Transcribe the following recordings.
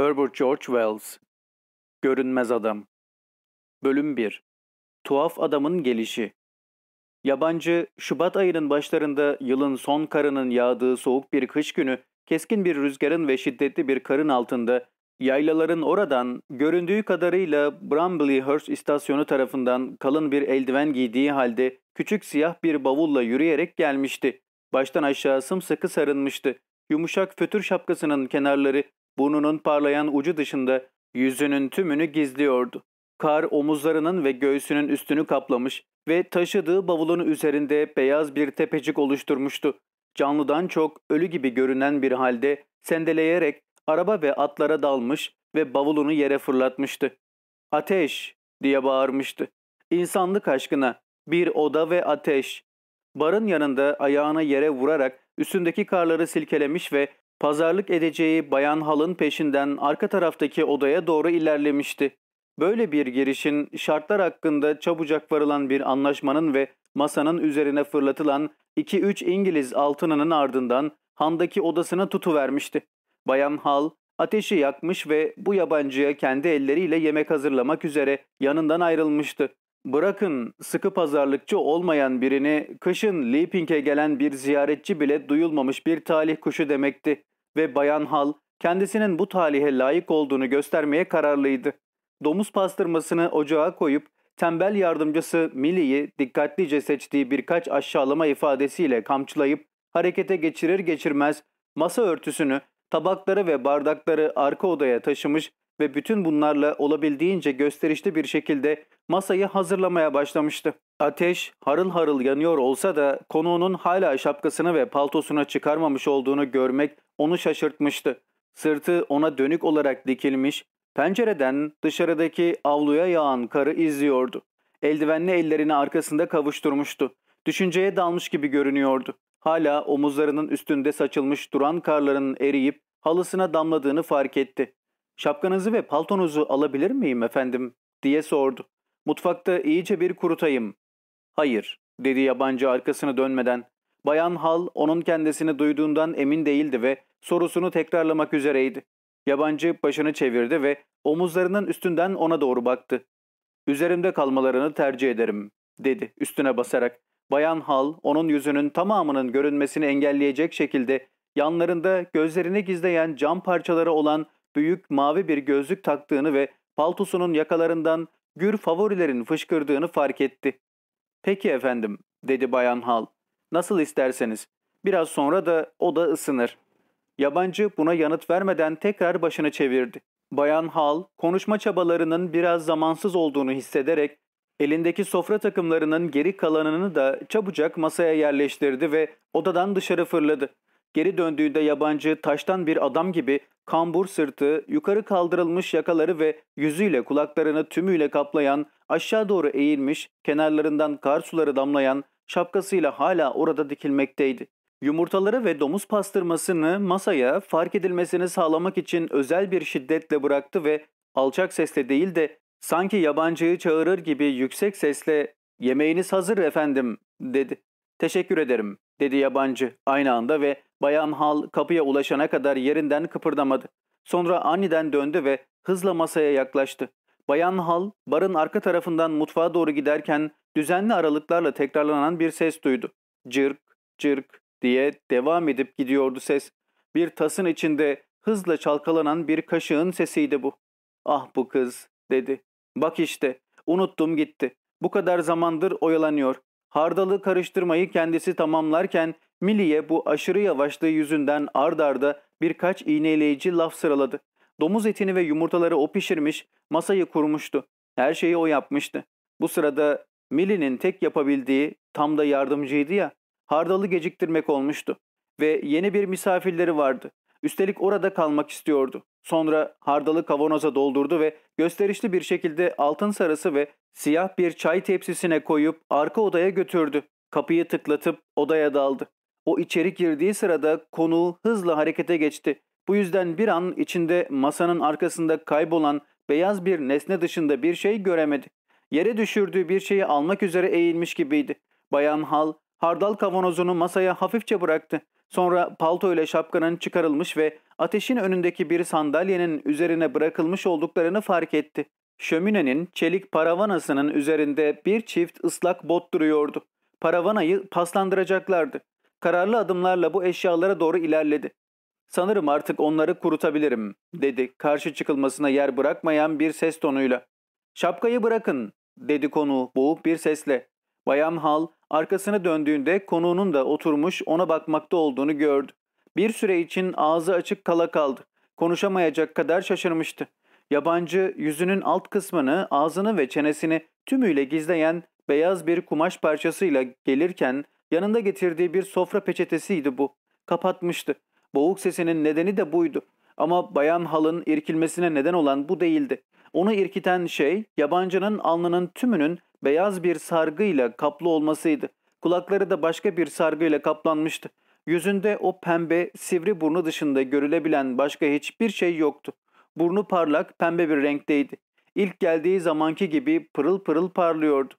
Herbert George Wells Görünmez Adam Bölüm 1 Tuhaf Adamın Gelişi Yabancı, Şubat ayının başlarında yılın son karının yağdığı soğuk bir kış günü, keskin bir rüzgarın ve şiddetli bir karın altında, yaylaların oradan, göründüğü kadarıyla Bromleyhurst istasyonu tarafından kalın bir eldiven giydiği halde küçük siyah bir bavulla yürüyerek gelmişti. Baştan aşağı sımsıkı sarılmıştı. Yumuşak fötür şapkasının kenarları Burnunun parlayan ucu dışında yüzünün tümünü gizliyordu. Kar omuzlarının ve göğsünün üstünü kaplamış ve taşıdığı bavulun üzerinde beyaz bir tepecik oluşturmuştu. Canlıdan çok ölü gibi görünen bir halde sendeleyerek araba ve atlara dalmış ve bavulunu yere fırlatmıştı. Ateş diye bağırmıştı. İnsanlık aşkına bir oda ve ateş. Barın yanında ayağını yere vurarak üstündeki karları silkelemiş ve Pazarlık edeceği Bayan Hal'ın peşinden arka taraftaki odaya doğru ilerlemişti. Böyle bir girişin şartlar hakkında çabucak varılan bir anlaşmanın ve masanın üzerine fırlatılan 2-3 İngiliz altınının ardından handaki odasına tutuvermişti. Bayan Hal ateşi yakmış ve bu yabancıya kendi elleriyle yemek hazırlamak üzere yanından ayrılmıştı. Bırakın sıkı pazarlıkçı olmayan birini kışın Leaping'e gelen bir ziyaretçi bile duyulmamış bir talih kuşu demekti ve Bayan Hal kendisinin bu talihe layık olduğunu göstermeye kararlıydı. Domuz pastırmasını ocağa koyup tembel yardımcısı Millie'yi dikkatlice seçtiği birkaç aşağılama ifadesiyle kamçılayıp harekete geçirir geçirmez masa örtüsünü, tabakları ve bardakları arka odaya taşımış ve bütün bunlarla olabildiğince gösterişli bir şekilde masayı hazırlamaya başlamıştı. Ateş harıl harıl yanıyor olsa da konuğunun hala şapkasını ve paltosunu çıkarmamış olduğunu görmek onu şaşırtmıştı. Sırtı ona dönük olarak dikilmiş, pencereden dışarıdaki avluya yağan karı izliyordu. Eldivenli ellerini arkasında kavuşturmuştu. Düşünceye dalmış gibi görünüyordu. Hala omuzlarının üstünde saçılmış duran karların eriyip halısına damladığını fark etti. ''Şapkanızı ve paltonuzu alabilir miyim efendim?'' diye sordu. ''Mutfakta iyice bir kurutayım.'' ''Hayır.'' dedi yabancı arkasını dönmeden. Bayan Hal onun kendisini duyduğundan emin değildi ve sorusunu tekrarlamak üzereydi. Yabancı başını çevirdi ve omuzlarının üstünden ona doğru baktı. ''Üzerimde kalmalarını tercih ederim.'' dedi üstüne basarak. Bayan Hal onun yüzünün tamamının görünmesini engelleyecek şekilde yanlarında gözlerini gizleyen cam parçaları olan büyük mavi bir gözlük taktığını ve paltosunun yakalarından gür favorilerin fışkırdığını fark etti. ''Peki efendim'' dedi Bayan Hal. ''Nasıl isterseniz. Biraz sonra da o da ısınır.'' Yabancı buna yanıt vermeden tekrar başını çevirdi. Bayan Hal konuşma çabalarının biraz zamansız olduğunu hissederek elindeki sofra takımlarının geri kalanını da çabucak masaya yerleştirdi ve odadan dışarı fırladı. Geri döndüğünde yabancı taştan bir adam gibi kambur sırtı, yukarı kaldırılmış yakaları ve yüzüyle kulaklarını tümüyle kaplayan, aşağı doğru eğilmiş, kenarlarından kar suları damlayan, şapkasıyla hala orada dikilmekteydi. Yumurtaları ve domuz pastırmasını masaya fark edilmesini sağlamak için özel bir şiddetle bıraktı ve alçak sesle değil de sanki yabancıyı çağırır gibi yüksek sesle ''Yemeğiniz hazır efendim'' dedi. ''Teşekkür ederim'' dedi yabancı aynı anda ve Bayan Hal kapıya ulaşana kadar yerinden kıpırdamadı. Sonra aniden döndü ve hızla masaya yaklaştı. Bayan Hal barın arka tarafından mutfağa doğru giderken düzenli aralıklarla tekrarlanan bir ses duydu. Cırk, cırk diye devam edip gidiyordu ses. Bir tasın içinde hızla çalkalanan bir kaşığın sesiydi bu. Ah bu kız dedi. Bak işte unuttum gitti. Bu kadar zamandır oyalanıyor. Hardalı karıştırmayı kendisi tamamlarken Milliye bu aşırı yavaşlığı yüzünden ard arda birkaç iğneleyici laf sıraladı. Domuz etini ve yumurtaları o pişirmiş, masayı kurmuştu. Her şeyi o yapmıştı. Bu sırada Millie'nin tek yapabildiği tam da yardımcıydı ya, hardalı geciktirmek olmuştu. Ve yeni bir misafirleri vardı. Üstelik orada kalmak istiyordu. Sonra hardalı kavanoza doldurdu ve gösterişli bir şekilde altın sarısı ve siyah bir çay tepsisine koyup arka odaya götürdü. Kapıyı tıklatıp odaya daldı. O içeri girdiği sırada konuğu hızla harekete geçti. Bu yüzden bir an içinde masanın arkasında kaybolan beyaz bir nesne dışında bir şey göremedi. Yere düşürdüğü bir şeyi almak üzere eğilmiş gibiydi. Bayan Hal Hardal kavanozunu masaya hafifçe bıraktı. Sonra palto ile şapkanın çıkarılmış ve ateşin önündeki bir sandalyenin üzerine bırakılmış olduklarını fark etti. Şöminenin çelik paravanasının üzerinde bir çift ıslak bot duruyordu. Paravanayı paslandıracaklardı. Kararlı adımlarla bu eşyalara doğru ilerledi. Sanırım artık onları kurutabilirim, dedi karşı çıkılmasına yer bırakmayan bir ses tonuyla. Şapkayı bırakın, dedi konuğu boğuk bir sesle. Bayan Hal arkasını döndüğünde konuğunun da oturmuş ona bakmakta olduğunu gördü. Bir süre için ağzı açık kala kaldı. Konuşamayacak kadar şaşırmıştı. Yabancı yüzünün alt kısmını, ağzını ve çenesini tümüyle gizleyen beyaz bir kumaş parçasıyla gelirken yanında getirdiği bir sofra peçetesiydi bu. Kapatmıştı. Boğuk sesinin nedeni de buydu. Ama bayan halın irkilmesine neden olan bu değildi. Onu irkiten şey yabancının alnının tümünün beyaz bir sargıyla kaplı olmasıydı. Kulakları da başka bir sargıyla kaplanmıştı. Yüzünde o pembe, sivri burnu dışında görülebilen başka hiçbir şey yoktu. Burnu parlak, pembe bir renkteydi. İlk geldiği zamanki gibi pırıl pırıl parlıyordu.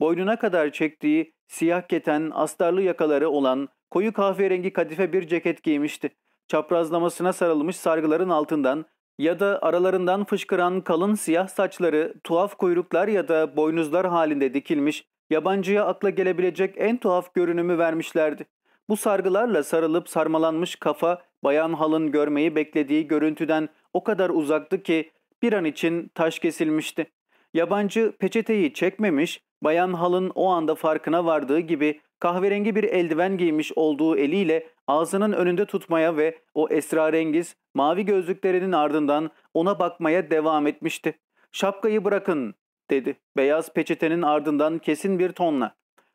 Boynuna kadar çektiği siyah keten, astarlı yakaları olan koyu kahverengi kadife bir ceket giymişti. Çaprazlamasına sarılmış sargıların altından ya da aralarından fışkıran kalın siyah saçları tuhaf kuyruklar ya da boynuzlar halinde dikilmiş, yabancıya akla gelebilecek en tuhaf görünümü vermişlerdi. Bu sargılarla sarılıp sarmalanmış kafa bayan halın görmeyi beklediği görüntüden o kadar uzaktı ki bir an için taş kesilmişti. Yabancı peçeteyi çekmemiş, bayan halın o anda farkına vardığı gibi kahverengi bir eldiven giymiş olduğu eliyle ağzının önünde tutmaya ve o esrarengiz mavi gözlüklerinin ardından ona bakmaya devam etmişti. Şapkayı bırakın dedi beyaz peçetenin ardından kesin bir tonla.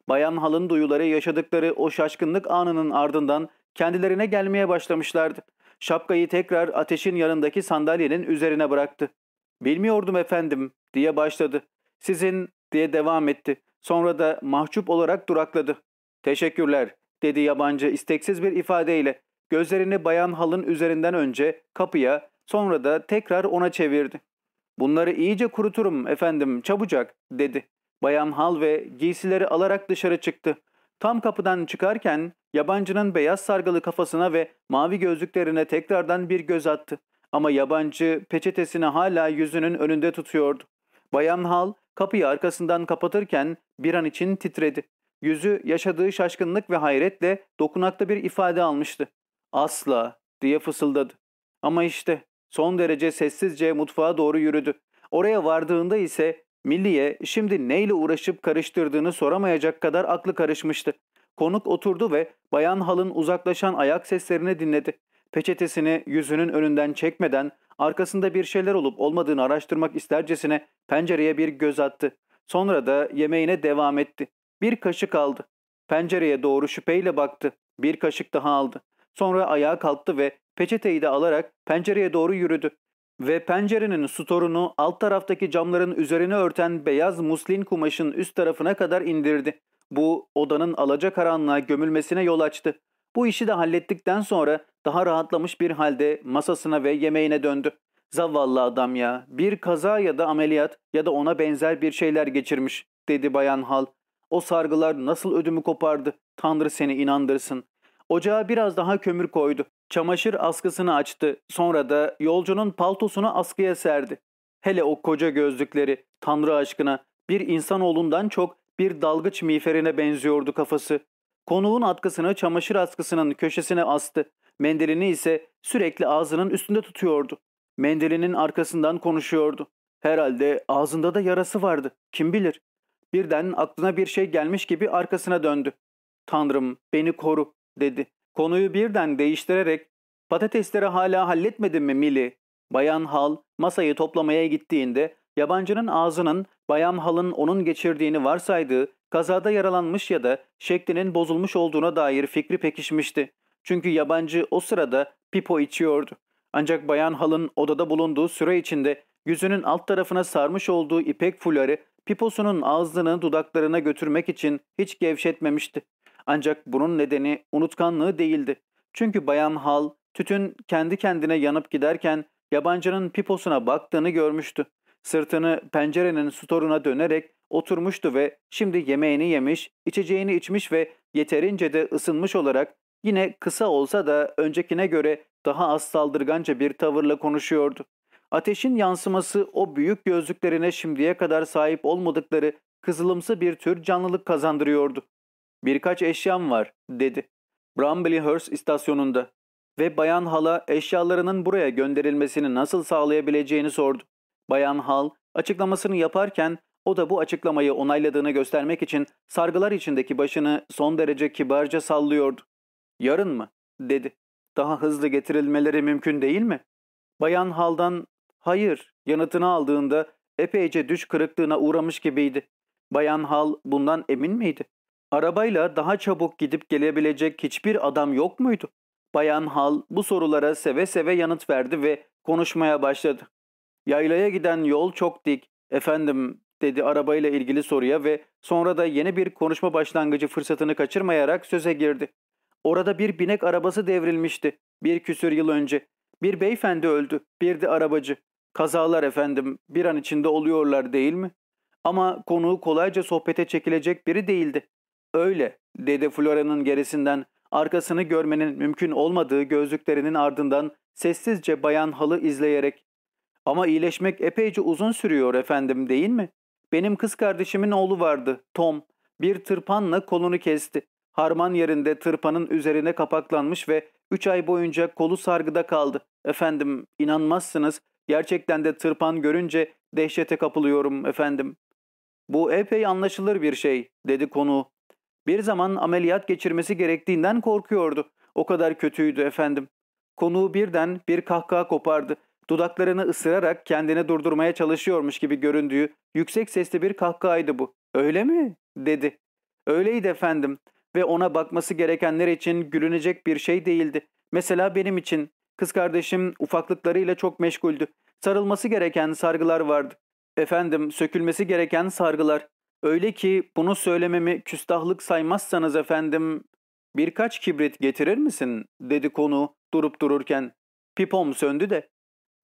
Bayan halın duyuları yaşadıkları o şaşkınlık anının ardından kendilerine gelmeye başlamışlardı. Şapkayı tekrar ateşin yanındaki sandalyenin üzerine bıraktı. Bilmiyordum efendim diye başladı. Sizin diye devam etti. Sonra da mahcup olarak durakladı. Teşekkürler dedi yabancı isteksiz bir ifadeyle. Gözlerini bayan halın üzerinden önce kapıya sonra da tekrar ona çevirdi. Bunları iyice kuruturum efendim çabucak dedi. Bayan hal ve giysileri alarak dışarı çıktı. Tam kapıdan çıkarken yabancının beyaz sargılı kafasına ve mavi gözlüklerine tekrardan bir göz attı. Ama yabancı peçetesini hala yüzünün önünde tutuyordu. Bayan Hal kapıyı arkasından kapatırken bir an için titredi. Yüzü yaşadığı şaşkınlık ve hayretle dokunakta bir ifade almıştı. Asla diye fısıldadı. Ama işte son derece sessizce mutfağa doğru yürüdü. Oraya vardığında ise Milliye şimdi neyle uğraşıp karıştırdığını soramayacak kadar aklı karışmıştı. Konuk oturdu ve bayan halın uzaklaşan ayak seslerini dinledi. Peçetesini yüzünün önünden çekmeden arkasında bir şeyler olup olmadığını araştırmak istercesine pencereye bir göz attı. Sonra da yemeğine devam etti. Bir kaşık aldı. Pencereye doğru şüpheyle baktı. Bir kaşık daha aldı. Sonra ayağa kalktı ve peçeteyi de alarak pencereye doğru yürüdü. Ve pencerenin sutorunu alt taraftaki camların üzerine örten beyaz muslin kumaşın üst tarafına kadar indirdi. Bu odanın alacakaranlığa gömülmesine yol açtı. Bu işi de hallettikten sonra daha rahatlamış bir halde masasına ve yemeğine döndü. Zavallı adam ya bir kaza ya da ameliyat ya da ona benzer bir şeyler geçirmiş dedi Bayan Hal. O sargılar nasıl ödümü kopardı Tanrı seni inandırsın. Ocağa biraz daha kömür koydu. Çamaşır askısını açtı. Sonra da yolcunun paltosunu askıya serdi. Hele o koca gözlükleri Tanrı aşkına bir insanoğlundan çok bir dalgıç miğferine benziyordu kafası. Konuğun atkısını çamaşır askısının köşesine astı. Mendilini ise sürekli ağzının üstünde tutuyordu. Mendilinin arkasından konuşuyordu. Herhalde ağzında da yarası vardı. Kim bilir. Birden aklına bir şey gelmiş gibi arkasına döndü. Tanrım beni koru dedi. Konuyu birden değiştirerek patatesleri hala halletmedin mi Mili? Bayan Hal masayı toplamaya gittiğinde yabancının ağzının Bayan Hal'ın onun geçirdiğini varsaydığı kazada yaralanmış ya da şeklinin bozulmuş olduğuna dair fikri pekişmişti. Çünkü yabancı o sırada pipo içiyordu. Ancak Bayan Hal'ın odada bulunduğu süre içinde yüzünün alt tarafına sarmış olduğu ipek fuları piposunun ağzını dudaklarına götürmek için hiç gevşetmemişti. Ancak bunun nedeni unutkanlığı değildi. Çünkü Bayan Hal tütün kendi kendine yanıp giderken yabancının piposuna baktığını görmüştü. Sırtını pencerenin storuna dönerek oturmuştu ve şimdi yemeğini yemiş, içeceğini içmiş ve yeterince de ısınmış olarak yine kısa olsa da öncekine göre daha az saldırganca bir tavırla konuşuyordu. Ateşin yansıması o büyük gözlüklerine şimdiye kadar sahip olmadıkları kızılımsı bir tür canlılık kazandırıyordu. Birkaç eşyam var dedi. Brambleyhurst istasyonunda ve Bayan Hal'a eşyalarının buraya gönderilmesini nasıl sağlayabileceğini sordu. Bayan Hal açıklamasını yaparken o da bu açıklamayı onayladığını göstermek için sargılar içindeki başını son derece kibarca sallıyordu. Yarın mı? dedi. Daha hızlı getirilmeleri mümkün değil mi? Bayan Hal'dan hayır yanıtını aldığında epeyce düş kırıklığına uğramış gibiydi. Bayan Hal bundan emin miydi? Arabayla daha çabuk gidip gelebilecek hiçbir adam yok muydu? Bayan Hal bu sorulara seve seve yanıt verdi ve konuşmaya başladı. Yaylaya giden yol çok dik. Efendim dedi arabayla ilgili soruya ve sonra da yeni bir konuşma başlangıcı fırsatını kaçırmayarak söze girdi. Orada bir binek arabası devrilmişti. Bir küsür yıl önce. Bir beyefendi öldü. Bir de arabacı. Kazalar efendim bir an içinde oluyorlar değil mi? Ama konuğu kolayca sohbete çekilecek biri değildi. Öyle dedi Flora'nın gerisinden arkasını görmenin mümkün olmadığı gözlüklerinin ardından sessizce bayan halı izleyerek. Ama iyileşmek epeyce uzun sürüyor efendim değil mi? Benim kız kardeşimin oğlu vardı Tom. Bir tırpanla kolunu kesti. Harman yerinde tırpanın üzerine kapaklanmış ve üç ay boyunca kolu sargıda kaldı. Efendim inanmazsınız gerçekten de tırpan görünce dehşete kapılıyorum efendim. Bu epey anlaşılır bir şey dedi konu. Bir zaman ameliyat geçirmesi gerektiğinden korkuyordu. O kadar kötüydü efendim. Konuğu birden bir kahkaha kopardı. Dudaklarını ısırarak kendini durdurmaya çalışıyormuş gibi göründüğü yüksek sesli bir kahkahaydı bu. Öyle mi? dedi. Öyleydi efendim ve ona bakması gerekenler için gülünecek bir şey değildi. Mesela benim için. Kız kardeşim ufaklıklarıyla çok meşguldü. Sarılması gereken sargılar vardı. Efendim sökülmesi gereken sargılar. Öyle ki bunu söylememi küstahlık saymazsanız efendim birkaç kibrit getirir misin dedi konu durup dururken. Pipom söndü de.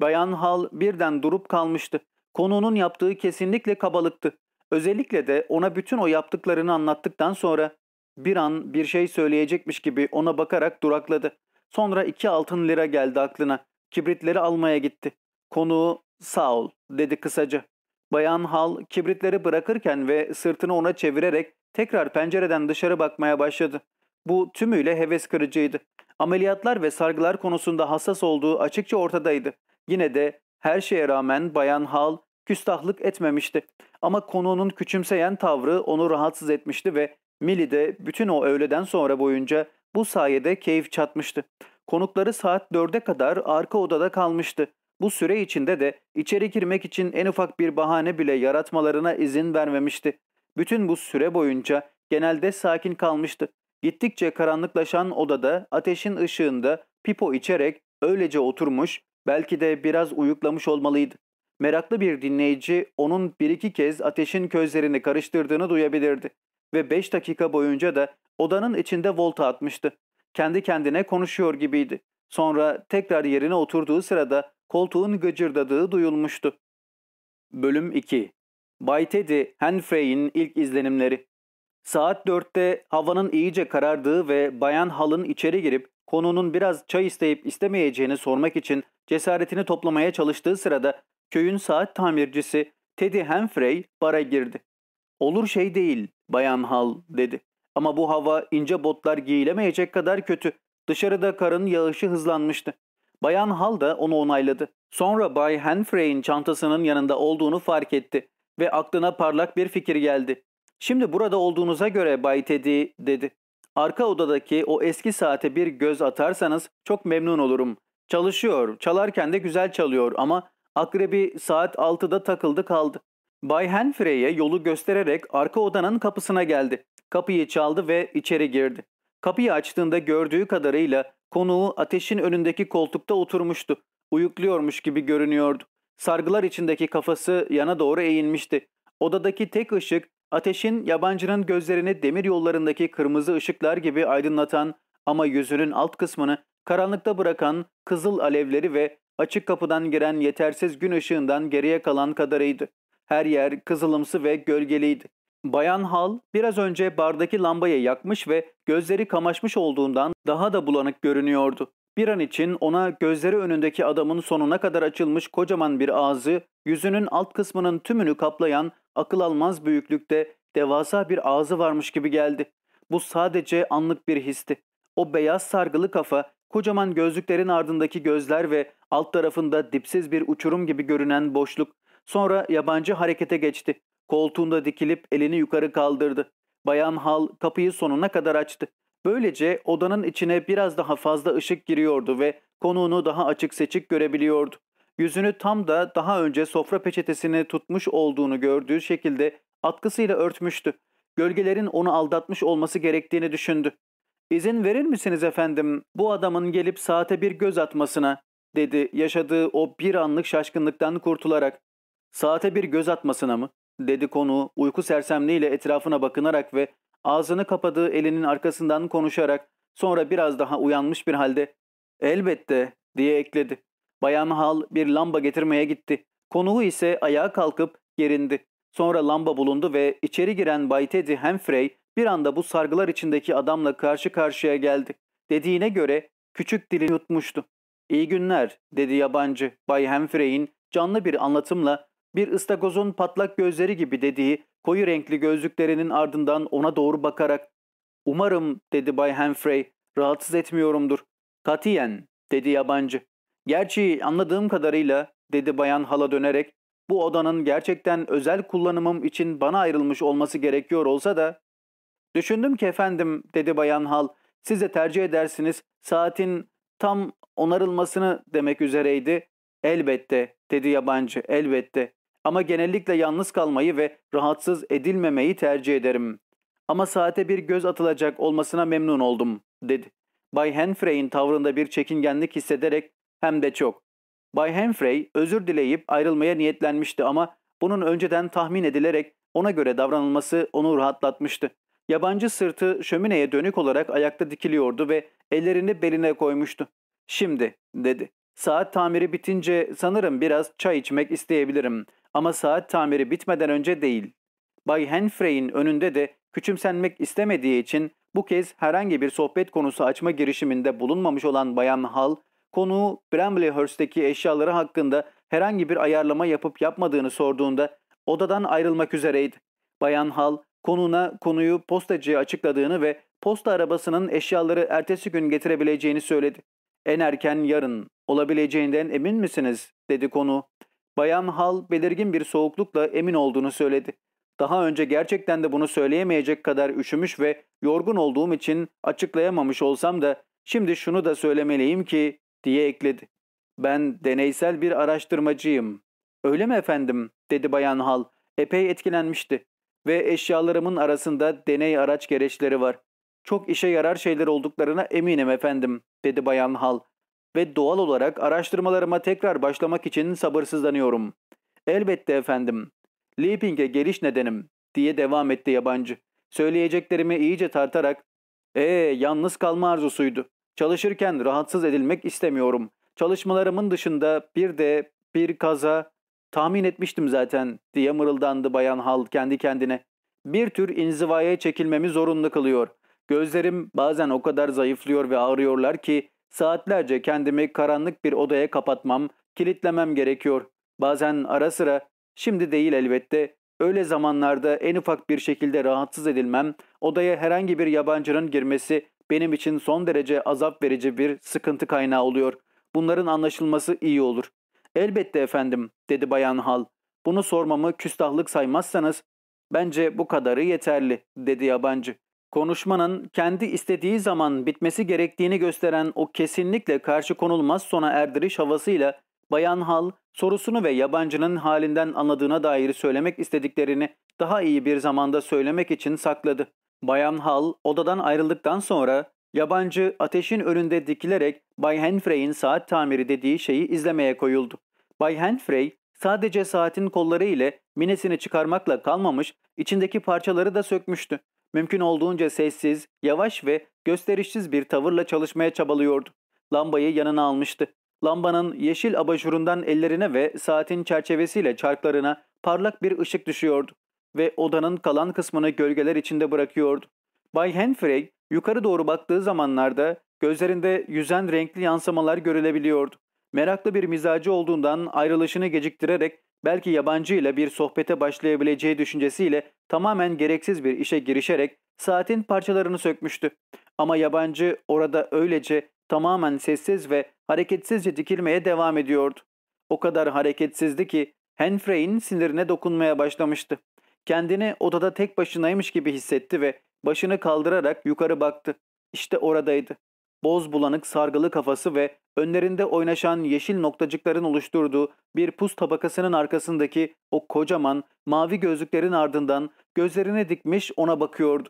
Bayan Hal birden durup kalmıştı. Konunun yaptığı kesinlikle kabalıktı. Özellikle de ona bütün o yaptıklarını anlattıktan sonra bir an bir şey söyleyecekmiş gibi ona bakarak durakladı. Sonra iki altın lira geldi aklına. Kibritleri almaya gitti. Konuğu sağ ol dedi kısaca. Bayan Hal kibritleri bırakırken ve sırtını ona çevirerek tekrar pencereden dışarı bakmaya başladı. Bu tümüyle heves kırıcıydı. Ameliyatlar ve sargılar konusunda hassas olduğu açıkça ortadaydı. Yine de her şeye rağmen Bayan Hal küstahlık etmemişti. Ama konuğunun küçümseyen tavrı onu rahatsız etmişti ve Millie de bütün o öğleden sonra boyunca bu sayede keyif çatmıştı. Konukları saat dörde kadar arka odada kalmıştı. Bu süre içinde de içeri girmek için en ufak bir bahane bile yaratmalarına izin vermemişti. Bütün bu süre boyunca genelde sakin kalmıştı. Gittikçe karanlıklaşan odada ateşin ışığında pipo içerek öylece oturmuş, belki de biraz uyuklamış olmalıydı. Meraklı bir dinleyici onun bir iki kez ateşin közlerini karıştırdığını duyabilirdi. Ve beş dakika boyunca da odanın içinde volta atmıştı. Kendi kendine konuşuyor gibiydi. Sonra tekrar yerine oturduğu sırada koltuğun gıcırdadığı duyulmuştu. Bölüm 2 Bay Teddy, Henfrey'in ilk izlenimleri Saat dörtte havanın iyice karardığı ve Bayan Hal'ın içeri girip konunun biraz çay isteyip istemeyeceğini sormak için cesaretini toplamaya çalıştığı sırada köyün saat tamircisi Teddy Henfrey bara girdi. Olur şey değil Bayan Hal dedi. Ama bu hava ince botlar giyilemeyecek kadar kötü. Dışarıda karın yağışı hızlanmıştı. Bayan Hal da onu onayladı. Sonra Bay Henfrey'in çantasının yanında olduğunu fark etti ve aklına parlak bir fikir geldi. Şimdi burada olduğunuza göre Bay Teddy dedi. Arka odadaki o eski saate bir göz atarsanız çok memnun olurum. Çalışıyor, çalarken de güzel çalıyor ama akrebi saat 6'da takıldı kaldı. Bay Henfrey'e yolu göstererek arka odanın kapısına geldi. Kapıyı çaldı ve içeri girdi. Kapıyı açtığında gördüğü kadarıyla konuğu ateşin önündeki koltukta oturmuştu. Uyukluyormuş gibi görünüyordu. Sargılar içindeki kafası yana doğru eğilmişti. Odadaki tek ışık ateşin yabancının gözlerini demir yollarındaki kırmızı ışıklar gibi aydınlatan ama yüzünün alt kısmını karanlıkta bırakan kızıl alevleri ve açık kapıdan giren yetersiz gün ışığından geriye kalan kadarıydı. Her yer kızılımsı ve gölgeliydi. Bayan Hal biraz önce bardaki lambayı yakmış ve gözleri kamaşmış olduğundan daha da bulanık görünüyordu. Bir an için ona gözleri önündeki adamın sonuna kadar açılmış kocaman bir ağzı, yüzünün alt kısmının tümünü kaplayan akıl almaz büyüklükte devasa bir ağzı varmış gibi geldi. Bu sadece anlık bir histi. O beyaz sargılı kafa, kocaman gözlüklerin ardındaki gözler ve alt tarafında dipsiz bir uçurum gibi görünen boşluk. Sonra yabancı harekete geçti. Koltuğunda dikilip elini yukarı kaldırdı. Bayan Hal kapıyı sonuna kadar açtı. Böylece odanın içine biraz daha fazla ışık giriyordu ve konuğunu daha açık seçik görebiliyordu. Yüzünü tam da daha önce sofra peçetesini tutmuş olduğunu gördüğü şekilde atkısıyla örtmüştü. Gölgelerin onu aldatmış olması gerektiğini düşündü. İzin verir misiniz efendim bu adamın gelip saate bir göz atmasına dedi yaşadığı o bir anlık şaşkınlıktan kurtularak. Saate bir göz atmasına mı? dedi konu uyku sersemliğiyle etrafına bakınarak ve ağzını kapadığı elinin arkasından konuşarak sonra biraz daha uyanmış bir halde elbette diye ekledi. Bayan Hal bir lamba getirmeye gitti. Konuğu ise ayağa kalkıp yerindi. Sonra lamba bulundu ve içeri giren Bay Teddy Humphrey bir anda bu sargılar içindeki adamla karşı karşıya geldi. Dediğine göre küçük dili yutmuştu. İyi günler dedi yabancı Bay Humphrey'in canlı bir anlatımla bir ıstakozun patlak gözleri gibi dediği koyu renkli gözlüklerinin ardından ona doğru bakarak ''Umarım'' dedi Bay Humphrey ''rahatsız etmiyorumdur.'' ''Katiyen'' dedi yabancı. ''Gerçi anladığım kadarıyla'' dedi bayan hala dönerek ''bu odanın gerçekten özel kullanımım için bana ayrılmış olması gerekiyor olsa da'' ''Düşündüm ki efendim'' dedi bayan hal ''siz de tercih edersiniz saatin tam onarılmasını demek üzereydi.'' ''Elbette'' dedi yabancı ''elbette'' Ama genellikle yalnız kalmayı ve rahatsız edilmemeyi tercih ederim. Ama saate bir göz atılacak olmasına memnun oldum, dedi. Bay Henfrey'in tavrında bir çekingenlik hissederek hem de çok. Bay Henfrey özür dileyip ayrılmaya niyetlenmişti ama bunun önceden tahmin edilerek ona göre davranılması onu rahatlatmıştı. Yabancı sırtı şömineye dönük olarak ayakta dikiliyordu ve ellerini beline koymuştu. Şimdi, dedi. Saat tamiri bitince sanırım biraz çay içmek isteyebilirim. Ama saat tamiri bitmeden önce değil. Bay Henfrey'in önünde de küçümsenmek istemediği için bu kez herhangi bir sohbet konusu açma girişiminde bulunmamış olan Bayan Hall, konuğu Bramleyhurst'teki eşyaları hakkında herhangi bir ayarlama yapıp yapmadığını sorduğunda odadan ayrılmak üzereydi. Bayan Hall, konuğuna konuyu postacıya açıkladığını ve posta arabasının eşyaları ertesi gün getirebileceğini söyledi. En erken yarın olabileceğinden emin misiniz? dedi konu. Bayan Hal belirgin bir soğuklukla emin olduğunu söyledi. Daha önce gerçekten de bunu söyleyemeyecek kadar üşümüş ve yorgun olduğum için açıklayamamış olsam da şimdi şunu da söylemeliyim ki diye ekledi. Ben deneysel bir araştırmacıyım. Öyle mi efendim? dedi Bayan Hal. Epey etkilenmişti. Ve eşyalarımın arasında deney araç gereçleri var. Çok işe yarar şeyler olduklarına eminim efendim, dedi Bayan Hal ve doğal olarak araştırmalarıma tekrar başlamak için sabırsızlanıyorum. Elbette efendim. Leaping'e geliş nedenim diye devam etti yabancı. Söyleyeceklerimi iyice tartarak ee yalnız kalma arzusuydu. Çalışırken rahatsız edilmek istemiyorum. Çalışmalarımın dışında bir de bir kaza tahmin etmiştim zaten diye mırıldandı Bayan Hal kendi kendine. Bir tür inzivaya çekilmemi zorunlu kılıyor. Gözlerim bazen o kadar zayıflıyor ve ağrıyorlar ki Saatlerce kendimi karanlık bir odaya kapatmam, kilitlemem gerekiyor. Bazen ara sıra, şimdi değil elbette, öyle zamanlarda en ufak bir şekilde rahatsız edilmem, odaya herhangi bir yabancının girmesi benim için son derece azap verici bir sıkıntı kaynağı oluyor. Bunların anlaşılması iyi olur. Elbette efendim, dedi Bayan Hal. Bunu sormamı küstahlık saymazsanız, bence bu kadarı yeterli, dedi yabancı. Konuşmanın kendi istediği zaman bitmesi gerektiğini gösteren o kesinlikle karşı konulmaz sona erdiriş havasıyla Bayan Hal sorusunu ve yabancının halinden anladığına dair söylemek istediklerini daha iyi bir zamanda söylemek için sakladı. Bayan Hal odadan ayrıldıktan sonra yabancı ateşin önünde dikilerek Bay Henfrey'in saat tamiri dediği şeyi izlemeye koyuldu. Bay Henfrey sadece saatin kolları ile minesini çıkarmakla kalmamış içindeki parçaları da sökmüştü mümkün olduğunca sessiz, yavaş ve gösterişsiz bir tavırla çalışmaya çabalıyordu. Lambayı yanına almıştı. Lambanın yeşil abajurundan ellerine ve saatin çerçevesiyle çarklarına parlak bir ışık düşüyordu. ve odanın kalan kısmını gölgeler içinde bırakıyordu. Bay Henfrey yukarı doğru baktığı zamanlarda gözlerinde yüzen renkli yansımalar görülebiliyordu. Meraklı bir mizacı olduğundan ayrılışını geciktirerek belki yabancı ile bir sohbete başlayabileceği düşüncesiyle tamamen gereksiz bir işe girişerek saatin parçalarını sökmüştü. Ama yabancı orada öylece tamamen sessiz ve hareketsizce dikilmeye devam ediyordu. O kadar hareketsizdi ki Henfrey'in sinirine dokunmaya başlamıştı. Kendini odada tek başınaymış gibi hissetti ve başını kaldırarak yukarı baktı. İşte oradaydı. Boz bulanık sargılı kafası ve önlerinde oynaşan yeşil noktacıkların oluşturduğu bir pus tabakasının arkasındaki o kocaman mavi gözlüklerin ardından gözlerini dikmiş ona bakıyordu.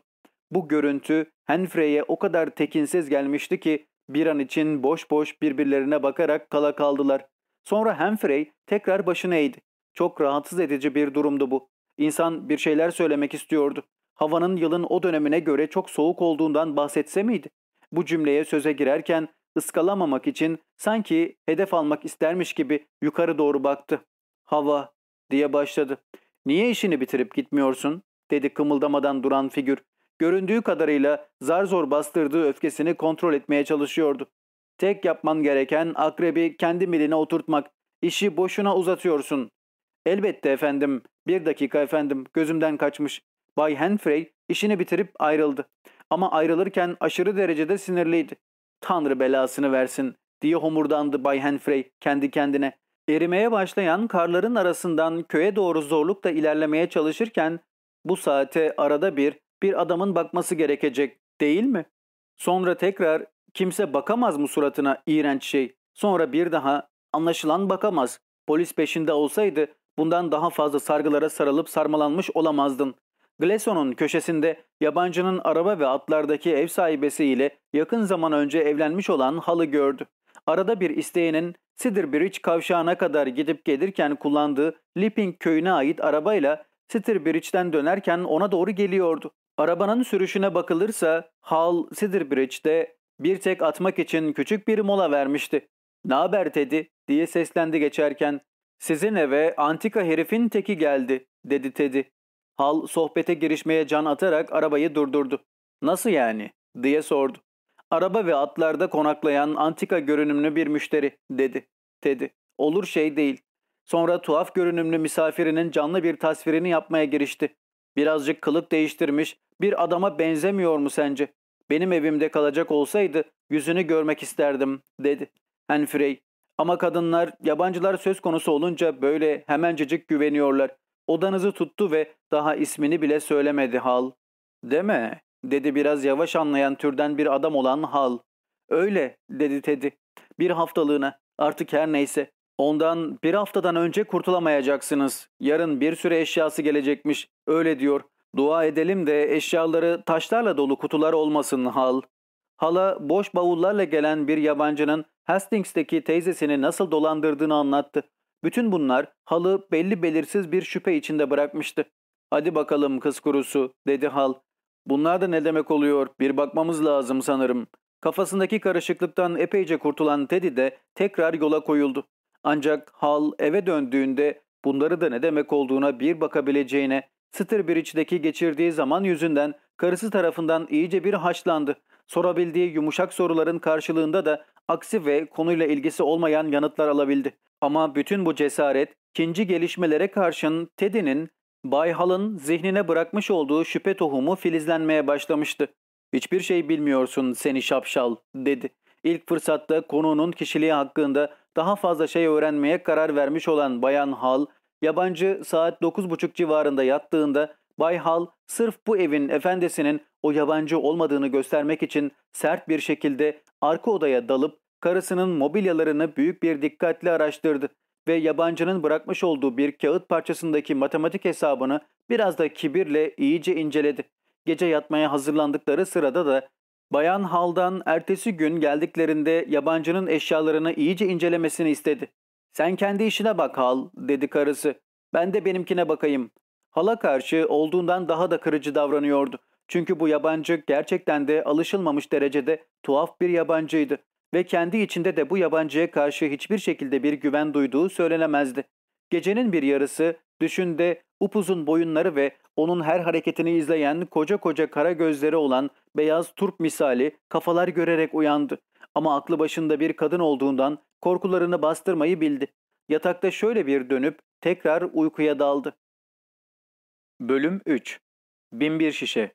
Bu görüntü Henfrey'e o kadar tekinsiz gelmişti ki bir an için boş boş birbirlerine bakarak kala kaldılar. Sonra Henfrey tekrar başını eğdi. Çok rahatsız edici bir durumdu bu. İnsan bir şeyler söylemek istiyordu. Havanın yılın o dönemine göre çok soğuk olduğundan bahsetse miydi? Bu cümleye söze girerken ıskalamamak için sanki hedef almak istermiş gibi yukarı doğru baktı. Hava diye başladı. Niye işini bitirip gitmiyorsun? dedi kımıldamadan duran figür. Göründüğü kadarıyla zar zor bastırdığı öfkesini kontrol etmeye çalışıyordu. Tek yapman gereken akrebi kendi miline oturtmak. İşi boşuna uzatıyorsun. Elbette efendim. Bir dakika efendim. Gözümden kaçmış. Bay Henfrey işini bitirip ayrıldı. Ama ayrılırken aşırı derecede sinirliydi. Tanrı belasını versin diye homurdandı Bay Henfrey kendi kendine. Erimeye başlayan karların arasından köye doğru zorlukla ilerlemeye çalışırken bu saate arada bir bir adamın bakması gerekecek değil mi? Sonra tekrar kimse bakamaz mı suratına iğrenç şey? Sonra bir daha anlaşılan bakamaz. Polis peşinde olsaydı bundan daha fazla sargılara sarılıp sarmalanmış olamazdın. Gleson'un köşesinde yabancının araba ve atlardaki ev sahibesiyle yakın zaman önce evlenmiş olan halı gördü. Arada bir isteğinin Cedar Bridge kavşağına kadar gidip gelirken kullandığı Lipping köyüne ait arabayla Cedar Bridge'den dönerken ona doğru geliyordu. Arabanın sürüşüne bakılırsa Hal Cedar Bridge'de bir tek atmak için küçük bir mola vermişti. ''Ne haber Teddy?'' diye seslendi geçerken. ''Sizin eve antika herifin teki geldi.'' dedi Teddy. Hal sohbete girişmeye can atarak arabayı durdurdu. ''Nasıl yani?'' diye sordu. ''Araba ve atlarda konaklayan antika görünümlü bir müşteri.'' dedi Teddy. ''Olur şey değil.'' Sonra tuhaf görünümlü misafirinin canlı bir tasvirini yapmaya girişti. Birazcık kılık değiştirmiş bir adama benzemiyor mu sence? Benim evimde kalacak olsaydı yüzünü görmek isterdim dedi. Henfrey. Ama kadınlar yabancılar söz konusu olunca böyle hemencecik güveniyorlar. Odanızı tuttu ve daha ismini bile söylemedi Hal. Deme dedi biraz yavaş anlayan türden bir adam olan Hal. Öyle dedi Teddy. Bir haftalığına artık her neyse. Ondan bir haftadan önce kurtulamayacaksınız. Yarın bir sürü eşyası gelecekmiş. Öyle diyor. Dua edelim de eşyaları taşlarla dolu kutular olmasın Hal. Hala boş bavullarla gelen bir yabancının Hastings'teki teyzesini nasıl dolandırdığını anlattı. Bütün bunlar Hal'ı belli belirsiz bir şüphe içinde bırakmıştı. ''Hadi bakalım kız kurusu'' dedi Hal. ''Bunlar da ne demek oluyor? Bir bakmamız lazım sanırım.'' Kafasındaki karışıklıktan epeyce kurtulan Teddy de tekrar yola koyuldu. Ancak Hal eve döndüğünde bunları da ne demek olduğuna bir bakabileceğine Starbridge'deki geçirdiği zaman yüzünden karısı tarafından iyice bir haşlandı. Sorabildiği yumuşak soruların karşılığında da aksi ve konuyla ilgisi olmayan yanıtlar alabildi. Ama bütün bu cesaret, ikinci gelişmelere karşın Teddy'nin Bay Hal'ın zihnine bırakmış olduğu şüphe tohumu filizlenmeye başlamıştı. ''Hiçbir şey bilmiyorsun seni şapşal'' dedi. İlk fırsatta konuğunun kişiliği hakkında daha fazla şey öğrenmeye karar vermiş olan Bayan Hal, yabancı saat 9.30 civarında yattığında Bay Hal sırf bu evin efendisinin o yabancı olmadığını göstermek için sert bir şekilde arka odaya dalıp karısının mobilyalarını büyük bir dikkatle araştırdı ve yabancının bırakmış olduğu bir kağıt parçasındaki matematik hesabını biraz da kibirle iyice inceledi. Gece yatmaya hazırlandıkları sırada da Bayan Hal'dan ertesi gün geldiklerinde yabancının eşyalarını iyice incelemesini istedi. ''Sen kendi işine bak Hal'' dedi karısı. ''Ben de benimkine bakayım.'' Hala karşı olduğundan daha da kırıcı davranıyordu. Çünkü bu yabancı gerçekten de alışılmamış derecede tuhaf bir yabancıydı ve kendi içinde de bu yabancıya karşı hiçbir şekilde bir güven duyduğu söylenemezdi. Gecenin bir yarısı Düşünde upuzun boyunları ve onun her hareketini izleyen koca koca kara gözleri olan beyaz turp misali kafalar görerek uyandı. Ama aklı başında bir kadın olduğundan korkularını bastırmayı bildi. Yatakta şöyle bir dönüp tekrar uykuya daldı. Bölüm 3 Binbir Şişe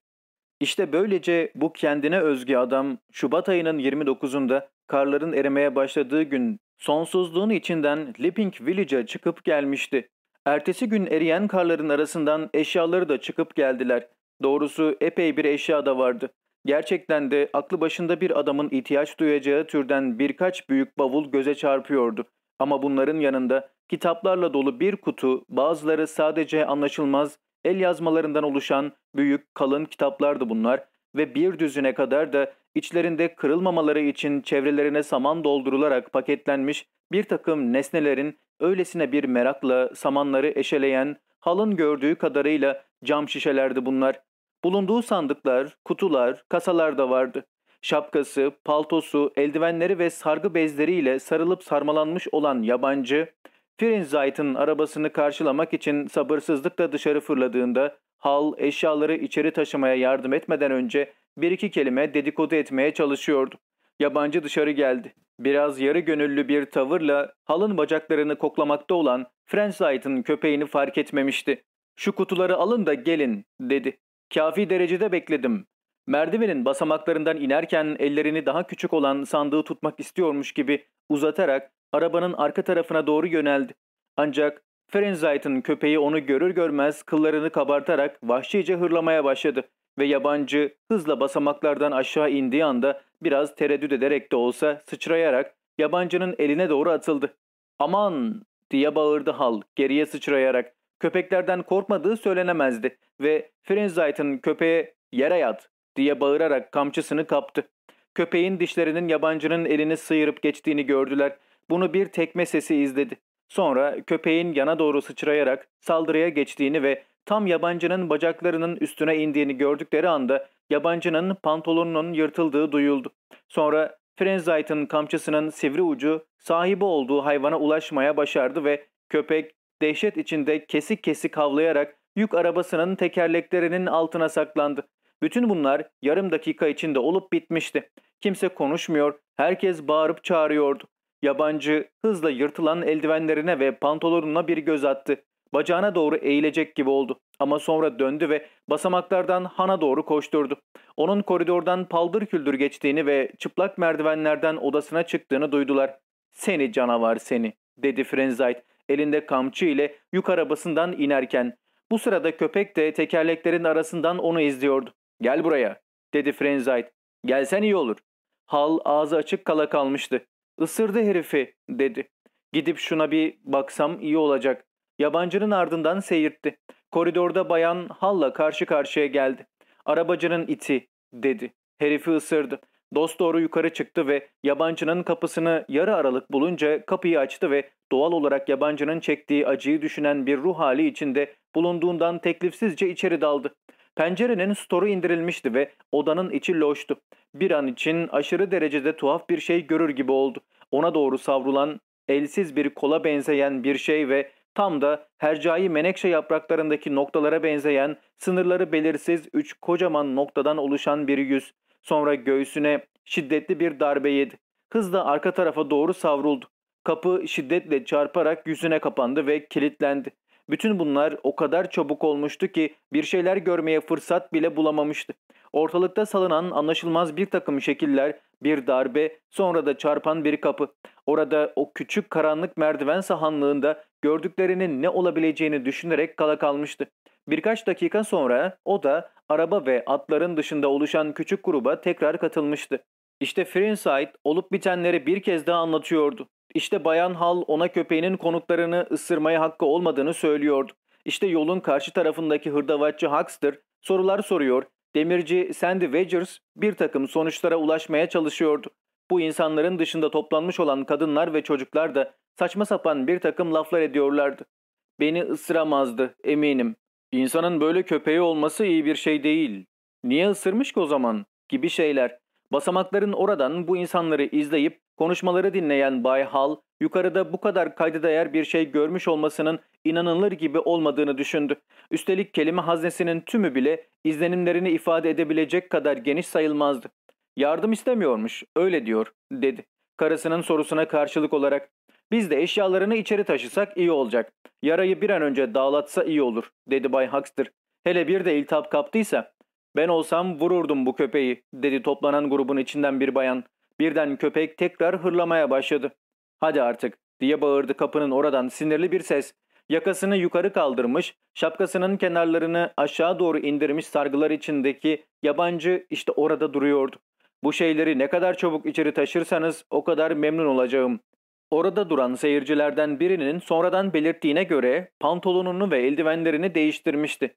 İşte böylece bu kendine özgü adam Şubat ayının 29'unda karların erimeye başladığı gün sonsuzluğun içinden Lipping Village'a çıkıp gelmişti. Ertesi gün eriyen karların arasından eşyaları da çıkıp geldiler. Doğrusu epey bir eşya da vardı. Gerçekten de aklı başında bir adamın ihtiyaç duyacağı türden birkaç büyük bavul göze çarpıyordu. Ama bunların yanında kitaplarla dolu bir kutu, bazıları sadece anlaşılmaz el yazmalarından oluşan büyük kalın kitaplardı bunlar ve bir düzüne kadar da içlerinde kırılmamaları için çevrelerine saman doldurularak paketlenmiş bir takım nesnelerin öylesine bir merakla samanları eşeleyen, halın gördüğü kadarıyla cam şişelerdi bunlar. Bulunduğu sandıklar, kutular, kasalar da vardı. Şapkası, paltosu, eldivenleri ve sargı bezleriyle sarılıp sarmalanmış olan yabancı, Firinzayt'ın arabasını karşılamak için sabırsızlıkla dışarı fırladığında Hal eşyaları içeri taşımaya yardım etmeden önce bir iki kelime dedikodu etmeye çalışıyordu. Yabancı dışarı geldi. Biraz yarı gönüllü bir tavırla halın bacaklarını koklamakta olan Friendzight'ın köpeğini fark etmemişti. ''Şu kutuları alın da gelin.'' dedi. ''Kafi derecede bekledim. Merdivenin basamaklarından inerken ellerini daha küçük olan sandığı tutmak istiyormuş gibi uzatarak arabanın arka tarafına doğru yöneldi. Ancak Fahrenheit'ın köpeği onu görür görmez kıllarını kabartarak vahşice hırlamaya başladı ve yabancı hızla basamaklardan aşağı indiği anda biraz tereddüt ederek de olsa sıçrayarak yabancının eline doğru atıldı. ''Aman!'' diye bağırdı Hal geriye sıçrayarak. Köpeklerden korkmadığı söylenemezdi ve Fahrenheit'ın köpeğe ''Yere yat!'' diye bağırarak kamçısını kaptı. Köpeğin dişlerinin yabancının elini sıyırıp geçtiğini gördüler. Bunu bir tekme sesi izledi. Sonra köpeğin yana doğru sıçrayarak saldırıya geçtiğini ve tam yabancının bacaklarının üstüne indiğini gördükleri anda yabancının pantolonunun yırtıldığı duyuldu. Sonra Frenzight'ın kamçısının sivri ucu sahibi olduğu hayvana ulaşmaya başardı ve köpek dehşet içinde kesik kesik havlayarak yük arabasının tekerleklerinin altına saklandı. Bütün bunlar yarım dakika içinde olup bitmişti. Kimse konuşmuyor, herkes bağırıp çağırıyordu. Yabancı hızla yırtılan eldivenlerine ve pantolonuna bir göz attı. Bacağına doğru eğilecek gibi oldu. Ama sonra döndü ve basamaklardan Han'a doğru koşturdu. Onun koridordan paldır küldür geçtiğini ve çıplak merdivenlerden odasına çıktığını duydular. ''Seni canavar seni'' dedi Frenzayt elinde kamçı ile yük arabasından inerken. Bu sırada köpek de tekerleklerin arasından onu izliyordu. ''Gel buraya'' dedi Frenzayt. ''Gelsen iyi olur.'' Hal ağzı açık kala kalmıştı. Isırdı herifi dedi. Gidip şuna bir baksam iyi olacak. Yabancının ardından seyirtti. Koridorda bayan Hal'la karşı karşıya geldi. Arabacının iti dedi. Herifi ısırdı. Dost doğru yukarı çıktı ve yabancının kapısını yarı aralık bulunca kapıyı açtı ve doğal olarak yabancının çektiği acıyı düşünen bir ruh hali içinde bulunduğundan teklifsizce içeri daldı. Pencerenin storu indirilmişti ve odanın içi loştu. Bir an için aşırı derecede tuhaf bir şey görür gibi oldu. Ona doğru savrulan, elsiz bir kola benzeyen bir şey ve tam da hercai menekşe yapraklarındaki noktalara benzeyen, sınırları belirsiz üç kocaman noktadan oluşan bir yüz. Sonra göğsüne şiddetli bir darbe yedi. Hızla arka tarafa doğru savruldu. Kapı şiddetle çarparak yüzüne kapandı ve kilitlendi. Bütün bunlar o kadar çabuk olmuştu ki bir şeyler görmeye fırsat bile bulamamıştı. Ortalıkta salınan anlaşılmaz bir takım şekiller, bir darbe, sonra da çarpan bir kapı. Orada o küçük karanlık merdiven sahanlığında gördüklerinin ne olabileceğini düşünerek kala kalmıştı. Birkaç dakika sonra o da araba ve atların dışında oluşan küçük gruba tekrar katılmıştı. İşte Frienside olup bitenleri bir kez daha anlatıyordu. İşte Bayan Hal ona köpeğinin konuklarını ısırmaya hakkı olmadığını söylüyordu. İşte yolun karşı tarafındaki hırdavatçı Huckster sorular soruyor. Demirci Sandy Wedgers bir takım sonuçlara ulaşmaya çalışıyordu. Bu insanların dışında toplanmış olan kadınlar ve çocuklar da saçma sapan bir takım laflar ediyorlardı. Beni ısıramazdı eminim. İnsanın böyle köpeği olması iyi bir şey değil. Niye ısırmış ki o zaman? Gibi şeyler. Basamakların oradan bu insanları izleyip Konuşmaları dinleyen Bay Hall, yukarıda bu kadar kayda değer bir şey görmüş olmasının inanılır gibi olmadığını düşündü. Üstelik kelime haznesinin tümü bile izlenimlerini ifade edebilecek kadar geniş sayılmazdı. Yardım istemiyormuş, öyle diyor, dedi. Karısının sorusuna karşılık olarak. Biz de eşyalarını içeri taşısak iyi olacak. Yarayı bir an önce dağlatsa iyi olur, dedi Bay Huxter. Hele bir de iltihap kaptıysa. Ben olsam vururdum bu köpeği, dedi toplanan grubun içinden bir bayan. Birden köpek tekrar hırlamaya başladı. Hadi artık, diye bağırdı kapının oradan sinirli bir ses. Yakasını yukarı kaldırmış, şapkasının kenarlarını aşağı doğru indirmiş sargılar içindeki yabancı işte orada duruyordu. Bu şeyleri ne kadar çabuk içeri taşırsanız o kadar memnun olacağım. Orada duran seyircilerden birinin sonradan belirttiğine göre pantolonunu ve eldivenlerini değiştirmişti.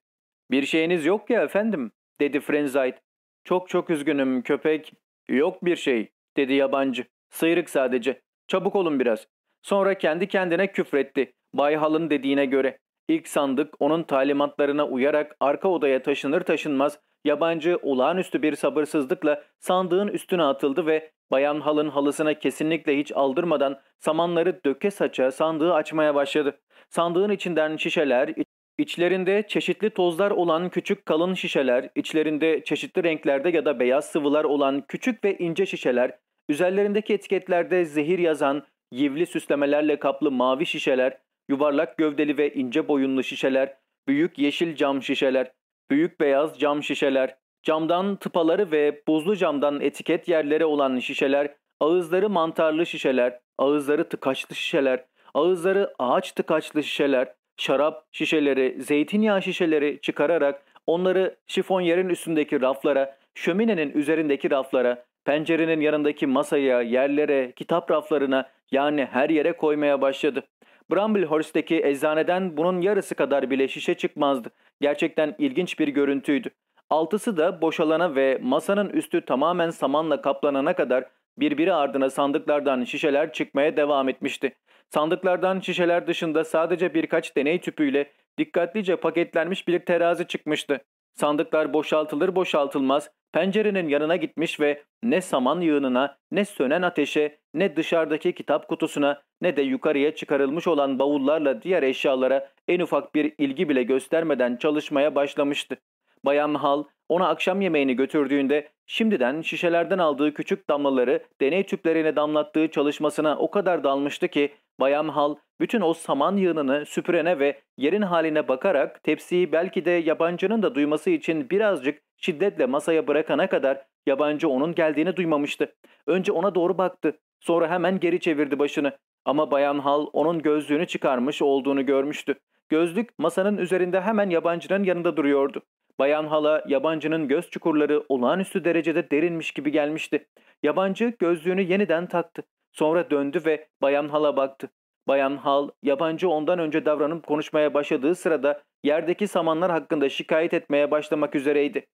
Bir şeyiniz yok ya efendim, dedi Frenzite. Çok çok üzgünüm köpek. Yok bir şey, dedi yabancı. Sıyrık sadece. Çabuk olun biraz. Sonra kendi kendine küfretti. Bay Hal'ın dediğine göre. İlk sandık onun talimatlarına uyarak arka odaya taşınır taşınmaz yabancı olağanüstü bir sabırsızlıkla sandığın üstüne atıldı ve Bayan Hal'ın halısına kesinlikle hiç aldırmadan samanları döke saça sandığı açmaya başladı. Sandığın içinden şişeler, içlerinde çeşitli tozlar olan küçük kalın şişeler, içlerinde çeşitli renklerde ya da beyaz sıvılar olan küçük ve ince şişeler, üzerlerindeki etiketlerde zehir yazan yivli süslemelerle kaplı mavi şişeler, yuvarlak gövdeli ve ince boyunlu şişeler, büyük yeşil cam şişeler, büyük beyaz cam şişeler, camdan tıpaları ve buzlu camdan etiket yerleri olan şişeler, ağızları mantarlı şişeler, ağızları tıkaçlı şişeler, ağızları ağaç tıkaçlı şişeler, şarap şişeleri, zeytinyağı şişeleri çıkararak onları şifonyerin üstündeki raflara, şöminenin üzerindeki raflara, pencerenin yanındaki masaya, yerlere, kitap raflarına yani her yere koymaya başladı. Bramblehurst'teki eczaneden bunun yarısı kadar bile şişe çıkmazdı. Gerçekten ilginç bir görüntüydü. Altısı da boşalana ve masanın üstü tamamen samanla kaplanana kadar birbiri ardına sandıklardan şişeler çıkmaya devam etmişti. Sandıklardan şişeler dışında sadece birkaç deney tüpüyle dikkatlice paketlenmiş bir terazi çıkmıştı. Sandıklar boşaltılır boşaltılmaz pencerenin yanına gitmiş ve ne saman yığınına, ne sönen ateşe, ne dışarıdaki kitap kutusuna, ne de yukarıya çıkarılmış olan bavullarla diğer eşyalara en ufak bir ilgi bile göstermeden çalışmaya başlamıştı. Bayan Hal ona akşam yemeğini götürdüğünde şimdiden şişelerden aldığı küçük damlaları deney tüplerine damlattığı çalışmasına o kadar dalmıştı ki Bayan Hal bütün o saman yığınını süpürene ve yerin haline bakarak tepsiyi belki de yabancının da duyması için birazcık şiddetle masaya bırakana kadar yabancı onun geldiğini duymamıştı. Önce ona doğru baktı. Sonra hemen geri çevirdi başını. Ama Bayan Hal onun gözlüğünü çıkarmış olduğunu görmüştü. Gözlük masanın üzerinde hemen yabancının yanında duruyordu. Bayan Hal'a yabancının göz çukurları olağanüstü derecede derinmiş gibi gelmişti. Yabancı gözlüğünü yeniden taktı. Sonra döndü ve Bayan Hal'a baktı. Bayan Hal, yabancı ondan önce davranıp konuşmaya başladığı sırada yerdeki samanlar hakkında şikayet etmeye başlamak üzereydi.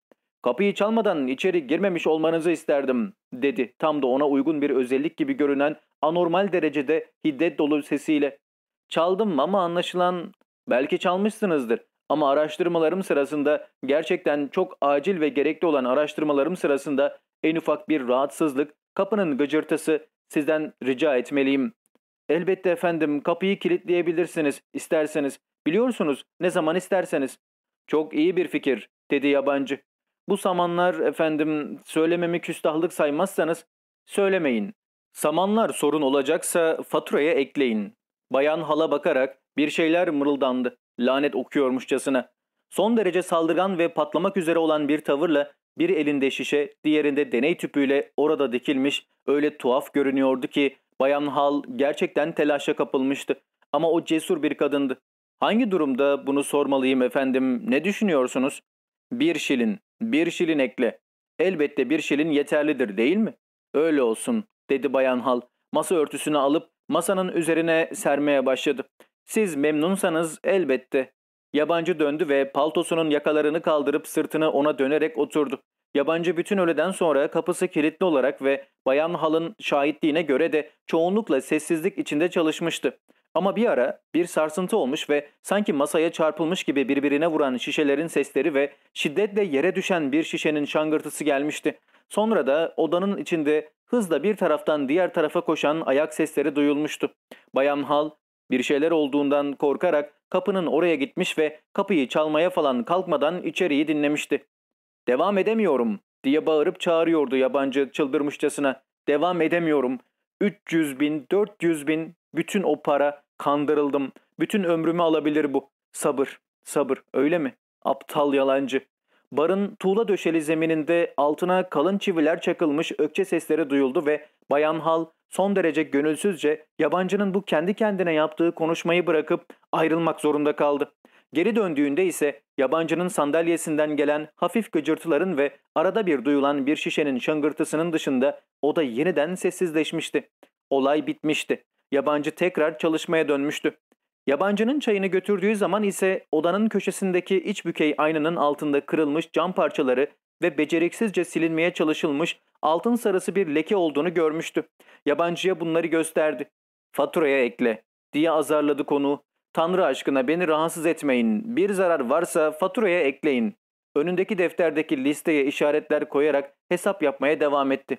Kapıyı çalmadan içeri girmemiş olmanızı isterdim, dedi tam da ona uygun bir özellik gibi görünen anormal derecede hiddet dolu sesiyle. Çaldım ama anlaşılan belki çalmışsınızdır. Ama araştırmalarım sırasında gerçekten çok acil ve gerekli olan araştırmalarım sırasında en ufak bir rahatsızlık, kapının gıcırtısı sizden rica etmeliyim. Elbette efendim kapıyı kilitleyebilirsiniz isterseniz. Biliyorsunuz ne zaman isterseniz. Çok iyi bir fikir dedi yabancı. Bu samanlar efendim söylememi küstahlık saymazsanız söylemeyin. Samanlar sorun olacaksa faturaya ekleyin. Bayan hala bakarak bir şeyler mırıldandı. Lanet okuyormuşçasına. Son derece saldırgan ve patlamak üzere olan bir tavırla bir elinde şişe, diğerinde deney tüpüyle orada dikilmiş öyle tuhaf görünüyordu ki Bayan Hal gerçekten telaşa kapılmıştı. Ama o cesur bir kadındı. Hangi durumda bunu sormalıyım efendim, ne düşünüyorsunuz? Bir şilin, bir şilin ekle. Elbette bir şilin yeterlidir değil mi? Öyle olsun, dedi Bayan Hal. Masa örtüsünü alıp masanın üzerine sermeye başladı. Siz memnunsanız elbette. Yabancı döndü ve paltosunun yakalarını kaldırıp sırtını ona dönerek oturdu. Yabancı bütün öğleden sonra kapısı kilitli olarak ve Bayan Hal'ın şahitliğine göre de çoğunlukla sessizlik içinde çalışmıştı. Ama bir ara bir sarsıntı olmuş ve sanki masaya çarpılmış gibi birbirine vuran şişelerin sesleri ve şiddetle yere düşen bir şişenin şangırtısı gelmişti. Sonra da odanın içinde hızla bir taraftan diğer tarafa koşan ayak sesleri duyulmuştu. Bayan Hal bir şeyler olduğundan korkarak kapının oraya gitmiş ve kapıyı çalmaya falan kalkmadan içeriği dinlemişti. Devam edemiyorum diye bağırıp çağırıyordu yabancı çıldırmışçasına. Devam edemiyorum. 300 bin, 400 bin, bütün o para, kandırıldım. Bütün ömrümü alabilir bu. Sabır, sabır öyle mi? Aptal yalancı. Barın tuğla döşeli zemininde altına kalın çiviler çakılmış ökçe sesleri duyuldu ve Bayan Hal son derece gönülsüzce yabancının bu kendi kendine yaptığı konuşmayı bırakıp ayrılmak zorunda kaldı. Geri döndüğünde ise yabancının sandalyesinden gelen hafif gıcırtıların ve arada bir duyulan bir şişenin şangırtısının dışında oda yeniden sessizleşmişti. Olay bitmişti. Yabancı tekrar çalışmaya dönmüştü. Yabancının çayını götürdüğü zaman ise odanın köşesindeki iç bükey aynanın altında kırılmış cam parçaları ve beceriksizce silinmeye çalışılmış altın sarısı bir leke olduğunu görmüştü. Yabancıya bunları gösterdi. Faturaya ekle diye azarladı konu. Tanrı aşkına beni rahatsız etmeyin. Bir zarar varsa faturaya ekleyin. Önündeki defterdeki listeye işaretler koyarak hesap yapmaya devam etti.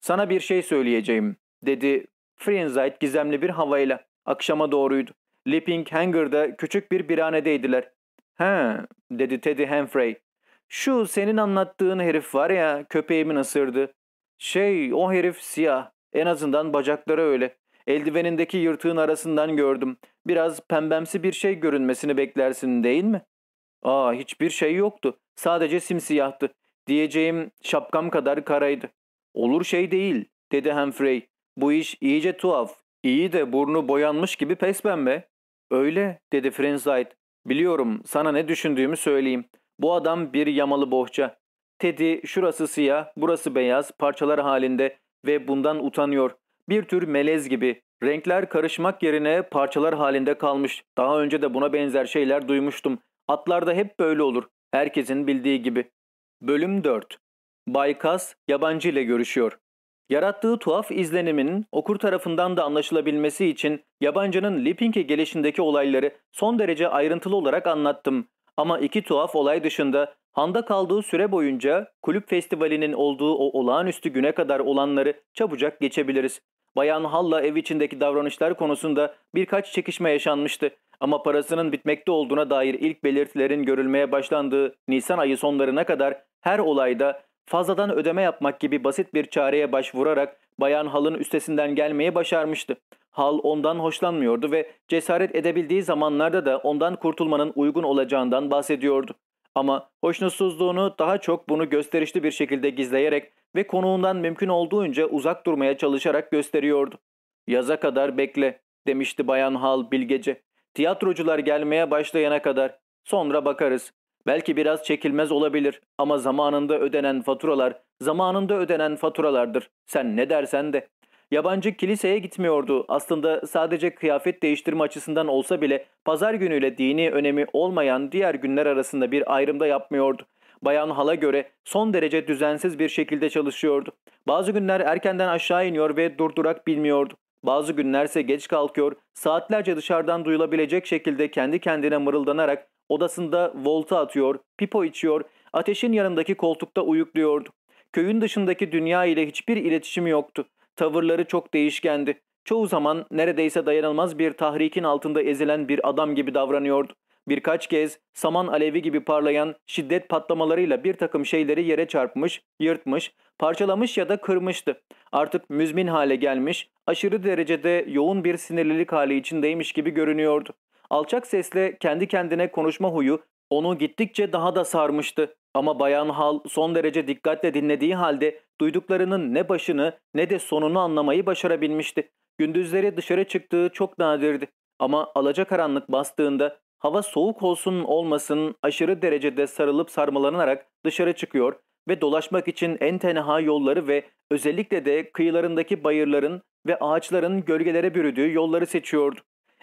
Sana bir şey söyleyeceğim dedi Frienzite gizemli bir havayla. Akşama doğruydu. Lipping Hanger'da küçük bir biranedeydiler. He dedi Teddy Humphrey. Şu senin anlattığın herif var ya köpeğimin ısırdı. Şey o herif siyah. En azından bacakları öyle. Eldivenindeki yırtığın arasından gördüm. Biraz pembemsi bir şey görünmesini beklersin değil mi? Aa hiçbir şey yoktu. Sadece simsiyahtı. Diyeceğim şapkam kadar karaydı. Olur şey değil dedi Humphrey. Bu iş iyice tuhaf. İyi de burnu boyanmış gibi pes pembe. Öyle dedi Friendside. Biliyorum sana ne düşündüğümü söyleyeyim. Bu adam bir yamalı bohça. Teddy şurası siyah, burası beyaz, parçalar halinde ve bundan utanıyor. Bir tür melez gibi. Renkler karışmak yerine parçalar halinde kalmış. Daha önce de buna benzer şeyler duymuştum. Atlarda hep böyle olur. Herkesin bildiği gibi. Bölüm 4 Bay Kas yabancı ile görüşüyor. Yarattığı tuhaf izlenimin okur tarafından da anlaşılabilmesi için yabancının Lipping'e gelişindeki olayları son derece ayrıntılı olarak anlattım. Ama iki tuhaf olay dışında Handa kaldığı süre boyunca kulüp festivalinin olduğu o olağanüstü güne kadar olanları çabucak geçebiliriz. Bayan Hall'la ev içindeki davranışlar konusunda birkaç çekişme yaşanmıştı. Ama parasının bitmekte olduğuna dair ilk belirtilerin görülmeye başlandığı Nisan ayı sonlarına kadar her olayda fazladan ödeme yapmak gibi basit bir çareye başvurarak Bayan Hal'ın üstesinden gelmeyi başarmıştı. Hal ondan hoşlanmıyordu ve cesaret edebildiği zamanlarda da ondan kurtulmanın uygun olacağından bahsediyordu. Ama hoşnutsuzluğunu daha çok bunu gösterişli bir şekilde gizleyerek ve konuğundan mümkün olduğunca uzak durmaya çalışarak gösteriyordu. Yaza kadar bekle demişti Bayan Hal bilgece. Tiyatrocular gelmeye başlayana kadar. Sonra bakarız. Belki biraz çekilmez olabilir ama zamanında ödenen faturalar zamanında ödenen faturalardır. Sen ne dersen de. Yabancı kiliseye gitmiyordu. Aslında sadece kıyafet değiştirme açısından olsa bile pazar günüyle dini önemi olmayan diğer günler arasında bir ayrımda yapmıyordu. Bayan Hal'a göre son derece düzensiz bir şekilde çalışıyordu. Bazı günler erkenden aşağı iniyor ve durdurak bilmiyordu. Bazı günlerse geç kalkıyor, saatlerce dışarıdan duyulabilecek şekilde kendi kendine mırıldanarak odasında volta atıyor, pipo içiyor, ateşin yanındaki koltukta uyukluyordu. Köyün dışındaki dünya ile hiçbir iletişimi yoktu. Tavırları çok değişkendi. Çoğu zaman neredeyse dayanılmaz bir tahrikin altında ezilen bir adam gibi davranıyordu. Birkaç kez saman alevi gibi parlayan şiddet patlamalarıyla bir takım şeyleri yere çarpmış, yırtmış, parçalamış ya da kırmıştı. Artık müzmin hale gelmiş, aşırı derecede yoğun bir sinirlilik hali içindeymiş gibi görünüyordu. Alçak sesle kendi kendine konuşma huyu onu gittikçe daha da sarmıştı. Ama Bayan Hal son derece dikkatle dinlediği halde duyduklarının ne başını ne de sonunu anlamayı başarabilmişti. Gündüzleri dışarı çıktığı çok nadirdi. Ama alacakaranlık bastığında hava soğuk olsun olmasın aşırı derecede sarılıp sarmalanarak dışarı çıkıyor ve dolaşmak için en tenha yolları ve özellikle de kıyılarındaki bayırların ve ağaçların gölgelere bürüdüğü yolları seçiyordu.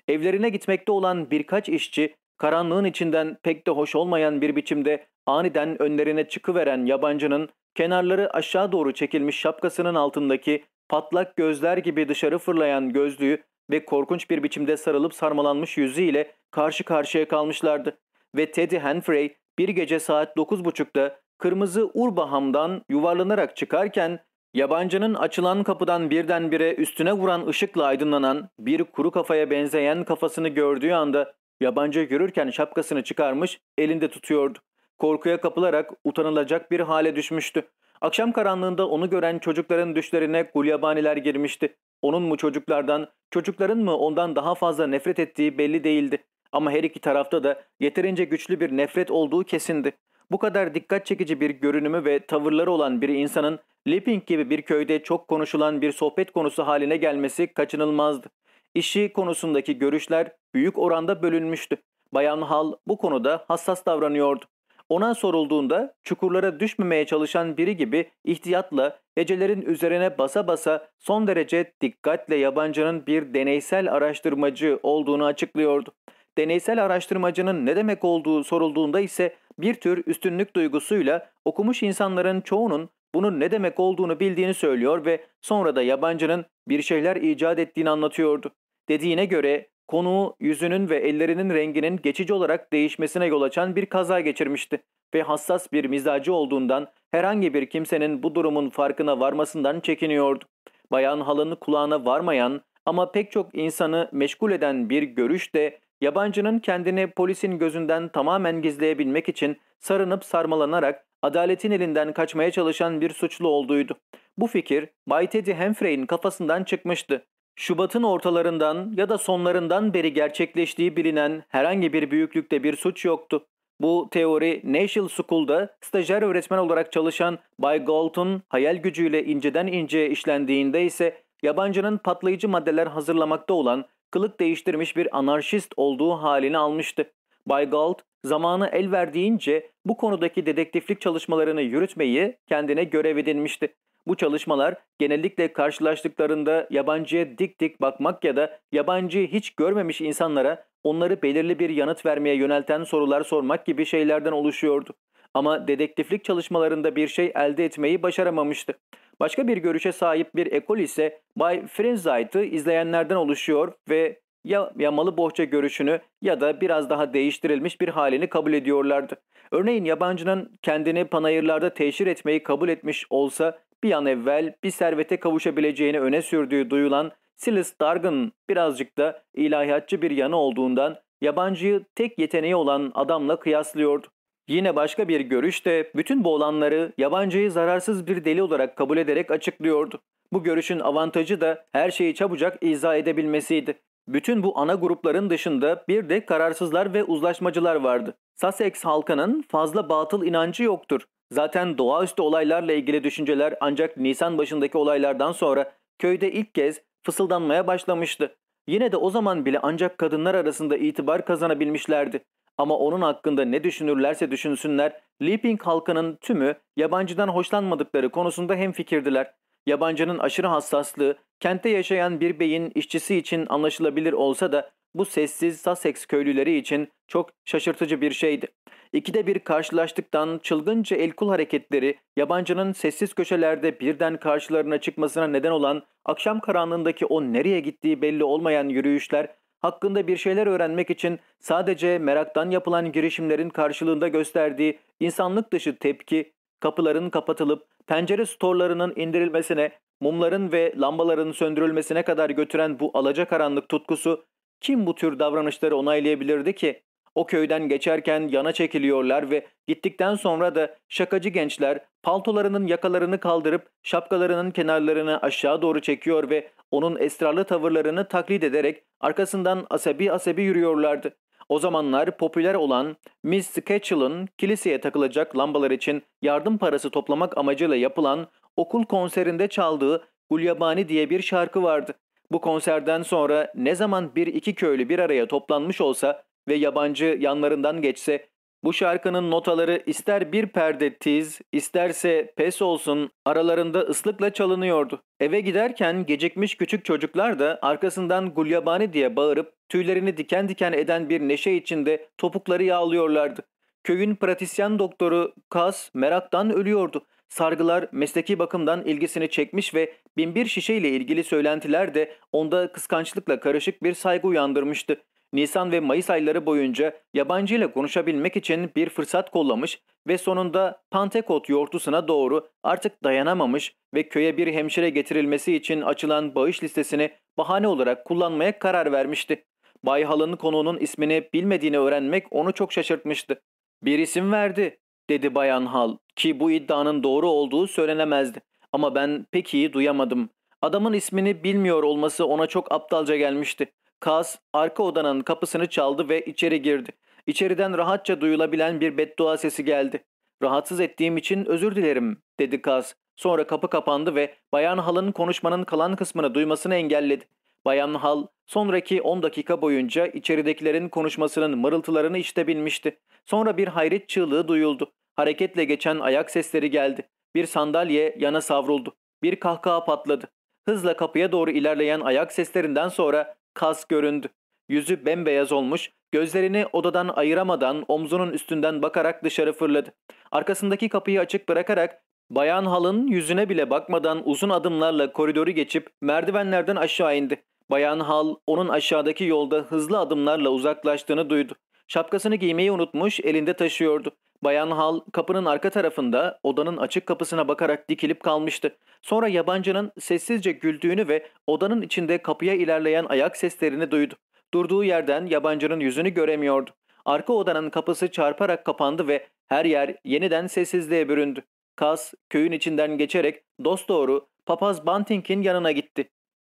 Evlerine gitmekte olan birkaç işçi karanlığın içinden pek de hoş olmayan bir biçimde aniden önlerine çıkıveren yabancının kenarları aşağı doğru çekilmiş şapkasının altındaki patlak gözler gibi dışarı fırlayan gözlüğü ve korkunç bir biçimde sarılıp sarmalanmış yüzüyle karşı karşıya kalmışlardı. Ve Teddy Humphrey bir gece saat 9.30'da kırmızı Urbaham'dan yuvarlanarak çıkarken Yabancının açılan kapıdan birdenbire üstüne vuran ışıkla aydınlanan bir kuru kafaya benzeyen kafasını gördüğü anda yabancı yürürken şapkasını çıkarmış elinde tutuyordu. Korkuya kapılarak utanılacak bir hale düşmüştü. Akşam karanlığında onu gören çocukların düşlerine gulyabaniler girmişti. Onun mu çocuklardan, çocukların mı ondan daha fazla nefret ettiği belli değildi. Ama her iki tarafta da yeterince güçlü bir nefret olduğu kesindi. Bu kadar dikkat çekici bir görünümü ve tavırları olan bir insanın Lipping gibi bir köyde çok konuşulan bir sohbet konusu haline gelmesi kaçınılmazdı. İşi konusundaki görüşler büyük oranda bölünmüştü. Bayan Hall bu konuda hassas davranıyordu. Ona sorulduğunda çukurlara düşmemeye çalışan biri gibi ihtiyatla hecelerin üzerine basa basa son derece dikkatle yabancının bir deneysel araştırmacı olduğunu açıklıyordu. Deneysel araştırmacının ne demek olduğu sorulduğunda ise bir tür üstünlük duygusuyla okumuş insanların çoğunun bunun ne demek olduğunu bildiğini söylüyor ve sonra da yabancının bir şeyler icat ettiğini anlatıyordu. Dediğine göre konuğu yüzünün ve ellerinin renginin geçici olarak değişmesine yol açan bir kaza geçirmişti ve hassas bir mizacı olduğundan herhangi bir kimsenin bu durumun farkına varmasından çekiniyordu. Bayan Hal'ın kulağına varmayan ama pek çok insanı meşgul eden bir görüş de yabancının kendini polisin gözünden tamamen gizleyebilmek için sarınıp sarmalanarak adaletin elinden kaçmaya çalışan bir suçlu olduğuydu. Bu fikir Bay Teddy Humphrey'in kafasından çıkmıştı. Şubat'ın ortalarından ya da sonlarından beri gerçekleştiği bilinen herhangi bir büyüklükte bir suç yoktu. Bu teori National School'da stajyer öğretmen olarak çalışan Bay Galton hayal gücüyle inceden inceye işlendiğinde ise yabancının patlayıcı maddeler hazırlamakta olan kılık değiştirmiş bir anarşist olduğu halini almıştı. Bay Galt zamanı el verdiğince bu konudaki dedektiflik çalışmalarını yürütmeyi kendine görev edinmişti. Bu çalışmalar genellikle karşılaştıklarında yabancıya dik dik bakmak ya da yabancıyı hiç görmemiş insanlara onları belirli bir yanıt vermeye yönelten sorular sormak gibi şeylerden oluşuyordu. Ama dedektiflik çalışmalarında bir şey elde etmeyi başaramamıştı. Başka bir görüşe sahip bir ekol ise Bay Frenzite'ı izleyenlerden oluşuyor ve ya yamalı bohça görüşünü ya da biraz daha değiştirilmiş bir halini kabul ediyorlardı. Örneğin yabancının kendini panayırlarda teşhir etmeyi kabul etmiş olsa bir an evvel bir servete kavuşabileceğini öne sürdüğü duyulan Silas Dargan birazcık da ilahiyatçı bir yanı olduğundan yabancıyı tek yeteneği olan adamla kıyaslıyordu. Yine başka bir görüş de bütün bu olanları yabancıyı zararsız bir deli olarak kabul ederek açıklıyordu. Bu görüşün avantajı da her şeyi çabucak izah edebilmesiydi. Bütün bu ana grupların dışında bir de kararsızlar ve uzlaşmacılar vardı. Sussex halkının fazla batıl inancı yoktur. Zaten doğaüstü olaylarla ilgili düşünceler ancak Nisan başındaki olaylardan sonra köyde ilk kez fısıldanmaya başlamıştı. Yine de o zaman bile ancak kadınlar arasında itibar kazanabilmişlerdi. Ama onun hakkında ne düşünürlerse düşünsünler, Leaping halkının tümü yabancıdan hoşlanmadıkları konusunda hemfikirdiler. Yabancının aşırı hassaslığı, kentte yaşayan bir beyin işçisi için anlaşılabilir olsa da bu sessiz Sussex köylüleri için çok şaşırtıcı bir şeydi. İkide bir karşılaştıktan çılgınca elkul hareketleri, yabancının sessiz köşelerde birden karşılarına çıkmasına neden olan akşam karanlığındaki o nereye gittiği belli olmayan yürüyüşler, hakkında bir şeyler öğrenmek için sadece meraktan yapılan girişimlerin karşılığında gösterdiği insanlık dışı tepki, kapıların kapatılıp pencere storlarının indirilmesine, mumların ve lambaların söndürülmesine kadar götüren bu alacakaranlık tutkusu kim bu tür davranışları onaylayabilirdi ki? O köyden geçerken yana çekiliyorlar ve gittikten sonra da şakacı gençler paltolarının yakalarını kaldırıp şapkalarının kenarlarını aşağı doğru çekiyor ve onun esrarlı tavırlarını taklit ederek arkasından asabi asabi yürüyorlardı. O zamanlar popüler olan Miss Sketchell'ın kiliseye takılacak lambalar için yardım parası toplamak amacıyla yapılan okul konserinde çaldığı Gulyabani diye bir şarkı vardı. Bu konserden sonra ne zaman bir iki köylü bir araya toplanmış olsa ve yabancı yanlarından geçse bu şarkının notaları ister bir perde tiz, isterse pes olsun aralarında ıslıkla çalınıyordu. Eve giderken gecikmiş küçük çocuklar da arkasından gulyabani diye bağırıp tüylerini diken diken eden bir neşe içinde topukları yağlıyorlardı. Köyün pratisyen doktoru Kas meraktan ölüyordu. Sargılar mesleki bakımdan ilgisini çekmiş ve binbir şişe ile ilgili söylentiler de onda kıskançlıkla karışık bir saygı uyandırmıştı. Nisan ve Mayıs ayları boyunca yabancı ile konuşabilmek için bir fırsat kollamış ve sonunda Pantekot yortusuna doğru artık dayanamamış ve köye bir hemşire getirilmesi için açılan bağış listesini bahane olarak kullanmaya karar vermişti. Bay Hal'ın konuğunun ismini bilmediğini öğrenmek onu çok şaşırtmıştı. Bir isim verdi, dedi Bayan Hal ki bu iddianın doğru olduğu söylenemezdi. Ama ben pek iyi duyamadım. Adamın ismini bilmiyor olması ona çok aptalca gelmişti. Kaz arka odanın kapısını çaldı ve içeri girdi. İçeriden rahatça duyulabilen bir beddua sesi geldi. Rahatsız ettiğim için özür dilerim dedi Kaz. Sonra kapı kapandı ve Bayan Hal'ın konuşmanın kalan kısmını duymasını engelledi. Bayan Hal sonraki 10 dakika boyunca içeridekilerin konuşmasının mırıltılarını işitebilmişti. Sonra bir hayret çığlığı duyuldu. Hareketle geçen ayak sesleri geldi. Bir sandalye yana savruldu. Bir kahkaha patladı. Hızla kapıya doğru ilerleyen ayak seslerinden sonra kas göründü. Yüzü bembeyaz olmuş, gözlerini odadan ayıramadan omzunun üstünden bakarak dışarı fırladı. Arkasındaki kapıyı açık bırakarak Bayan Hal'ın yüzüne bile bakmadan uzun adımlarla koridoru geçip merdivenlerden aşağı indi. Bayan Hal onun aşağıdaki yolda hızlı adımlarla uzaklaştığını duydu. Şapkasını giymeyi unutmuş, elinde taşıyordu. Bayan Hal kapının arka tarafında odanın açık kapısına bakarak dikilip kalmıştı. Sonra yabancının sessizce güldüğünü ve odanın içinde kapıya ilerleyen ayak seslerini duydu. Durduğu yerden yabancının yüzünü göremiyordu. Arka odanın kapısı çarparak kapandı ve her yer yeniden sessizliğe büründü. Kas köyün içinden geçerek dosdoğru papaz Bunting'in yanına gitti.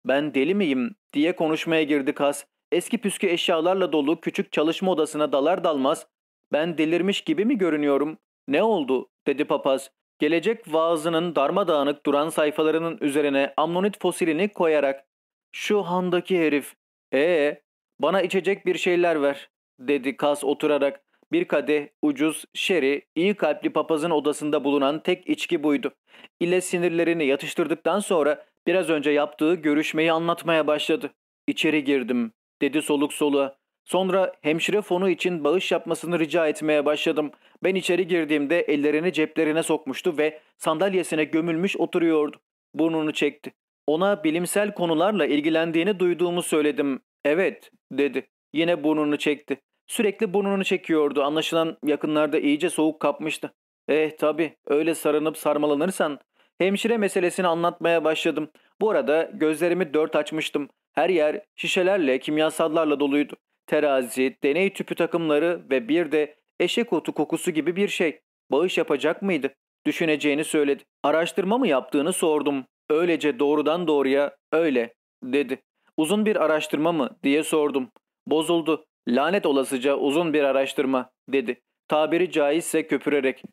Ben deli miyim diye konuşmaya girdi Kas. Eski püskü eşyalarla dolu küçük çalışma odasına dalar dalmaz ben delirmiş gibi mi görünüyorum? Ne oldu? dedi papaz. Gelecek vaazının darmadağınık duran sayfalarının üzerine ammonit fosilini koyarak. Şu handaki herif. Ee, bana içecek bir şeyler ver, dedi Kas oturarak. Bir kadeh, ucuz, şeri, iyi kalpli papazın odasında bulunan tek içki buydu. İle sinirlerini yatıştırdıktan sonra biraz önce yaptığı görüşmeyi anlatmaya başladı. İçeri girdim, dedi soluk soluğa. Sonra hemşire fonu için bağış yapmasını rica etmeye başladım. Ben içeri girdiğimde ellerini ceplerine sokmuştu ve sandalyesine gömülmüş oturuyordu. Burnunu çekti. Ona bilimsel konularla ilgilendiğini duyduğumu söyledim. Evet, dedi. Yine burnunu çekti. Sürekli burnunu çekiyordu. Anlaşılan yakınlarda iyice soğuk kapmıştı. Eh tabi öyle sarınıp sarmalanırsan. Hemşire meselesini anlatmaya başladım. Bu arada gözlerimi dört açmıştım. Her yer şişelerle, kimyasallarla doluydu terazi, deney tüpü takımları ve bir de eşek otu kokusu gibi bir şey. Bağış yapacak mıydı? Düşüneceğini söyledi. Araştırma mı yaptığını sordum. Öylece doğrudan doğruya öyle dedi. Uzun bir araştırma mı diye sordum. Bozuldu. Lanet olasıca uzun bir araştırma dedi. Tabiri caizse köpürerek.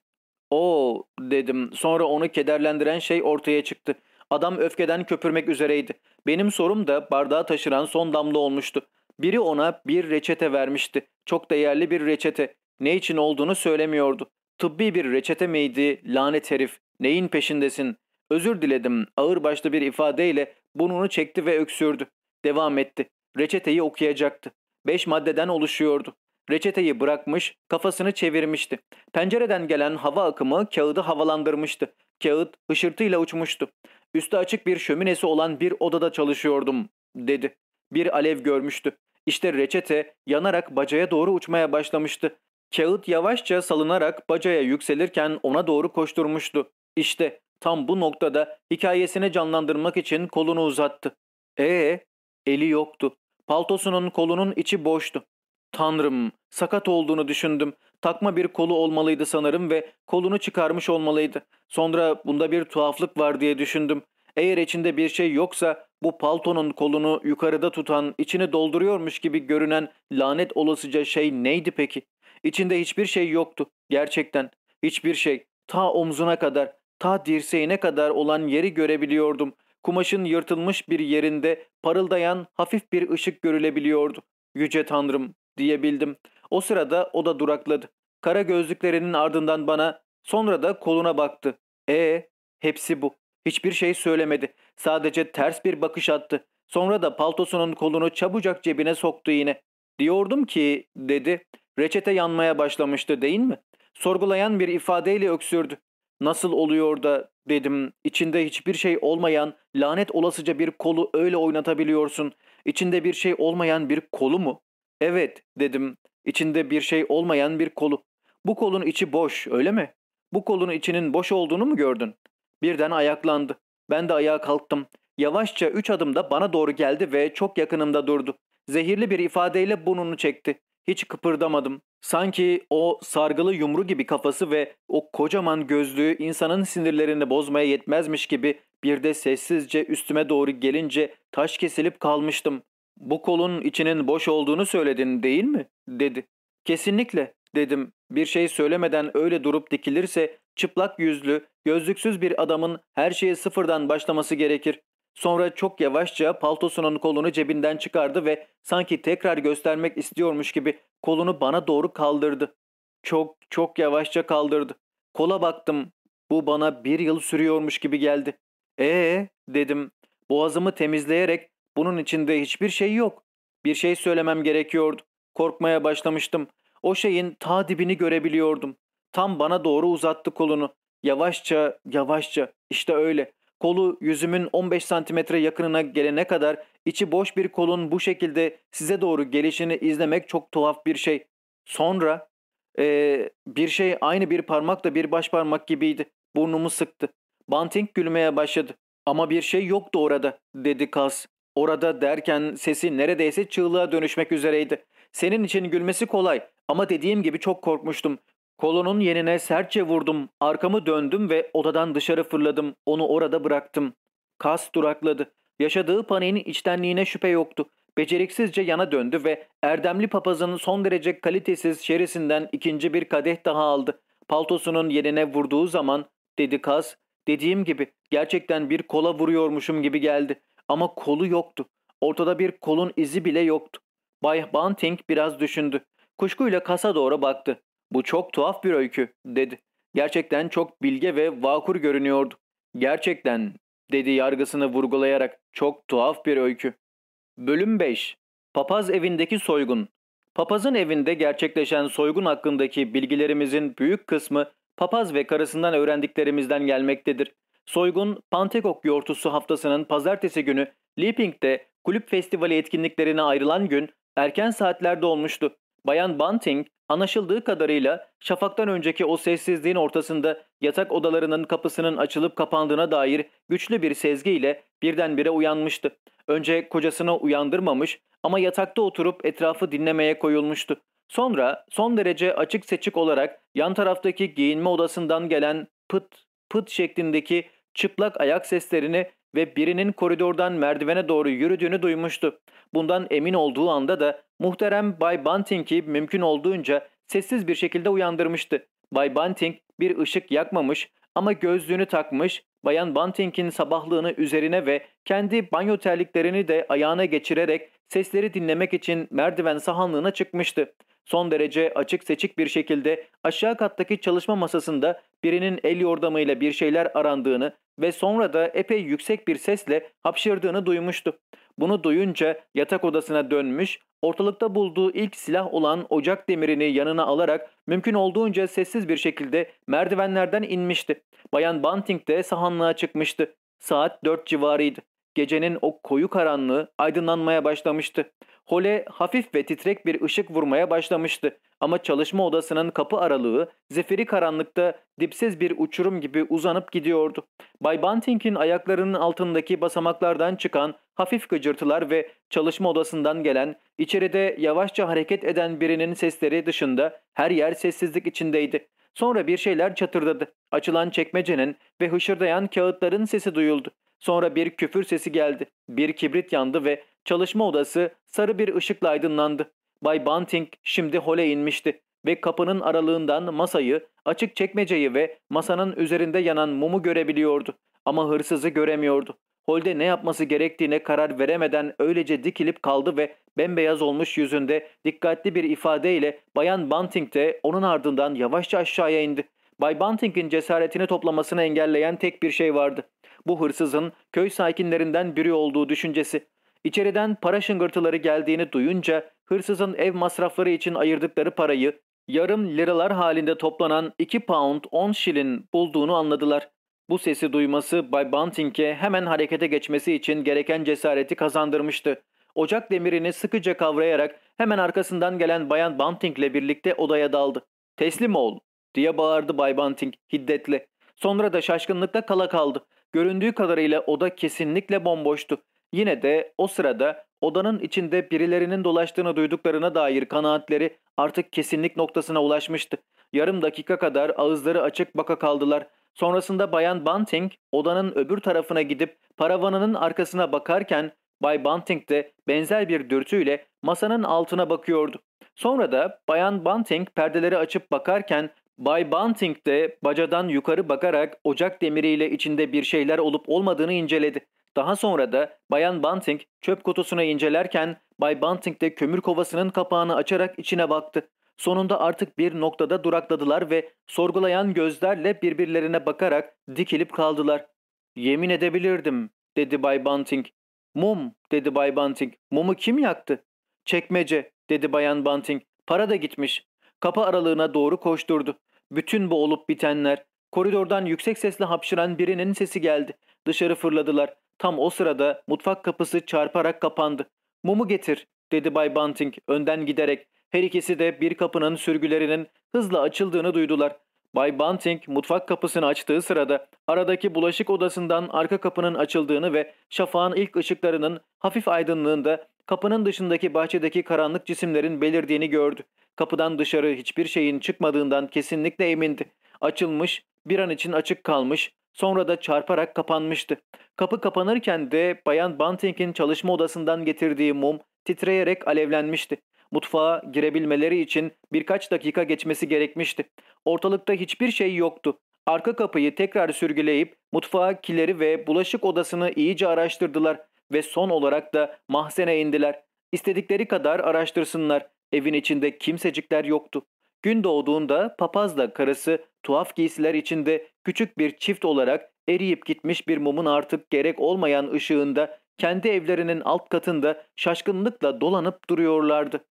Oo dedim. Sonra onu kederlendiren şey ortaya çıktı. Adam öfkeden köpürmek üzereydi. Benim sorum da bardağı taşıran son damla olmuştu. Biri ona bir reçete vermişti. Çok değerli bir reçete. Ne için olduğunu söylemiyordu. Tıbbi bir reçete miydi? Lanet herif. Neyin peşindesin? Özür diledim. Ağır başlı bir ifadeyle burnunu çekti ve öksürdü. Devam etti. Reçeteyi okuyacaktı. Beş maddeden oluşuyordu. Reçeteyi bırakmış, kafasını çevirmişti. Pencereden gelen hava akımı kağıdı havalandırmıştı. Kağıt hışırtıyla uçmuştu. Üstü açık bir şöminesi olan bir odada çalışıyordum, dedi. Bir alev görmüştü. İşte reçete yanarak bacaya doğru uçmaya başlamıştı. Kağıt yavaşça salınarak bacaya yükselirken ona doğru koşturmuştu. İşte tam bu noktada hikayesini canlandırmak için kolunu uzattı. Ee, eli yoktu. Paltosunun kolunun içi boştu. Tanrım, sakat olduğunu düşündüm. Takma bir kolu olmalıydı sanırım ve kolunu çıkarmış olmalıydı. Sonra bunda bir tuhaflık var diye düşündüm. Eğer içinde bir şey yoksa bu paltonun kolunu yukarıda tutan, içini dolduruyormuş gibi görünen lanet olasıca şey neydi peki? İçinde hiçbir şey yoktu. Gerçekten hiçbir şey. Ta omzuna kadar, ta dirseğine kadar olan yeri görebiliyordum. Kumaşın yırtılmış bir yerinde parıldayan hafif bir ışık görülebiliyordu. Yüce Tanrım diyebildim. O sırada o da durakladı. Kara gözlüklerinin ardından bana sonra da koluna baktı. E hepsi bu. Hiçbir şey söylemedi. Sadece ters bir bakış attı. Sonra da paltosunun kolunu çabucak cebine soktu yine. Diyordum ki dedi. Reçete yanmaya başlamıştı değil mi? Sorgulayan bir ifadeyle öksürdü. Nasıl oluyor da dedim içinde hiçbir şey olmayan lanet olasıca bir kolu öyle oynatabiliyorsun. İçinde bir şey olmayan bir kolu mu? Evet dedim. İçinde bir şey olmayan bir kolu. Bu kolun içi boş öyle mi? Bu kolun içinin boş olduğunu mu gördün? Birden ayaklandı. Ben de ayağa kalktım. Yavaşça üç adımda bana doğru geldi ve çok yakınımda durdu. Zehirli bir ifadeyle burnunu çekti. Hiç kıpırdamadım. Sanki o sargılı yumru gibi kafası ve o kocaman gözlüğü insanın sinirlerini bozmaya yetmezmiş gibi bir de sessizce üstüme doğru gelince taş kesilip kalmıştım. Bu kolun içinin boş olduğunu söyledin değil mi? dedi. Kesinlikle dedim. Bir şey söylemeden öyle durup dikilirse çıplak yüzlü, gözlüksüz bir adamın her şeye sıfırdan başlaması gerekir. Sonra çok yavaşça paltosunun kolunu cebinden çıkardı ve sanki tekrar göstermek istiyormuş gibi kolunu bana doğru kaldırdı. Çok çok yavaşça kaldırdı. Kola baktım. Bu bana bir yıl sürüyormuş gibi geldi. Ee dedim. Boğazımı temizleyerek bunun içinde hiçbir şey yok. Bir şey söylemem gerekiyordu. Korkmaya başlamıştım. O şeyin ta dibini görebiliyordum. Tam bana doğru uzattı kolunu. Yavaşça, yavaşça. İşte öyle. Kolu yüzümün 15 santimetre yakınına gelene kadar içi boş bir kolun bu şekilde size doğru gelişini izlemek çok tuhaf bir şey. Sonra ee, bir şey aynı bir parmakla bir baş parmak gibiydi. Burnumu sıktı. Banting gülmeye başladı. Ama bir şey yoktu orada dedi Kaz. Orada derken sesi neredeyse çığlığa dönüşmek üzereydi. Senin için gülmesi kolay ama dediğim gibi çok korkmuştum. Kolunun yenine sertçe vurdum. Arkamı döndüm ve odadan dışarı fırladım. Onu orada bıraktım. Kas durakladı. Yaşadığı paniğin içtenliğine şüphe yoktu. Beceriksizce yana döndü ve erdemli papazın son derece kalitesiz şerisinden ikinci bir kadeh daha aldı. Paltosunun yerine vurduğu zaman dedi Kas, dediğim gibi gerçekten bir kola vuruyormuşum gibi geldi. Ama kolu yoktu. Ortada bir kolun izi bile yoktu. Bay Bunting biraz düşündü. Kuşkuyla kasa doğru baktı. Bu çok tuhaf bir öykü dedi. Gerçekten çok bilge ve vakur görünüyordu. Gerçekten dedi yargısını vurgulayarak çok tuhaf bir öykü. Bölüm 5 Papaz evindeki soygun Papazın evinde gerçekleşen soygun hakkındaki bilgilerimizin büyük kısmı papaz ve karısından öğrendiklerimizden gelmektedir. Soygun Pantekok yortusu haftasının pazartesi günü Leaping'de kulüp festivali etkinliklerine ayrılan gün erken saatlerde olmuştu. Bayan Bunting anlaşıldığı kadarıyla şafaktan önceki o sessizliğin ortasında yatak odalarının kapısının açılıp kapandığına dair güçlü bir sezgiyle birdenbire uyanmıştı. Önce kocasını uyandırmamış ama yatakta oturup etrafı dinlemeye koyulmuştu. Sonra son derece açık seçik olarak yan taraftaki giyinme odasından gelen pıt pıt şeklindeki çıplak ayak seslerini ve birinin koridordan merdivene doğru yürüdüğünü duymuştu. Bundan emin olduğu anda da muhterem Bay Bunting'i mümkün olduğunca sessiz bir şekilde uyandırmıştı. Bay Bunting bir ışık yakmamış ama gözlüğünü takmış, Bayan Bunting'in sabahlığını üzerine ve kendi banyo terliklerini de ayağına geçirerek sesleri dinlemek için merdiven sahanlığına çıkmıştı. Son derece açık seçik bir şekilde aşağı kattaki çalışma masasında birinin el yordamıyla bir şeyler arandığını ve sonra da epey yüksek bir sesle hapşırdığını duymuştu. Bunu duyunca yatak odasına dönmüş, ortalıkta bulduğu ilk silah olan ocak demirini yanına alarak mümkün olduğunca sessiz bir şekilde merdivenlerden inmişti. Bayan Bunting de sahanlığa çıkmıştı. Saat dört civarıydı. Gecenin o koyu karanlığı aydınlanmaya başlamıştı. Hole hafif ve titrek bir ışık vurmaya başlamıştı. Ama çalışma odasının kapı aralığı zifiri karanlıkta dipsiz bir uçurum gibi uzanıp gidiyordu. Bay Bunting'in ayaklarının altındaki basamaklardan çıkan hafif gıcırtılar ve çalışma odasından gelen, içeride yavaşça hareket eden birinin sesleri dışında her yer sessizlik içindeydi. Sonra bir şeyler çatırdadı. Açılan çekmecenin ve hışırdayan kağıtların sesi duyuldu. Sonra bir küfür sesi geldi. Bir kibrit yandı ve çalışma odası sarı bir ışıkla aydınlandı. Bay Bunting şimdi hole inmişti ve kapının aralığından masayı, açık çekmeceyi ve masanın üzerinde yanan mumu görebiliyordu. Ama hırsızı göremiyordu. Holde ne yapması gerektiğine karar veremeden öylece dikilip kaldı ve bembeyaz olmuş yüzünde dikkatli bir ifadeyle Bayan Bunting de onun ardından yavaşça aşağıya indi. Bay Bunting'in cesaretini toplamasını engelleyen tek bir şey vardı. Bu hırsızın köy sakinlerinden biri olduğu düşüncesi. İçeriden para şıngırtıları geldiğini duyunca hırsızın ev masrafları için ayırdıkları parayı yarım liralar halinde toplanan 2 pound 10 şilin bulduğunu anladılar. Bu sesi duyması Bay Bunting'e hemen harekete geçmesi için gereken cesareti kazandırmıştı. Ocak demirini sıkıca kavrayarak Hemen arkasından gelen Bayan Bunting ile birlikte odaya daldı. Teslim ol diye bağırdı Bay Bunting hiddetle. Sonra da şaşkınlıkla kala kaldı. Göründüğü kadarıyla oda kesinlikle bomboştu. Yine de o sırada odanın içinde birilerinin dolaştığını duyduklarına dair kanaatleri artık kesinlik noktasına ulaşmıştı. Yarım dakika kadar ağızları açık baka kaldılar. Sonrasında Bayan Bunting odanın öbür tarafına gidip paravanının arkasına bakarken Bay Bunting de benzer bir dürtüyle masanın altına bakıyordu. Sonra da Bayan Bunting perdeleri açıp bakarken Bay Bunting de bacadan yukarı bakarak ocak demiriyle içinde bir şeyler olup olmadığını inceledi. Daha sonra da Bayan Bunting çöp kutusunu incelerken Bay Bunting de kömür kovasının kapağını açarak içine baktı. Sonunda artık bir noktada durakladılar ve sorgulayan gözlerle birbirlerine bakarak dikilip kaldılar. Yemin edebilirdim dedi Bay Bunting. Mum dedi Bay Bunting. Mumu kim yaktı? Çekmece dedi Bayan Bunting. Para da gitmiş. Kapı aralığına doğru koşturdu. Bütün bu olup bitenler. Koridordan yüksek sesle hapşıran birinin sesi geldi. Dışarı fırladılar. Tam o sırada mutfak kapısı çarparak kapandı. Mumu getir dedi Bay Bunting önden giderek. Her ikisi de bir kapının sürgülerinin hızla açıldığını duydular. Bay Bunting mutfak kapısını açtığı sırada aradaki bulaşık odasından arka kapının açıldığını ve şafağın ilk ışıklarının hafif aydınlığında kapının dışındaki bahçedeki karanlık cisimlerin belirdiğini gördü. Kapıdan dışarı hiçbir şeyin çıkmadığından kesinlikle emindi. Açılmış, bir an için açık kalmış, sonra da çarparak kapanmıştı. Kapı kapanırken de Bayan Bunting'in çalışma odasından getirdiği mum titreyerek alevlenmişti. Mutfağa girebilmeleri için birkaç dakika geçmesi gerekmişti. Ortalıkta hiçbir şey yoktu. Arka kapıyı tekrar sürgüleyip mutfağa kileri ve bulaşık odasını iyice araştırdılar ve son olarak da mahzene indiler. İstedikleri kadar araştırsınlar. Evin içinde kimsecikler yoktu. Gün doğduğunda papazla karısı tuhaf giysiler içinde küçük bir çift olarak eriyip gitmiş bir mumun artık gerek olmayan ışığında kendi evlerinin alt katında şaşkınlıkla dolanıp duruyorlardı.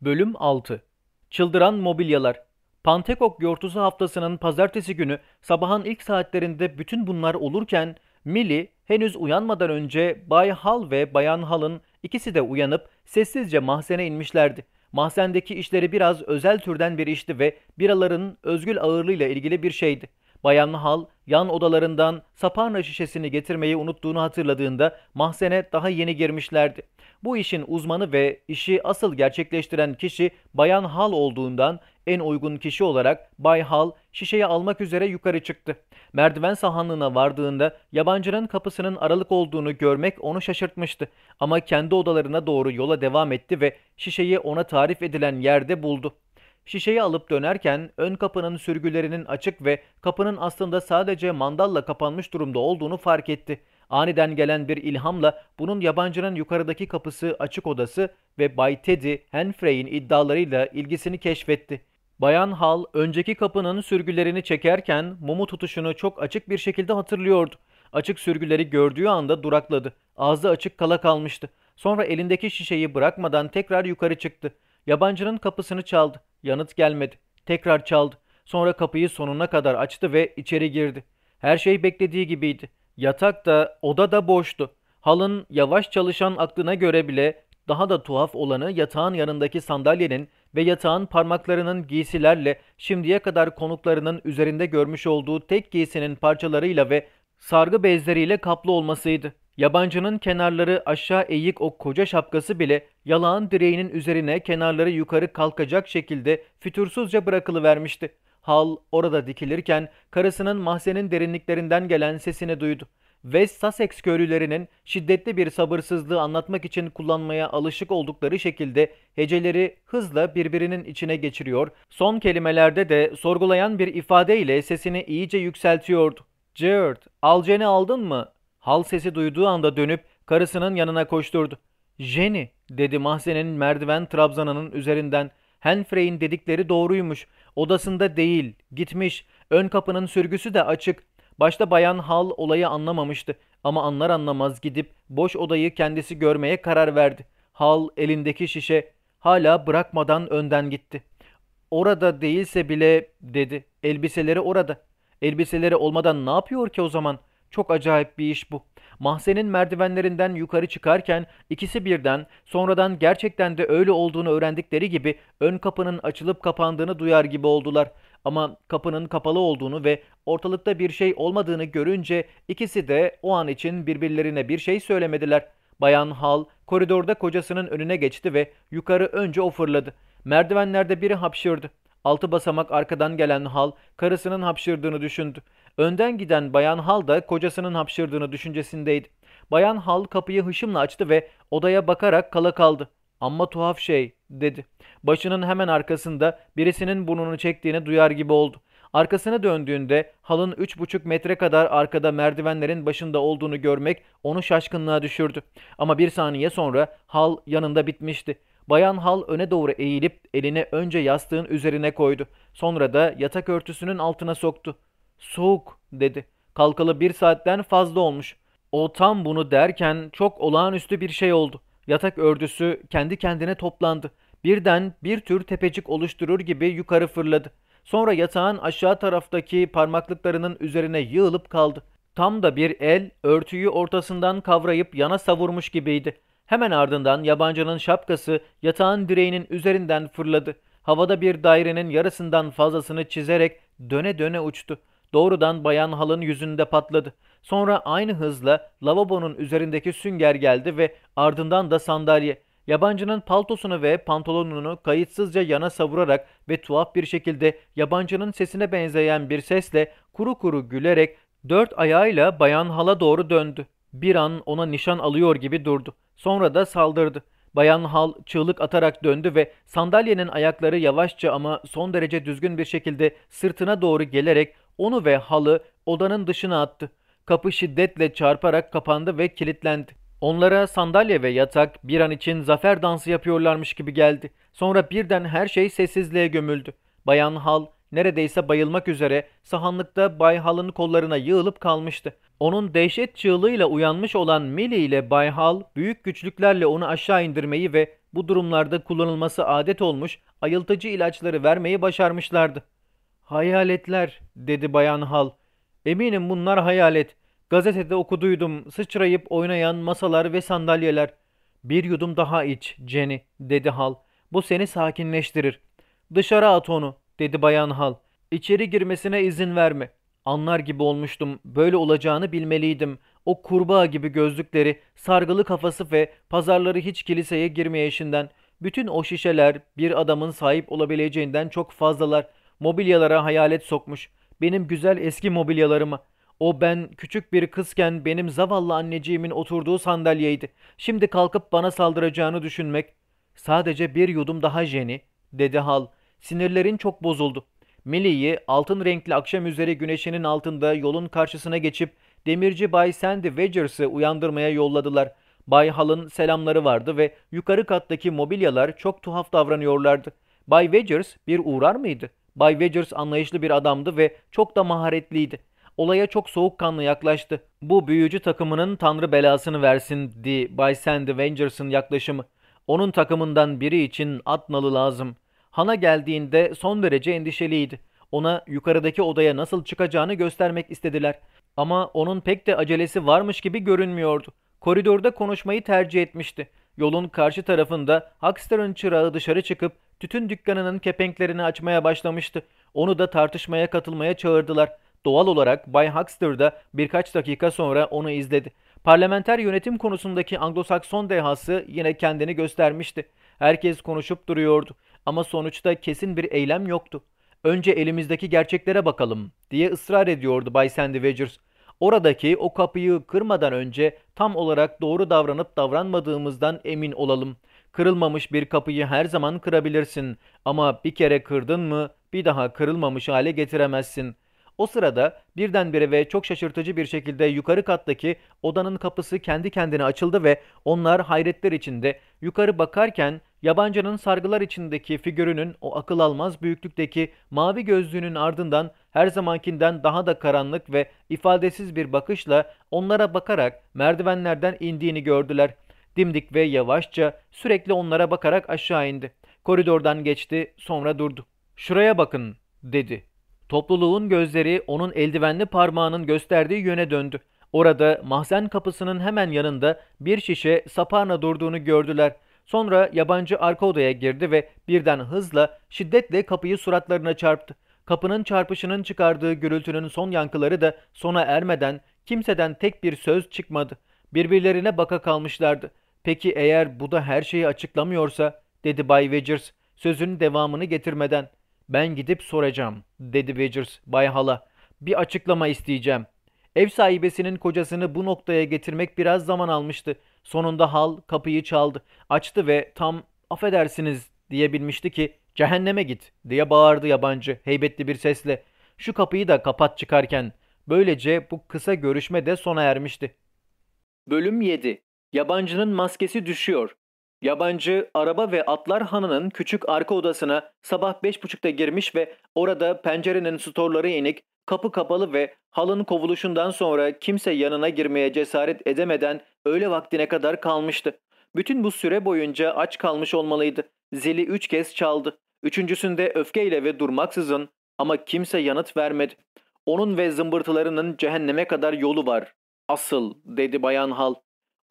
Bölüm 6 Çıldıran Mobilyalar Pantekok Yortusu haftasının pazartesi günü sabahın ilk saatlerinde bütün bunlar olurken Millie henüz uyanmadan önce Bay Hal ve Bayan Hal'ın ikisi de uyanıp sessizce mahzene inmişlerdi. Mahzendeki işleri biraz özel türden bir işti ve biraların özgül ağırlığıyla ilgili bir şeydi. Bayan Hal yan odalarından saparna şişesini getirmeyi unuttuğunu hatırladığında mahzene daha yeni girmişlerdi. Bu işin uzmanı ve işi asıl gerçekleştiren kişi Bayan Hal olduğundan en uygun kişi olarak Bay Hal şişeyi almak üzere yukarı çıktı. Merdiven sahanlığına vardığında yabancının kapısının aralık olduğunu görmek onu şaşırtmıştı. Ama kendi odalarına doğru yola devam etti ve şişeyi ona tarif edilen yerde buldu. Şişeyi alıp dönerken ön kapının sürgülerinin açık ve kapının aslında sadece mandalla kapanmış durumda olduğunu fark etti. Aniden gelen bir ilhamla bunun yabancının yukarıdaki kapısı açık odası ve Bay Teddy Henfrey'in iddialarıyla ilgisini keşfetti. Bayan Hal önceki kapının sürgülerini çekerken mumu tutuşunu çok açık bir şekilde hatırlıyordu. Açık sürgüleri gördüğü anda durakladı. Ağzı açık kala kalmıştı. Sonra elindeki şişeyi bırakmadan tekrar yukarı çıktı. Yabancının kapısını çaldı. Yanıt gelmedi. Tekrar çaldı. Sonra kapıyı sonuna kadar açtı ve içeri girdi. Her şey beklediği gibiydi. Yatak da oda da boştu. Halın yavaş çalışan aklına göre bile daha da tuhaf olanı yatağın yanındaki sandalyenin ve yatağın parmaklarının giysilerle şimdiye kadar konuklarının üzerinde görmüş olduğu tek giysinin parçalarıyla ve sargı bezleriyle kaplı olmasıydı. Yabancının kenarları aşağı eğik o koca şapkası bile yalağın direğinin üzerine kenarları yukarı kalkacak şekilde fütursuzca bırakılıvermişti. Hal orada dikilirken karısının mahzenin derinliklerinden gelen sesini duydu. West Sussex köylülerinin şiddetli bir sabırsızlığı anlatmak için kullanmaya alışık oldukları şekilde heceleri hızla birbirinin içine geçiriyor, son kelimelerde de sorgulayan bir ifadeyle sesini iyice yükseltiyordu. Jared, alceni aldın mı? Hal sesi duyduğu anda dönüp karısının yanına koşturdu. Jenny, dedi mahzenin merdiven trabzanının üzerinden. Henfrey'in dedikleri doğruymuş. Odasında değil, gitmiş. Ön kapının sürgüsü de açık. Başta Bayan Hal olayı anlamamıştı ama anlar anlamaz gidip boş odayı kendisi görmeye karar verdi. Hal elindeki şişe hala bırakmadan önden gitti. Orada değilse bile dedi. Elbiseleri orada. Elbiseleri olmadan ne yapıyor ki o zaman? Çok acayip bir iş bu. Mahzenin merdivenlerinden yukarı çıkarken ikisi birden sonradan gerçekten de öyle olduğunu öğrendikleri gibi ön kapının açılıp kapandığını duyar gibi oldular. Ama kapının kapalı olduğunu ve ortalıkta bir şey olmadığını görünce ikisi de o an için birbirlerine bir şey söylemediler. Bayan Hal koridorda kocasının önüne geçti ve yukarı önce o fırladı. Merdivenlerde biri hapşırdı. Altı basamak arkadan gelen Hal karısının hapşırdığını düşündü. Önden giden Bayan Hal da kocasının hapşırdığını düşüncesindeydi. Bayan Hal kapıyı hışımla açtı ve odaya bakarak kala kaldı. Amma tuhaf şey dedi. Başının hemen arkasında birisinin burnunu çektiğini duyar gibi oldu. Arkasına döndüğünde halın üç buçuk metre kadar arkada merdivenlerin başında olduğunu görmek onu şaşkınlığa düşürdü. Ama bir saniye sonra hal yanında bitmişti. Bayan Hal öne doğru eğilip elini önce yastığın üzerine koydu. Sonra da yatak örtüsünün altına soktu. Soğuk dedi. Kalkalı bir saatten fazla olmuş. O tam bunu derken çok olağanüstü bir şey oldu. Yatak örtüsü kendi kendine toplandı. Birden bir tür tepecik oluşturur gibi yukarı fırladı. Sonra yatağın aşağı taraftaki parmaklıklarının üzerine yığılıp kaldı. Tam da bir el örtüyü ortasından kavrayıp yana savurmuş gibiydi. Hemen ardından yabancının şapkası yatağın direğinin üzerinden fırladı. Havada bir dairenin yarısından fazlasını çizerek döne döne uçtu. Doğrudan bayan halın yüzünde patladı. Sonra aynı hızla lavabonun üzerindeki sünger geldi ve ardından da sandalye. Yabancının paltosunu ve pantolonunu kayıtsızca yana savurarak ve tuhaf bir şekilde yabancının sesine benzeyen bir sesle kuru kuru gülerek dört ayağıyla bayan hala doğru döndü. Bir an ona nişan alıyor gibi durdu. Sonra da saldırdı. Bayan Hal çığlık atarak döndü ve sandalyenin ayakları yavaşça ama son derece düzgün bir şekilde sırtına doğru gelerek onu ve halı odanın dışına attı. Kapı şiddetle çarparak kapandı ve kilitlendi. Onlara sandalye ve yatak bir an için zafer dansı yapıyorlarmış gibi geldi. Sonra birden her şey sessizliğe gömüldü. Bayan Hal neredeyse bayılmak üzere sahanlıkta Bay Hal'ın kollarına yığılıp kalmıştı. Onun dehşet çığlığıyla uyanmış olan Millie ile Bay Hal büyük güçlüklerle onu aşağı indirmeyi ve bu durumlarda kullanılması adet olmuş ayıltıcı ilaçları vermeyi başarmışlardı. Hayaletler dedi Bayan Hal. Eminim bunlar hayalet. Gazetede okuduydum sıçrayıp oynayan masalar ve sandalyeler. Bir yudum daha iç Jenny dedi Hal. Bu seni sakinleştirir. Dışarı at onu dedi Bayan Hal. İçeri girmesine izin verme. Anlar gibi olmuştum. Böyle olacağını bilmeliydim. O kurbağa gibi gözlükleri, sargılı kafası ve pazarları hiç kiliseye girmeyişinden. Bütün o şişeler bir adamın sahip olabileceğinden çok fazlalar. Mobilyalara hayalet sokmuş. Benim güzel eski mobilyalarıma. O ben küçük bir kızken benim zavallı anneciğimin oturduğu sandalyeydi. Şimdi kalkıp bana saldıracağını düşünmek. Sadece bir yudum daha Jenny, dedi Hal. Sinirlerin çok bozuldu. Millie'yi altın renkli akşam üzeri güneşinin altında yolun karşısına geçip demirci Bay Sandy Wedgers'ı uyandırmaya yolladılar. Bay Hal'ın selamları vardı ve yukarı kattaki mobilyalar çok tuhaf davranıyorlardı. Bay Wedgers bir uğrar mıydı? Bay Wedgers anlayışlı bir adamdı ve çok da maharetliydi. Olaya çok soğukkanlı yaklaştı. Bu büyücü takımının tanrı belasını versin di Bay Sandy Wedgers'ın yaklaşımı. Onun takımından biri için at nalı lazım. Han'a geldiğinde son derece endişeliydi. Ona yukarıdaki odaya nasıl çıkacağını göstermek istediler. Ama onun pek de acelesi varmış gibi görünmüyordu. Koridorda konuşmayı tercih etmişti. Yolun karşı tarafında Huckster'ın çırağı dışarı çıkıp tütün dükkanının kepenklerini açmaya başlamıştı. Onu da tartışmaya katılmaya çağırdılar. Doğal olarak Bay Huckster da birkaç dakika sonra onu izledi. Parlamenter yönetim konusundaki Anglo-Sakson dehası yine kendini göstermişti. Herkes konuşup duruyordu ama sonuçta kesin bir eylem yoktu. Önce elimizdeki gerçeklere bakalım diye ısrar ediyordu Bay Sandy Wedgers. Oradaki o kapıyı kırmadan önce tam olarak doğru davranıp davranmadığımızdan emin olalım. Kırılmamış bir kapıyı her zaman kırabilirsin ama bir kere kırdın mı bir daha kırılmamış hale getiremezsin. O sırada birdenbire ve çok şaşırtıcı bir şekilde yukarı kattaki odanın kapısı kendi kendine açıldı ve onlar hayretler içinde yukarı bakarken yabancının sargılar içindeki figürünün o akıl almaz büyüklükteki mavi gözlüğünün ardından her zamankinden daha da karanlık ve ifadesiz bir bakışla onlara bakarak merdivenlerden indiğini gördüler. Dimdik ve yavaşça sürekli onlara bakarak aşağı indi. Koridordan geçti sonra durdu. Şuraya bakın dedi. Topluluğun gözleri onun eldivenli parmağının gösterdiği yöne döndü. Orada mahzen kapısının hemen yanında bir şişe saparna durduğunu gördüler. Sonra yabancı arka odaya girdi ve birden hızla, şiddetle kapıyı suratlarına çarptı. Kapının çarpışının çıkardığı gürültünün son yankıları da sona ermeden kimseden tek bir söz çıkmadı. Birbirlerine baka kalmışlardı. Peki eğer bu da her şeyi açıklamıyorsa, dedi Bay Wedgers, sözün devamını getirmeden. Ben gidip soracağım, dedi Wedgers, Bay Hala. Bir açıklama isteyeceğim. Ev sahibesinin kocasını bu noktaya getirmek biraz zaman almıştı. Sonunda Hal kapıyı çaldı, açtı ve tam affedersiniz diyebilmişti ki cehenneme git diye bağırdı yabancı heybetli bir sesle. Şu kapıyı da kapat çıkarken. Böylece bu kısa görüşme de sona ermişti. Bölüm 7 Yabancının maskesi düşüyor. Yabancı araba ve atlar hanının küçük arka odasına sabah beş buçukta girmiş ve orada pencerenin storları inik, kapı kapalı ve halın kovuluşundan sonra kimse yanına girmeye cesaret edemeden öğle vaktine kadar kalmıştı. Bütün bu süre boyunca aç kalmış olmalıydı. Zili üç kez çaldı. Üçüncüsünde öfkeyle ve durmaksızın ama kimse yanıt vermedi. Onun ve zımbırtılarının cehenneme kadar yolu var. Asıl dedi Bayan Hal.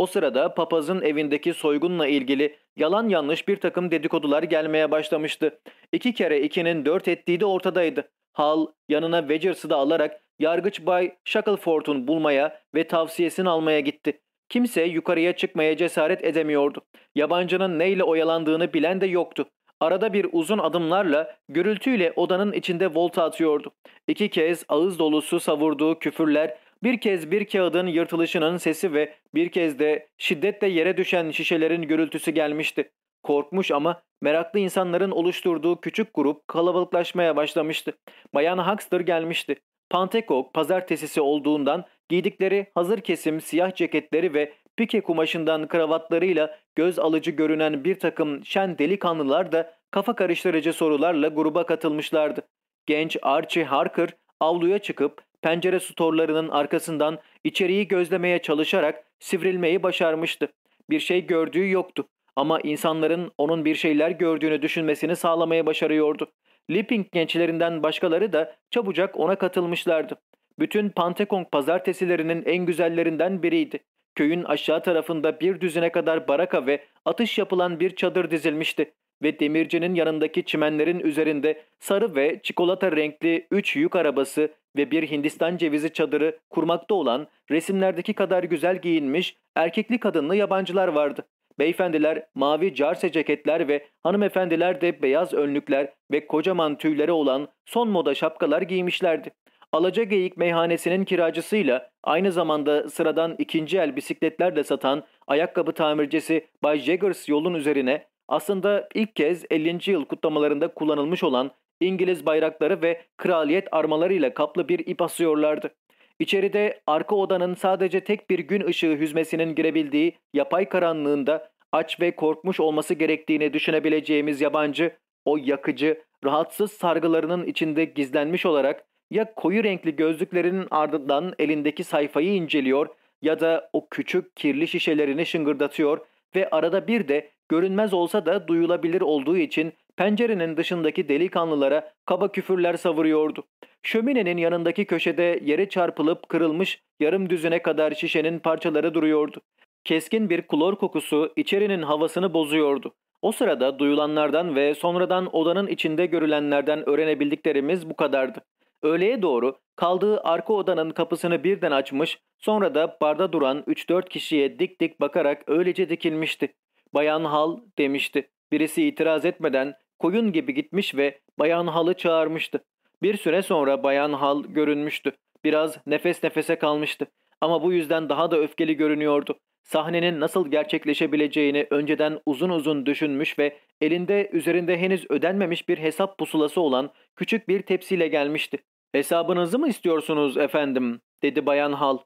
O sırada papazın evindeki soygunla ilgili yalan yanlış bir takım dedikodular gelmeye başlamıştı. İki kere ikinin dört ettiği de ortadaydı. Hal yanına Wedgers'ı da alarak yargıç Bay Shackleford'un bulmaya ve tavsiyesini almaya gitti. Kimse yukarıya çıkmaya cesaret edemiyordu. Yabancının neyle oyalandığını bilen de yoktu. Arada bir uzun adımlarla gürültüyle odanın içinde volta atıyordu. İki kez ağız dolusu savurduğu küfürler bir kez bir kağıdın yırtılışının sesi ve bir kez de şiddetle yere düşen şişelerin gürültüsü gelmişti. Korkmuş ama meraklı insanların oluşturduğu küçük grup kalabalıklaşmaya başlamıştı. Bayan Huxter gelmişti. Pantekok pazartesisi olduğundan giydikleri hazır kesim siyah ceketleri ve pike kumaşından kravatlarıyla göz alıcı görünen bir takım şen delikanlılar da kafa karıştırıcı sorularla gruba katılmışlardı. Genç Archie Harker avluya çıkıp pencere storlarının arkasından içeriği gözlemeye çalışarak sivrilmeyi başarmıştı. Bir şey gördüğü yoktu ama insanların onun bir şeyler gördüğünü düşünmesini sağlamaya başarıyordu. Lipping gençlerinden başkaları da çabucak ona katılmışlardı. Bütün Pantekong pazartesilerinin en güzellerinden biriydi. Köyün aşağı tarafında bir düzine kadar baraka ve atış yapılan bir çadır dizilmişti ve demircinin yanındaki çimenlerin üzerinde sarı ve çikolata renkli üç yük arabası ve bir Hindistan cevizi çadırı kurmakta olan resimlerdeki kadar güzel giyinmiş erkekli kadınlı yabancılar vardı. Beyefendiler mavi carse ceketler ve hanımefendiler de beyaz önlükler ve kocaman tüyleri olan son moda şapkalar giymişlerdi. Alaca Geyik meyhanesinin kiracısıyla aynı zamanda sıradan ikinci el bisikletlerle satan ayakkabı tamircisi Bay Jaggers yolun üzerine aslında ilk kez 50. yıl kutlamalarında kullanılmış olan İngiliz bayrakları ve kraliyet armalarıyla kaplı bir ip asıyorlardı. İçeride arka odanın sadece tek bir gün ışığı hüzmesinin girebildiği yapay karanlığında aç ve korkmuş olması gerektiğini düşünebileceğimiz yabancı, o yakıcı, rahatsız sargılarının içinde gizlenmiş olarak ya koyu renkli gözlüklerinin ardından elindeki sayfayı inceliyor ya da o küçük kirli şişelerini şıngırdatıyor ve arada bir de görünmez olsa da duyulabilir olduğu için pencerenin dışındaki delikanlılara kaba küfürler savuruyordu. Şöminenin yanındaki köşede yere çarpılıp kırılmış yarım düzüne kadar şişenin parçaları duruyordu. Keskin bir klor kokusu içerinin havasını bozuyordu. O sırada duyulanlardan ve sonradan odanın içinde görülenlerden öğrenebildiklerimiz bu kadardı. Öğleye doğru kaldığı arka odanın kapısını birden açmış, sonra da barda duran 3-4 kişiye dik dik bakarak öylece dikilmişti. Bayan Hal demişti. Birisi itiraz etmeden koyun gibi gitmiş ve Bayan Hal'ı çağırmıştı. Bir süre sonra Bayan Hal görünmüştü. Biraz nefes nefese kalmıştı. Ama bu yüzden daha da öfkeli görünüyordu. Sahnenin nasıl gerçekleşebileceğini önceden uzun uzun düşünmüş ve elinde üzerinde henüz ödenmemiş bir hesap pusulası olan küçük bir tepsiyle gelmişti. Hesabınızı mı istiyorsunuz efendim? dedi Bayan Hal.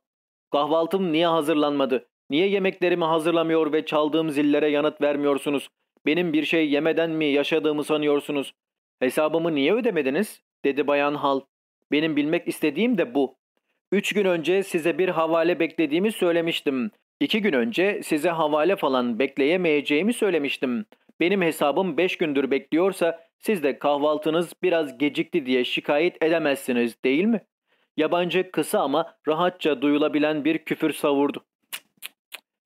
Kahvaltım niye hazırlanmadı? Niye yemeklerimi hazırlamıyor ve çaldığım zillere yanıt vermiyorsunuz? Benim bir şey yemeden mi yaşadığımı sanıyorsunuz? Hesabımı niye ödemediniz? dedi Bayan Hal. Benim bilmek istediğim de bu. Üç gün önce size bir havale beklediğimi söylemiştim. İki gün önce size havale falan bekleyemeyeceğimi söylemiştim. Benim hesabım beş gündür bekliyorsa siz de kahvaltınız biraz gecikti diye şikayet edemezsiniz değil mi? Yabancı kısa ama rahatça duyulabilen bir küfür savurdu.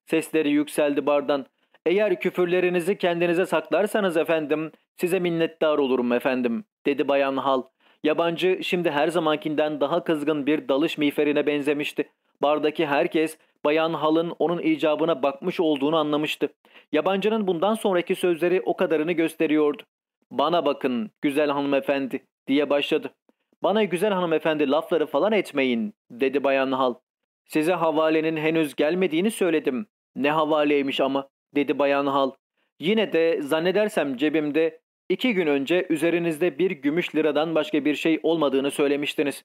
Sesleri yükseldi bardan. Eğer küfürlerinizi kendinize saklarsanız efendim, size minnettar olurum efendim, dedi Bayan Hal. Yabancı şimdi her zamankinden daha kızgın bir dalış miğferine benzemişti. Bardaki herkes Bayan Hal'ın onun icabına bakmış olduğunu anlamıştı. Yabancının bundan sonraki sözleri o kadarını gösteriyordu. Bana bakın güzel hanımefendi diye başladı. Bana güzel hanımefendi lafları falan etmeyin dedi Bayan Hal. Size havalenin henüz gelmediğini söyledim. Ne havaleymiş ama dedi Bayan Hal. Yine de zannedersem cebimde iki gün önce üzerinizde bir gümüş liradan başka bir şey olmadığını söylemiştiniz.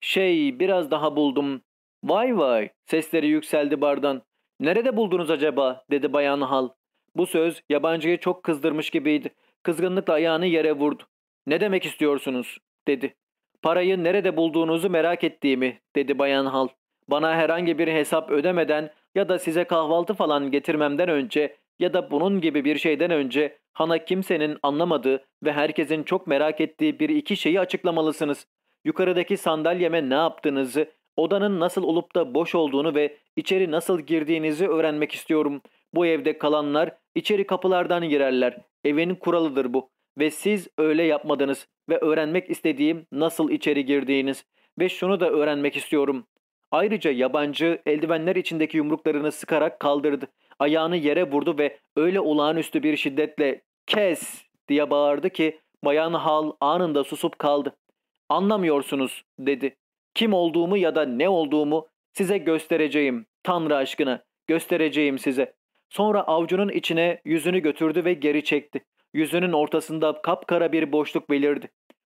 Şey biraz daha buldum. Vay vay sesleri yükseldi bardan. Nerede buldunuz acaba dedi Bayan Hal. Bu söz yabancıyı çok kızdırmış gibiydi. Kızgınlıkla ayağını yere vurdu. Ne demek istiyorsunuz dedi. Parayı nerede bulduğunuzu merak ettiğimi dedi Bayan Hal. Bana herhangi bir hesap ödemeden ya da size kahvaltı falan getirmemden önce ya da bunun gibi bir şeyden önce hana kimsenin anlamadığı ve herkesin çok merak ettiği bir iki şeyi açıklamalısınız. Yukarıdaki sandalyeme ne yaptığınızı, odanın nasıl olup da boş olduğunu ve içeri nasıl girdiğinizi öğrenmek istiyorum. Bu evde kalanlar içeri kapılardan girerler. Evin kuralıdır bu. Ve siz öyle yapmadınız ve öğrenmek istediğim nasıl içeri girdiğiniz ve şunu da öğrenmek istiyorum. Ayrıca yabancı eldivenler içindeki yumruklarını sıkarak kaldırdı. Ayağını yere vurdu ve öyle olağanüstü bir şiddetle kes diye bağırdı ki bayan Hal anında susup kaldı. Anlamıyorsunuz dedi. Kim olduğumu ya da ne olduğumu size göstereceğim. Tanrı aşkına göstereceğim size. Sonra avcunun içine yüzünü götürdü ve geri çekti. Yüzünün ortasında kapkara bir boşluk belirdi.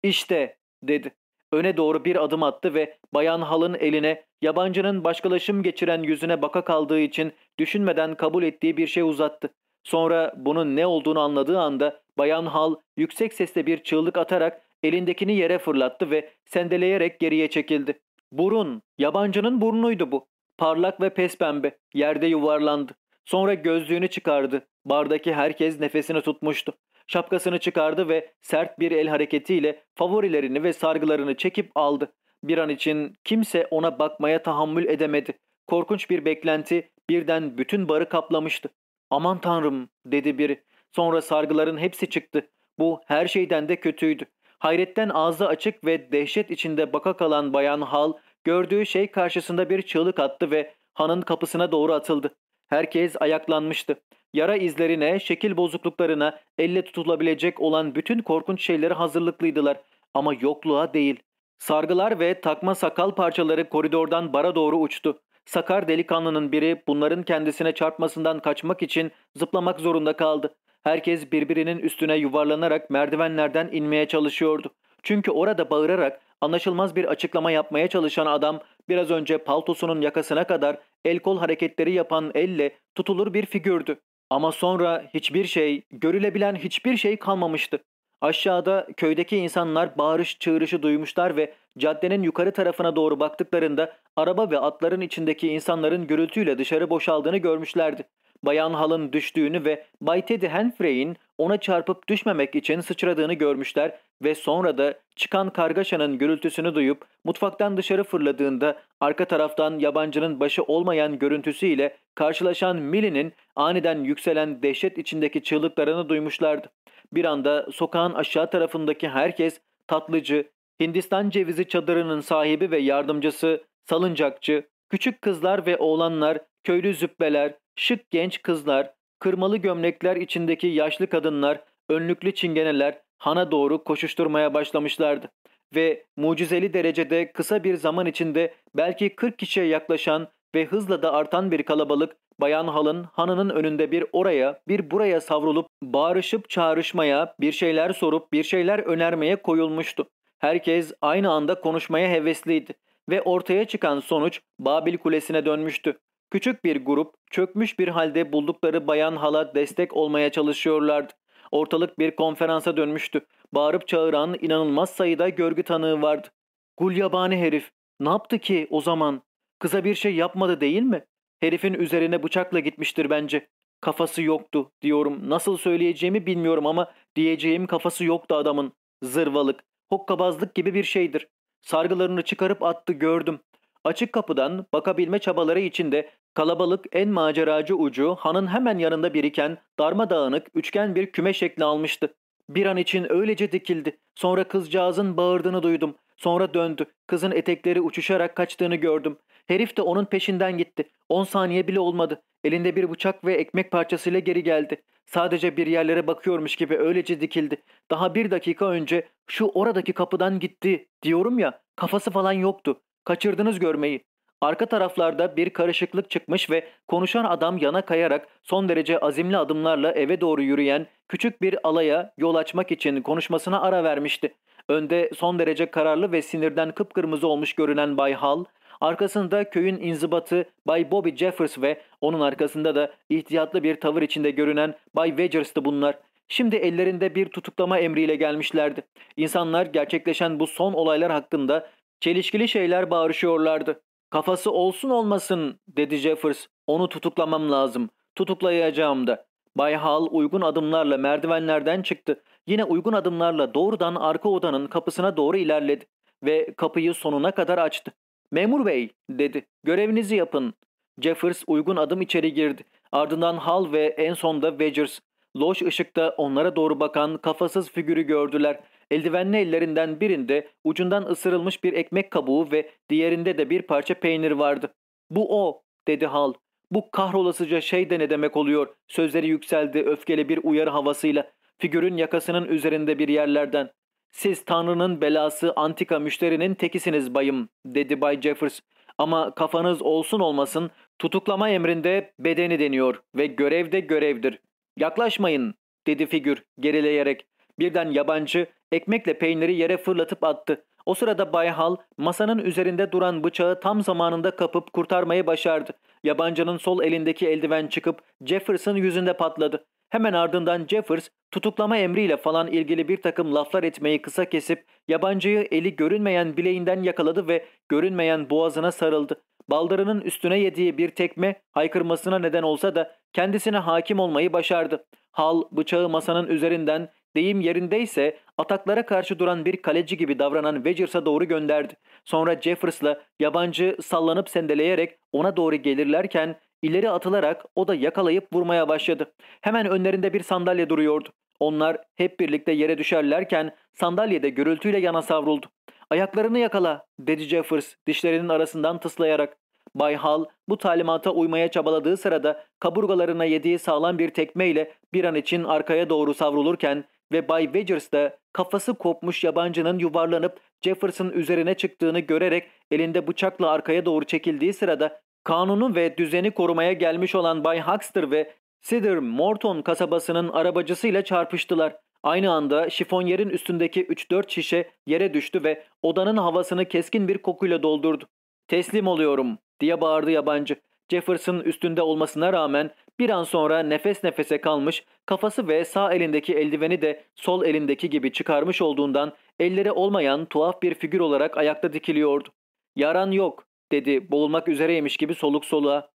İşte dedi. Öne doğru bir adım attı ve Bayan Hal'ın eline yabancının başkalaşım geçiren yüzüne baka kaldığı için düşünmeden kabul ettiği bir şey uzattı. Sonra bunun ne olduğunu anladığı anda Bayan Hal yüksek sesle bir çığlık atarak elindekini yere fırlattı ve sendeleyerek geriye çekildi. Burun, yabancının burnuydu bu. Parlak ve pes pembe, yerde yuvarlandı. Sonra gözlüğünü çıkardı. Bardaki herkes nefesini tutmuştu. Şapkasını çıkardı ve sert bir el hareketiyle favorilerini ve sargılarını çekip aldı. Bir an için kimse ona bakmaya tahammül edemedi. Korkunç bir beklenti birden bütün barı kaplamıştı. Aman tanrım dedi biri. Sonra sargıların hepsi çıktı. Bu her şeyden de kötüydü. Hayretten ağzı açık ve dehşet içinde baka kalan bayan Hal gördüğü şey karşısında bir çığlık attı ve hanın kapısına doğru atıldı. Herkes ayaklanmıştı. Yara izlerine, şekil bozukluklarına, elle tutulabilecek olan bütün korkunç şeyleri hazırlıklıydılar. Ama yokluğa değil. Sargılar ve takma sakal parçaları koridordan bara doğru uçtu. Sakar delikanlının biri bunların kendisine çarpmasından kaçmak için zıplamak zorunda kaldı. Herkes birbirinin üstüne yuvarlanarak merdivenlerden inmeye çalışıyordu. Çünkü orada bağırarak anlaşılmaz bir açıklama yapmaya çalışan adam biraz önce paltosunun yakasına kadar el kol hareketleri yapan elle tutulur bir figürdü. Ama sonra hiçbir şey, görülebilen hiçbir şey kalmamıştı. Aşağıda köydeki insanlar bağırış çığırışı duymuşlar ve caddenin yukarı tarafına doğru baktıklarında araba ve atların içindeki insanların gürültüyle dışarı boşaldığını görmüşlerdi. Bayan Hal'ın düştüğünü ve Bay Teddy Henfrey'in ona çarpıp düşmemek için sıçradığını görmüşler ve sonra da çıkan kargaşanın gürültüsünü duyup mutfaktan dışarı fırladığında arka taraftan yabancının başı olmayan görüntüsüyle karşılaşan Millie'nin aniden yükselen dehşet içindeki çığlıklarını duymuşlardı. Bir anda sokağın aşağı tarafındaki herkes tatlıcı, Hindistan cevizi çadırının sahibi ve yardımcısı, salıncakçı, küçük kızlar ve oğlanlar, köylü züppeler, şık genç kızlar, kırmalı gömlekler içindeki yaşlı kadınlar, önlüklü çingeneler hana doğru koşuşturmaya başlamışlardı. Ve mucizeli derecede kısa bir zaman içinde belki 40 kişiye yaklaşan ve hızla da artan bir kalabalık Bayan Hal'ın hanının önünde bir oraya bir buraya savrulup bağırışıp çağrışmaya, bir şeyler sorup bir şeyler önermeye koyulmuştu. Herkes aynı anda konuşmaya hevesliydi ve ortaya çıkan sonuç Babil Kulesi'ne dönmüştü. Küçük bir grup çökmüş bir halde buldukları Bayan Hal'a destek olmaya çalışıyorlardı. Ortalık bir konferansa dönmüştü. Bağırıp çağıran inanılmaz sayıda görgü tanığı vardı. Gulyabani herif. Ne yaptı ki o zaman? Kıza bir şey yapmadı değil mi? Herifin üzerine bıçakla gitmiştir bence. Kafası yoktu diyorum. Nasıl söyleyeceğimi bilmiyorum ama diyeceğim kafası yoktu adamın. Zırvalık, hokkabazlık gibi bir şeydir. Sargılarını çıkarıp attı gördüm. Açık kapıdan bakabilme çabaları içinde kalabalık en maceracı ucu hanın hemen yanında biriken darmadağınık üçgen bir küme şekli almıştı. Bir an için öylece dikildi. Sonra kızcağızın bağırdığını duydum. Sonra döndü. Kızın etekleri uçuşarak kaçtığını gördüm. Herif de onun peşinden gitti. On saniye bile olmadı. Elinde bir bıçak ve ekmek parçasıyla geri geldi. Sadece bir yerlere bakıyormuş gibi öylece dikildi. Daha bir dakika önce şu oradaki kapıdan gitti diyorum ya kafası falan yoktu. Kaçırdınız görmeyi. Arka taraflarda bir karışıklık çıkmış ve konuşan adam yana kayarak son derece azimli adımlarla eve doğru yürüyen küçük bir alaya yol açmak için konuşmasına ara vermişti. Önde son derece kararlı ve sinirden kıpkırmızı olmuş görünen Bay Hall, arkasında köyün inzibatı Bay Bobby Jeffers ve onun arkasında da ihtiyatlı bir tavır içinde görünen Bay Wedgers'tı bunlar. Şimdi ellerinde bir tutuklama emriyle gelmişlerdi. İnsanlar gerçekleşen bu son olaylar hakkında çelişkili şeyler bağırışıyorlardı. Kafası olsun olmasın dedi Jeffers. Onu tutuklamam lazım. Tutuklayacağım da. Bay Hall uygun adımlarla merdivenlerden çıktı. Yine uygun adımlarla doğrudan arka odanın kapısına doğru ilerledi ve kapıyı sonuna kadar açtı. Memur bey dedi. Görevinizi yapın. Jeffers uygun adım içeri girdi. Ardından Hall ve en sonda Wedgers. Loş ışıkta onlara doğru bakan kafasız figürü gördüler. Eldivenli ellerinden birinde ucundan ısırılmış bir ekmek kabuğu ve diğerinde de bir parça peynir vardı. Bu o dedi Hal. Bu kahrolasıca şey de ne demek oluyor? Sözleri yükseldi öfkeli bir uyarı havasıyla. Figürün yakasının üzerinde bir yerlerden. Siz Tanrı'nın belası antika müşterinin tekisiniz bayım dedi Bay Jeffers. Ama kafanız olsun olmasın tutuklama emrinde bedeni deniyor ve görevde görevdir. Yaklaşmayın dedi figür gerileyerek. Birden yabancı ekmekle peyniri yere fırlatıp attı. O sırada Bay Hal masanın üzerinde duran bıçağı tam zamanında kapıp kurtarmayı başardı. Yabancının sol elindeki eldiven çıkıp Jeffers'ın yüzünde patladı. Hemen ardından Jeffers tutuklama emriyle falan ilgili bir takım laflar etmeyi kısa kesip yabancıyı eli görünmeyen bileğinden yakaladı ve görünmeyen boğazına sarıldı. Baldırının üstüne yediği bir tekme haykırmasına neden olsa da kendisine hakim olmayı başardı. Hal bıçağı masanın üzerinden deyim yerindeyse ataklara karşı duran bir kaleci gibi davranan Wedgers'a doğru gönderdi. Sonra Jeffers'la yabancı sallanıp sendeleyerek ona doğru gelirlerken ileri atılarak o da yakalayıp vurmaya başladı. Hemen önlerinde bir sandalye duruyordu. Onlar hep birlikte yere düşerlerken sandalyede gürültüyle yana savruldu. Ayaklarını yakala dedi Jeffers dişlerinin arasından tıslayarak. Bay Hall bu talimata uymaya çabaladığı sırada kaburgalarına yediği sağlam bir tekmeyle bir an için arkaya doğru savrulurken ve Bay Wedgers da kafası kopmuş yabancının yuvarlanıp Jefferson üzerine çıktığını görerek elinde bıçakla arkaya doğru çekildiği sırada kanunu ve düzeni korumaya gelmiş olan Bay Huxter ve Cedar Morton kasabasının arabacısıyla çarpıştılar. Aynı anda şifonyerin üstündeki 3-4 şişe yere düştü ve odanın havasını keskin bir kokuyla doldurdu. Teslim oluyorum diye bağırdı yabancı. Jefferson üstünde olmasına rağmen bir an sonra nefes nefese kalmış, kafası ve sağ elindeki eldiveni de sol elindeki gibi çıkarmış olduğundan elleri olmayan tuhaf bir figür olarak ayakta dikiliyordu. Yaran yok dedi boğulmak üzereymiş gibi soluk soluğa.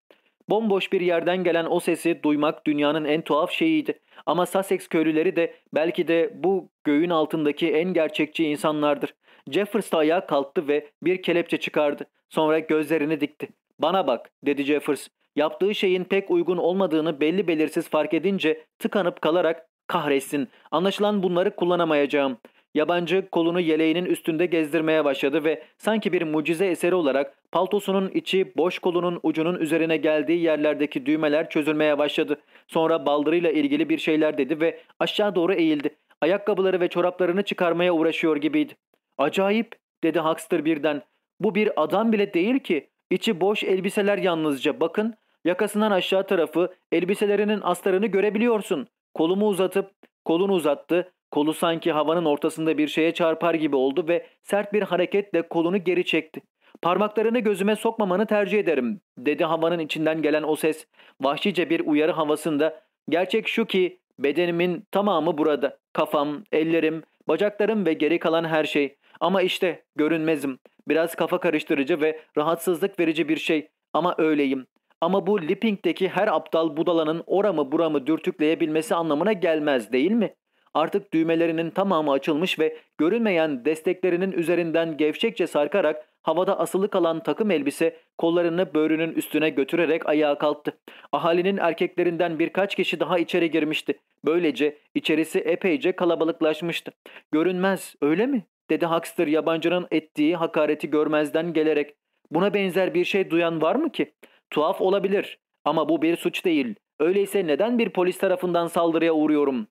Bomboş bir yerden gelen o sesi duymak dünyanın en tuhaf şeyiydi. Ama Sussex köylüleri de belki de bu göğün altındaki en gerçekçi insanlardır. Jeffers da ayağa kalktı ve bir kelepçe çıkardı. Sonra gözlerini dikti. Bana bak dedi Jeffers. Yaptığı şeyin pek uygun olmadığını belli belirsiz fark edince tıkanıp kalarak kahretsin anlaşılan bunları kullanamayacağım. Yabancı kolunu yeleğinin üstünde gezdirmeye başladı ve sanki bir mucize eseri olarak paltosunun içi boş kolunun ucunun üzerine geldiği yerlerdeki düğmeler çözülmeye başladı. Sonra baldırıyla ilgili bir şeyler dedi ve aşağı doğru eğildi. Ayakkabıları ve çoraplarını çıkarmaya uğraşıyor gibiydi. Acayip dedi Huxter birden. Bu bir adam bile değil ki. İçi boş elbiseler yalnızca bakın. Yakasından aşağı tarafı elbiselerinin astarını görebiliyorsun. Kolumu uzatıp kolunu uzattı. Kolu sanki havanın ortasında bir şeye çarpar gibi oldu ve sert bir hareketle kolunu geri çekti. Parmaklarını gözüme sokmamanı tercih ederim dedi havanın içinden gelen o ses. Vahşice bir uyarı havasında. Gerçek şu ki bedenimin tamamı burada. Kafam, ellerim, bacaklarım ve geri kalan her şey. Ama işte görünmezim. Biraz kafa karıştırıcı ve rahatsızlık verici bir şey. Ama öyleyim. Ama bu Lipping'deki her aptal budalanın oramı buramı dürtükleyebilmesi anlamına gelmez değil mi? artık düğmelerinin tamamı açılmış ve görünmeyen desteklerinin üzerinden gevşekçe sarkarak havada asılı kalan takım elbise kollarını böğrünün üstüne götürerek ayağa kalktı. Ahalinin erkeklerinden birkaç kişi daha içeri girmişti. Böylece içerisi epeyce kalabalıklaşmıştı. Görünmez öyle mi? dedi Huckster yabancının ettiği hakareti görmezden gelerek. Buna benzer bir şey duyan var mı ki? Tuhaf olabilir ama bu bir suç değil. Öyleyse neden bir polis tarafından saldırıya uğruyorum?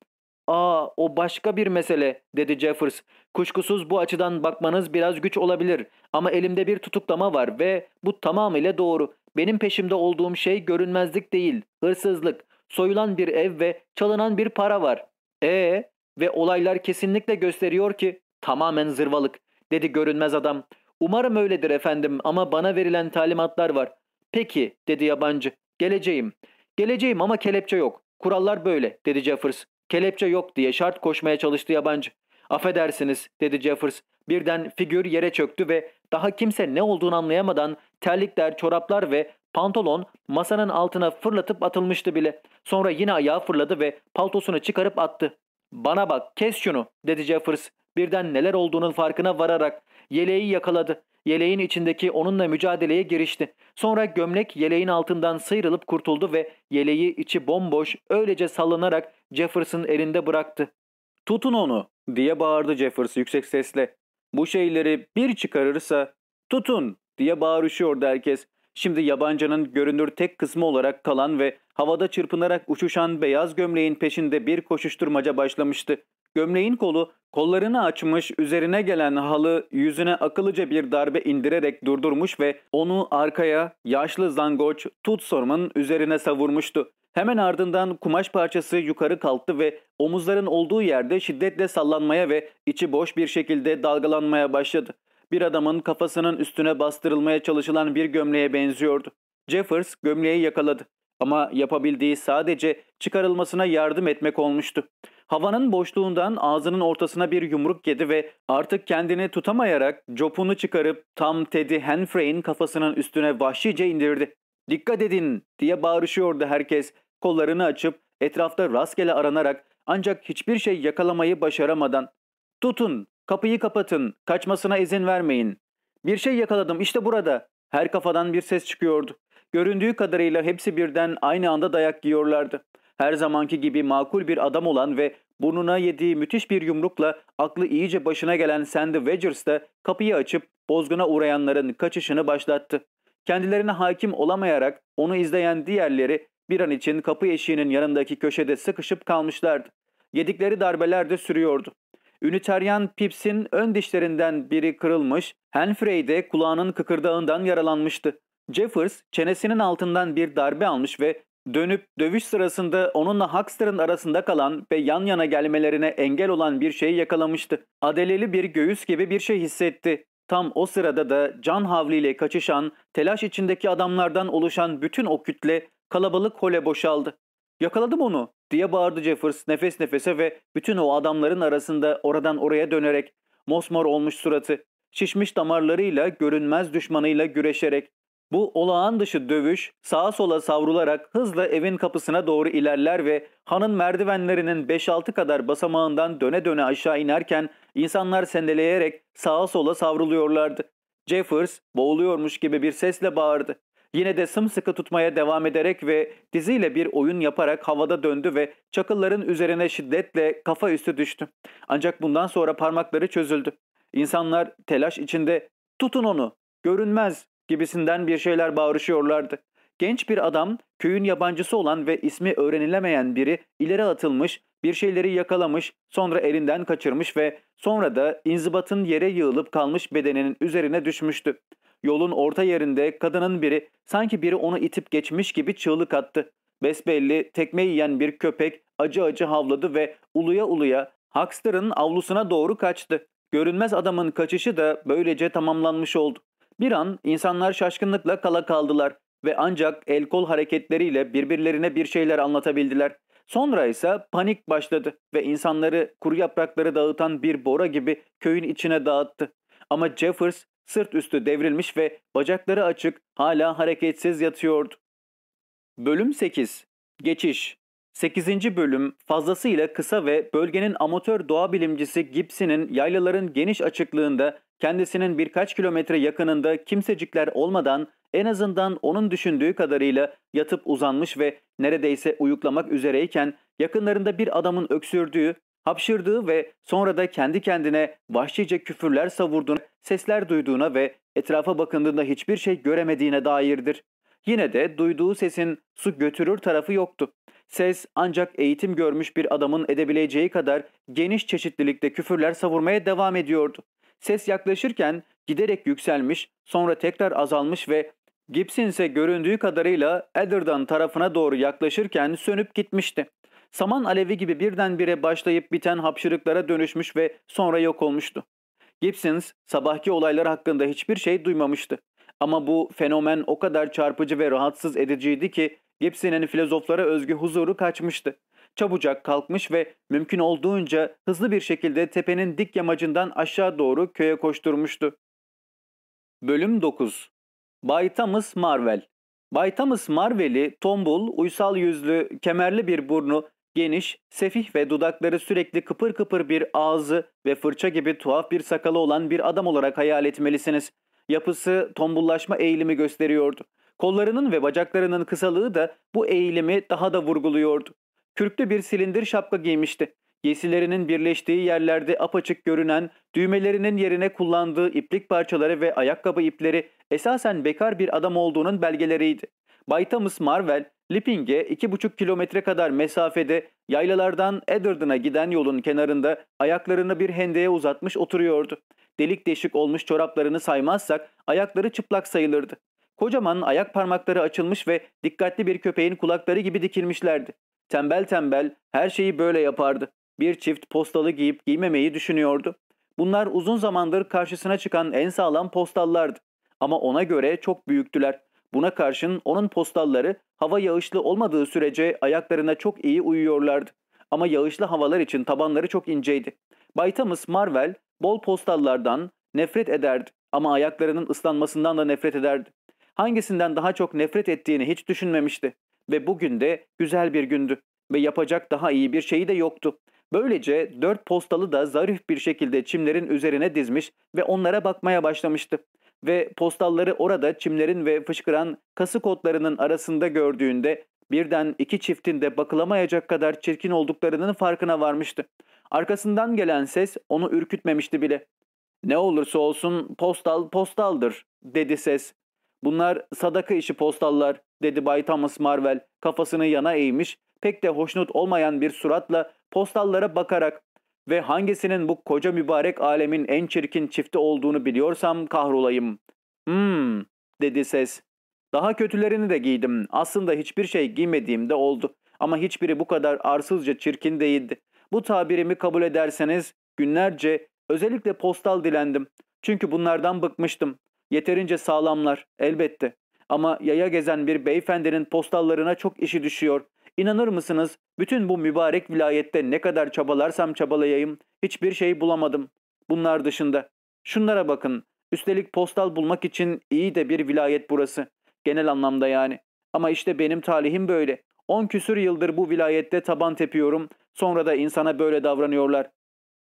Aa o başka bir mesele dedi Jeffers. Kuşkusuz bu açıdan bakmanız biraz güç olabilir ama elimde bir tutuklama var ve bu tamamıyla doğru. Benim peşimde olduğum şey görünmezlik değil, hırsızlık, soyulan bir ev ve çalınan bir para var. E ve olaylar kesinlikle gösteriyor ki tamamen zırvalık dedi görünmez adam. Umarım öyledir efendim ama bana verilen talimatlar var. Peki dedi yabancı. Geleceğim. Geleceğim ama kelepçe yok. Kurallar böyle dedi Jeffers. Kelepçe yok diye şart koşmaya çalıştı yabancı. Affedersiniz dedi Jeffers. Birden figür yere çöktü ve daha kimse ne olduğunu anlayamadan terlikler, çoraplar ve pantolon masanın altına fırlatıp atılmıştı bile. Sonra yine ayağa fırladı ve paltosunu çıkarıp attı. Bana bak kes şunu dedi Jeffers. Birden neler olduğunun farkına vararak yeleği yakaladı. Yeleğin içindeki onunla mücadeleye girişti. Sonra gömlek yeleğin altından sıyrılıp kurtuldu ve yeleği içi bomboş öylece sallanarak Jefferson elinde bıraktı. Tutun onu diye bağırdı Jeffers yüksek sesle. Bu şeyleri bir çıkarırsa tutun diye bağırışıyordu herkes. Şimdi yabancının görünür tek kısmı olarak kalan ve havada çırpınarak uçuşan beyaz gömleğin peşinde bir koşuşturmaca başlamıştı. Gömleğin kolu kollarını açmış üzerine gelen halı yüzüne akıllıca bir darbe indirerek durdurmuş ve onu arkaya yaşlı zangoç Tutsorm'un üzerine savurmuştu. Hemen ardından kumaş parçası yukarı kalktı ve omuzların olduğu yerde şiddetle sallanmaya ve içi boş bir şekilde dalgalanmaya başladı. Bir adamın kafasının üstüne bastırılmaya çalışılan bir gömleğe benziyordu. Jeffers gömleği yakaladı ama yapabildiği sadece çıkarılmasına yardım etmek olmuştu. Havanın boşluğundan ağzının ortasına bir yumruk yedi ve artık kendini tutamayarak copunu çıkarıp tam Teddy Henfrey'in kafasının üstüne vahşice indirdi. ''Dikkat edin!'' diye bağırışıyordu herkes kollarını açıp etrafta rastgele aranarak ancak hiçbir şey yakalamayı başaramadan. ''Tutun! Kapıyı kapatın! Kaçmasına izin vermeyin!'' ''Bir şey yakaladım işte burada!'' Her kafadan bir ses çıkıyordu. Göründüğü kadarıyla hepsi birden aynı anda dayak yiyorlardı. Her zamanki gibi makul bir adam olan ve burnuna yediği müthiş bir yumrukla aklı iyice başına gelen Sandy Wedgers da kapıyı açıp bozguna uğrayanların kaçışını başlattı. Kendilerine hakim olamayarak onu izleyen diğerleri bir an için kapı eşiğinin yanındaki köşede sıkışıp kalmışlardı. Yedikleri darbeler de sürüyordu. Üniteryan Pips'in ön dişlerinden biri kırılmış, Henfrey de kulağının kıkırdağından yaralanmıştı. Jeffers çenesinin altından bir darbe almış ve dönüp dövüş sırasında onunla Huckster'ın arasında kalan ve yan yana gelmelerine engel olan bir şeyi yakalamıştı. Adeleli bir göğüs gibi bir şey hissetti. Tam o sırada da can havliyle kaçışan, telaş içindeki adamlardan oluşan bütün o kütle kalabalık hole boşaldı. Yakaladım onu diye bağırdı Jeffers nefes nefese ve bütün o adamların arasında oradan oraya dönerek mosmor olmuş suratı, şişmiş damarlarıyla görünmez düşmanıyla güreşerek bu olağan dışı dövüş sağa sola savrularak hızla evin kapısına doğru ilerler ve hanın merdivenlerinin 5-6 kadar basamağından döne döne aşağı inerken insanlar sendeleyerek sağa sola savruluyorlardı. Jeffers boğuluyormuş gibi bir sesle bağırdı. Yine de sımsıkı tutmaya devam ederek ve diziyle bir oyun yaparak havada döndü ve çakılların üzerine şiddetle kafa üstü düştü. Ancak bundan sonra parmakları çözüldü. İnsanlar telaş içinde tutun onu, görünmez gibisinden bir şeyler bağırışıyorlardı. Genç bir adam, köyün yabancısı olan ve ismi öğrenilemeyen biri ileri atılmış, bir şeyleri yakalamış, sonra elinden kaçırmış ve sonra da inzibatın yere yığılıp kalmış bedeninin üzerine düşmüştü. Yolun orta yerinde kadının biri sanki biri onu itip geçmiş gibi çığlık attı. Besbelli tekme yiyen bir köpek acı acı havladı ve uluya uluya Huckster'ın avlusuna doğru kaçtı. Görünmez adamın kaçışı da böylece tamamlanmış oldu. Bir an insanlar şaşkınlıkla kala kaldılar ve ancak el kol hareketleriyle birbirlerine bir şeyler anlatabildiler. Sonra ise panik başladı ve insanları kuru yaprakları dağıtan bir bora gibi köyün içine dağıttı. Ama Jeffers sırt üstü devrilmiş ve bacakları açık hala hareketsiz yatıyordu. Bölüm 8 Geçiş 8. bölüm fazlasıyla kısa ve bölgenin amatör doğa bilimcisi Gibson'in yaylaların geniş açıklığında kendisinin birkaç kilometre yakınında kimsecikler olmadan en azından onun düşündüğü kadarıyla yatıp uzanmış ve neredeyse uyuklamak üzereyken yakınlarında bir adamın öksürdüğü, hapşırdığı ve sonra da kendi kendine vahşice küfürler savurduğuna, sesler duyduğuna ve etrafa bakındığında hiçbir şey göremediğine dairdir. Yine de duyduğu sesin su götürür tarafı yoktu. Ses ancak eğitim görmüş bir adamın edebileceği kadar geniş çeşitlilikte küfürler savurmaya devam ediyordu. Ses yaklaşırken giderek yükselmiş, sonra tekrar azalmış ve Gibson ise göründüğü kadarıyla Ether'dan tarafına doğru yaklaşırken sönüp gitmişti. Saman alevi gibi birdenbire başlayıp biten hapşırıklara dönüşmüş ve sonra yok olmuştu. Gibsons sabahki olaylar hakkında hiçbir şey duymamıştı. Ama bu fenomen o kadar çarpıcı ve rahatsız ediciydi ki Gibson'ın filozoflara özgü huzuru kaçmıştı. Çabucak kalkmış ve mümkün olduğunca hızlı bir şekilde tepenin dik yamacından aşağı doğru köye koşturmuştu. Bölüm 9 Bay Thomas Marvel Bay Thomas Marvel'i tombul, uysal yüzlü, kemerli bir burnu, geniş, sefih ve dudakları sürekli kıpır kıpır bir ağzı ve fırça gibi tuhaf bir sakalı olan bir adam olarak hayal etmelisiniz. Yapısı tombullaşma eğilimi gösteriyordu. Kollarının ve bacaklarının kısalığı da bu eğilimi daha da vurguluyordu. Kürklü bir silindir şapka giymişti. Giysilerinin birleştiği yerlerde apaçık görünen, düğmelerinin yerine kullandığı iplik parçaları ve ayakkabı ipleri esasen bekar bir adam olduğunun belgeleriydi. Bay Thomas Marvel, Lipping'e iki buçuk kilometre kadar mesafede yaylalardan Ederdon'a giden yolun kenarında ayaklarını bir hendeye uzatmış oturuyordu. Delik deşik olmuş çoraplarını saymazsak ayakları çıplak sayılırdı. Kocaman ayak parmakları açılmış ve dikkatli bir köpeğin kulakları gibi dikilmişlerdi. Tembel tembel her şeyi böyle yapardı. Bir çift postalı giyip giymemeyi düşünüyordu. Bunlar uzun zamandır karşısına çıkan en sağlam postallardı. Ama ona göre çok büyüktüler. Buna karşın onun postalları hava yağışlı olmadığı sürece ayaklarına çok iyi uyuyorlardı. Ama yağışlı havalar için tabanları çok inceydi. Bay Marvel bol postallardan nefret ederdi ama ayaklarının ıslanmasından da nefret ederdi. Hangisinden daha çok nefret ettiğini hiç düşünmemişti. Ve bugün de güzel bir gündü ve yapacak daha iyi bir şeyi de yoktu. Böylece dört postalı da zarif bir şekilde çimlerin üzerine dizmiş ve onlara bakmaya başlamıştı. Ve postalları orada çimlerin ve fışkıran kasık otlarının arasında gördüğünde birden iki çiftin de bakılamayacak kadar çirkin olduklarının farkına varmıştı. Arkasından gelen ses onu ürkütmemişti bile. Ne olursa olsun postal postaldır dedi ses. Bunlar sadaka işi postallar dedi Bay Thomas Marvel kafasını yana eğmiş pek de hoşnut olmayan bir suratla postallara bakarak ve hangisinin bu koca mübarek alemin en çirkin çifti olduğunu biliyorsam kahrolayım. Hmm dedi ses. Daha kötülerini de giydim. Aslında hiçbir şey giymediğim de oldu. Ama hiçbiri bu kadar arsızca çirkin değildi. Bu tabirimi kabul ederseniz günlerce özellikle postal dilendim. Çünkü bunlardan bıkmıştım. Yeterince sağlamlar elbette. Ama yaya gezen bir beyefendinin postallarına çok işi düşüyor. İnanır mısınız bütün bu mübarek vilayette ne kadar çabalarsam çabalayayım hiçbir şey bulamadım. Bunlar dışında. Şunlara bakın. Üstelik postal bulmak için iyi de bir vilayet burası. Genel anlamda yani. Ama işte benim talihim böyle. On küsür yıldır bu vilayette taban tepiyorum. Sonra da insana böyle davranıyorlar.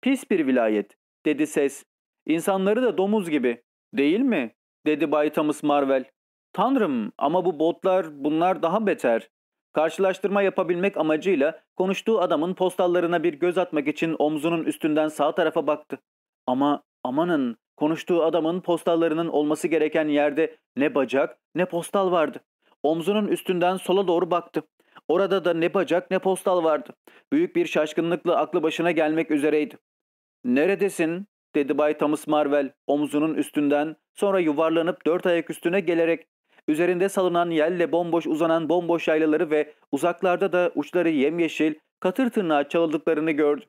Pis bir vilayet, dedi ses. İnsanları da domuz gibi. Değil mi? dedi Bay Thomas Marvel. Tanrım ama bu botlar bunlar daha beter. Karşılaştırma yapabilmek amacıyla konuştuğu adamın postallarına bir göz atmak için omzunun üstünden sağ tarafa baktı. Ama amanın konuştuğu adamın postallarının olması gereken yerde ne bacak ne postal vardı. Omzunun üstünden sola doğru baktı. Orada da ne bacak ne postal vardı. Büyük bir şaşkınlıkla aklı başına gelmek üzereydi. ''Neredesin?'' dedi Bay Thomas Marvel omzunun üstünden sonra yuvarlanıp dört ayak üstüne gelerek üzerinde salınan yelle bomboş uzanan bomboş yaylaları ve uzaklarda da uçları yemyeşil katır tırnağı çalıldıklarını gördü.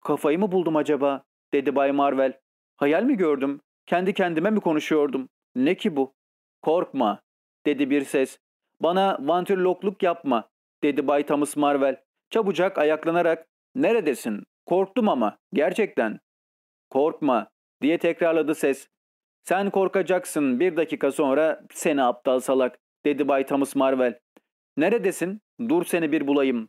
''Kafayı mı buldum acaba?'' dedi Bay Marvel. ''Hayal mi gördüm? Kendi kendime mi konuşuyordum? Ne ki bu?'' ''Korkma'' dedi bir ses. ''Bana vantürlokluk yapma.'' Dedi Bay Thomas Marvel. Çabucak ayaklanarak ''Neredesin? Korktum ama gerçekten.'' ''Korkma'' diye tekrarladı ses. ''Sen korkacaksın bir dakika sonra seni aptal salak.'' dedi Bay Thomas Marvel. ''Neredesin? Dur seni bir bulayım.''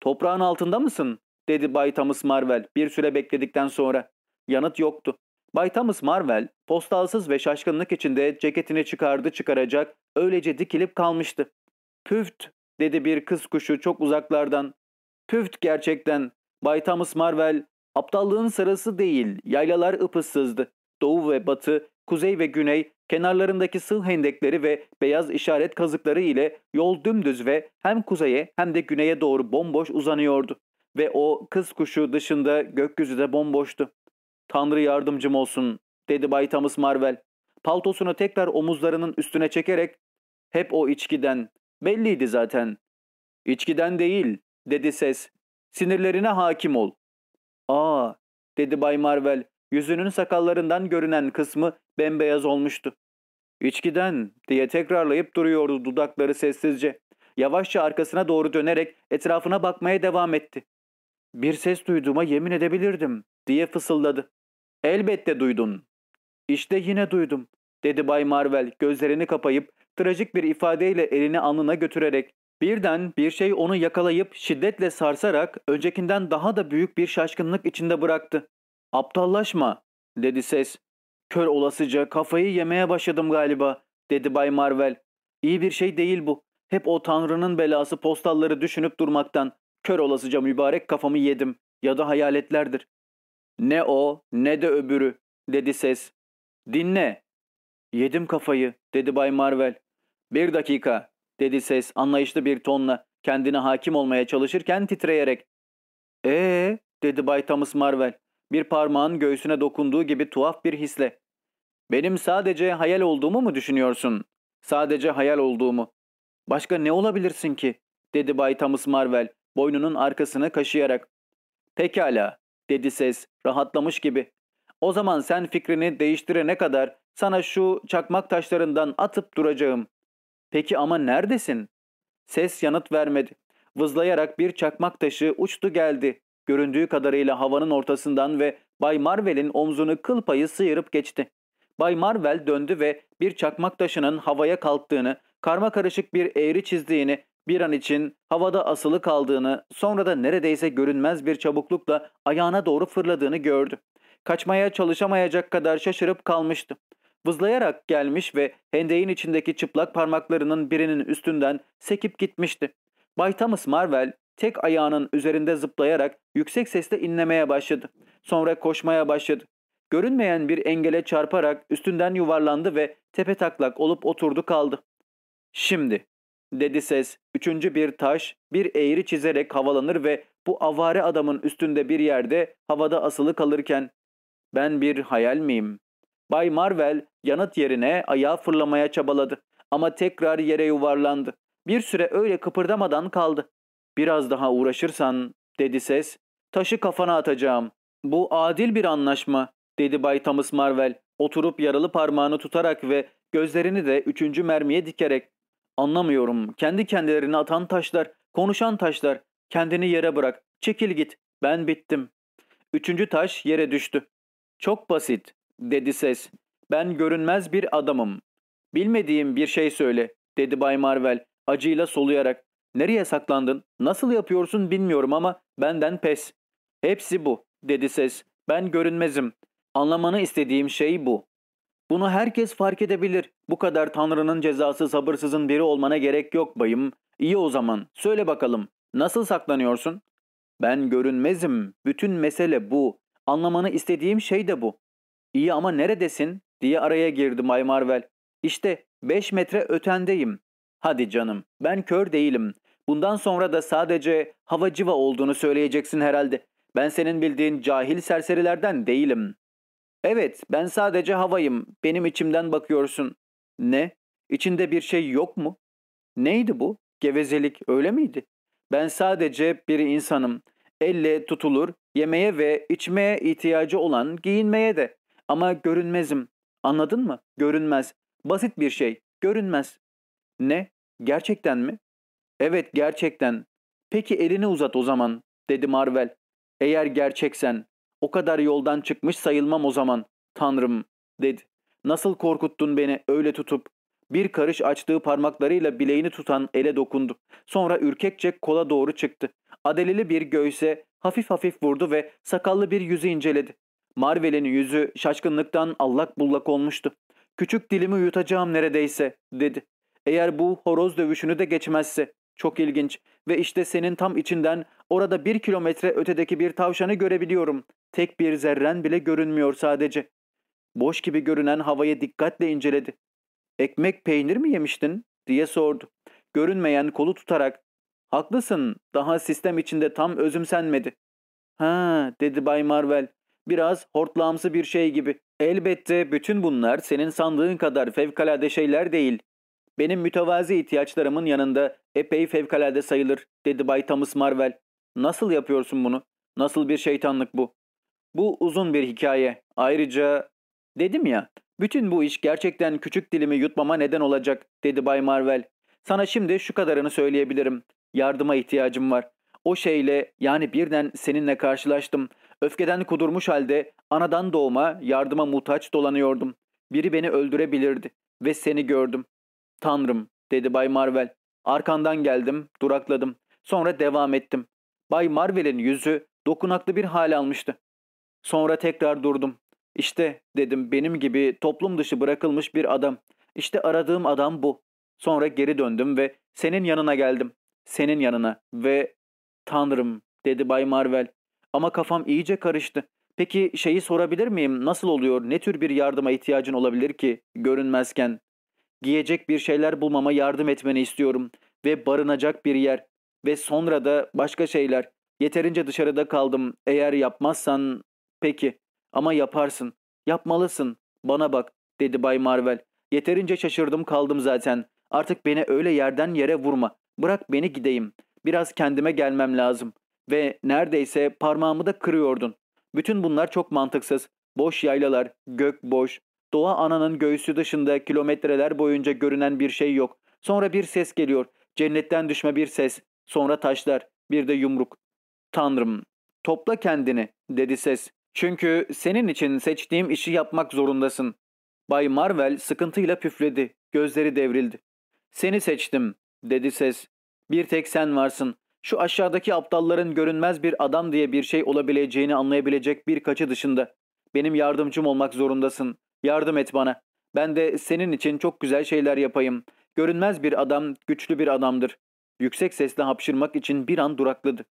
Toprağın altında mısın? dedi Bay Thomas Marvel bir süre bekledikten sonra. Yanıt yoktu. Bay Thomas Marvel postalsız ve şaşkınlık içinde ceketini çıkardı çıkaracak öylece dikilip kalmıştı. Püft dedi bir kız kuşu çok uzaklardan. Püft gerçekten. Bay Thomas Marvel aptallığın sırası değil yaylalar ıpıssızdı. Doğu ve batı, kuzey ve güney kenarlarındaki sığ hendekleri ve beyaz işaret kazıkları ile yol dümdüz ve hem kuzeye hem de güneye doğru bomboş uzanıyordu. Ve o kız kuşu dışında gökyüzü de bomboştu. Tanrı yardımcım olsun dedi Bay Thomas Marvel. Paltosunu tekrar omuzlarının üstüne çekerek hep o içkiden belliydi zaten. İçkiden değil dedi ses. Sinirlerine hakim ol. Aa dedi Bay Marvel. Yüzünün sakallarından görünen kısmı bembeyaz olmuştu. İçkiden diye tekrarlayıp duruyordu dudakları sessizce. Yavaşça arkasına doğru dönerek etrafına bakmaya devam etti. Bir ses duyduğuma yemin edebilirdim diye fısıldadı. Elbette duydun. İşte yine duydum dedi Bay Marvel gözlerini kapayıp trajik bir ifadeyle elini alnına götürerek. Birden bir şey onu yakalayıp şiddetle sarsarak öncekinden daha da büyük bir şaşkınlık içinde bıraktı. Aptallaşma dedi ses. Kör olasıca kafayı yemeye başladım galiba dedi Bay Marvel. İyi bir şey değil bu. Hep o tanrının belası postalları düşünüp durmaktan. Kör olasıca mübarek kafamı yedim ya da hayaletlerdir. Ne o ne de öbürü dedi ses. Dinle. Yedim kafayı dedi Bay Marvel. Bir dakika dedi ses anlayışlı bir tonla kendine hakim olmaya çalışırken titreyerek. Ee dedi Bay Thomas Marvel bir parmağın göğsüne dokunduğu gibi tuhaf bir hisle. Benim sadece hayal olduğumu mu düşünüyorsun? Sadece hayal olduğumu. Başka ne olabilirsin ki? dedi Bay Thomas Marvel boynunun arkasını kaşıyarak. Pekala dedi ses rahatlamış gibi. O zaman sen fikrini değiştirene kadar sana şu çakmak taşlarından atıp duracağım. Peki ama neredesin? Ses yanıt vermedi. Vızlayarak bir çakmak taşı uçtu geldi. Göründüğü kadarıyla havanın ortasından ve Bay Marvel'in omzunu kıl payı sıyırıp geçti. Bay Marvel döndü ve bir çakmak taşının havaya kalktığını, karma karışık bir eğri çizdiğini, bir an için havada asılı kaldığını, sonra da neredeyse görünmez bir çabuklukla ayağına doğru fırladığını gördü. Kaçmaya çalışamayacak kadar şaşırıp kalmıştı. Vızlayarak gelmiş ve hendeğin içindeki çıplak parmaklarının birinin üstünden sekip gitmişti. Bay Thomas Marvel tek ayağının üzerinde zıplayarak yüksek sesle inlemeye başladı. Sonra koşmaya başladı. Görünmeyen bir engele çarparak üstünden yuvarlandı ve tepe taklak olup oturdu kaldı. Şimdi, dedi ses, üçüncü bir taş, bir eğri çizerek havalanır ve bu avare adamın üstünde bir yerde havada asılı kalırken, ben bir hayal miyim? Bay Marvel yanıt yerine ayağı fırlamaya çabaladı ama tekrar yere yuvarlandı. Bir süre öyle kıpırdamadan kaldı. Biraz daha uğraşırsan, dedi ses, taşı kafana atacağım. Bu adil bir anlaşma, dedi Bay Thomas Marvel, oturup yaralı parmağını tutarak ve gözlerini de üçüncü mermiye dikerek. Anlamıyorum, kendi kendilerini atan taşlar, konuşan taşlar, kendini yere bırak, çekil git, ben bittim. Üçüncü taş yere düştü. Çok basit, dedi ses. Ben görünmez bir adamım. Bilmediğim bir şey söyle, dedi Bay Marvel acıyla soluyarak. Nereye saklandın? Nasıl yapıyorsun bilmiyorum ama benden pes. Hepsi bu, dedi ses. Ben görünmezim. Anlamanı istediğim şey bu. Bunu herkes fark edebilir. Bu kadar Tanrı'nın cezası sabırsızın biri olmana gerek yok bayım. İyi o zaman. Söyle bakalım. Nasıl saklanıyorsun? Ben görünmezim. Bütün mesele bu. Anlamanı istediğim şey de bu. İyi ama neredesin? Diye araya girdi May Marvel. İşte 5 metre ötendeyim. Hadi canım ben kör değilim. Bundan sonra da sadece havacıva olduğunu söyleyeceksin herhalde. Ben senin bildiğin cahil serserilerden değilim. Evet ben sadece havayım. Benim içimden bakıyorsun. Ne? İçinde bir şey yok mu? Neydi bu? Gevezelik öyle miydi? Ben sadece bir insanım. Elle tutulur, yemeye ve içmeye ihtiyacı olan giyinmeye de. Ama görünmezim. Anladın mı? Görünmez. Basit bir şey. Görünmez. Ne? Gerçekten mi? Evet gerçekten. Peki elini uzat o zaman dedi Marvel. Eğer gerçeksen o kadar yoldan çıkmış sayılmam o zaman. Tanrım dedi. Nasıl korkuttun beni öyle tutup. Bir karış açtığı parmaklarıyla bileğini tutan ele dokundu. Sonra ürkekçe kola doğru çıktı. Adeleli bir göğse hafif hafif vurdu ve sakallı bir yüzü inceledi. Marvel'in yüzü şaşkınlıktan allak bullak olmuştu. Küçük dilimi yutacağım neredeyse dedi. Eğer bu horoz dövüşünü de geçmezse. Çok ilginç ve işte senin tam içinden orada bir kilometre ötedeki bir tavşanı görebiliyorum. Tek bir zerren bile görünmüyor sadece. Boş gibi görünen havayı dikkatle inceledi. Ekmek peynir mi yemiştin diye sordu. Görünmeyen kolu tutarak haklısın daha sistem içinde tam özümsenmedi. Ha dedi Bay Marvel biraz hortlağımsı bir şey gibi. Elbette bütün bunlar senin sandığın kadar fevkalade şeyler değil. Benim mütevazi ihtiyaçlarımın yanında epey fevkalade sayılır, dedi Bay Thomas Marvel. Nasıl yapıyorsun bunu? Nasıl bir şeytanlık bu? Bu uzun bir hikaye. Ayrıca dedim ya, bütün bu iş gerçekten küçük dilimi yutmama neden olacak, dedi Bay Marvel. Sana şimdi şu kadarını söyleyebilirim. Yardıma ihtiyacım var. O şeyle yani birden seninle karşılaştım. Öfkeden kudurmuş halde anadan doğma yardıma muhtaç dolanıyordum. Biri beni öldürebilirdi ve seni gördüm. Tanrım dedi Bay Marvel. Arkandan geldim, durakladım. Sonra devam ettim. Bay Marvel'in yüzü dokunaklı bir hal almıştı. Sonra tekrar durdum. İşte dedim benim gibi toplum dışı bırakılmış bir adam. İşte aradığım adam bu. Sonra geri döndüm ve senin yanına geldim. Senin yanına ve Tanrım dedi Bay Marvel. Ama kafam iyice karıştı. Peki şeyi sorabilir miyim? Nasıl oluyor? Ne tür bir yardıma ihtiyacın olabilir ki görünmezken? Giyecek bir şeyler bulmama yardım etmeni istiyorum ve barınacak bir yer ve sonra da başka şeyler. Yeterince dışarıda kaldım. Eğer yapmazsan peki ama yaparsın. Yapmalısın. Bana bak dedi Bay Marvel. Yeterince şaşırdım kaldım zaten. Artık beni öyle yerden yere vurma. Bırak beni gideyim. Biraz kendime gelmem lazım. Ve neredeyse parmağımı da kırıyordun. Bütün bunlar çok mantıksız. Boş yaylalar, gök boş. Doğa ananın göğsü dışında kilometreler boyunca görünen bir şey yok. Sonra bir ses geliyor. Cennetten düşme bir ses. Sonra taşlar. Bir de yumruk. Tanrım, topla kendini, dedi ses. Çünkü senin için seçtiğim işi yapmak zorundasın. Bay Marvel sıkıntıyla püfledi. Gözleri devrildi. Seni seçtim, dedi ses. Bir tek sen varsın. Şu aşağıdaki aptalların görünmez bir adam diye bir şey olabileceğini anlayabilecek birkaçı dışında. Benim yardımcım olmak zorundasın. Yardım et bana. Ben de senin için çok güzel şeyler yapayım. Görünmez bir adam güçlü bir adamdır. Yüksek sesle hapşırmak için bir an durakladı.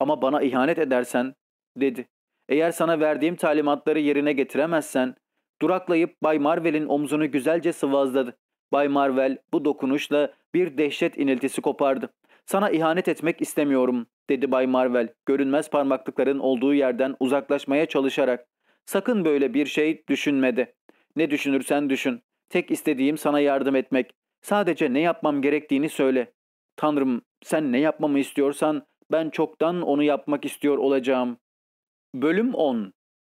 Ama bana ihanet edersen, dedi. Eğer sana verdiğim talimatları yerine getiremezsen, duraklayıp Bay Marvel'in omzunu güzelce sıvazladı. Bay Marvel bu dokunuşla bir dehşet iniltisi kopardı. Sana ihanet etmek istemiyorum, dedi Bay Marvel, görünmez parmaklıkların olduğu yerden uzaklaşmaya çalışarak. Sakın böyle bir şey düşünmedi. Ne düşünürsen düşün. Tek istediğim sana yardım etmek. Sadece ne yapmam gerektiğini söyle. Tanrım sen ne yapmamı istiyorsan ben çoktan onu yapmak istiyor olacağım. Bölüm 10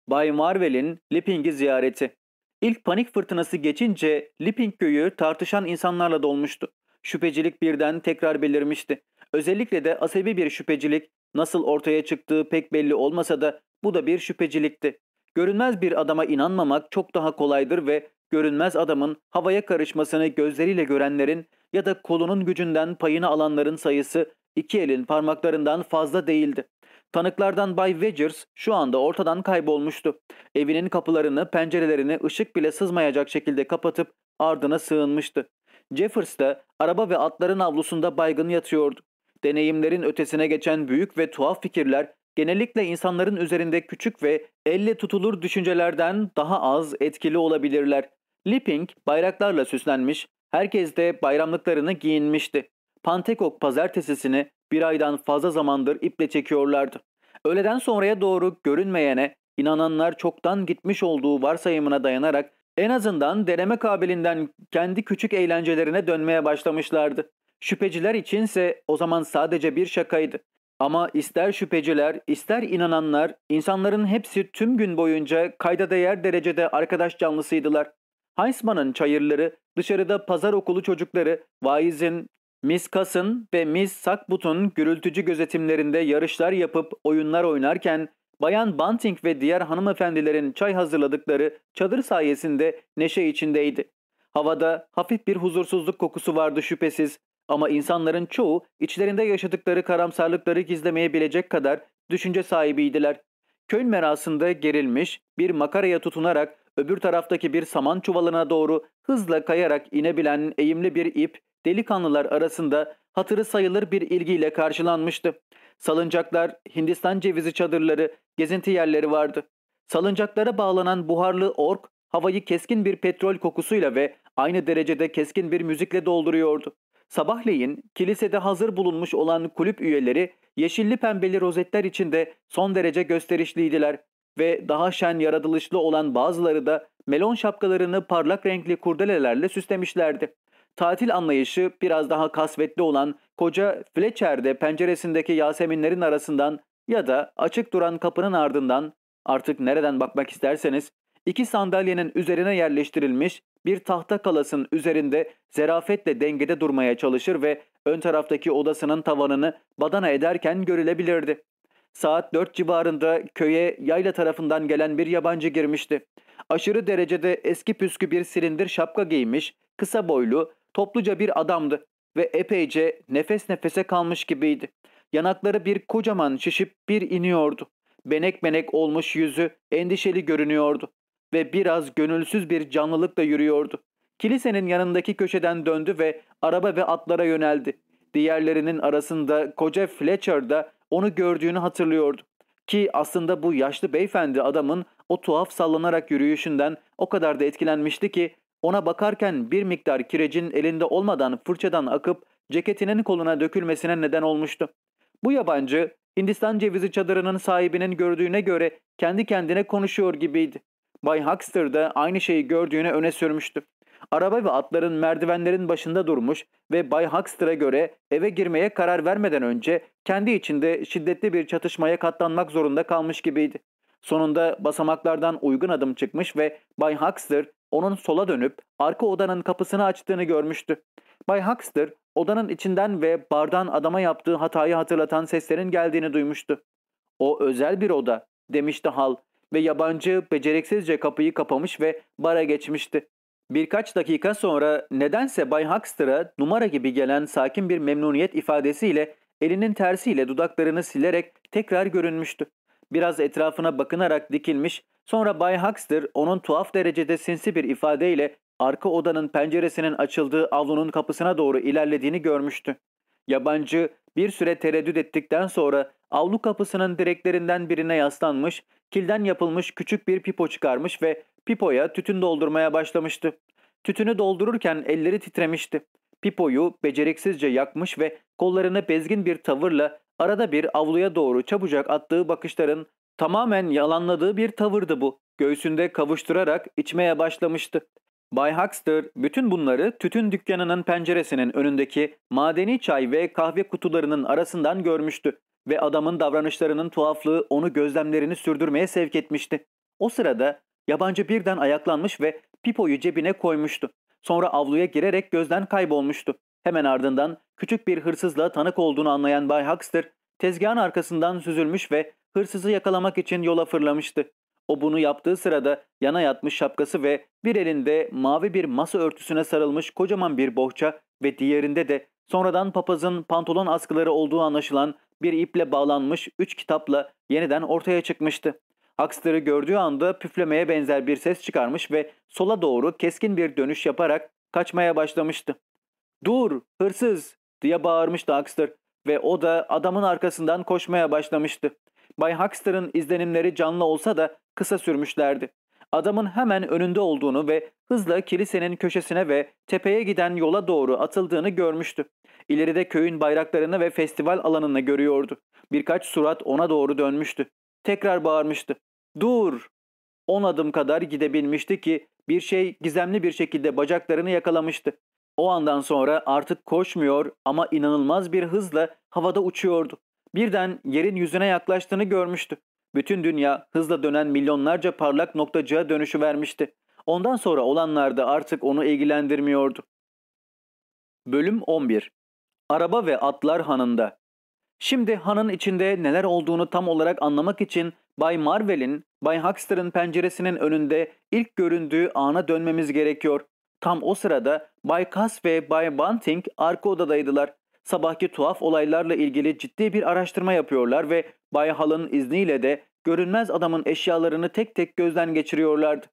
Bay Marvel'in Lipping'i ziyareti İlk panik fırtınası geçince Lipping köyü tartışan insanlarla dolmuştu. Şüphecilik birden tekrar belirmişti. Özellikle de asabi bir şüphecilik nasıl ortaya çıktığı pek belli olmasa da bu da bir şüphecilikti. Görünmez bir adama inanmamak çok daha kolaydır ve görünmez adamın havaya karışmasını gözleriyle görenlerin ya da kolunun gücünden payını alanların sayısı iki elin parmaklarından fazla değildi. Tanıklardan Bay Wedgers şu anda ortadan kaybolmuştu. Evinin kapılarını, pencerelerini ışık bile sızmayacak şekilde kapatıp ardına sığınmıştı. Jeffers da araba ve atların avlusunda baygın yatıyordu. Deneyimlerin ötesine geçen büyük ve tuhaf fikirler genellikle insanların üzerinde küçük ve elle tutulur düşüncelerden daha az etkili olabilirler. Lipping bayraklarla süslenmiş, herkes de bayramlıklarını giyinmişti. Pantekok pazartesisini bir aydan fazla zamandır iple çekiyorlardı. Öğleden sonraya doğru görünmeyene, inananlar çoktan gitmiş olduğu varsayımına dayanarak en azından deneme kabilinden kendi küçük eğlencelerine dönmeye başlamışlardı. Şüpheciler içinse o zaman sadece bir şakaydı. Ama ister şüpheciler, ister inananlar, insanların hepsi tüm gün boyunca kayda değer derecede arkadaş canlısıydılar. Heinzmann'ın çayırları, dışarıda pazar okulu çocukları, vaizin, Miss Cass'ın ve Miss Sackbut'un gürültücü gözetimlerinde yarışlar yapıp oyunlar oynarken Bayan Bunting ve diğer hanımefendilerin çay hazırladıkları çadır sayesinde neşe içindeydi. Havada hafif bir huzursuzluk kokusu vardı şüphesiz ama insanların çoğu içlerinde yaşadıkları karamsarlıkları gizlemeyebilecek kadar düşünce sahibiydiler. Köln merasında gerilmiş bir makaraya tutunarak öbür taraftaki bir saman çuvalına doğru hızla kayarak inebilen eğimli bir ip delikanlılar arasında hatırı sayılır bir ilgiyle karşılanmıştı. Salıncaklar, Hindistan cevizi çadırları, gezinti yerleri vardı. Salıncaklara bağlanan buharlı ork havayı keskin bir petrol kokusuyla ve aynı derecede keskin bir müzikle dolduruyordu. Sabahleyin kilisede hazır bulunmuş olan kulüp üyeleri yeşilli pembeli rozetler içinde son derece gösterişliydiler ve daha şen yaratılışlı olan bazıları da melon şapkalarını parlak renkli kurdelelerle süslemişlerdi. Tatil anlayışı biraz daha kasvetli olan koca Fletcher'de penceresindeki Yaseminlerin arasından ya da açık duran kapının ardından artık nereden bakmak isterseniz iki sandalyenin üzerine yerleştirilmiş bir tahta kalasın üzerinde zerafetle dengede durmaya çalışır ve ön taraftaki odasının tavanını badana ederken görülebilirdi. Saat 4 civarında köye yayla tarafından gelen bir yabancı girmişti. Aşırı derecede eski püskü bir silindir şapka giymiş, kısa boylu, topluca bir adamdı ve epeyce nefes nefese kalmış gibiydi. Yanakları bir kocaman şişip bir iniyordu. Benek benek olmuş yüzü endişeli görünüyordu ve biraz gönülsüz bir canlılıkla yürüyordu. Kilisenin yanındaki köşeden döndü ve araba ve atlara yöneldi. Diğerlerinin arasında koca Fletcher da onu gördüğünü hatırlıyordu. Ki aslında bu yaşlı beyefendi adamın o tuhaf sallanarak yürüyüşünden o kadar da etkilenmişti ki ona bakarken bir miktar kirecin elinde olmadan fırçadan akıp ceketinin koluna dökülmesine neden olmuştu. Bu yabancı Hindistan cevizi çadırının sahibinin gördüğüne göre kendi kendine konuşuyor gibiydi. Bay Huxter da aynı şeyi gördüğüne öne sürmüştü. Araba ve atların merdivenlerin başında durmuş ve Bay Huxter'a göre eve girmeye karar vermeden önce kendi içinde şiddetli bir çatışmaya katlanmak zorunda kalmış gibiydi. Sonunda basamaklardan uygun adım çıkmış ve Bay Huxter onun sola dönüp arka odanın kapısını açtığını görmüştü. Bay Huxter odanın içinden ve bardan adama yaptığı hatayı hatırlatan seslerin geldiğini duymuştu. O özel bir oda demişti Hal ve yabancı beceriksizce kapıyı kapamış ve bara geçmişti. Birkaç dakika sonra nedense Bay Huxter'a numara gibi gelen sakin bir memnuniyet ifadesiyle elinin tersiyle dudaklarını silerek tekrar görünmüştü. Biraz etrafına bakınarak dikilmiş, sonra Bay Huxter onun tuhaf derecede sinsi bir ifadeyle arka odanın penceresinin açıldığı avlunun kapısına doğru ilerlediğini görmüştü. Yabancı bir süre tereddüt ettikten sonra avlu kapısının direklerinden birine yaslanmış, kilden yapılmış küçük bir pipo çıkarmış ve pipoya tütün doldurmaya başlamıştı. Tütünü doldururken elleri titremişti. Pipoyu beceriksizce yakmış ve kollarını bezgin bir tavırla arada bir avluya doğru çabucak attığı bakışların tamamen yalanladığı bir tavırdı bu. Göğsünde kavuşturarak içmeye başlamıştı. Bay Huxter bütün bunları tütün dükkanının penceresinin önündeki madeni çay ve kahve kutularının arasından görmüştü ve adamın davranışlarının tuhaflığı onu gözlemlerini sürdürmeye sevk etmişti. O sırada yabancı birden ayaklanmış ve pipoyu cebine koymuştu. Sonra avluya girerek gözden kaybolmuştu. Hemen ardından küçük bir hırsızla tanık olduğunu anlayan Bay Huxter tezgahın arkasından süzülmüş ve hırsızı yakalamak için yola fırlamıştı. O bunu yaptığı sırada yana yatmış şapkası ve bir elinde mavi bir masa örtüsüne sarılmış kocaman bir bohça ve diğerinde de sonradan papazın pantolon askıları olduğu anlaşılan bir iple bağlanmış üç kitapla yeniden ortaya çıkmıştı. Huxter'ı gördüğü anda püflemeye benzer bir ses çıkarmış ve sola doğru keskin bir dönüş yaparak kaçmaya başlamıştı. ''Dur, hırsız!'' diye bağırmıştı Huxter ve o da adamın arkasından koşmaya başlamıştı. Bay Huxter'ın izlenimleri canlı olsa da kısa sürmüşlerdi. Adamın hemen önünde olduğunu ve hızla kilisenin köşesine ve tepeye giden yola doğru atıldığını görmüştü. İleride köyün bayraklarını ve festival alanını görüyordu. Birkaç surat ona doğru dönmüştü. Tekrar bağırmıştı. Dur! On adım kadar gidebilmişti ki bir şey gizemli bir şekilde bacaklarını yakalamıştı. O andan sonra artık koşmuyor ama inanılmaz bir hızla havada uçuyordu. Birden yerin yüzüne yaklaştığını görmüştü. Bütün dünya hızla dönen milyonlarca parlak noktacığa dönüşü vermişti. Ondan sonra olanlar da artık onu ilgilendirmiyordu. Bölüm 11 Araba ve Atlar Hanı'nda Şimdi hanın içinde neler olduğunu tam olarak anlamak için Bay Marvel'in, Bay Huxter'ın penceresinin önünde ilk göründüğü ana dönmemiz gerekiyor. Tam o sırada Bay Cass ve Bay Bunting arka odadaydılar. Sabahki tuhaf olaylarla ilgili ciddi bir araştırma yapıyorlar ve Bay Hall'ın izniyle de görünmez adamın eşyalarını tek tek gözden geçiriyorlardı.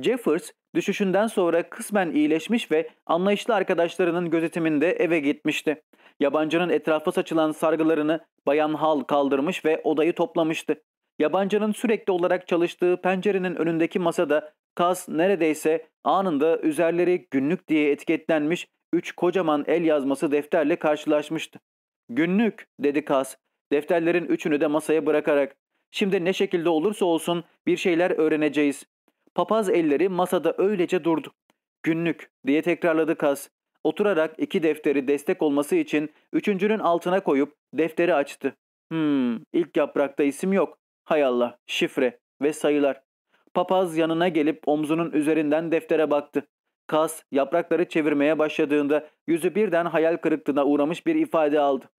Jeffers düşüşünden sonra kısmen iyileşmiş ve anlayışlı arkadaşlarının gözetiminde eve gitmişti. Yabancının etrafa saçılan sargılarını Bayan Hall kaldırmış ve odayı toplamıştı. Yabancının sürekli olarak çalıştığı pencerenin önündeki masada Kaz neredeyse anında üzerleri günlük diye etiketlenmiş üç kocaman el yazması defterle karşılaşmıştı. Günlük dedi Kaz defterlerin üçünü de masaya bırakarak. Şimdi ne şekilde olursa olsun bir şeyler öğreneceğiz. Papaz elleri masada öylece durdu. Günlük diye tekrarladı Kaz. Oturarak iki defteri destek olması için üçüncünün altına koyup defteri açtı. Hmm, ilk yaprakta isim yok. Hay Allah, şifre ve sayılar. Papaz yanına gelip omzunun üzerinden deftere baktı. Kas yaprakları çevirmeye başladığında yüzü birden hayal kırıklığına uğramış bir ifade aldı.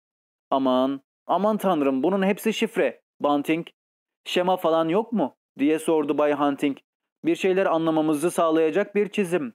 Aman, aman tanrım bunun hepsi şifre. Bunting. Şema falan yok mu? diye sordu Bay Hunting. Bir şeyler anlamamızı sağlayacak bir çizim.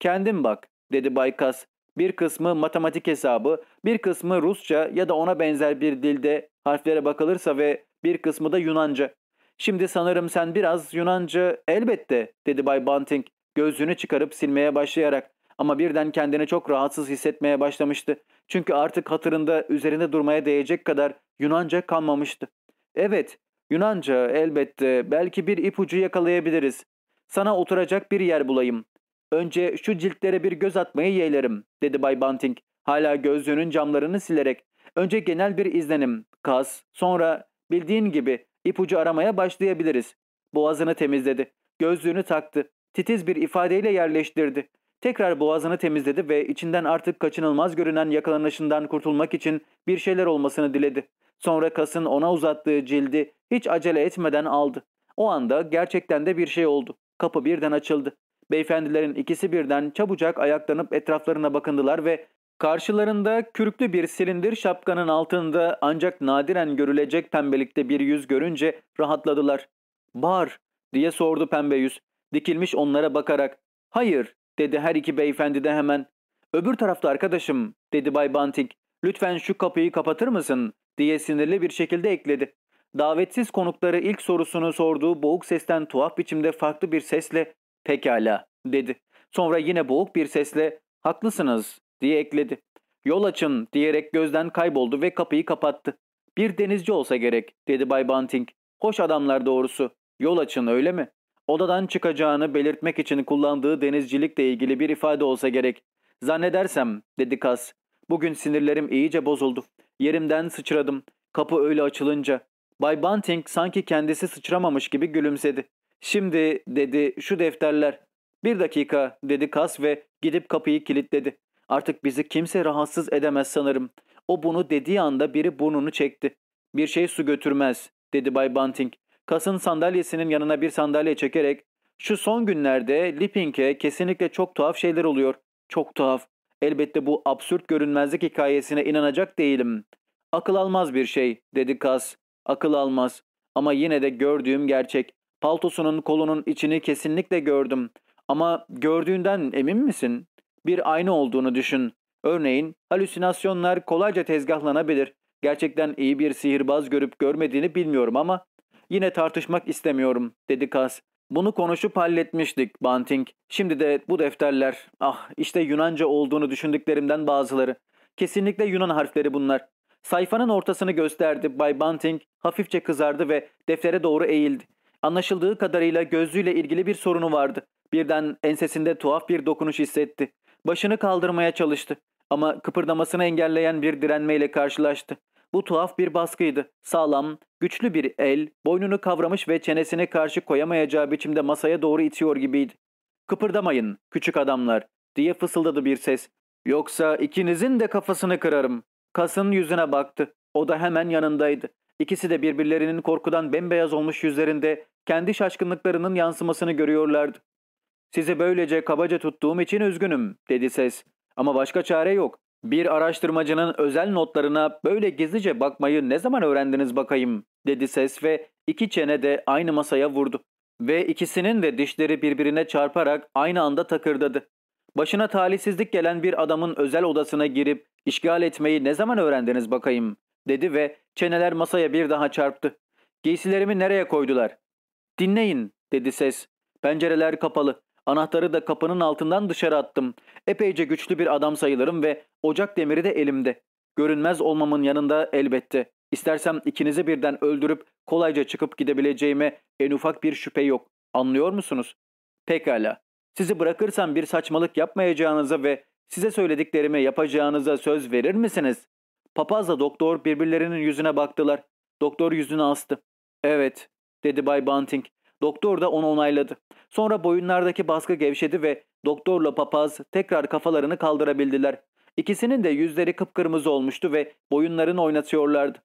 Kendin bak dedi Bay Kas. Bir kısmı matematik hesabı, bir kısmı Rusça ya da ona benzer bir dilde harflere bakılırsa ve bir kısmı da Yunanca. Şimdi sanırım sen biraz Yunanca elbette dedi Bay Bunting gözlüğünü çıkarıp silmeye başlayarak ama birden kendini çok rahatsız hissetmeye başlamıştı. Çünkü artık hatırında üzerinde durmaya değecek kadar Yunanca kalmamıştı. Evet, Yunanca elbette belki bir ipucu yakalayabiliriz. Sana oturacak bir yer bulayım. Önce şu ciltlere bir göz atmayı yeğlerim dedi Bay Bunting hala gözlüğünün camlarını silerek. Önce genel bir izlenim, kas, sonra bildiğin gibi ipucu aramaya başlayabiliriz. Boğazını temizledi. Gözlüğünü taktı. Titiz bir ifadeyle yerleştirdi. Tekrar boğazını temizledi ve içinden artık kaçınılmaz görünen yakalanışından kurtulmak için bir şeyler olmasını diledi. Sonra kasın ona uzattığı cildi hiç acele etmeden aldı. O anda gerçekten de bir şey oldu. Kapı birden açıldı. Beyefendilerin ikisi birden çabucak ayaklanıp etraflarına bakındılar ve karşılarında kürklü bir silindir şapkanın altında ancak nadiren görülecek pembelikte bir yüz görünce rahatladılar. ''Bar'' diye sordu pembe yüz. Dikilmiş onlara bakarak. ''Hayır'' dedi her iki beyefendi de hemen. ''Öbür tarafta arkadaşım'' dedi Bay Bunting. ''Lütfen şu kapıyı kapatır mısın?'' diye sinirli bir şekilde ekledi. Davetsiz konukları ilk sorusunu sorduğu boğuk sesten tuhaf biçimde farklı bir sesle Pekala dedi. Sonra yine boğuk bir sesle haklısınız diye ekledi. Yol açın diyerek gözden kayboldu ve kapıyı kapattı. Bir denizci olsa gerek dedi Bay Bunting. Hoş adamlar doğrusu. Yol açın öyle mi? Odadan çıkacağını belirtmek için kullandığı denizcilikle ilgili bir ifade olsa gerek. Zannedersem dedi Kas. Bugün sinirlerim iyice bozuldu. Yerimden sıçradım. Kapı öyle açılınca. Bay Bunting sanki kendisi sıçramamış gibi gülümsedi. Şimdi dedi şu defterler. Bir dakika dedi Kas ve gidip kapıyı kilitledi. Artık bizi kimse rahatsız edemez sanırım. O bunu dediği anda biri burnunu çekti. Bir şey su götürmez dedi Bay Bunting. Kas'ın sandalyesinin yanına bir sandalye çekerek şu son günlerde Lipping'e kesinlikle çok tuhaf şeyler oluyor. Çok tuhaf. Elbette bu absürt görünmezlik hikayesine inanacak değilim. Akıl almaz bir şey dedi Kas. Akıl almaz. Ama yine de gördüğüm gerçek. Paltosunun kolunun içini kesinlikle gördüm. Ama gördüğünden emin misin? Bir ayna olduğunu düşün. Örneğin halüsinasyonlar kolayca tezgahlanabilir. Gerçekten iyi bir sihirbaz görüp görmediğini bilmiyorum ama yine tartışmak istemiyorum dedi Kas. Bunu konuşup halletmiştik Bunting. Şimdi de bu defterler. Ah işte Yunanca olduğunu düşündüklerimden bazıları. Kesinlikle Yunan harfleri bunlar. Sayfanın ortasını gösterdi. Bay Bunting hafifçe kızardı ve deftere doğru eğildi. Anlaşıldığı kadarıyla gözlüğüyle ilgili bir sorunu vardı. Birden ensesinde tuhaf bir dokunuş hissetti. Başını kaldırmaya çalıştı ama kıpırdamasını engelleyen bir direnmeyle karşılaştı. Bu tuhaf bir baskıydı. Sağlam, güçlü bir el, boynunu kavramış ve çenesine karşı koyamayacağı biçimde masaya doğru itiyor gibiydi. ''Kıpırdamayın, küçük adamlar.'' diye fısıldadı bir ses. ''Yoksa ikinizin de kafasını kırarım.'' Kas'ın yüzüne baktı. O da hemen yanındaydı. İkisi de birbirlerinin korkudan bembeyaz olmuş yüzlerinde kendi şaşkınlıklarının yansımasını görüyorlardı. Sizi böylece kabaca tuttuğum için üzgünüm dedi ses. Ama başka çare yok. Bir araştırmacının özel notlarına böyle gizlice bakmayı ne zaman öğrendiniz bakayım dedi ses ve iki çene de aynı masaya vurdu. Ve ikisinin de dişleri birbirine çarparak aynı anda takırdadı. Başına talihsizlik gelen bir adamın özel odasına girip işgal etmeyi ne zaman öğrendiniz bakayım, dedi ve çeneler masaya bir daha çarptı. Giysilerimi nereye koydular? Dinleyin, dedi ses. Pencereler kapalı. Anahtarı da kapının altından dışarı attım. Epeyce güçlü bir adam sayılırım ve ocak demiri de elimde. Görünmez olmamın yanında elbette. İstersem ikinizi birden öldürüp kolayca çıkıp gidebileceğime en ufak bir şüphe yok. Anlıyor musunuz? Pekala. Sizi bırakırsam bir saçmalık yapmayacağınıza ve size söylediklerimi yapacağınıza söz verir misiniz? Papazla doktor birbirlerinin yüzüne baktılar. Doktor yüzünü astı. Evet, dedi Bay Bunting. Doktor da onu onayladı. Sonra boyunlardaki baskı gevşedi ve doktorla papaz tekrar kafalarını kaldırabildiler. İkisinin de yüzleri kıpkırmızı olmuştu ve boyunlarını oynatıyorlardı.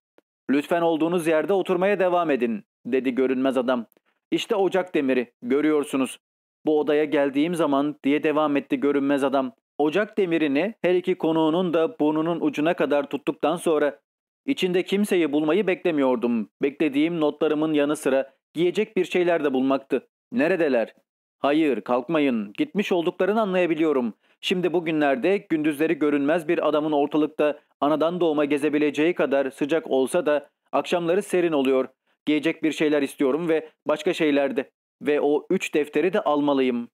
Lütfen olduğunuz yerde oturmaya devam edin, dedi görünmez adam. İşte ocak demiri, görüyorsunuz. Bu odaya geldiğim zaman diye devam etti görünmez adam. Ocak demirini her iki konuğunun da burnunun ucuna kadar tuttuktan sonra içinde kimseyi bulmayı beklemiyordum. Beklediğim notlarımın yanı sıra giyecek bir şeyler de bulmaktı. Neredeler? Hayır, kalkmayın. Gitmiş olduklarını anlayabiliyorum. Şimdi bugünlerde gündüzleri görünmez bir adamın ortalıkta anadan doğma gezebileceği kadar sıcak olsa da akşamları serin oluyor. Giyecek bir şeyler istiyorum ve başka şeyler de. Ve o üç defteri de almalıyım.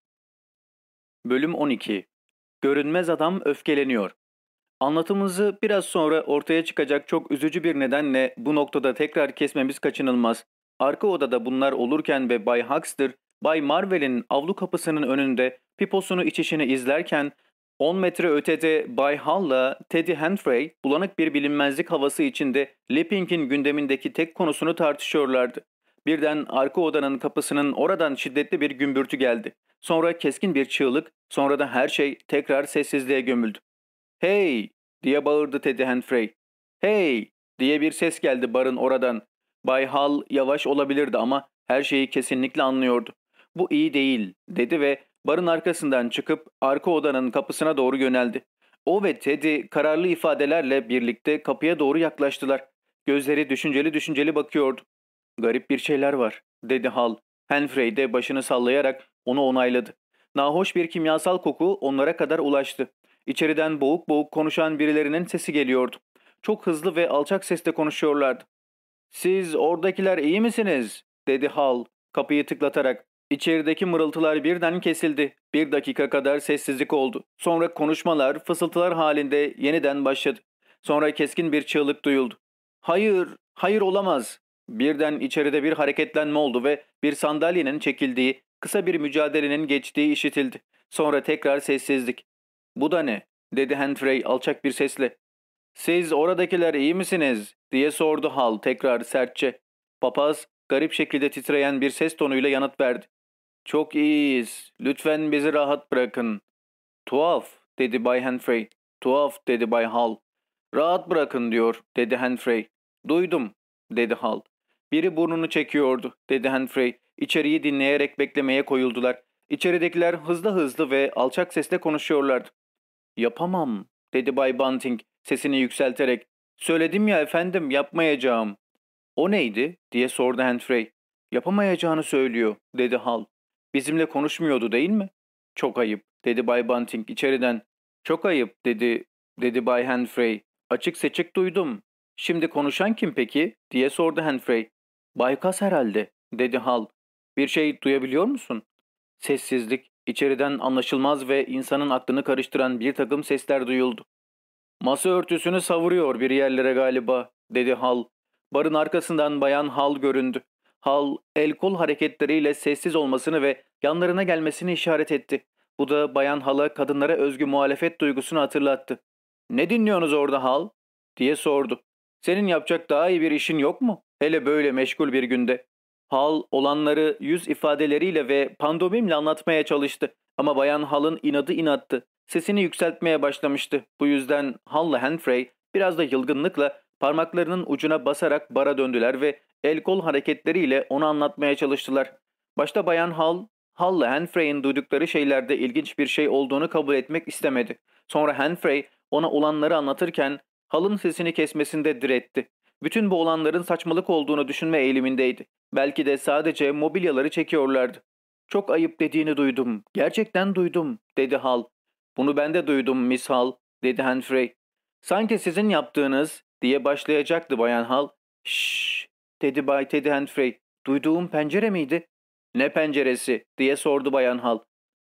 Bölüm 12 Görünmez adam öfkeleniyor. Anlatımızı biraz sonra ortaya çıkacak çok üzücü bir nedenle bu noktada tekrar kesmemiz kaçınılmaz. Arka odada bunlar olurken ve Bay Huxter, Bay Marvel'in avlu kapısının önünde piposunu içişini izlerken 10 metre ötede Bay Hall'la Teddy Henfrey bulanık bir bilinmezlik havası içinde Lepping'in gündemindeki tek konusunu tartışıyorlardı. Birden arka odanın kapısının oradan şiddetli bir gümbürtü geldi. Sonra keskin bir çığlık, sonra da her şey tekrar sessizliğe gömüldü. ''Hey!'' diye bağırdı Teddy Henfrey. ''Hey!'' diye bir ses geldi barın oradan. Bay Hall yavaş olabilirdi ama her şeyi kesinlikle anlıyordu. ''Bu iyi değil'' dedi ve barın arkasından çıkıp arka odanın kapısına doğru yöneldi. O ve Teddy kararlı ifadelerle birlikte kapıya doğru yaklaştılar. Gözleri düşünceli düşünceli bakıyordu. Garip bir şeyler var, dedi Hal. Henfrey de başını sallayarak onu onayladı. Nahoş bir kimyasal koku onlara kadar ulaştı. İçeriden boğuk boğuk konuşan birilerinin sesi geliyordu. Çok hızlı ve alçak sesle konuşuyorlardı. ''Siz oradakiler iyi misiniz?'' dedi Hal kapıyı tıklatarak. İçerideki mırıltılar birden kesildi. Bir dakika kadar sessizlik oldu. Sonra konuşmalar, fısıltılar halinde yeniden başladı. Sonra keskin bir çığlık duyuldu. ''Hayır, hayır olamaz. Birden içeride bir hareketlenme oldu ve bir sandalyenin çekildiği, kısa bir mücadelenin geçtiği işitildi. Sonra tekrar sessizlik. ''Bu da ne?'' dedi Henfrey alçak bir sesle. ''Siz oradakiler iyi misiniz?'' diye sordu Hal tekrar sertçe. Papaz garip şekilde titreyen bir ses tonuyla yanıt verdi. ''Çok iyiyiz. Lütfen bizi rahat bırakın.'' ''Tuhaf'' dedi Bay Henfrey. ''Tuhaf'' dedi Bay Hal. ''Rahat bırakın'' diyor dedi Henfrey. ''Duydum'' dedi Hal. Biri burnunu çekiyordu, dedi Henfrey. İçeriği dinleyerek beklemeye koyuldular. İçeridekiler hızlı hızlı ve alçak sesle konuşuyorlardı. Yapamam, dedi Bay Bunting sesini yükselterek. Söyledim ya efendim, yapmayacağım. O neydi, diye sordu Henfrey. Yapamayacağını söylüyor, dedi Hal. Bizimle konuşmuyordu değil mi? Çok ayıp, dedi Bay Bunting içeriden. Çok ayıp, dedi, dedi Bay Henfrey. Açık seçik duydum. Şimdi konuşan kim peki? diye sordu Henfrey. Baykas herhalde, dedi Hal. Bir şey duyabiliyor musun? Sessizlik, içeriden anlaşılmaz ve insanın aklını karıştıran bir takım sesler duyuldu. Masa örtüsünü savuruyor bir yerlere galiba, dedi Hal. Barın arkasından bayan Hal göründü. Hal, el kol hareketleriyle sessiz olmasını ve yanlarına gelmesini işaret etti. Bu da bayan Hal'a kadınlara özgü muhalefet duygusunu hatırlattı. ''Ne dinliyorsunuz orada Hal?'' diye sordu. ''Senin yapacak daha iyi bir işin yok mu?'' Hele böyle meşgul bir günde. Hal olanları yüz ifadeleriyle ve pandomimle anlatmaya çalıştı. Ama bayan Hal'ın inadı inattı. Sesini yükseltmeye başlamıştı. Bu yüzden Hal'la Henfrey biraz da yılgınlıkla parmaklarının ucuna basarak bara döndüler ve el kol hareketleriyle onu anlatmaya çalıştılar. Başta bayan Hal, Hal'la Henfrey'in duydukları şeylerde ilginç bir şey olduğunu kabul etmek istemedi. Sonra Henfrey ona olanları anlatırken Hal'ın sesini kesmesinde diretti. Bütün bu olanların saçmalık olduğunu düşünme eğilimindeydi. Belki de sadece mobilyaları çekiyorlardı. Çok ayıp dediğini duydum. Gerçekten duydum, dedi Hal. Bunu ben de duydum Miss Hall, dedi Humphrey. Sanki sizin yaptığınız diye başlayacaktı Bayan Hall. Şşş, dedi Bay Teddy Humphrey. Duyduğum pencere miydi? Ne penceresi diye sordu Bayan Hall.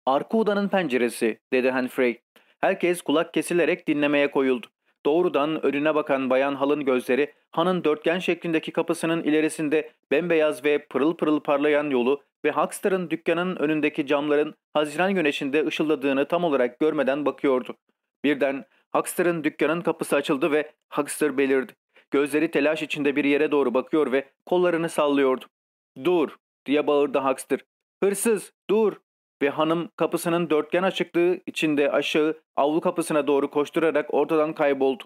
Arka odanın penceresi, dedi Humphrey. Herkes kulak kesilerek dinlemeye koyuldu. Doğrudan önüne bakan Bayan Hal'ın gözleri Han'ın dörtgen şeklindeki kapısının ilerisinde bembeyaz ve pırıl pırıl parlayan yolu ve Huckster'ın dükkanın önündeki camların Haziran güneşinde ışıldadığını tam olarak görmeden bakıyordu. Birden Huckster'ın dükkanın kapısı açıldı ve Huckster belirdi. Gözleri telaş içinde bir yere doğru bakıyor ve kollarını sallıyordu. ''Dur!'' diye bağırdı Huckster. ''Hırsız! Dur!'' Ve hanım kapısının dörtgen açıklığı içinde aşağı avlu kapısına doğru koşturarak ortadan kayboldu.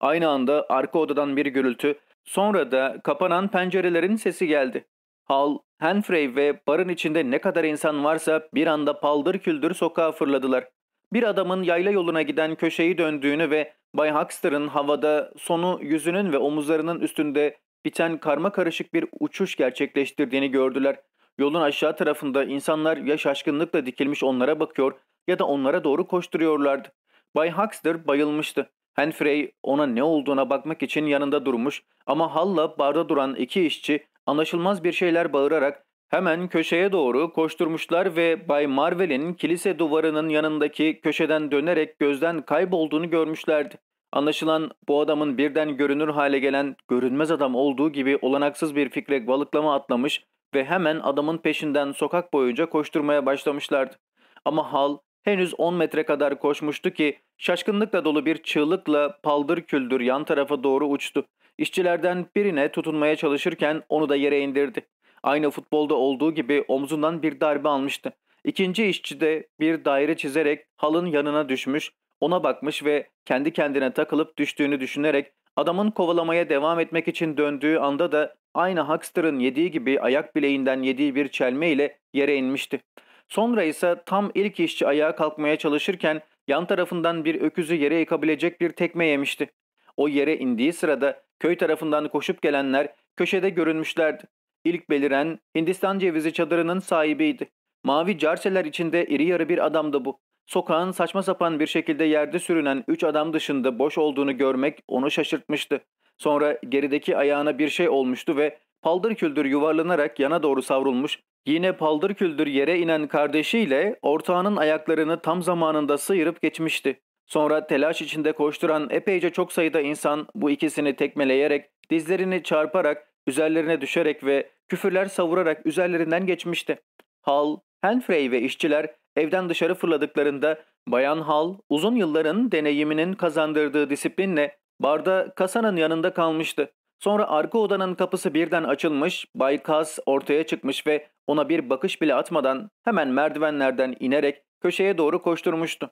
Aynı anda arka odadan bir gürültü, sonra da kapanan pencerelerin sesi geldi. Hal, Henfrey ve barın içinde ne kadar insan varsa bir anda paldır küldür sokağa fırladılar. Bir adamın yayla yoluna giden köşeyi döndüğünü ve Bay Huckster'ın havada sonu yüzünün ve omuzlarının üstünde biten karma karışık bir uçuş gerçekleştirdiğini gördüler. Yolun aşağı tarafında insanlar ya şaşkınlıkla dikilmiş onlara bakıyor ya da onlara doğru koşturuyorlardı. Bay Huckster bayılmıştı. Henfrey ona ne olduğuna bakmak için yanında durmuş ama Hall'la barda duran iki işçi anlaşılmaz bir şeyler bağırarak hemen köşeye doğru koşturmuşlar ve Bay Marvel'in kilise duvarının yanındaki köşeden dönerek gözden kaybolduğunu görmüşlerdi. Anlaşılan bu adamın birden görünür hale gelen görünmez adam olduğu gibi olanaksız bir fikre balıklama atlamış ve hemen adamın peşinden sokak boyunca koşturmaya başlamışlardı. Ama Hal henüz 10 metre kadar koşmuştu ki şaşkınlıkla dolu bir çığlıkla paldır küldür yan tarafa doğru uçtu. İşçilerden birine tutunmaya çalışırken onu da yere indirdi. Aynı futbolda olduğu gibi omzundan bir darbe almıştı. İkinci işçi de bir daire çizerek halın yanına düşmüş, ona bakmış ve kendi kendine takılıp düştüğünü düşünerek adamın kovalamaya devam etmek için döndüğü anda da aynı Huckster'ın yediği gibi ayak bileğinden yediği bir çelme ile yere inmişti. Sonra ise tam ilk işçi ayağa kalkmaya çalışırken yan tarafından bir öküzü yere yıkabilecek bir tekme yemişti. O yere indiği sırada köy tarafından koşup gelenler köşede görünmüşlerdi. İlk beliren Hindistan cevizi çadırının sahibiydi. Mavi carseler içinde iri yarı bir adamdı bu. Sokağın saçma sapan bir şekilde yerde sürünen üç adam dışında boş olduğunu görmek onu şaşırtmıştı. Sonra gerideki ayağına bir şey olmuştu ve paldır küldür yuvarlanarak yana doğru savrulmuş, yine paldır küldür yere inen kardeşiyle ortağının ayaklarını tam zamanında sıyırıp geçmişti. Sonra telaş içinde koşturan epeyce çok sayıda insan bu ikisini tekmeleyerek, dizlerini çarparak, üzerlerine düşerek ve küfürler savurarak üzerlerinden geçmişti. Hal, Henfrey ve işçiler evden dışarı fırladıklarında Bayan Hal uzun yılların deneyiminin kazandırdığı disiplinle barda kasanın yanında kalmıştı. Sonra arka odanın kapısı birden açılmış, Bay Kaz ortaya çıkmış ve ona bir bakış bile atmadan hemen merdivenlerden inerek köşeye doğru koşturmuştu.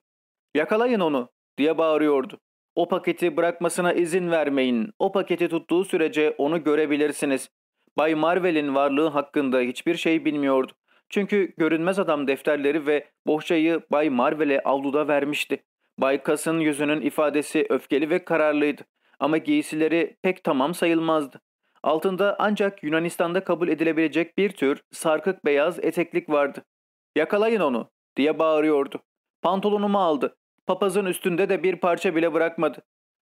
''Yakalayın onu!'' diye bağırıyordu. ''O paketi bırakmasına izin vermeyin. O paketi tuttuğu sürece onu görebilirsiniz.'' Bay Marvel'in varlığı hakkında hiçbir şey bilmiyordu. Çünkü görünmez adam defterleri ve bohçayı Bay Marvel'e avluda vermişti. Bay Kas'ın yüzünün ifadesi öfkeli ve kararlıydı. Ama giysileri pek tamam sayılmazdı. Altında ancak Yunanistan'da kabul edilebilecek bir tür sarkık beyaz eteklik vardı. ''Yakalayın onu!'' diye bağırıyordu. Pantolonumu aldı. Papazın üstünde de bir parça bile bırakmadı.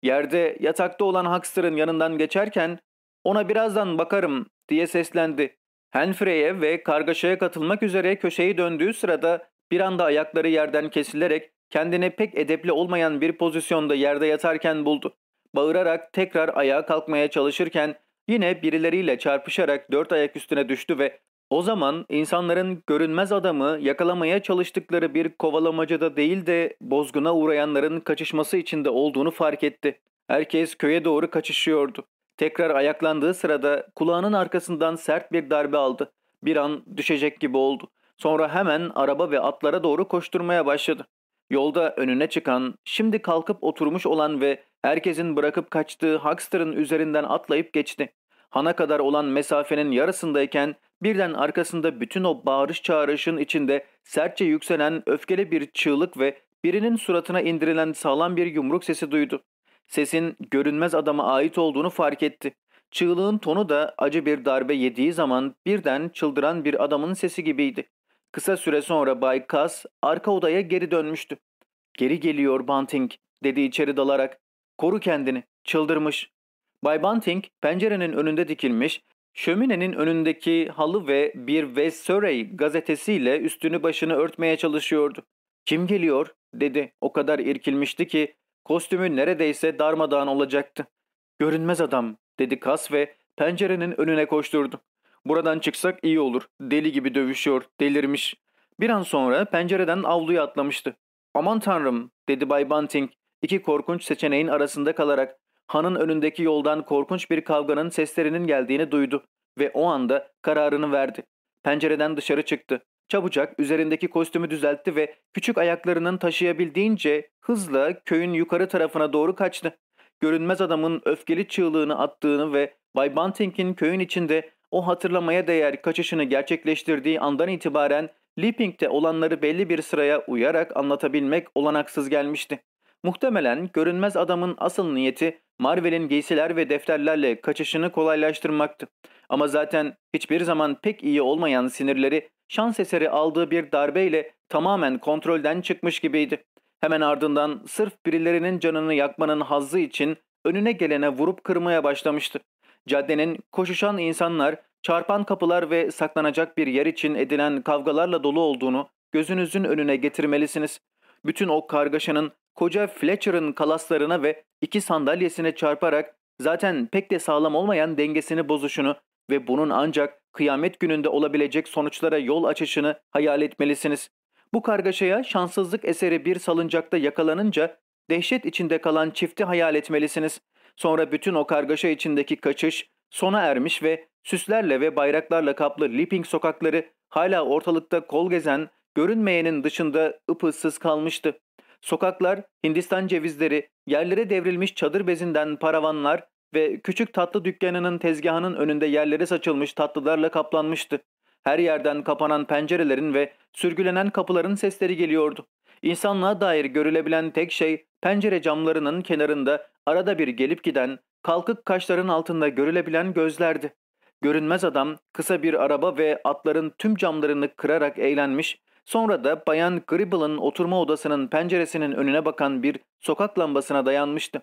Yerde yatakta olan Huckster'ın yanından geçerken ''Ona birazdan bakarım'' diye seslendi. Henfrey'e ve kargaşaya katılmak üzere köşeyi döndüğü sırada bir anda ayakları yerden kesilerek kendini pek edepli olmayan bir pozisyonda yerde yatarken buldu. Bağırarak tekrar ayağa kalkmaya çalışırken yine birileriyle çarpışarak dört ayak üstüne düştü ve o zaman insanların görünmez adamı yakalamaya çalıştıkları bir kovalamacada değil de bozguna uğrayanların kaçışması içinde olduğunu fark etti. Herkes köye doğru kaçışıyordu. Tekrar ayaklandığı sırada kulağının arkasından sert bir darbe aldı. Bir an düşecek gibi oldu. Sonra hemen araba ve atlara doğru koşturmaya başladı. Yolda önüne çıkan, şimdi kalkıp oturmuş olan ve herkesin bırakıp kaçtığı Huckster'ın üzerinden atlayıp geçti. Han'a kadar olan mesafenin yarısındayken birden arkasında bütün o bağırış çağrışın içinde sertçe yükselen öfkeli bir çığlık ve birinin suratına indirilen sağlam bir yumruk sesi duydu. Sesin görünmez adama ait olduğunu fark etti. Çığlığın tonu da acı bir darbe yediği zaman birden çıldıran bir adamın sesi gibiydi. Kısa süre sonra Bay Kass arka odaya geri dönmüştü. Geri geliyor Bunting dedi içeri dalarak. Koru kendini. Çıldırmış. Bay Bunting pencerenin önünde dikilmiş, şöminenin önündeki halı ve bir West Surrey gazetesiyle üstünü başını örtmeye çalışıyordu. Kim geliyor dedi. O kadar irkilmişti ki kostümü neredeyse darmadağın olacaktı. Görünmez adam dedi Kas ve pencerenin önüne koşturdu. Buradan çıksak iyi olur. Deli gibi dövüşüyor. Delirmiş. Bir an sonra pencereden avluya atlamıştı. Aman tanrım dedi Bay Bunting iki korkunç seçeneğin arasında kalarak hanın önündeki yoldan korkunç bir kavganın seslerinin geldiğini duydu ve o anda kararını verdi. Pencereden dışarı çıktı. Çabucak üzerindeki kostümü düzeltti ve küçük ayaklarının taşıyabildiğince hızla köyün yukarı tarafına doğru kaçtı. Görünmez adamın öfkeli çığlığını attığını ve Bay Bunting'in köyün içinde o hatırlamaya değer kaçışını gerçekleştirdiği andan itibaren Leaping'de olanları belli bir sıraya uyarak anlatabilmek olanaksız gelmişti. Muhtemelen görünmez adamın asıl niyeti Marvel'in giysiler ve defterlerle kaçışını kolaylaştırmaktı. Ama zaten hiçbir zaman pek iyi olmayan sinirleri şans eseri aldığı bir darbeyle tamamen kontrolden çıkmış gibiydi. Hemen ardından sırf birilerinin canını yakmanın hazzı için önüne gelene vurup kırmaya başlamıştı. Caddenin koşuşan insanlar, çarpan kapılar ve saklanacak bir yer için edilen kavgalarla dolu olduğunu gözünüzün önüne getirmelisiniz. Bütün o kargaşanın koca Fletcher'ın kalaslarına ve iki sandalyesine çarparak zaten pek de sağlam olmayan dengesini bozuşunu ve bunun ancak kıyamet gününde olabilecek sonuçlara yol açışını hayal etmelisiniz. Bu kargaşaya şanssızlık eseri bir salıncakta yakalanınca dehşet içinde kalan çifti hayal etmelisiniz. Sonra bütün o kargaşa içindeki kaçış sona ermiş ve süslerle ve bayraklarla kaplı Lipping sokakları hala ortalıkta kol gezen, görünmeyenin dışında ıpıssız kalmıştı. Sokaklar, Hindistan cevizleri, yerlere devrilmiş çadır bezinden paravanlar ve küçük tatlı dükkanının tezgahının önünde yerlere saçılmış tatlılarla kaplanmıştı. Her yerden kapanan pencerelerin ve sürgülenen kapıların sesleri geliyordu. İnsanlığa dair görülebilen tek şey pencere camlarının kenarında arada bir gelip giden, kalkık kaşların altında görülebilen gözlerdi. Görünmez adam kısa bir araba ve atların tüm camlarını kırarak eğlenmiş, sonra da Bayan Gribble'ın oturma odasının penceresinin önüne bakan bir sokak lambasına dayanmıştı.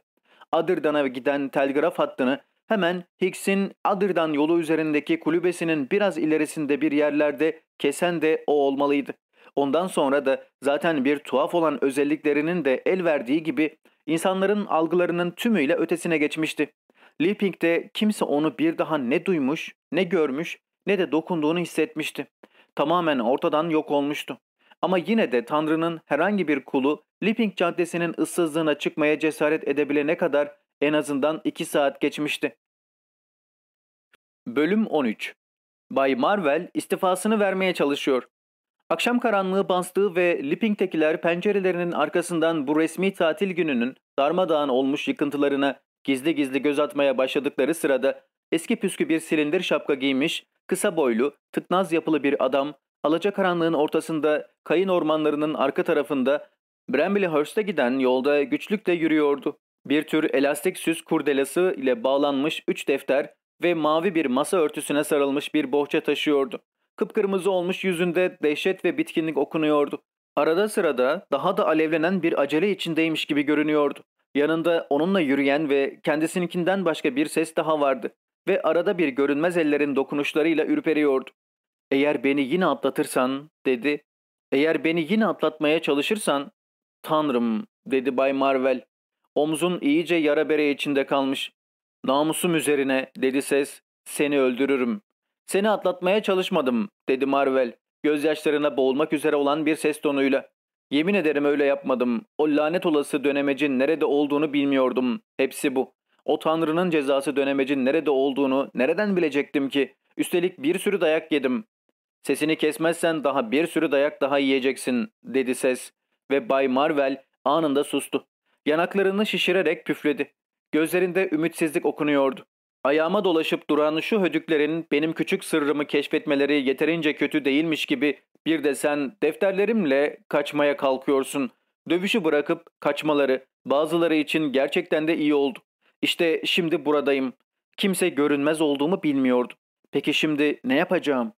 Adırdan'a giden telgraf hattını hemen Hicks'in Adırdan yolu üzerindeki kulübesinin biraz ilerisinde bir yerlerde kesen de o olmalıydı. Ondan sonra da zaten bir tuhaf olan özelliklerinin de el verdiği gibi insanların algılarının tümüyle ötesine geçmişti. Leaping'de kimse onu bir daha ne duymuş, ne görmüş, ne de dokunduğunu hissetmişti. Tamamen ortadan yok olmuştu. Ama yine de Tanrı'nın herhangi bir kulu Lipping Caddesi'nin ıssızlığına çıkmaya cesaret edebilene kadar en azından iki saat geçmişti. Bölüm 13 Bay Marvel istifasını vermeye çalışıyor. Akşam karanlığı bastığı ve Lipping'tekiler pencerelerinin arkasından bu resmi tatil gününün darmadağın olmuş yıkıntılarına gizli gizli göz atmaya başladıkları sırada eski püskü bir silindir şapka giymiş, kısa boylu, tıknaz yapılı bir adam, alacakaranlığın ortasında kayın ormanlarının arka tarafında Bramblehurst'e giden yolda güçlükle yürüyordu. Bir tür elastik süs kurdelası ile bağlanmış üç defter ve mavi bir masa örtüsüne sarılmış bir bohça taşıyordu. Kıpkırmızı olmuş yüzünde dehşet ve bitkinlik okunuyordu. Arada sırada daha da alevlenen bir acele içindeymiş gibi görünüyordu. Yanında onunla yürüyen ve kendisininkinden başka bir ses daha vardı ve arada bir görünmez ellerin dokunuşlarıyla ürperiyordu. Eğer beni yine atlatırsan, dedi. Eğer beni yine atlatmaya çalışırsan, Tanrım, dedi Bay Marvel. Omzun iyice yara bere içinde kalmış. Namusum üzerine, dedi ses. Seni öldürürüm. Seni atlatmaya çalışmadım, dedi Marvel. Gözyaşlarına boğulmak üzere olan bir ses tonuyla. Yemin ederim öyle yapmadım. O lanet olası dönemecin nerede olduğunu bilmiyordum. Hepsi bu. O tanrının cezası dönemecin nerede olduğunu nereden bilecektim ki? Üstelik bir sürü dayak yedim. Sesini kesmezsen daha bir sürü dayak daha yiyeceksin, dedi ses. Ve Bay Marvel anında sustu. Yanaklarını şişirerek püfledi. Gözlerinde ümitsizlik okunuyordu. Ayağıma dolaşıp duran şu hödüklerin benim küçük sırrımı keşfetmeleri yeterince kötü değilmiş gibi bir de sen defterlerimle kaçmaya kalkıyorsun. Dövüşü bırakıp kaçmaları bazıları için gerçekten de iyi oldu. İşte şimdi buradayım. Kimse görünmez olduğumu bilmiyordu. Peki şimdi ne yapacağım?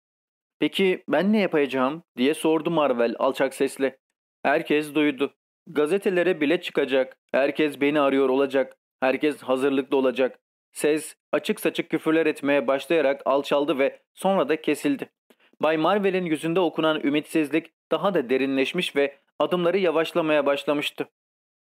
Peki ben ne yapacağım diye sordu Marvel alçak sesle. Herkes duydu. Gazetelere bile çıkacak. Herkes beni arıyor olacak. Herkes hazırlıklı olacak. Ses açık saçık küfürler etmeye başlayarak alçaldı ve sonra da kesildi. Bay Marvel'in yüzünde okunan ümitsizlik daha da derinleşmiş ve adımları yavaşlamaya başlamıştı.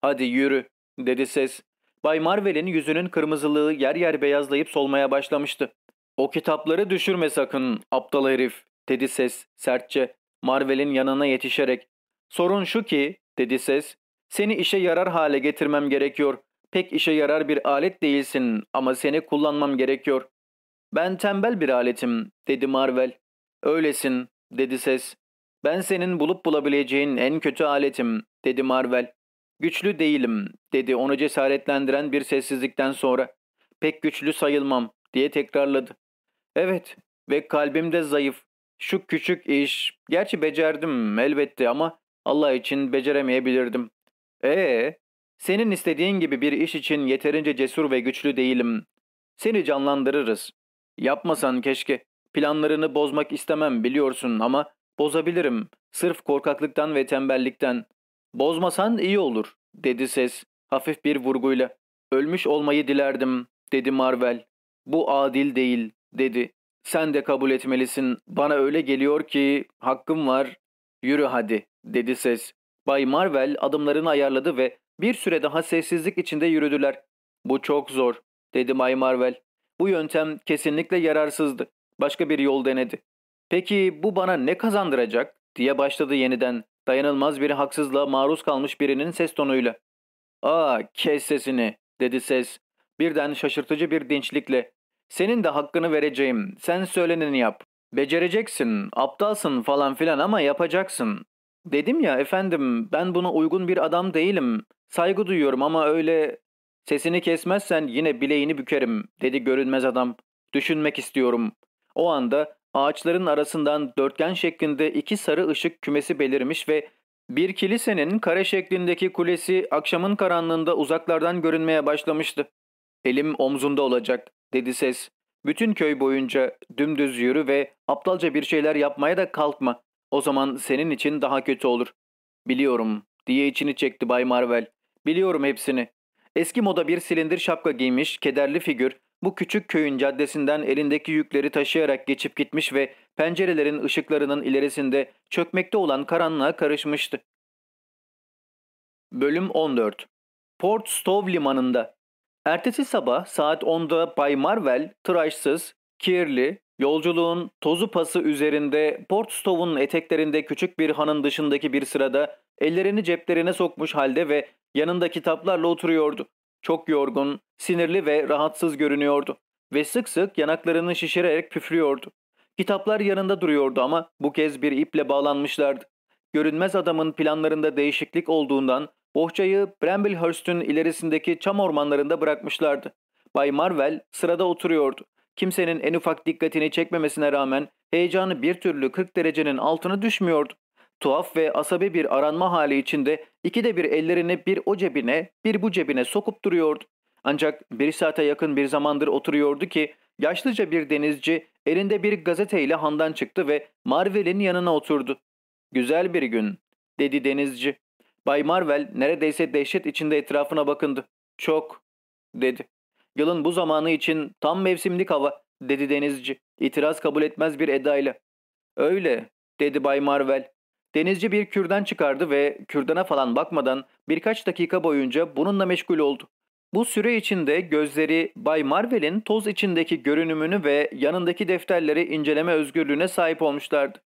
Hadi yürü dedi ses. Bay Marvel'in yüzünün kırmızılığı yer yer beyazlayıp solmaya başlamıştı. O kitapları düşürme sakın aptal herif dedi ses sertçe Marvel'in yanına yetişerek. Sorun şu ki dedi ses seni işe yarar hale getirmem gerekiyor. Pek işe yarar bir alet değilsin ama seni kullanmam gerekiyor. Ben tembel bir aletim dedi Marvel. Öylesin dedi ses. Ben senin bulup bulabileceğin en kötü aletim dedi Marvel. Güçlü değilim dedi onu cesaretlendiren bir sessizlikten sonra. Pek güçlü sayılmam diye tekrarladı. Evet ve kalbim de zayıf. Şu küçük iş, gerçi becerdim elbette ama Allah için beceremeyebilirdim. Ee, senin istediğin gibi bir iş için yeterince cesur ve güçlü değilim. Seni canlandırırız. Yapmasan keşke. Planlarını bozmak istemem biliyorsun ama bozabilirim. Sırf korkaklıktan ve tembellikten. Bozmasan iyi olur, dedi ses, hafif bir vurguyla. Ölmüş olmayı dilerdim, dedi Marvel. Bu adil değil, dedi. Sen de kabul etmelisin. Bana öyle geliyor ki hakkım var. Yürü hadi, dedi ses. Bay Marvel adımlarını ayarladı ve bir süre daha sessizlik içinde yürüdüler. Bu çok zor, dedi Bay Marvel. Bu yöntem kesinlikle yararsızdı. Başka bir yol denedi. Peki bu bana ne kazandıracak? diye başladı yeniden. Dayanılmaz bir haksızlığa maruz kalmış birinin ses tonuyla. ''Aa kes sesini'' dedi ses. Birden şaşırtıcı bir dinçlikle. ''Senin de hakkını vereceğim. Sen söyleneni yap. Becereceksin, aptalsın falan filan ama yapacaksın. Dedim ya efendim ben buna uygun bir adam değilim. Saygı duyuyorum ama öyle... Sesini kesmezsen yine bileğini bükerim dedi görünmez adam. Düşünmek istiyorum. O anda Ağaçların arasından dörtgen şeklinde iki sarı ışık kümesi belirmiş ve bir kilisenin kare şeklindeki kulesi akşamın karanlığında uzaklardan görünmeye başlamıştı. Elim omzunda olacak, dedi ses. Bütün köy boyunca dümdüz yürü ve aptalca bir şeyler yapmaya da kalkma. O zaman senin için daha kötü olur. Biliyorum, diye içini çekti Bay Marvel. Biliyorum hepsini. Eski moda bir silindir şapka giymiş, kederli figür, bu küçük köyün caddesinden elindeki yükleri taşıyarak geçip gitmiş ve pencerelerin ışıklarının ilerisinde çökmekte olan karanlığa karışmıştı. Bölüm 14 Port Stowe limanında Ertesi sabah saat 10'da Bay Marvel, tıraşsız, kirli, yolculuğun tozu pası üzerinde Port Stowe'un eteklerinde küçük bir hanın dışındaki bir sırada ellerini ceplerine sokmuş halde ve yanında kitaplarla oturuyordu. Çok yorgun, sinirli ve rahatsız görünüyordu ve sık sık yanaklarını şişirerek püflüyordu. Kitaplar yanında duruyordu ama bu kez bir iple bağlanmışlardı. Görünmez adamın planlarında değişiklik olduğundan bohçayı Bramblehurst'ün ilerisindeki çam ormanlarında bırakmışlardı. Bay Marvel sırada oturuyordu. Kimsenin en ufak dikkatini çekmemesine rağmen heyecanı bir türlü 40 derecenin altına düşmüyordu. Tuhaf ve asabi bir aranma hali içinde ikide bir ellerini bir o cebine bir bu cebine sokup duruyordu. Ancak bir saate yakın bir zamandır oturuyordu ki yaşlıca bir denizci elinde bir gazeteyle handan çıktı ve Marvel'in yanına oturdu. Güzel bir gün dedi denizci. Bay Marvel neredeyse dehşet içinde etrafına bakındı. Çok dedi. Yılın bu zamanı için tam mevsimlik hava dedi denizci. İtiraz kabul etmez bir edayla. Öyle dedi Bay Marvel. Denizci bir kürdan çıkardı ve kürdana falan bakmadan birkaç dakika boyunca bununla meşgul oldu. Bu süre içinde gözleri Bay Marvel'in toz içindeki görünümünü ve yanındaki defterleri inceleme özgürlüğüne sahip olmuşlardı.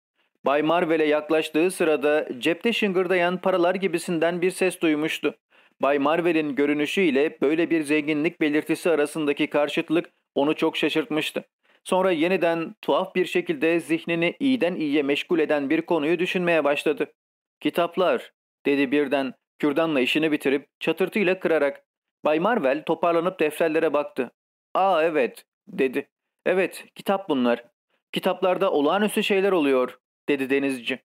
Bay Marvel'e yaklaştığı sırada cepte şıngırdayan paralar gibisinden bir ses duymuştu. Bay Marvel'in görünüşüyle böyle bir zenginlik belirtisi arasındaki karşıtlık onu çok şaşırtmıştı. Sonra yeniden tuhaf bir şekilde zihnini iyiden iyiye meşgul eden bir konuyu düşünmeye başladı. Kitaplar, dedi birden kürdanla işini bitirip çatırtıyla kırarak. Bay Marvel toparlanıp defterlere baktı. Aa evet, dedi. Evet, kitap bunlar. Kitaplarda olağanüstü şeyler oluyor, dedi denizci.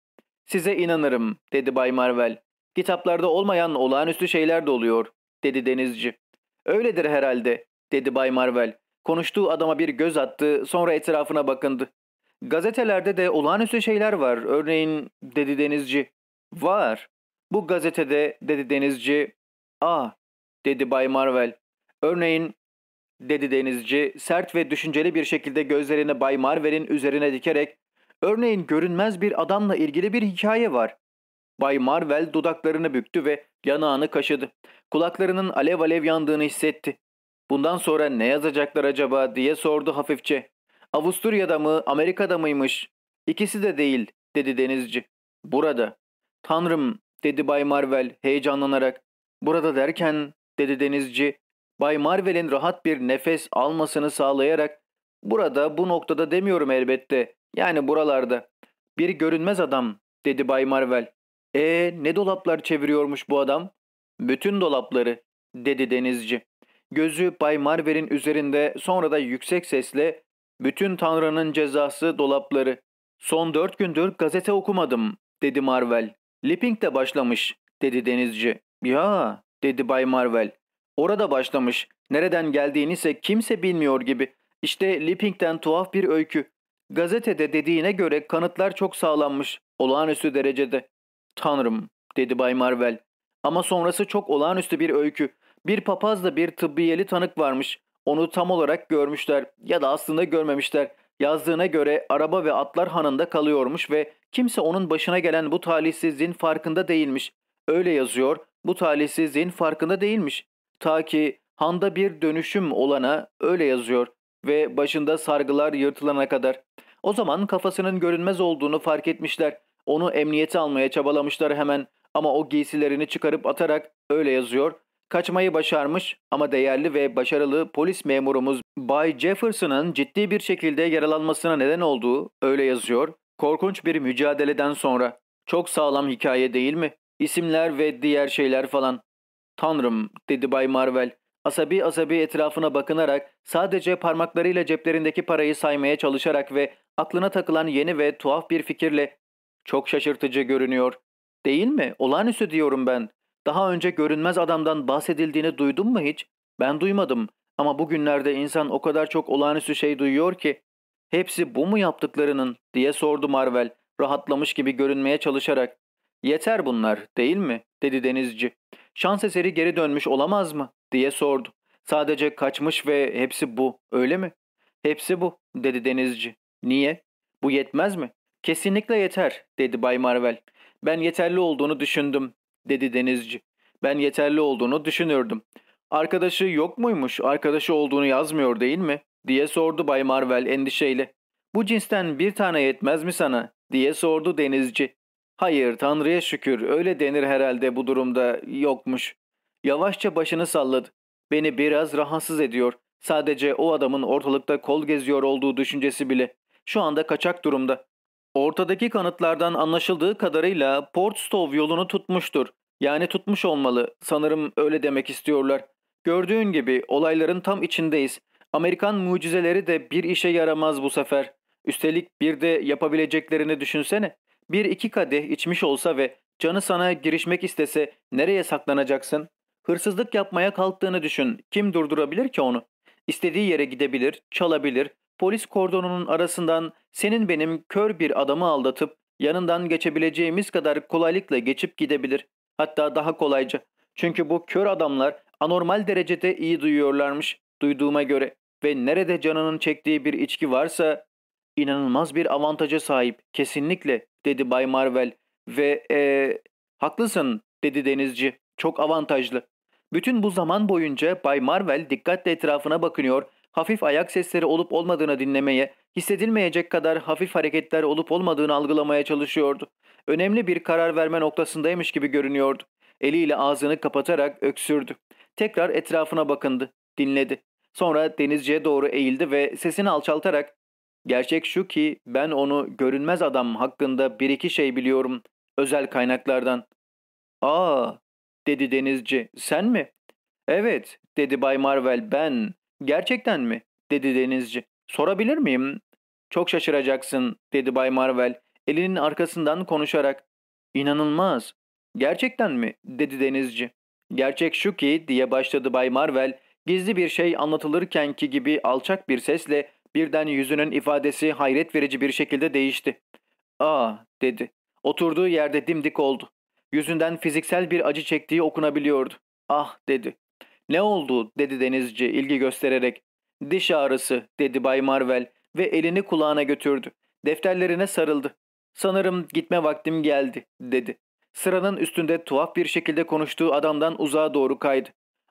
Size inanırım, dedi Bay Marvel. Kitaplarda olmayan olağanüstü şeyler de oluyor, dedi denizci. Öyledir herhalde, dedi Bay Marvel. Konuştuğu adama bir göz attı, sonra etrafına bakındı. Gazetelerde de olağanüstü şeyler var. Örneğin, dedi denizci. Var. Bu gazetede dedi denizci. Aa dedi Bay Marvel. Örneğin dedi denizci sert ve düşünceli bir şekilde gözlerini Bay Marvel'in üzerine dikerek örneğin görünmez bir adamla ilgili bir hikaye var. Bay Marvel dudaklarını büktü ve yanağını kaşıdı. Kulaklarının alev alev yandığını hissetti. Bundan sonra ne yazacaklar acaba diye sordu hafifçe. Avusturya'da mı, Amerika'da mıymış? İkisi de değil, dedi denizci. Burada. Tanrım, dedi Bay Marvel heyecanlanarak. Burada derken, dedi denizci. Bay Marvel'in rahat bir nefes almasını sağlayarak, burada bu noktada demiyorum elbette, yani buralarda. Bir görünmez adam, dedi Bay Marvel. E ne dolaplar çeviriyormuş bu adam? Bütün dolapları, dedi denizci. Gözü Bay Marvel'in üzerinde sonra da yüksek sesle bütün Tanrı'nın cezası dolapları. Son dört gündür gazete okumadım dedi Marvel. Lipping de başlamış dedi denizci. Ya dedi Bay Marvel. Orada başlamış. Nereden geldiğini ise kimse bilmiyor gibi. İşte Lipping'den tuhaf bir öykü. Gazetede dediğine göre kanıtlar çok sağlanmış. Olağanüstü derecede. Tanrım dedi Bay Marvel. Ama sonrası çok olağanüstü bir öykü. Bir papazla bir tıbbiyeli tanık varmış. Onu tam olarak görmüşler ya da aslında görmemişler. Yazdığına göre araba ve atlar hanında kalıyormuş ve kimse onun başına gelen bu talihsizliğin farkında değilmiş. Öyle yazıyor, bu talihsizliğin farkında değilmiş. Ta ki handa bir dönüşüm olana öyle yazıyor ve başında sargılar yırtılana kadar. O zaman kafasının görünmez olduğunu fark etmişler. Onu emniyete almaya çabalamışlar hemen ama o giysilerini çıkarıp atarak öyle yazıyor. Kaçmayı başarmış ama değerli ve başarılı polis memurumuz Bay Jefferson'ın ciddi bir şekilde yaralanmasına neden olduğu öyle yazıyor. Korkunç bir mücadeleden sonra. Çok sağlam hikaye değil mi? İsimler ve diğer şeyler falan. Tanrım dedi Bay Marvel. Asabi asabi etrafına bakınarak sadece parmaklarıyla ceplerindeki parayı saymaya çalışarak ve aklına takılan yeni ve tuhaf bir fikirle çok şaşırtıcı görünüyor. Değil mi? Olağanüstü diyorum ben. Daha önce görünmez adamdan bahsedildiğini duydun mu hiç? Ben duymadım ama bugünlerde insan o kadar çok olağanüstü şey duyuyor ki. Hepsi bu mu yaptıklarının diye sordu Marvel rahatlamış gibi görünmeye çalışarak. Yeter bunlar değil mi dedi denizci. Şans eseri geri dönmüş olamaz mı diye sordu. Sadece kaçmış ve hepsi bu öyle mi? Hepsi bu dedi denizci. Niye? Bu yetmez mi? Kesinlikle yeter dedi Bay Marvel. Ben yeterli olduğunu düşündüm dedi denizci. Ben yeterli olduğunu düşünürdüm. Arkadaşı yok muymuş, arkadaşı olduğunu yazmıyor değil mi? diye sordu Bay Marvel endişeyle. Bu cinsten bir tane yetmez mi sana? diye sordu denizci. Hayır Tanrı'ya şükür öyle denir herhalde bu durumda yokmuş. Yavaşça başını salladı. Beni biraz rahatsız ediyor. Sadece o adamın ortalıkta kol geziyor olduğu düşüncesi bile. Şu anda kaçak durumda. Ortadaki kanıtlardan anlaşıldığı kadarıyla Port Stove yolunu tutmuştur. Yani tutmuş olmalı. Sanırım öyle demek istiyorlar. Gördüğün gibi olayların tam içindeyiz. Amerikan mucizeleri de bir işe yaramaz bu sefer. Üstelik bir de yapabileceklerini düşünsene. Bir iki kadeh içmiş olsa ve canı sana girişmek istese nereye saklanacaksın? Hırsızlık yapmaya kalktığını düşün. Kim durdurabilir ki onu? İstediği yere gidebilir, çalabilir. Polis kordonunun arasından senin benim kör bir adamı aldatıp yanından geçebileceğimiz kadar kolaylıkla geçip gidebilir. Hatta daha kolayca. Çünkü bu kör adamlar anormal derecede iyi duyuyorlarmış duyduğuma göre ve nerede canının çektiği bir içki varsa inanılmaz bir avantaja sahip kesinlikle dedi Bay Marvel ve ee, haklısın dedi denizci çok avantajlı. Bütün bu zaman boyunca Bay Marvel dikkatle etrafına bakınıyor, hafif ayak sesleri olup olmadığını dinlemeye, hissedilmeyecek kadar hafif hareketler olup olmadığını algılamaya çalışıyordu. Önemli bir karar verme noktasındaymış gibi görünüyordu. Eliyle ağzını kapatarak öksürdü. Tekrar etrafına bakındı, dinledi. Sonra denizciye doğru eğildi ve sesini alçaltarak ''Gerçek şu ki ben onu görünmez adam hakkında bir iki şey biliyorum özel kaynaklardan.'' ''Aa'' dedi denizci ''Sen mi?'' ''Evet'' dedi Bay Marvel ''Ben'' ''Gerçekten mi?'' dedi denizci. ''Sorabilir miyim?'' ''Çok şaşıracaksın'' dedi Bay Marvel elinin arkasından konuşarak. ''İnanılmaz. Gerçekten mi?'' dedi denizci. ''Gerçek şu ki'' diye başladı Bay Marvel, gizli bir şey anlatılırkenki gibi alçak bir sesle birden yüzünün ifadesi hayret verici bir şekilde değişti. ''Aa'' dedi. Oturduğu yerde dimdik oldu. Yüzünden fiziksel bir acı çektiği okunabiliyordu. Ah dedi. Ne oldu dedi denizci ilgi göstererek. Diş ağrısı dedi Bay Marvel ve elini kulağına götürdü. Defterlerine sarıldı. Sanırım gitme vaktim geldi dedi. Sıranın üstünde tuhaf bir şekilde konuştuğu adamdan uzağa doğru kaydı.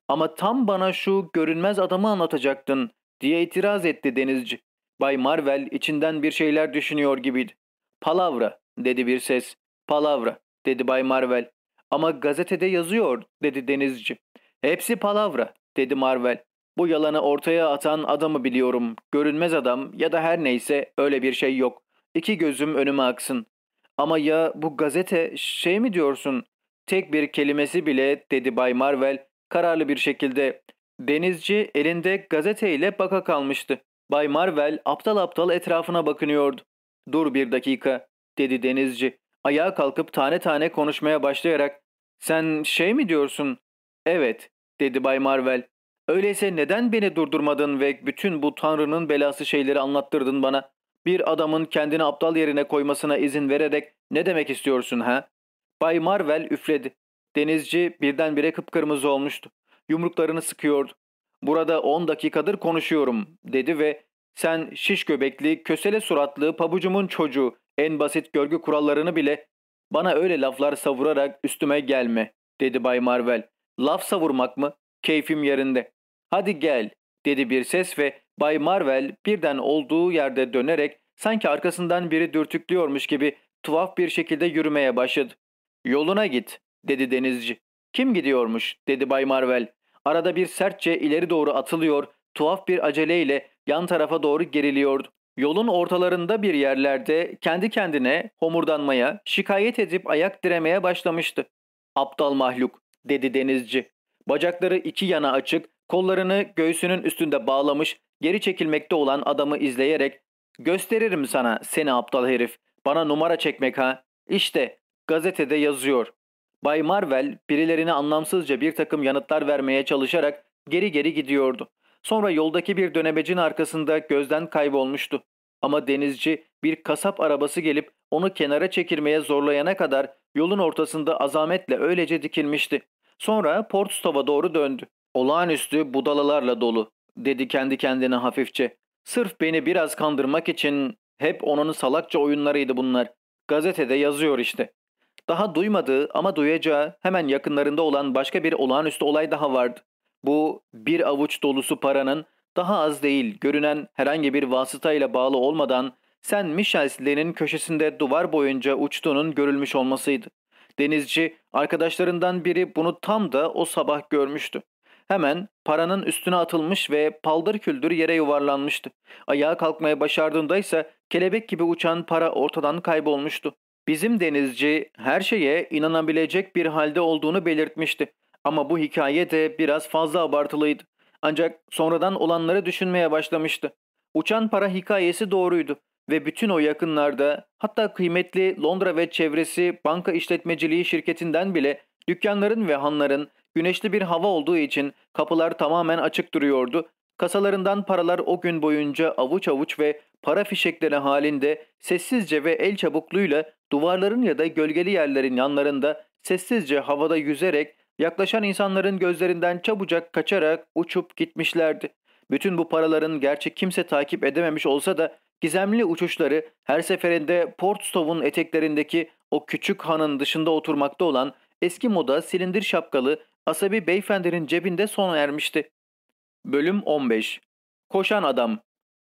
Ama tam bana şu görünmez adamı anlatacaktın diye itiraz etti denizci. Bay Marvel içinden bir şeyler düşünüyor gibiydi. Palavra dedi bir ses. Palavra dedi Bay Marvel. Ama gazetede yazıyor dedi denizci. Hepsi palavra dedi Marvel. Bu yalanı ortaya atan adamı biliyorum. Görünmez adam ya da her neyse öyle bir şey yok. İki gözüm önüme aksın. Ama ya bu gazete şey mi diyorsun? Tek bir kelimesi bile dedi Bay Marvel kararlı bir şekilde. Denizci elinde gazeteyle baka kalmıştı. Bay Marvel aptal aptal etrafına bakınıyordu. Dur bir dakika dedi denizci. Ayağa kalkıp tane tane konuşmaya başlayarak sen şey mi diyorsun? Evet dedi Bay Marvel. Öyleyse neden beni durdurmadın ve bütün bu Tanrı'nın belası şeyleri anlattırdın bana? Bir adamın kendini aptal yerine koymasına izin vererek ne demek istiyorsun ha? Bay Marvel üfledi. Denizci birdenbire kıpkırmızı olmuştu. Yumruklarını sıkıyordu. Burada on dakikadır konuşuyorum dedi ve sen şiş göbekli, kösele suratlı, pabucumun çocuğu en basit görgü kurallarını bile bana öyle laflar savurarak üstüme gelme dedi Bay Marvel. Laf savurmak mı? Keyfim yerinde. Hadi gel dedi bir ses ve Bay Marvel birden olduğu yerde dönerek sanki arkasından biri dürtüklüyormuş gibi tuhaf bir şekilde yürümeye başladı. Yoluna git dedi denizci. Kim gidiyormuş dedi Bay Marvel. Arada bir sertçe ileri doğru atılıyor, tuhaf bir aceleyle yan tarafa doğru geriliyordu. Yolun ortalarında bir yerlerde kendi kendine homurdanmaya, şikayet edip ayak diremeye başlamıştı. Aptal mahluk dedi denizci. Bacakları iki yana açık, kollarını göğsünün üstünde bağlamış, geri çekilmekte olan adamı izleyerek ''Gösteririm sana seni aptal herif, bana numara çekmek ha. İşte gazetede yazıyor. Bay Marvel birilerine anlamsızca bir takım yanıtlar vermeye çalışarak geri geri gidiyordu. Sonra yoldaki bir dönemecin arkasında gözden kaybolmuştu. Ama denizci bir kasap arabası gelip onu kenara çekirmeye zorlayana kadar yolun ortasında azametle öylece dikilmişti. Sonra Portstow'a doğru döndü. Olağanüstü budalalarla dolu dedi kendi kendine hafifçe. Sırf beni biraz kandırmak için hep onun salakça oyunlarıydı bunlar. Gazetede yazıyor işte. Daha duymadığı ama duyacağı hemen yakınlarında olan başka bir olağanüstü olay daha vardı. Bu bir avuç dolusu paranın daha az değil görünen herhangi bir vasıtayla bağlı olmadan Sen Michel's'lerin köşesinde duvar boyunca uçtuğunun görülmüş olmasıydı. Denizci arkadaşlarından biri bunu tam da o sabah görmüştü. Hemen paranın üstüne atılmış ve paldır küldür yere yuvarlanmıştı. Ayağa kalkmaya başardığında ise kelebek gibi uçan para ortadan kaybolmuştu. Bizim denizci her şeye inanabilecek bir halde olduğunu belirtmişti. Ama bu hikaye de biraz fazla abartılıydı. Ancak sonradan olanları düşünmeye başlamıştı. Uçan para hikayesi doğruydu ve bütün o yakınlarda hatta kıymetli Londra ve çevresi banka işletmeciliği şirketinden bile dükkanların ve hanların güneşli bir hava olduğu için kapılar tamamen açık duruyordu. Kasalarından paralar o gün boyunca avuç avuç ve para fişekleri halinde sessizce ve el çabukluğuyla duvarların ya da gölgeli yerlerin yanlarında sessizce havada yüzerek yaklaşan insanların gözlerinden çabucak kaçarak uçup gitmişlerdi. Bütün bu paraların gerçi kimse takip edememiş olsa da gizemli uçuşları her seferinde Portstow'un eteklerindeki o küçük hanın dışında oturmakta olan eski moda silindir şapkalı asabi beyefendinin cebinde sona ermişti. Bölüm 15 Koşan Adam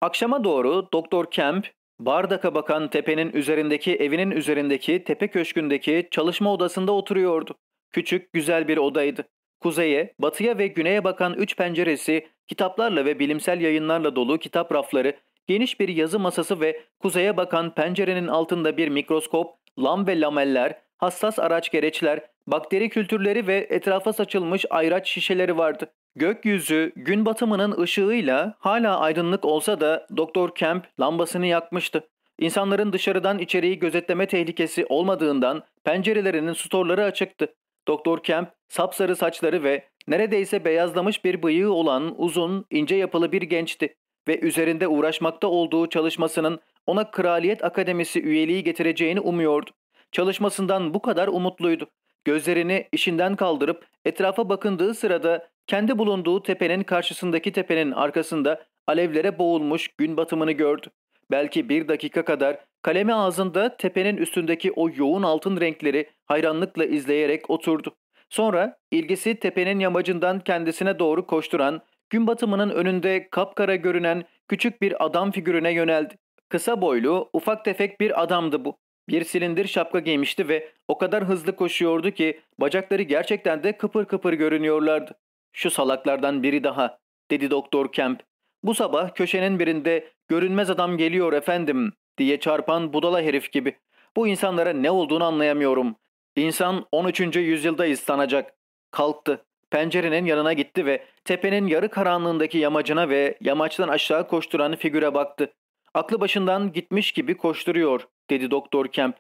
Akşama doğru Doktor Kemp, Bardak'a bakan tepenin üzerindeki evinin üzerindeki tepe köşkündeki çalışma odasında oturuyordu. Küçük, güzel bir odaydı. Kuzeye, batıya ve güneye bakan üç penceresi, kitaplarla ve bilimsel yayınlarla dolu kitap rafları, geniş bir yazı masası ve kuzeye bakan pencerenin altında bir mikroskop, lam ve lameller, hassas araç gereçler, bakteri kültürleri ve etrafa saçılmış ayraç şişeleri vardı. Gökyüzü gün batımının ışığıyla hala aydınlık olsa da Doktor Kemp lambasını yakmıştı. İnsanların dışarıdan içeriği gözetleme tehlikesi olmadığından pencerelerinin storları açıktı. Doktor Kemp sapsarı saçları ve neredeyse beyazlamış bir bıyığı olan uzun, ince yapılı bir gençti ve üzerinde uğraşmakta olduğu çalışmasının ona Kraliyet Akademisi üyeliği getireceğini umuyordu. Çalışmasından bu kadar umutluydu. gözlerini işinden kaldırıp etrafa bakındığı sırada kendi bulunduğu tepenin karşısındaki tepenin arkasında alevlere boğulmuş gün batımını gördü. Belki bir dakika kadar kalemi ağzında tepenin üstündeki o yoğun altın renkleri hayranlıkla izleyerek oturdu. Sonra ilgisi tepenin yamacından kendisine doğru koşturan, gün batımının önünde kapkara görünen küçük bir adam figürüne yöneldi. Kısa boylu, ufak tefek bir adamdı bu. Bir silindir şapka giymişti ve o kadar hızlı koşuyordu ki bacakları gerçekten de kıpır kıpır görünüyorlardı. Şu salaklardan biri daha, dedi Doktor Kemp. Bu sabah köşenin birinde görünmez adam geliyor efendim diye çarpan budala herif gibi. Bu insanlara ne olduğunu anlayamıyorum. İnsan 13. yüzyıldayız sanacak. Kalktı. Pencerenin yanına gitti ve tepenin yarı karanlığındaki yamacına ve yamaçtan aşağı koşturan figüre baktı. Aklı başından gitmiş gibi koşturuyor, dedi Doktor Kemp.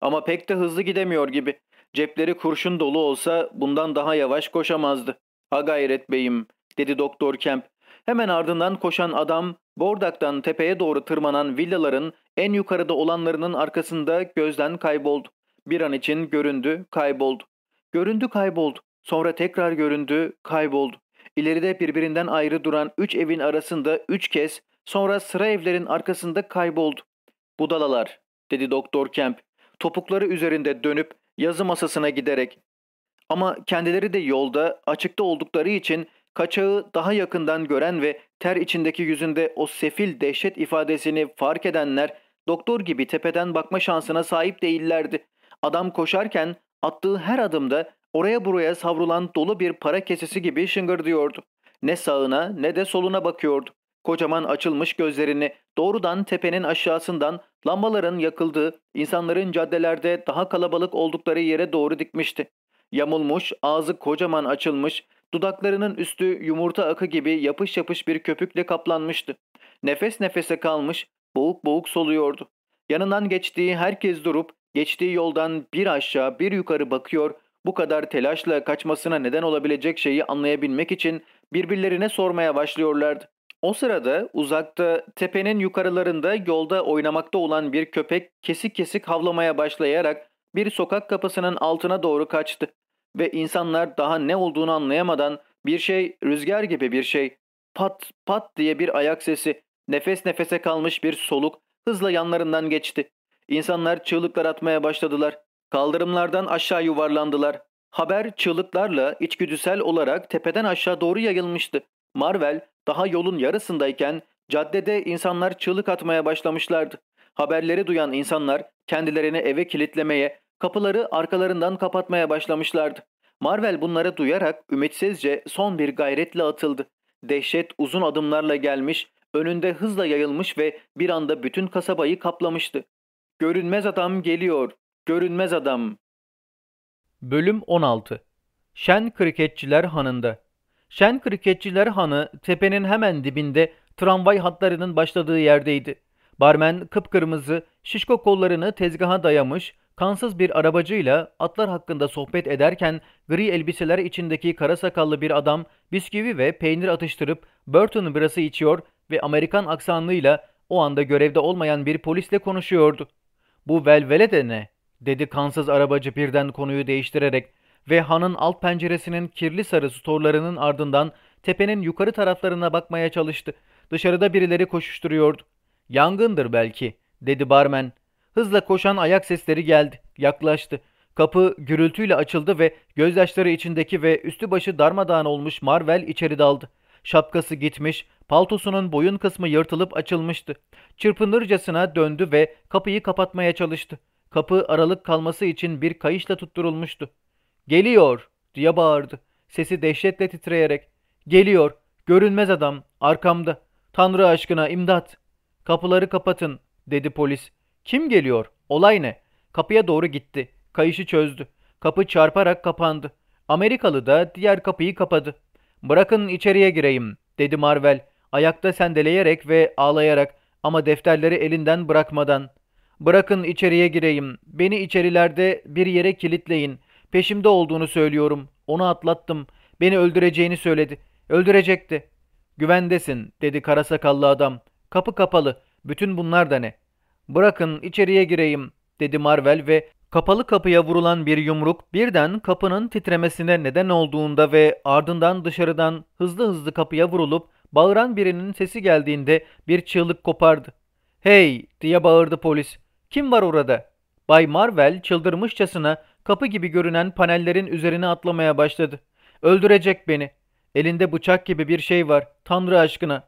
Ama pek de hızlı gidemiyor gibi. Cepleri kurşun dolu olsa bundan daha yavaş koşamazdı. Ha gayret beyim, dedi Doktor Kemp. Hemen ardından koşan adam, Bordak'tan tepeye doğru tırmanan villaların en yukarıda olanlarının arkasında gözden kayboldu. Bir an için göründü, kayboldu. Göründü, kayboldu. Sonra tekrar göründü, kayboldu. İleride birbirinden ayrı duran üç evin arasında üç kez, sonra sıra evlerin arkasında kayboldu. Budalalar, dedi Doktor Kemp, topukları üzerinde dönüp yazı masasına giderek. Ama kendileri de yolda, açıkta oldukları için kaçağı daha yakından gören ve ter içindeki yüzünde o sefil dehşet ifadesini fark edenler doktor gibi tepeden bakma şansına sahip değillerdi. Adam koşarken attığı her adımda oraya buraya savrulan dolu bir para kesesi gibi şıngırdıyordu. Ne sağına ne de soluna bakıyordu. Kocaman açılmış gözlerini doğrudan tepenin aşağısından lambaların yakıldığı, insanların caddelerde daha kalabalık oldukları yere doğru dikmişti. Yamulmuş, ağzı kocaman açılmış, dudaklarının üstü yumurta akı gibi yapış yapış bir köpükle kaplanmıştı. Nefes nefese kalmış, boğuk boğuk soluyordu. Yanından geçtiği herkes durup Geçtiği yoldan bir aşağı bir yukarı bakıyor, bu kadar telaşla kaçmasına neden olabilecek şeyi anlayabilmek için birbirlerine sormaya başlıyorlardı. O sırada uzakta tepenin yukarılarında yolda oynamakta olan bir köpek kesik kesik havlamaya başlayarak bir sokak kapısının altına doğru kaçtı. Ve insanlar daha ne olduğunu anlayamadan bir şey rüzgar gibi bir şey pat pat diye bir ayak sesi nefes nefese kalmış bir soluk hızla yanlarından geçti. İnsanlar çığlıklar atmaya başladılar. Kaldırımlardan aşağı yuvarlandılar. Haber çığlıklarla içgüdüsel olarak tepeden aşağı doğru yayılmıştı. Marvel daha yolun yarısındayken caddede insanlar çığlık atmaya başlamışlardı. Haberleri duyan insanlar kendilerini eve kilitlemeye, kapıları arkalarından kapatmaya başlamışlardı. Marvel bunları duyarak ümitsizce son bir gayretle atıldı. Dehşet uzun adımlarla gelmiş, önünde hızla yayılmış ve bir anda bütün kasabayı kaplamıştı. Görünmez adam geliyor. Görünmez adam. Bölüm 16 Şen Kriketçiler Hanı'nda Şen Kriketçiler Hanı tepenin hemen dibinde tramvay hatlarının başladığı yerdeydi. Barmen kıpkırmızı, şişko kollarını tezgaha dayamış, kansız bir arabacıyla atlar hakkında sohbet ederken gri elbiseler içindeki kara sakallı bir adam bisküvi ve peynir atıştırıp Burton birası içiyor ve Amerikan aksanlıyla o anda görevde olmayan bir polisle konuşuyordu. Bu velvele de ne? Dedi kansız arabacı birden konuyu değiştirerek ve hanın alt penceresinin kirli sarı storlarının ardından tepenin yukarı taraflarına bakmaya çalıştı. Dışarıda birileri koşuşturuyordu. Yangındır belki, dedi barmen. Hızla koşan ayak sesleri geldi, yaklaştı. Kapı gürültüyle açıldı ve gözyaşları içindeki ve üstü başı darmadağın olmuş Marvel içeri daldı. Şapkası gitmiş, paltosunun boyun kısmı yırtılıp açılmıştı. Çırpınırcasına döndü ve kapıyı kapatmaya çalıştı. Kapı aralık kalması için bir kayışla tutturulmuştu. ''Geliyor!'' diye bağırdı. Sesi dehşetle titreyerek. ''Geliyor! Görünmez adam! Arkamda! Tanrı aşkına imdat!'' ''Kapıları kapatın!'' dedi polis. ''Kim geliyor? Olay ne?'' Kapıya doğru gitti. Kayışı çözdü. Kapı çarparak kapandı. Amerikalı da diğer kapıyı kapadı. ''Bırakın içeriye gireyim.'' dedi Marvel. Ayakta sendeleyerek ve ağlayarak ama defterleri elinden bırakmadan. Bırakın içeriye gireyim. Beni içerilerde bir yere kilitleyin. Peşimde olduğunu söylüyorum. Onu atlattım. Beni öldüreceğini söyledi. Öldürecekti. Güvendesin dedi kara sakallı adam. Kapı kapalı. Bütün bunlar da ne? Bırakın içeriye gireyim dedi Marvel ve Kapalı kapıya vurulan bir yumruk birden kapının titremesine neden olduğunda ve ardından dışarıdan hızlı hızlı kapıya vurulup bağıran birinin sesi geldiğinde bir çığlık kopardı. ''Hey!'' diye bağırdı polis. ''Kim var orada?'' Bay Marvel çıldırmışçasına kapı gibi görünen panellerin üzerine atlamaya başladı. ''Öldürecek beni. Elinde bıçak gibi bir şey var. Tanrı aşkına.''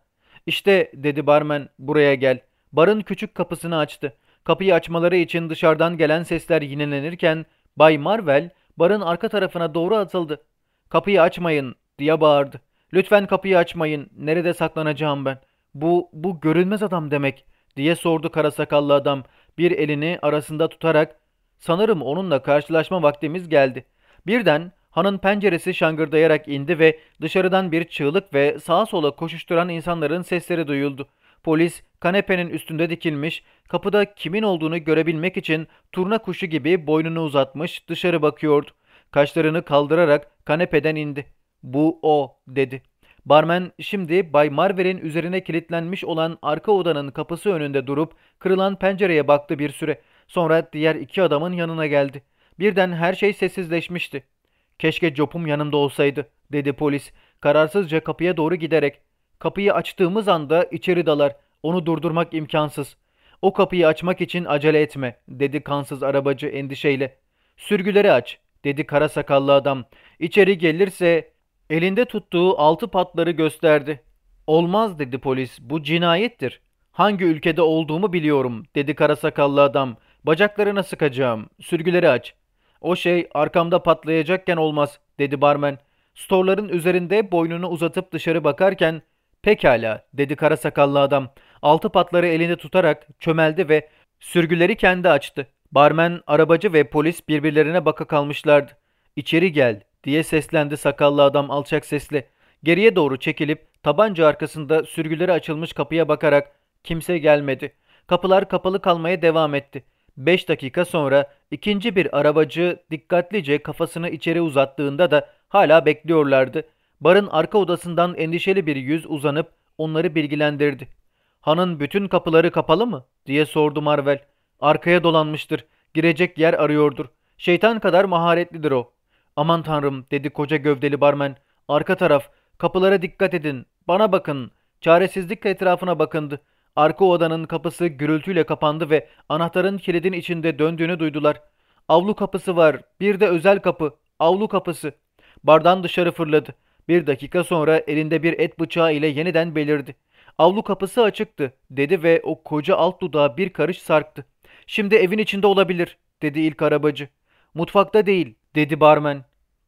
''İşte'' dedi barmen ''buraya gel.'' Barın küçük kapısını açtı. Kapıyı açmaları için dışarıdan gelen sesler yinelenirken Bay Marvel barın arka tarafına doğru atıldı. ''Kapıyı açmayın!'' diye bağırdı. ''Lütfen kapıyı açmayın. Nerede saklanacağım ben? Bu, bu görünmez adam demek.'' diye sordu kara sakallı adam bir elini arasında tutarak sanırım onunla karşılaşma vaktimiz geldi. Birden hanın penceresi şangırdayarak indi ve dışarıdan bir çığlık ve sağa sola koşuşturan insanların sesleri duyuldu. Polis kanepenin üstünde dikilmiş, kapıda kimin olduğunu görebilmek için turna kuşu gibi boynunu uzatmış dışarı bakıyordu. Kaşlarını kaldırarak kanepeden indi. Bu o dedi. Barmen şimdi Bay Marvel'in üzerine kilitlenmiş olan arka odanın kapısı önünde durup kırılan pencereye baktı bir süre. Sonra diğer iki adamın yanına geldi. Birden her şey sessizleşmişti. Keşke Job'um yanımda olsaydı, dedi polis, kararsızca kapıya doğru giderek. Kapıyı açtığımız anda içeri dalar. Onu durdurmak imkansız. O kapıyı açmak için acele etme, dedi kansız arabacı endişeyle. Sürgüleri aç, dedi kara sakallı adam. İçeri gelirse elinde tuttuğu altı patları gösterdi. Olmaz dedi polis, bu cinayettir. Hangi ülkede olduğumu biliyorum, dedi kara sakallı adam. Bacaklarına sıkacağım, sürgüleri aç. O şey arkamda patlayacakken olmaz, dedi barmen. Storların üzerinde boynunu uzatıp dışarı bakarken Pekala dedi kara sakallı adam. Altı patları elinde tutarak çömeldi ve sürgüleri kendi açtı. Barmen, arabacı ve polis birbirlerine baka kalmışlardı. İçeri gel diye seslendi sakallı adam alçak sesle. Geriye doğru çekilip tabanca arkasında sürgüleri açılmış kapıya bakarak kimse gelmedi. Kapılar kapalı kalmaya devam etti. Beş dakika sonra ikinci bir arabacı dikkatlice kafasını içeri uzattığında da hala bekliyorlardı. Barın arka odasından endişeli bir yüz uzanıp onları bilgilendirdi. Hanın bütün kapıları kapalı mı? diye sordu Marvel. Arkaya dolanmıştır. Girecek yer arıyordur. Şeytan kadar maharetlidir o. Aman tanrım dedi koca gövdeli barmen. Arka taraf. Kapılara dikkat edin. Bana bakın. Çaresizlikle etrafına bakındı. Arka odanın kapısı gürültüyle kapandı ve anahtarın kilidin içinde döndüğünü duydular. Avlu kapısı var. Bir de özel kapı. Avlu kapısı. Bardan dışarı fırladı. Bir dakika sonra elinde bir et bıçağı ile yeniden belirdi. Avlu kapısı açıktı dedi ve o koca alt dudağı bir karış sarktı. Şimdi evin içinde olabilir dedi ilk arabacı. Mutfakta değil dedi barmen.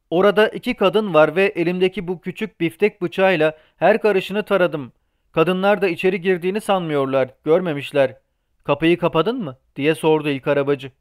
Orada iki kadın var ve elimdeki bu küçük biftek bıçağıyla her karışını taradım. Kadınlar da içeri girdiğini sanmıyorlar, görmemişler. Kapıyı kapadın mı? diye sordu ilk arabacı.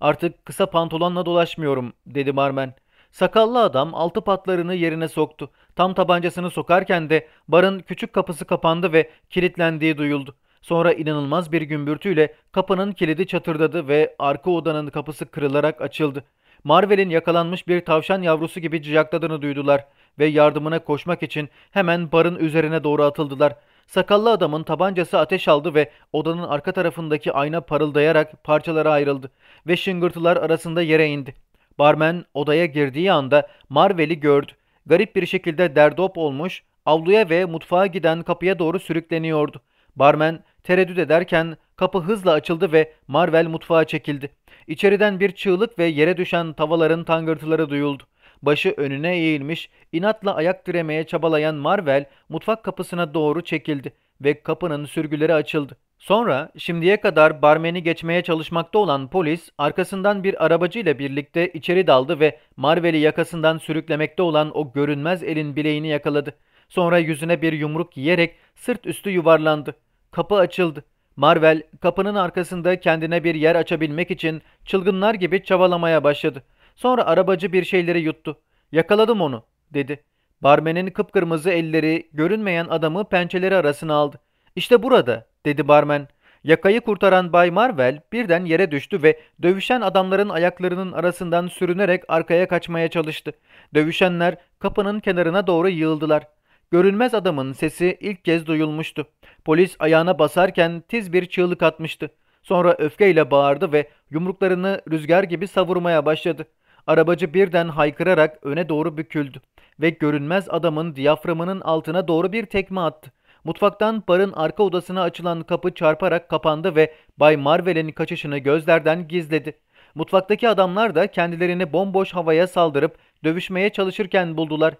Artık kısa pantolonla dolaşmıyorum dedi barmen. Sakallı adam altı patlarını yerine soktu. Tam tabancasını sokarken de barın küçük kapısı kapandı ve kilitlendiği duyuldu. Sonra inanılmaz bir gümbürtüyle kapının kilidi çatırdadı ve arka odanın kapısı kırılarak açıldı. Marvel'in yakalanmış bir tavşan yavrusu gibi ciyakladığını duydular ve yardımına koşmak için hemen barın üzerine doğru atıldılar. Sakallı adamın tabancası ateş aldı ve odanın arka tarafındaki ayna parıldayarak parçalara ayrıldı ve şıngırtılar arasında yere indi. Barmen odaya girdiği anda Marvel'i gördü. Garip bir şekilde derdop olmuş, avluya ve mutfağa giden kapıya doğru sürükleniyordu. Barmen tereddüt ederken kapı hızla açıldı ve Marvel mutfağa çekildi. İçeriden bir çığlık ve yere düşen tavaların tangırtıları duyuldu. Başı önüne eğilmiş, inatla ayak diremeye çabalayan Marvel mutfak kapısına doğru çekildi ve kapının sürgüleri açıldı. Sonra şimdiye kadar barmeni geçmeye çalışmakta olan polis arkasından bir arabacı ile birlikte içeri daldı ve Marvel'i yakasından sürüklemekte olan o görünmez elin bileğini yakaladı. Sonra yüzüne bir yumruk yiyerek sırt üstü yuvarlandı. Kapı açıldı. Marvel kapının arkasında kendine bir yer açabilmek için çılgınlar gibi çabalamaya başladı. Sonra arabacı bir şeyleri yuttu. Yakaladım onu dedi. Barmenin kıpkırmızı elleri görünmeyen adamı pençeleri arasına aldı. İşte burada dedi barmen. Yakayı kurtaran Bay Marvel birden yere düştü ve dövüşen adamların ayaklarının arasından sürünerek arkaya kaçmaya çalıştı. Dövüşenler kapının kenarına doğru yığıldılar. Görünmez adamın sesi ilk kez duyulmuştu. Polis ayağına basarken tiz bir çığlık atmıştı. Sonra öfkeyle bağırdı ve yumruklarını rüzgar gibi savurmaya başladı. Arabacı birden haykırarak öne doğru büküldü ve görünmez adamın diyaframının altına doğru bir tekme attı. Mutfaktan barın arka odasına açılan kapı çarparak kapandı ve Bay Marvel'in kaçışını gözlerden gizledi. Mutfaktaki adamlar da kendilerini bomboş havaya saldırıp dövüşmeye çalışırken buldular.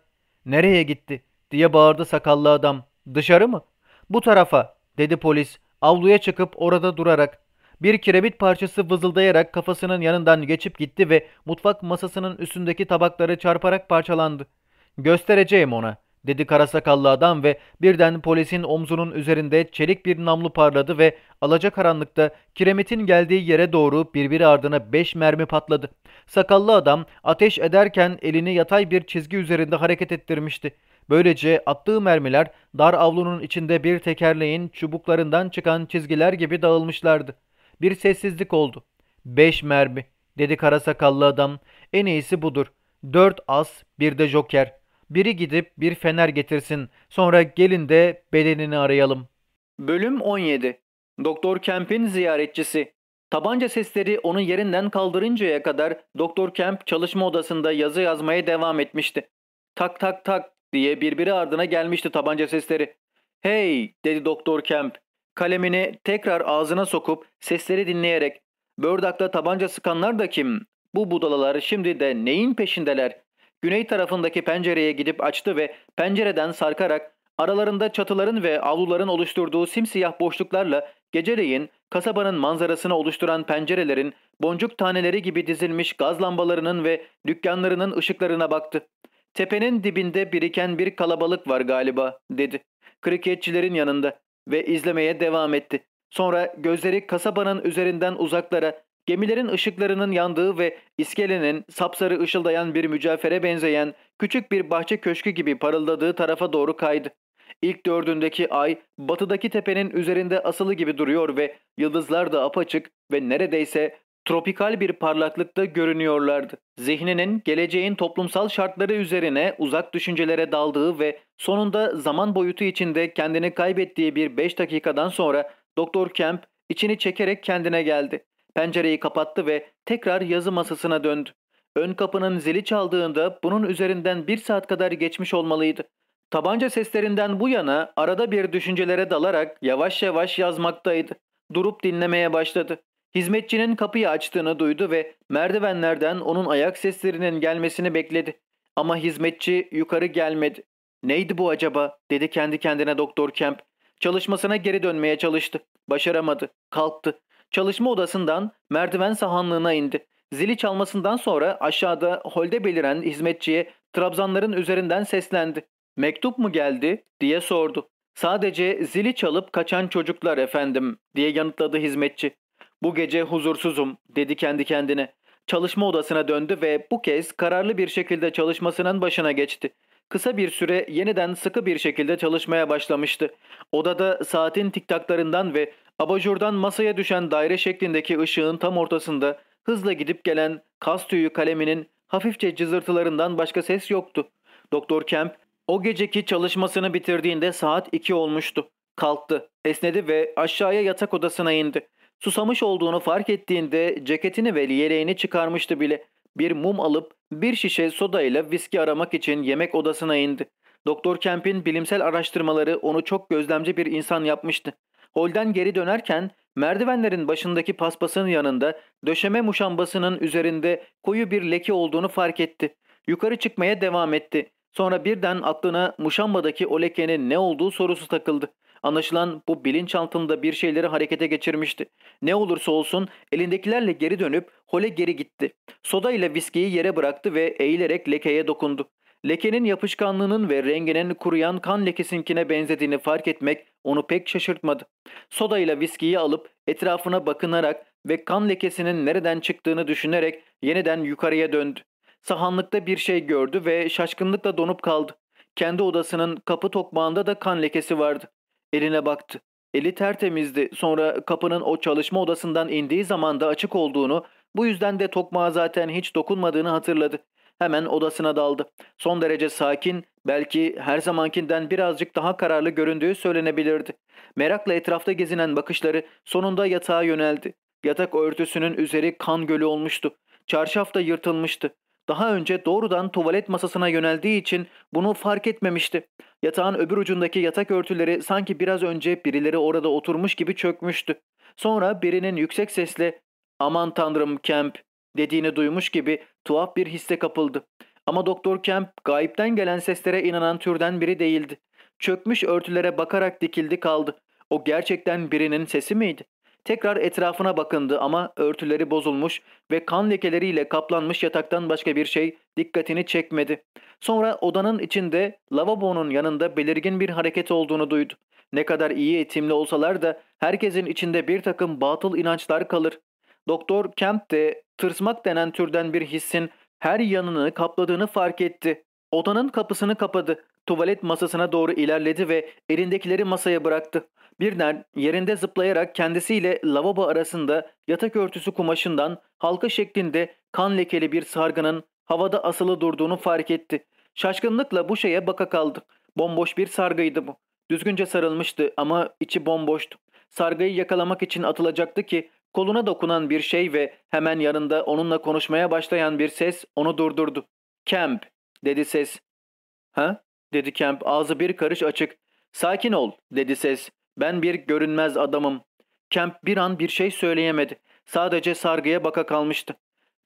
Nereye gitti diye bağırdı sakallı adam. Dışarı mı? Bu tarafa dedi polis avluya çıkıp orada durarak. Bir kiremit parçası vızıldayarak kafasının yanından geçip gitti ve mutfak masasının üstündeki tabakları çarparak parçalandı. Göstereceğim ona dedi kara sakallı adam ve birden polisin omzunun üzerinde çelik bir namlu parladı ve alacakaranlıkta kiremitin geldiği yere doğru birbiri ardına beş mermi patladı. Sakallı adam ateş ederken elini yatay bir çizgi üzerinde hareket ettirmişti. Böylece attığı mermiler dar avlunun içinde bir tekerleğin çubuklarından çıkan çizgiler gibi dağılmışlardı. Bir sessizlik oldu. Beş mermi dedi kara sakallı adam. En iyisi budur. Dört as bir de joker. Biri gidip bir fener getirsin. Sonra gelin de bedenini arayalım. Bölüm 17 Doktor Kemp'in ziyaretçisi Tabanca sesleri onu yerinden kaldırıncaya kadar Doktor Kemp çalışma odasında yazı yazmaya devam etmişti. Tak tak tak diye birbiri ardına gelmişti tabanca sesleri. Hey dedi Doktor Kemp. Kalemini tekrar ağzına sokup sesleri dinleyerek. Bördak'ta tabanca sıkanlar da kim? Bu budalalar şimdi de neyin peşindeler? Güney tarafındaki pencereye gidip açtı ve pencereden sarkarak aralarında çatıların ve avluların oluşturduğu simsiyah boşluklarla geceleyin kasabanın manzarasını oluşturan pencerelerin boncuk taneleri gibi dizilmiş gaz lambalarının ve dükkanlarının ışıklarına baktı. Tepenin dibinde biriken bir kalabalık var galiba dedi. Kriketçilerin yanında ve izlemeye devam etti. Sonra gözleri kasabanın üzerinden uzaklara, gemilerin ışıklarının yandığı ve iskelenin sapsarı ışıldayan bir mücevhere benzeyen küçük bir bahçe köşkü gibi parıldadığı tarafa doğru kaydı. İlk dördündeki ay batıdaki tepenin üzerinde asılı gibi duruyor ve yıldızlar da apaçık ve neredeyse tropikal bir parlaklıkta görünüyorlardı. Zihninin geleceğin toplumsal şartları üzerine uzak düşüncelere daldığı ve sonunda zaman boyutu içinde kendini kaybettiği bir 5 dakikadan sonra Doktor Kemp içini çekerek kendine geldi. Pencereyi kapattı ve tekrar yazı masasına döndü. Ön kapının zili çaldığında bunun üzerinden bir saat kadar geçmiş olmalıydı. Tabanca seslerinden bu yana arada bir düşüncelere dalarak yavaş yavaş yazmaktaydı. Durup dinlemeye başladı. Hizmetçinin kapıyı açtığını duydu ve merdivenlerden onun ayak seslerinin gelmesini bekledi. Ama hizmetçi yukarı gelmedi. Neydi bu acaba dedi kendi kendine Doktor Kemp. Çalışmasına geri dönmeye çalıştı. Başaramadı. Kalktı. Çalışma odasından merdiven sahanlığına indi. Zili çalmasından sonra aşağıda holde beliren hizmetçiye trabzanların üzerinden seslendi. Mektup mu geldi diye sordu. Sadece zili çalıp kaçan çocuklar efendim diye yanıtladı hizmetçi. Bu gece huzursuzum dedi kendi kendine. Çalışma odasına döndü ve bu kez kararlı bir şekilde çalışmasının başına geçti. Kısa bir süre yeniden sıkı bir şekilde çalışmaya başlamıştı. Odada saatin tiktaklarından ve abajurdan masaya düşen daire şeklindeki ışığın tam ortasında hızla gidip gelen kas tüyü kaleminin hafifçe cızırtılarından başka ses yoktu. Doktor Kemp o geceki çalışmasını bitirdiğinde saat 2 olmuştu. Kalktı, esnedi ve aşağıya yatak odasına indi. Susamış olduğunu fark ettiğinde ceketini ve yeleğini çıkarmıştı bile. Bir mum alıp bir şişe soda ile viski aramak için yemek odasına indi. Doktor Kemp'in bilimsel araştırmaları onu çok gözlemci bir insan yapmıştı. Holden geri dönerken merdivenlerin başındaki paspasın yanında döşeme muşambasının üzerinde koyu bir leke olduğunu fark etti. Yukarı çıkmaya devam etti. Sonra birden aklına muşambadaki o lekenin ne olduğu sorusu takıldı. Anlaşılan bu bilinçaltında bir şeyleri harekete geçirmişti. Ne olursa olsun elindekilerle geri dönüp hole geri gitti. Soda ile viskiyi yere bıraktı ve eğilerek lekeye dokundu. Lekenin yapışkanlığının ve renginin kuruyan kan lekesinkine benzediğini fark etmek onu pek şaşırtmadı. Soda ile viskiyi alıp etrafına bakınarak ve kan lekesinin nereden çıktığını düşünerek yeniden yukarıya döndü. Sahanlıkta bir şey gördü ve şaşkınlıkla donup kaldı. Kendi odasının kapı tokmağında da kan lekesi vardı. Eline baktı. Eli tertemizdi. Sonra kapının o çalışma odasından indiği zaman da açık olduğunu, bu yüzden de tokmağa zaten hiç dokunmadığını hatırladı. hemen odasına daldı. Son derece sakin, belki her zamankinden birazcık daha kararlı göründüğü söylenebilirdi. Merakla etrafta gezinen bakışları sonunda yatağa yöneldi. Yatak örtüsünün üzeri kan gölü olmuştu. Çarşaf da yırtılmıştı. Daha önce doğrudan tuvalet masasına yöneldiği için bunu fark etmemişti. Yatağın öbür ucundaki yatak örtüleri sanki biraz önce birileri orada oturmuş gibi çökmüştü. Sonra birinin yüksek sesle ''Aman tanrım Kemp'' dediğini duymuş gibi tuhaf bir hisse kapıldı. Ama Doktor Kemp gayipten gelen seslere inanan türden biri değildi. Çökmüş örtülere bakarak dikildi kaldı. O gerçekten birinin sesi miydi? Tekrar etrafına bakındı ama örtüleri bozulmuş ve kan lekeleriyle kaplanmış yataktan başka bir şey dikkatini çekmedi. Sonra odanın içinde lavabonun yanında belirgin bir hareket olduğunu duydu. Ne kadar iyi eğitimli olsalar da herkesin içinde bir takım batıl inançlar kalır. Doktor Kemp de tırsmak denen türden bir hissin her yanını kapladığını fark etti. Odanın kapısını kapadı. Tuvalet masasına doğru ilerledi ve elindekileri masaya bıraktı. Birden yerinde zıplayarak kendisiyle lavabo arasında yatak örtüsü kumaşından halka şeklinde kan lekeli bir sargının havada asılı durduğunu fark etti. Şaşkınlıkla bu şeye baka kaldı. Bomboş bir sargıydı bu. Düzgünce sarılmıştı ama içi bomboştu. Sargıyı yakalamak için atılacaktı ki koluna dokunan bir şey ve hemen yanında onunla konuşmaya başlayan bir ses onu durdurdu. Kemp dedi ses. Ha? dedi Kemp ağzı bir karış açık. Sakin ol dedi ses. Ben bir görünmez adamım. Kemp bir an bir şey söyleyemedi. Sadece sargıya baka kalmıştı.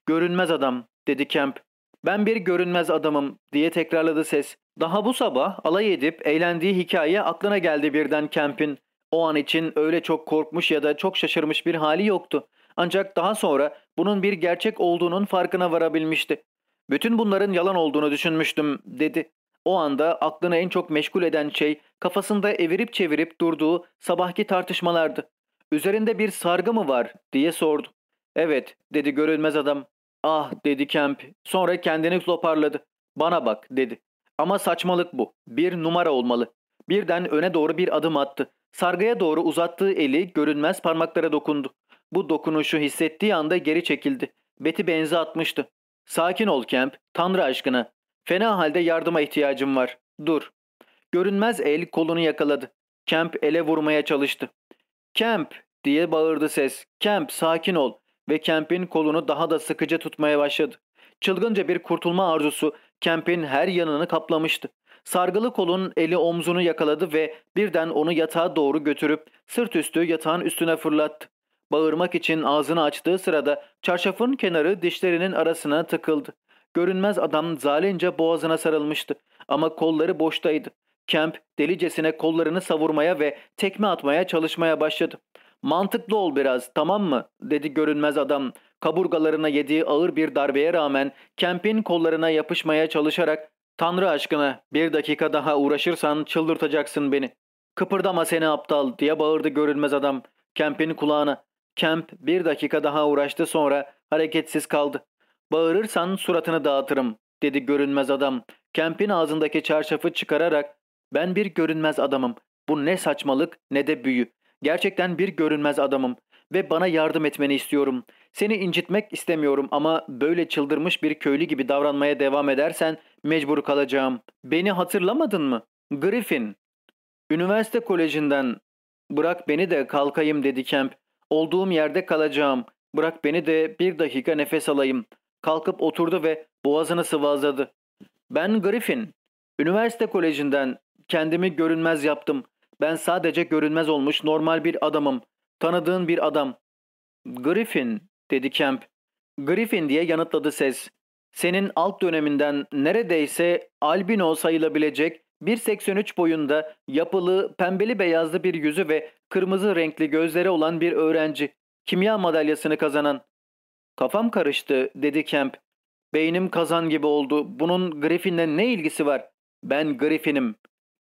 Görünmez adam dedi Kemp. Ben bir görünmez adamım diye tekrarladı ses. Daha bu sabah alay edip eğlendiği hikaye aklına geldi birden Kemp'in. O an için öyle çok korkmuş ya da çok şaşırmış bir hali yoktu. Ancak daha sonra bunun bir gerçek olduğunun farkına varabilmişti. Bütün bunların yalan olduğunu düşünmüştüm dedi. O anda aklını en çok meşgul eden şey kafasında evirip çevirip durduğu sabahki tartışmalardı. Üzerinde bir sargı mı var diye sordu. Evet dedi görünmez adam. Ah dedi Kemp. Sonra kendini toparladı. Bana bak dedi. Ama saçmalık bu. Bir numara olmalı. Birden öne doğru bir adım attı. Sargıya doğru uzattığı eli görünmez parmaklara dokundu. Bu dokunuşu hissettiği anda geri çekildi. Beti benzi atmıştı. Sakin ol Kemp. Tanrı aşkına. Fena halde yardıma ihtiyacım var. Dur. Görünmez el kolunu yakaladı. Kemp ele vurmaya çalıştı. Kemp diye bağırdı ses. Kemp sakin ol. Ve Kemp'in kolunu daha da sıkıca tutmaya başladı. Çılgınca bir kurtulma arzusu Kemp'in her yanını kaplamıştı. Sargılı kolun eli omzunu yakaladı ve birden onu yatağa doğru götürüp sırt üstü yatağın üstüne fırlattı. Bağırmak için ağzını açtığı sırada çarşafın kenarı dişlerinin arasına tıkıldı. Görünmez adam zalince boğazına sarılmıştı ama kolları boştaydı. Kemp delicesine kollarını savurmaya ve tekme atmaya çalışmaya başladı. Mantıklı ol biraz tamam mı dedi görünmez adam. Kaburgalarına yediği ağır bir darbeye rağmen Kemp'in kollarına yapışmaya çalışarak ''Tanrı aşkına bir dakika daha uğraşırsan çıldırtacaksın beni. Kıpırdama seni aptal'' diye bağırdı görünmez adam Kemp'in kulağına. Kemp bir dakika daha uğraştı sonra hareketsiz kaldı. Bağırırsan suratını dağıtırım dedi görünmez adam. Kemp'in ağzındaki çarşafı çıkararak ben bir görünmez adamım. Bu ne saçmalık ne de büyü. Gerçekten bir görünmez adamım ve bana yardım etmeni istiyorum. Seni incitmek istemiyorum ama böyle çıldırmış bir köylü gibi davranmaya devam edersen mecbur kalacağım. Beni hatırlamadın mı? Griffin. Üniversite kolejinden. Bırak beni de kalkayım dedi Kemp. Olduğum yerde kalacağım. Bırak beni de bir dakika nefes alayım. Kalkıp oturdu ve boğazını sıvazladı. Ben Griffin. Üniversite kolejinden kendimi görünmez yaptım. Ben sadece görünmez olmuş normal bir adamım. Tanıdığın bir adam. Griffin dedi Kemp. Griffin diye yanıtladı ses. Senin alt döneminden neredeyse albino sayılabilecek 1.83 boyunda yapılı pembeli beyazlı bir yüzü ve kırmızı renkli gözleri olan bir öğrenci. Kimya madalyasını kazanan. Kafam karıştı dedi Kemp. Beynim kazan gibi oldu. Bunun Griffin'le ne ilgisi var? Ben Griffin'im.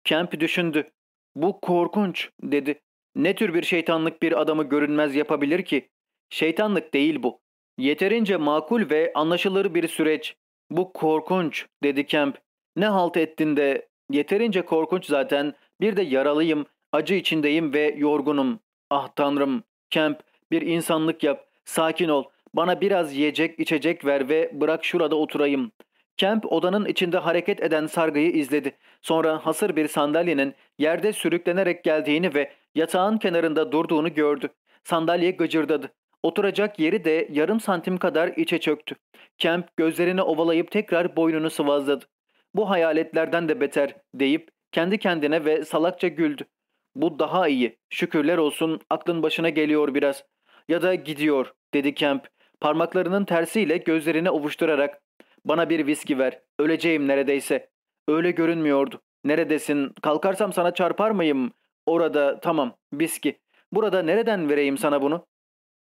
Kemp düşündü. Bu korkunç dedi. Ne tür bir şeytanlık bir adamı görünmez yapabilir ki? Şeytanlık değil bu. Yeterince makul ve anlaşılır bir süreç. Bu korkunç dedi Kemp. Ne halt ettin de yeterince korkunç zaten. Bir de yaralıyım, acı içindeyim ve yorgunum. Ah tanrım. Kemp bir insanlık yap. Sakin ol. Bana biraz yiyecek içecek ver ve bırak şurada oturayım. Kemp odanın içinde hareket eden sargıyı izledi. Sonra hasır bir sandalyenin yerde sürüklenerek geldiğini ve yatağın kenarında durduğunu gördü. Sandalye gıcırdadı. Oturacak yeri de yarım santim kadar içe çöktü. Kemp gözlerini ovalayıp tekrar boynunu sıvazladı. Bu hayaletlerden de beter deyip kendi kendine ve salakça güldü. Bu daha iyi. Şükürler olsun aklın başına geliyor biraz. Ya da gidiyor dedi Kemp. Parmaklarının tersiyle gözlerini ovuşturarak. Bana bir viski ver. Öleceğim neredeyse. Öyle görünmüyordu. Neredesin? Kalkarsam sana çarpar mıyım? Orada tamam viski. Burada nereden vereyim sana bunu?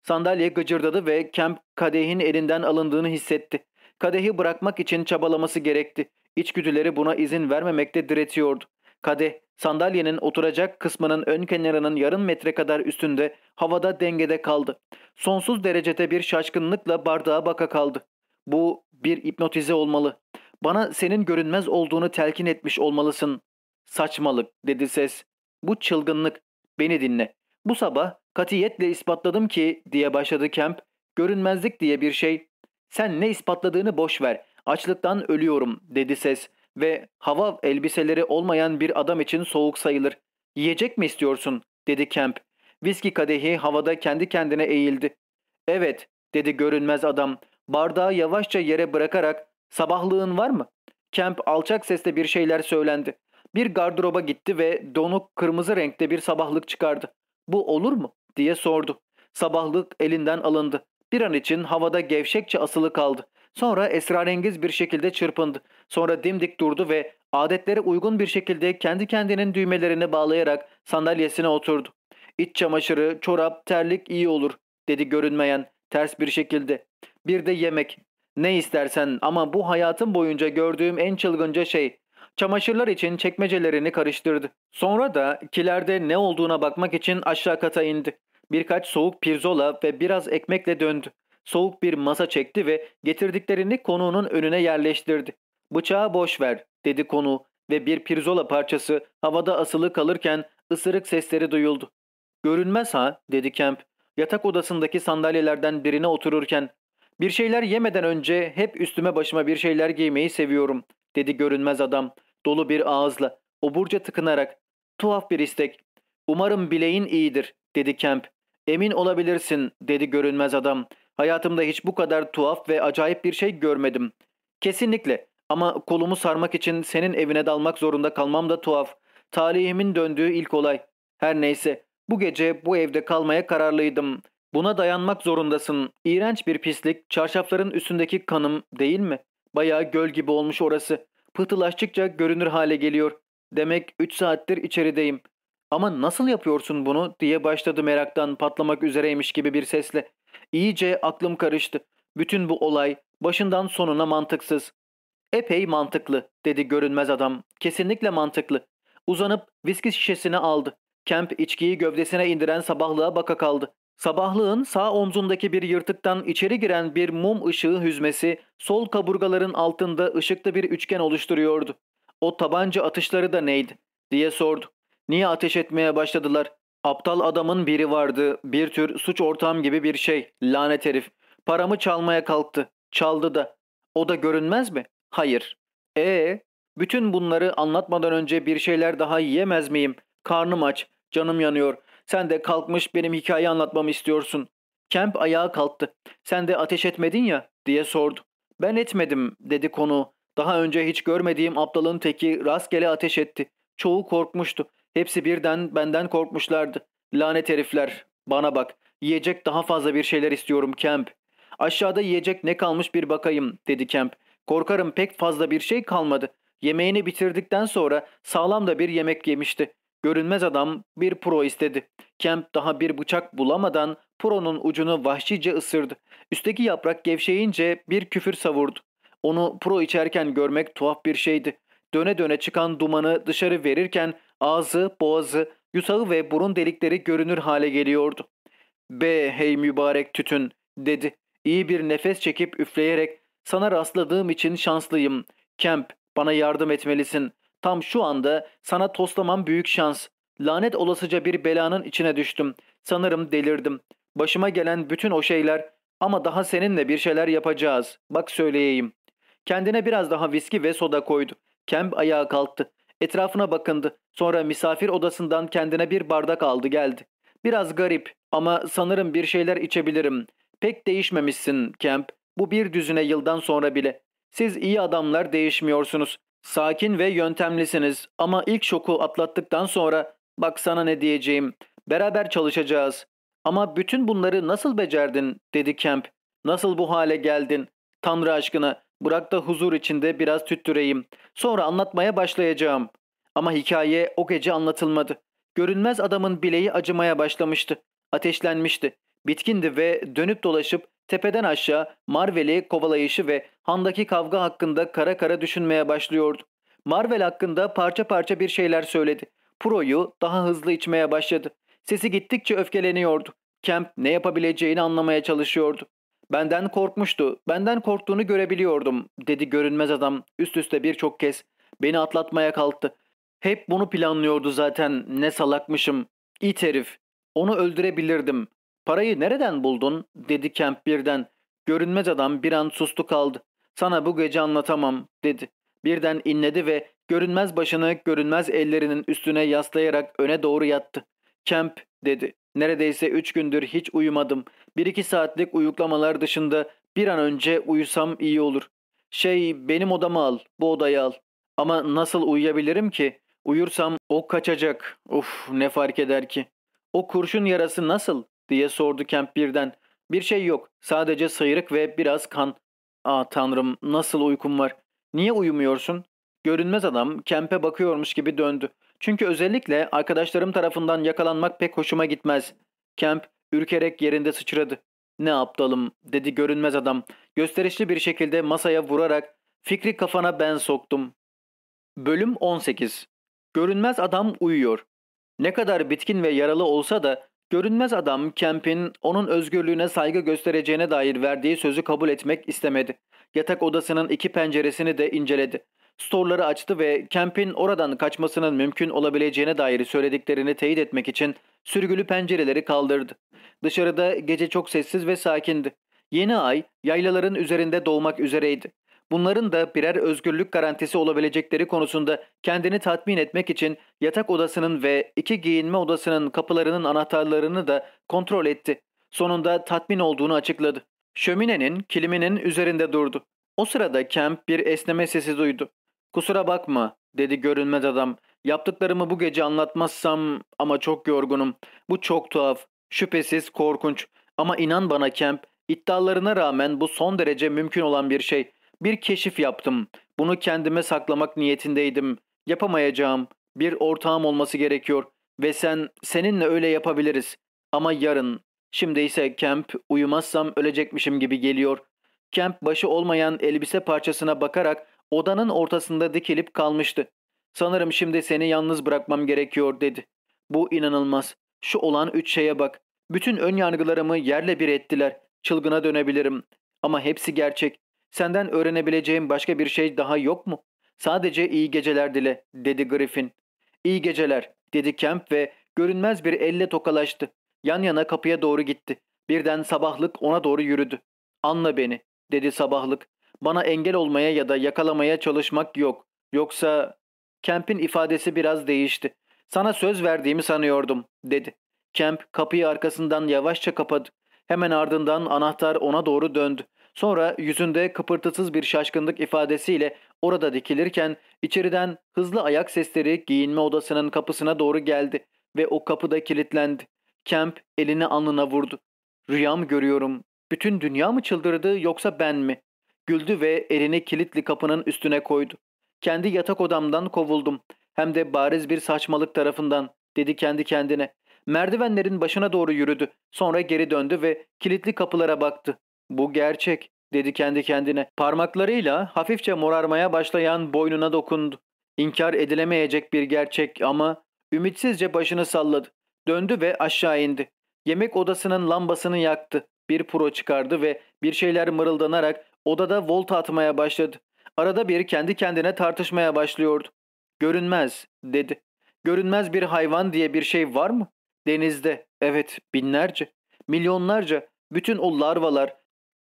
Sandalye gıcırdadı ve Kemp kadehin elinden alındığını hissetti. Kadehi bırakmak için çabalaması gerekti. İçgüdüleri buna izin vermemekte diretiyordu. Kadeh, sandalyenin oturacak kısmının ön kenarının yarım metre kadar üstünde havada dengede kaldı. Sonsuz derecede bir şaşkınlıkla bardağa baka kaldı. Bu bir hipnotize olmalı. Bana senin görünmez olduğunu telkin etmiş olmalısın. Saçmalık dedi ses. Bu çılgınlık. Beni dinle. Bu sabah katiyetle ispatladım ki diye başladı Kemp. Görünmezlik diye bir şey. Sen ne ispatladığını boş ver. Açlıktan ölüyorum dedi ses ve hava elbiseleri olmayan bir adam için soğuk sayılır. Yiyecek mi istiyorsun dedi Kemp. Viski kadehi havada kendi kendine eğildi. Evet dedi görünmez adam. Bardağı yavaşça yere bırakarak sabahlığın var mı? Kemp alçak sesle bir şeyler söylendi. Bir gardıroba gitti ve donuk kırmızı renkte bir sabahlık çıkardı. Bu olur mu? diye sordu. Sabahlık elinden alındı. Bir an için havada gevşekçe asılı kaldı. Sonra esrarengiz bir şekilde çırpındı. Sonra dimdik durdu ve adetlere uygun bir şekilde kendi kendinin düğmelerini bağlayarak sandalyesine oturdu. İç çamaşırı, çorap, terlik iyi olur dedi görünmeyen ters bir şekilde. Bir de yemek. Ne istersen ama bu hayatım boyunca gördüğüm en çılgınca şey. Çamaşırlar için çekmecelerini karıştırdı. Sonra da kilerde ne olduğuna bakmak için aşağı kata indi. Birkaç soğuk pirzola ve biraz ekmekle döndü. Soğuk bir masa çekti ve getirdiklerini konuğunun önüne yerleştirdi. Bıçağı boş ver dedi konu ve bir pirzola parçası havada asılı kalırken ısırık sesleri duyuldu. Görünmez ha dedi Kemp. Yatak odasındaki sandalyelerden birine otururken. Bir şeyler yemeden önce hep üstüme başıma bir şeyler giymeyi seviyorum dedi görünmez adam dolu bir ağızla oburca tıkınarak. Tuhaf bir istek. Umarım bileğin iyidir dedi Kemp. Emin olabilirsin dedi görünmez adam. Hayatımda hiç bu kadar tuhaf ve acayip bir şey görmedim. Kesinlikle ama kolumu sarmak için senin evine dalmak zorunda kalmam da tuhaf. Talihimin döndüğü ilk olay. Her neyse bu gece bu evde kalmaya kararlıydım. Buna dayanmak zorundasın. İğrenç bir pislik, çarşafların üstündeki kanım değil mi? Bayağı göl gibi olmuş orası. Pıhtılaştıkça görünür hale geliyor. Demek 3 saattir içerideyim. Ama nasıl yapıyorsun bunu diye başladı meraktan patlamak üzereymiş gibi bir sesle. İyice aklım karıştı. Bütün bu olay başından sonuna mantıksız. Epey mantıklı dedi görünmez adam. Kesinlikle mantıklı. Uzanıp viski şişesini aldı. Kemp içkiyi gövdesine indiren sabahlığa baka kaldı. Sabahlığın sağ omzundaki bir yırtıktan içeri giren bir mum ışığı hüzmesi sol kaburgaların altında ışıklı bir üçgen oluşturuyordu. O tabanca atışları da neydi diye sordu. Niye ateş etmeye başladılar? Aptal adamın biri vardı. Bir tür suç ortağım gibi bir şey. Lanet herif. Paramı çalmaya kalktı. Çaldı da. O da görünmez mi? Hayır. E bütün bunları anlatmadan önce bir şeyler daha yiyemez miyim? Karnım aç. Canım yanıyor. Sen de kalkmış benim hikaye anlatmamı istiyorsun. Kemp ayağa kalktı. Sen de ateş etmedin ya diye sordu. Ben etmedim dedi konu. Daha önce hiç görmediğim aptalın teki rastgele ateş etti. Çoğu korkmuştu. Hepsi birden benden korkmuşlardı. Lanet herifler. Bana bak. Yiyecek daha fazla bir şeyler istiyorum Kemp. Aşağıda yiyecek ne kalmış bir bakayım dedi Kemp. Korkarım pek fazla bir şey kalmadı. Yemeğini bitirdikten sonra sağlam da bir yemek yemişti. Görünmez adam bir pro istedi. Kemp daha bir bıçak bulamadan pro'nun ucunu vahşice ısırdı. Üstteki yaprak gevşeyince bir küfür savurdu. Onu pro içerken görmek tuhaf bir şeydi. Döne döne çıkan dumanı dışarı verirken ağzı, boğazı, yusağı ve burun delikleri görünür hale geliyordu. Be hey mübarek tütün dedi. İyi bir nefes çekip üfleyerek sana rastladığım için şanslıyım. Kemp bana yardım etmelisin. Tam şu anda sana toslamam büyük şans. Lanet olasıca bir belanın içine düştüm. Sanırım delirdim. Başıma gelen bütün o şeyler ama daha seninle bir şeyler yapacağız. Bak söyleyeyim. Kendine biraz daha viski ve soda koydu. Kemp ayağa kalktı. Etrafına bakındı. Sonra misafir odasından kendine bir bardak aldı geldi. Biraz garip ama sanırım bir şeyler içebilirim. Pek değişmemişsin Kemp. Bu bir düzine yıldan sonra bile. Siz iyi adamlar değişmiyorsunuz. Sakin ve yöntemlisiniz ama ilk şoku atlattıktan sonra bak sana ne diyeceğim. Beraber çalışacağız. Ama bütün bunları nasıl becerdin dedi Kemp. Nasıl bu hale geldin? Tanrı aşkına bırak da huzur içinde biraz tüttüreyim. Sonra anlatmaya başlayacağım. Ama hikaye o gece anlatılmadı. Görünmez adamın bileği acımaya başlamıştı. Ateşlenmişti. Bitkindi ve dönüp dolaşıp tepeden aşağı Marvel'i kovalayışı ve handaki kavga hakkında kara kara düşünmeye başlıyordu. Marvel hakkında parça parça bir şeyler söyledi. Pro'yu daha hızlı içmeye başladı. Sesi gittikçe öfkeleniyordu. Kemp ne yapabileceğini anlamaya çalışıyordu. Benden korkmuştu. Benden korktuğunu görebiliyordum dedi görünmez adam üst üste birçok kez. Beni atlatmaya kalktı. Hep bunu planlıyordu zaten. Ne salakmışım. İt herif. Onu öldürebilirdim. Parayı nereden buldun? dedi Kemp birden. Görünmez adam bir an sustu kaldı. Sana bu gece anlatamam dedi. Birden inledi ve görünmez başını görünmez ellerinin üstüne yaslayarak öne doğru yattı. Kemp dedi. Neredeyse üç gündür hiç uyumadım. Bir iki saatlik uyuklamalar dışında bir an önce uyusam iyi olur. Şey benim odamı al, bu odayı al. Ama nasıl uyuyabilirim ki? Uyursam o kaçacak. Uf ne fark eder ki? O kurşun yarası nasıl? Diye sordu Kemp birden. Bir şey yok. Sadece sıyrık ve biraz kan. Aa tanrım nasıl uykum var. Niye uyumuyorsun? Görünmez adam Kemp'e bakıyormuş gibi döndü. Çünkü özellikle arkadaşlarım tarafından yakalanmak pek hoşuma gitmez. Kemp ürkerek yerinde sıçradı. Ne aptalım dedi görünmez adam. Gösterişli bir şekilde masaya vurarak fikri kafana ben soktum. Bölüm 18 Görünmez adam uyuyor. Ne kadar bitkin ve yaralı olsa da görünmez adam Kemp'in onun özgürlüğüne saygı göstereceğine dair verdiği sözü kabul etmek istemedi. Yatak odasının iki penceresini de inceledi. Storları açtı ve Kemp'in oradan kaçmasının mümkün olabileceğine dair söylediklerini teyit etmek için sürgülü pencereleri kaldırdı. Dışarıda gece çok sessiz ve sakindi. Yeni ay yaylaların üzerinde doğmak üzereydi. Bunların da birer özgürlük garantisi olabilecekleri konusunda kendini tatmin etmek için yatak odasının ve iki giyinme odasının kapılarının anahtarlarını da kontrol etti. Sonunda tatmin olduğunu açıkladı. Şöminenin kiliminin üzerinde durdu. O sırada Kemp bir esneme sesi duydu. Kusura bakma dedi görünmez adam. Yaptıklarımı bu gece anlatmazsam ama çok yorgunum. Bu çok tuhaf. Şüphesiz korkunç. Ama inan bana Kemp, iddialarına rağmen bu son derece mümkün olan bir şey. Bir keşif yaptım. Bunu kendime saklamak niyetindeydim. Yapamayacağım. Bir ortağım olması gerekiyor. Ve sen, seninle öyle yapabiliriz. Ama yarın. Şimdi ise Kemp, uyumazsam ölecekmişim gibi geliyor. Kemp başı olmayan elbise parçasına bakarak odanın ortasında dikilip kalmıştı. Sanırım şimdi seni yalnız bırakmam gerekiyor dedi. Bu inanılmaz. Şu olan üç şeye bak. Bütün ön yargılarımı yerle bir ettiler. Çılgına dönebilirim. Ama hepsi gerçek. Senden öğrenebileceğim başka bir şey daha yok mu? Sadece iyi geceler dile, dedi Griffin. İyi geceler, dedi Kemp ve görünmez bir elle tokalaştı. Yan yana kapıya doğru gitti. Birden sabahlık ona doğru yürüdü. Anla beni, dedi sabahlık. Bana engel olmaya ya da yakalamaya çalışmak yok. Yoksa... Kemp'in ifadesi biraz değişti. Sana söz verdiğimi sanıyordum, dedi. Kemp kapıyı arkasından yavaşça kapadı. Hemen ardından anahtar ona doğru döndü. Sonra yüzünde kıpırtısız bir şaşkınlık ifadesiyle orada dikilirken içeriden hızlı ayak sesleri giyinme odasının kapısına doğru geldi ve o kapıda kilitlendi. Kemp elini alnına vurdu. Rüya mı görüyorum? Bütün dünya mı çıldırdı yoksa ben mi? Güldü ve elini kilitli kapının üstüne koydu. Kendi yatak odamdan kovuldum. Hem de bariz bir saçmalık tarafından dedi kendi kendine. Merdivenlerin başına doğru yürüdü. Sonra geri döndü ve kilitli kapılara baktı. Bu gerçek dedi kendi kendine. Parmaklarıyla hafifçe morarmaya başlayan boynuna dokundu. İnkar edilemeyecek bir gerçek ama ümitsizce başını salladı. Döndü ve aşağı indi. Yemek odasının lambasını yaktı. Bir puro çıkardı ve bir şeyler mırıldanarak odada volta atmaya başladı. Arada bir kendi kendine tartışmaya başlıyordu. Görünmez dedi. Görünmez bir hayvan diye bir şey var mı? Denizde. Evet binlerce. Milyonlarca. Bütün o larvalar,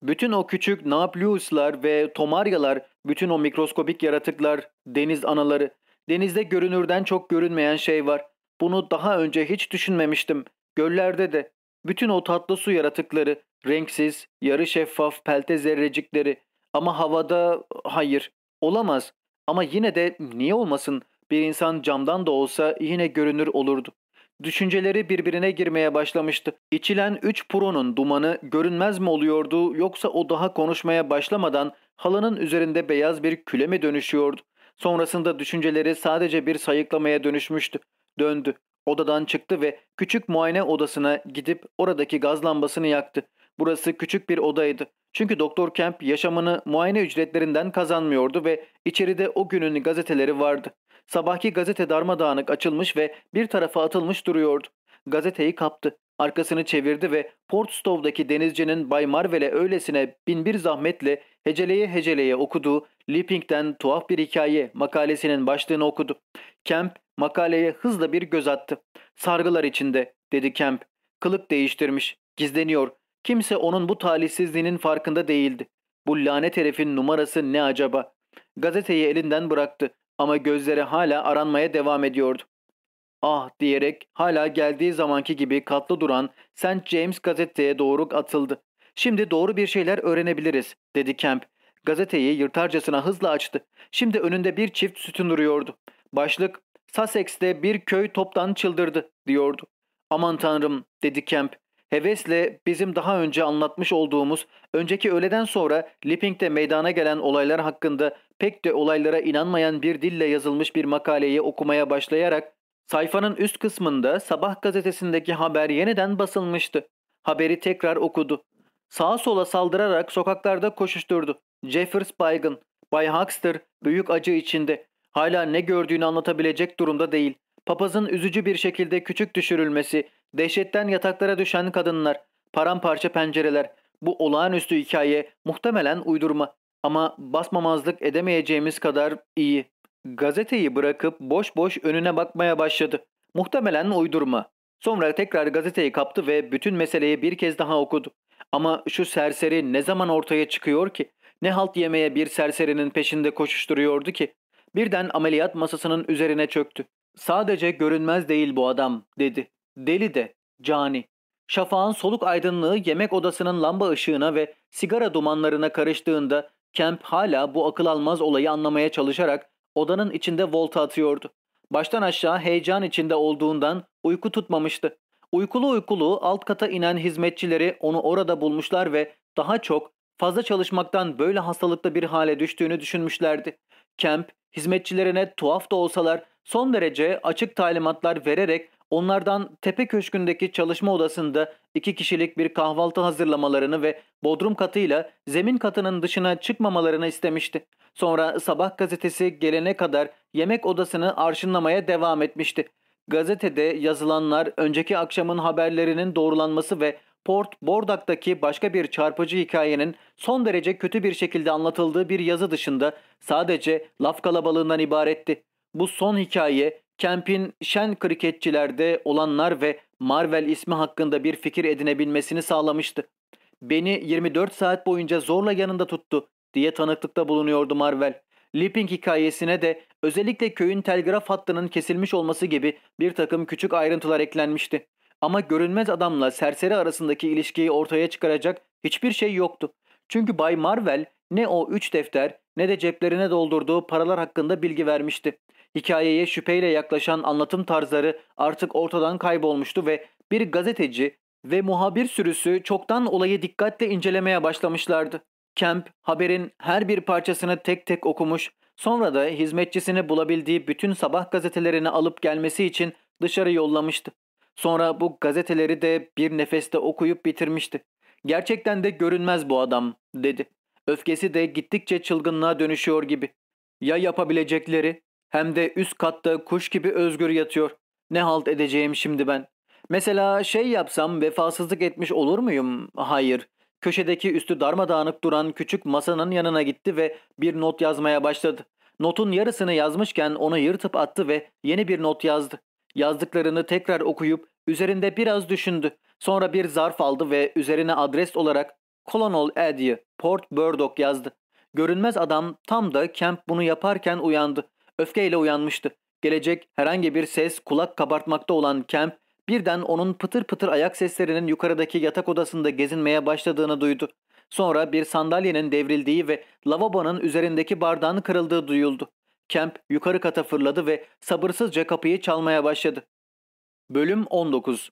bütün o küçük Napliuslar ve Tomaryalar Bütün o mikroskobik yaratıklar, deniz anaları. Denizde görünürden çok görünmeyen şey var. Bunu daha önce hiç düşünmemiştim. Göllerde de. Bütün o tatlı su yaratıkları, renksiz, yarı şeffaf pelte zerrecikleri. Ama havada hayır, olamaz. Ama yine de niye olmasın? Bir insan camdan da olsa yine görünür olurdu. Düşünceleri birbirine girmeye başlamıştı. İçilen üç puronun dumanı görünmez mi oluyordu yoksa o daha konuşmaya başlamadan halının üzerinde beyaz bir küle mi dönüşüyordu? Sonrasında düşünceleri sadece bir sayıklamaya dönüşmüştü. Döndü. Odadan çıktı ve küçük muayene odasına gidip oradaki gaz lambasını yaktı. Burası küçük bir odaydı. Çünkü Doktor Kemp yaşamını muayene ücretlerinden kazanmıyordu ve içeride o günün gazeteleri vardı. Sabahki gazete darmadağınık açılmış ve bir tarafa atılmış duruyordu. Gazeteyi kaptı. Arkasını çevirdi ve Portstow'daki denizcinin Bay Marvel'e öylesine binbir zahmetle heceleye heceleye okuduğu Lipping'den tuhaf bir hikaye makalesinin başlığını okudu. Kemp makaleye hızla bir göz attı. Sargılar içinde dedi Kemp. Kılık değiştirmiş, gizleniyor. Kimse onun bu talihsizliğinin farkında değildi. Bu lanet herifin numarası ne acaba? Gazeteyi elinden bıraktı ama gözleri hala aranmaya devam ediyordu. Ah diyerek hala geldiği zamanki gibi katlı duran St. James gazeteye doğru atıldı. Şimdi doğru bir şeyler öğrenebiliriz dedi Kemp. Gazeteyi yırtarcasına hızla açtı. Şimdi önünde bir çift sütun duruyordu. Başlık Sussex'te bir köy toptan çıldırdı diyordu. Aman tanrım dedi Kemp. Hevesle bizim daha önce anlatmış olduğumuz önceki öğleden sonra Lipping'de meydana gelen olaylar hakkında pek de olaylara inanmayan bir dille yazılmış bir makaleyi okumaya başlayarak sayfanın üst kısmında sabah gazetesindeki haber yeniden basılmıştı. Haberi tekrar okudu. Sağa sola saldırarak sokaklarda koşuşturdu. Jeffers baygın. Bay Huxter büyük acı içinde. Hala ne gördüğünü anlatabilecek durumda değil. Papazın üzücü bir şekilde küçük düşürülmesi, dehşetten yataklara düşen kadınlar, paramparça pencereler. Bu olağanüstü hikaye muhtemelen uydurma. Ama basmamazlık edemeyeceğimiz kadar iyi. Gazeteyi bırakıp boş boş önüne bakmaya başladı. Muhtemelen uydurma. Sonra tekrar gazeteyi kaptı ve bütün meseleyi bir kez daha okudu. Ama şu serseri ne zaman ortaya çıkıyor ki? Ne halt yemeye bir serserinin peşinde koşuşturuyordu ki? Birden ameliyat masasının üzerine çöktü. Sadece görünmez değil bu adam dedi. Deli de, cani. Şafağın soluk aydınlığı yemek odasının lamba ışığına ve sigara dumanlarına karıştığında Kemp hala bu akıl almaz olayı anlamaya çalışarak odanın içinde volta atıyordu. Baştan aşağı heyecan içinde olduğundan uyku tutmamıştı. Uykulu uykulu alt kata inen hizmetçileri onu orada bulmuşlar ve daha çok fazla çalışmaktan böyle hastalıklı bir hale düştüğünü düşünmüşlerdi. Kemp hizmetçilerine tuhaf da olsalar son derece açık talimatlar vererek onlardan tepe köşkündeki çalışma odasında iki kişilik bir kahvaltı hazırlamalarını ve bodrum katıyla zemin katının dışına çıkmamalarını istemişti. Sonra sabah gazetesi gelene kadar yemek odasını arşınlamaya devam etmişti. Gazetede yazılanlar önceki akşamın haberlerinin doğrulanması ve Port Bordak'taki başka bir çarpıcı hikayenin son derece kötü bir şekilde anlatıldığı bir yazı dışında sadece laf kalabalığından ibaretti. Bu son hikaye Kemp'in şen kriketçilerde olanlar ve Marvel ismi hakkında bir fikir edinebilmesini sağlamıştı. Beni 24 saat boyunca zorla yanında tuttu diye tanıklıkta bulunuyordu Marvel. Lipping hikayesine de özellikle köyün telgraf hattının kesilmiş olması gibi bir takım küçük ayrıntılar eklenmişti. Ama görünmez adamla serseri arasındaki ilişkiyi ortaya çıkaracak hiçbir şey yoktu. Çünkü Bay Marvel ne o üç defter ne de ceplerine doldurduğu paralar hakkında bilgi vermişti. Hikayeye şüpheyle yaklaşan anlatım tarzları artık ortadan kaybolmuştu ve bir gazeteci ve muhabir sürüsü çoktan olayı dikkatle incelemeye başlamışlardı. Kemp haberin her bir parçasını tek tek okumuş, sonra da hizmetçisini bulabildiği bütün sabah gazetelerini alıp gelmesi için dışarı yollamıştı. Sonra bu gazeteleri de bir nefeste okuyup bitirmişti. Gerçekten de görünmez bu adam dedi. Öfkesi de gittikçe çılgınlığa dönüşüyor gibi. Ya yapabilecekleri? Hem de üst katta kuş gibi özgür yatıyor. Ne halt edeceğim şimdi ben? Mesela şey yapsam vefasızlık etmiş olur muyum? Hayır. Köşedeki üstü darmadağınık duran küçük masanın yanına gitti ve bir not yazmaya başladı. Notun yarısını yazmışken onu yırtıp attı ve yeni bir not yazdı. Yazdıklarını tekrar okuyup üzerinde biraz düşündü. Sonra bir zarf aldı ve üzerine adres olarak Colonel Eddie, Port Burdock yazdı. Görünmez adam tam da Kemp bunu yaparken uyandı. Öfkeyle uyanmıştı. Gelecek herhangi bir ses kulak kabartmakta olan Kemp birden onun pıtır pıtır ayak seslerinin yukarıdaki yatak odasında gezinmeye başladığını duydu. Sonra bir sandalyenin devrildiği ve lavabonun üzerindeki bardağın kırıldığı duyuldu. Kemp yukarı kata fırladı ve sabırsızca kapıyı çalmaya başladı. Bölüm 19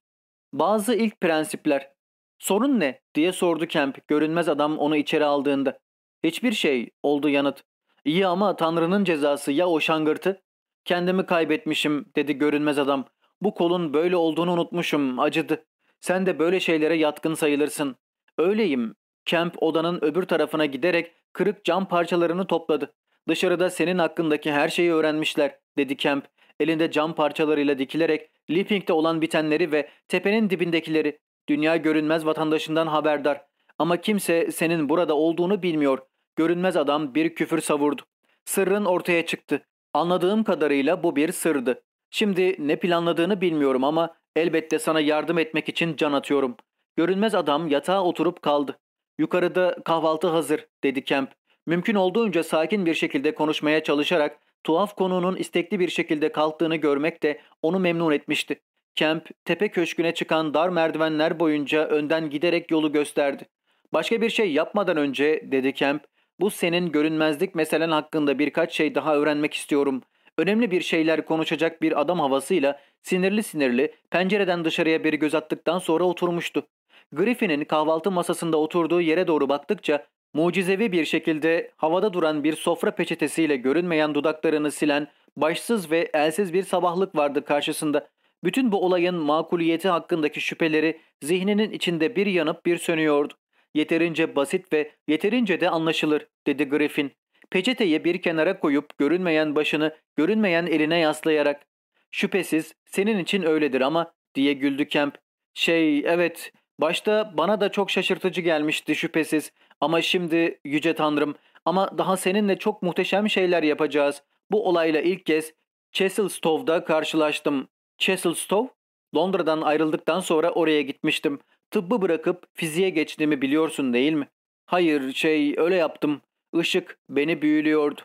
Bazı ilk prensipler Sorun ne diye sordu Kemp görünmez adam onu içeri aldığında. Hiçbir şey oldu yanıt. İyi ama Tanrı'nın cezası ya o şangırtı? Kendimi kaybetmişim dedi görünmez adam. Bu kolun böyle olduğunu unutmuşum acıdı. Sen de böyle şeylere yatkın sayılırsın. Öyleyim. Kemp odanın öbür tarafına giderek kırık cam parçalarını topladı. Dışarıda senin hakkındaki her şeyi öğrenmişler dedi Kemp. Elinde cam parçalarıyla dikilerek Lipping'de olan bitenleri ve tepenin dibindekileri dünya görünmez vatandaşından haberdar. Ama kimse senin burada olduğunu bilmiyor. Görünmez adam bir küfür savurdu. Sırrın ortaya çıktı. Anladığım kadarıyla bu bir sırdı. Şimdi ne planladığını bilmiyorum ama elbette sana yardım etmek için can atıyorum. Görünmez adam yatağa oturup kaldı. Yukarıda kahvaltı hazır dedi Kemp. Mümkün olduğunca sakin bir şekilde konuşmaya çalışarak tuhaf konuğunun istekli bir şekilde kalktığını görmek de onu memnun etmişti. Kemp tepe köşküne çıkan dar merdivenler boyunca önden giderek yolu gösterdi. Başka bir şey yapmadan önce dedi Kemp bu senin görünmezlik meselen hakkında birkaç şey daha öğrenmek istiyorum. Önemli bir şeyler konuşacak bir adam havasıyla sinirli sinirli pencereden dışarıya bir göz attıktan sonra oturmuştu. Griffin'in kahvaltı masasında oturduğu yere doğru baktıkça mucizevi bir şekilde havada duran bir sofra peçetesiyle görünmeyen dudaklarını silen başsız ve elsiz bir sabahlık vardı karşısında. Bütün bu olayın makuliyeti hakkındaki şüpheleri zihninin içinde bir yanıp bir sönüyordu. Yeterince basit ve yeterince de anlaşılır dedi Griffin. Peçeteyi bir kenara koyup görünmeyen başını görünmeyen eline yaslayarak. Şüphesiz senin için öyledir ama diye güldü Kemp. Şey evet başta bana da çok şaşırtıcı gelmişti şüphesiz ama şimdi yüce tanrım ama daha seninle çok muhteşem şeyler yapacağız. Bu olayla ilk kez Chesilstow'da karşılaştım. Chesilstow? Londra'dan ayrıldıktan sonra oraya gitmiştim. Tıbbı bırakıp fiziğe geçtiğimi biliyorsun değil mi? Hayır şey öyle yaptım. Işık beni büyülüyordu.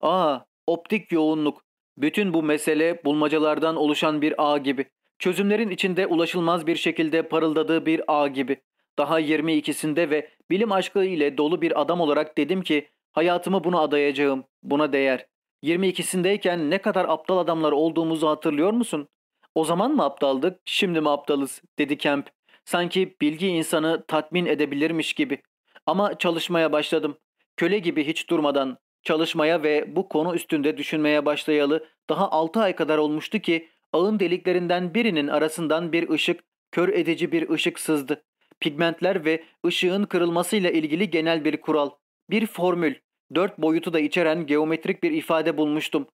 Aa optik yoğunluk. Bütün bu mesele bulmacalardan oluşan bir ağ gibi. Çözümlerin içinde ulaşılmaz bir şekilde parıldadığı bir ağ gibi. Daha 22'sinde ve bilim aşkı ile dolu bir adam olarak dedim ki hayatımı buna adayacağım. Buna değer. 22'sindeyken ne kadar aptal adamlar olduğumuzu hatırlıyor musun? O zaman mı aptaldık, şimdi mi aptalız dedi Kemp. Sanki bilgi insanı tatmin edebilirmiş gibi. Ama çalışmaya başladım. Köle gibi hiç durmadan çalışmaya ve bu konu üstünde düşünmeye başlayalı daha 6 ay kadar olmuştu ki ağın deliklerinden birinin arasından bir ışık, kör edici bir ışık sızdı. Pigmentler ve ışığın kırılmasıyla ilgili genel bir kural, bir formül, dört boyutu da içeren geometrik bir ifade bulmuştum.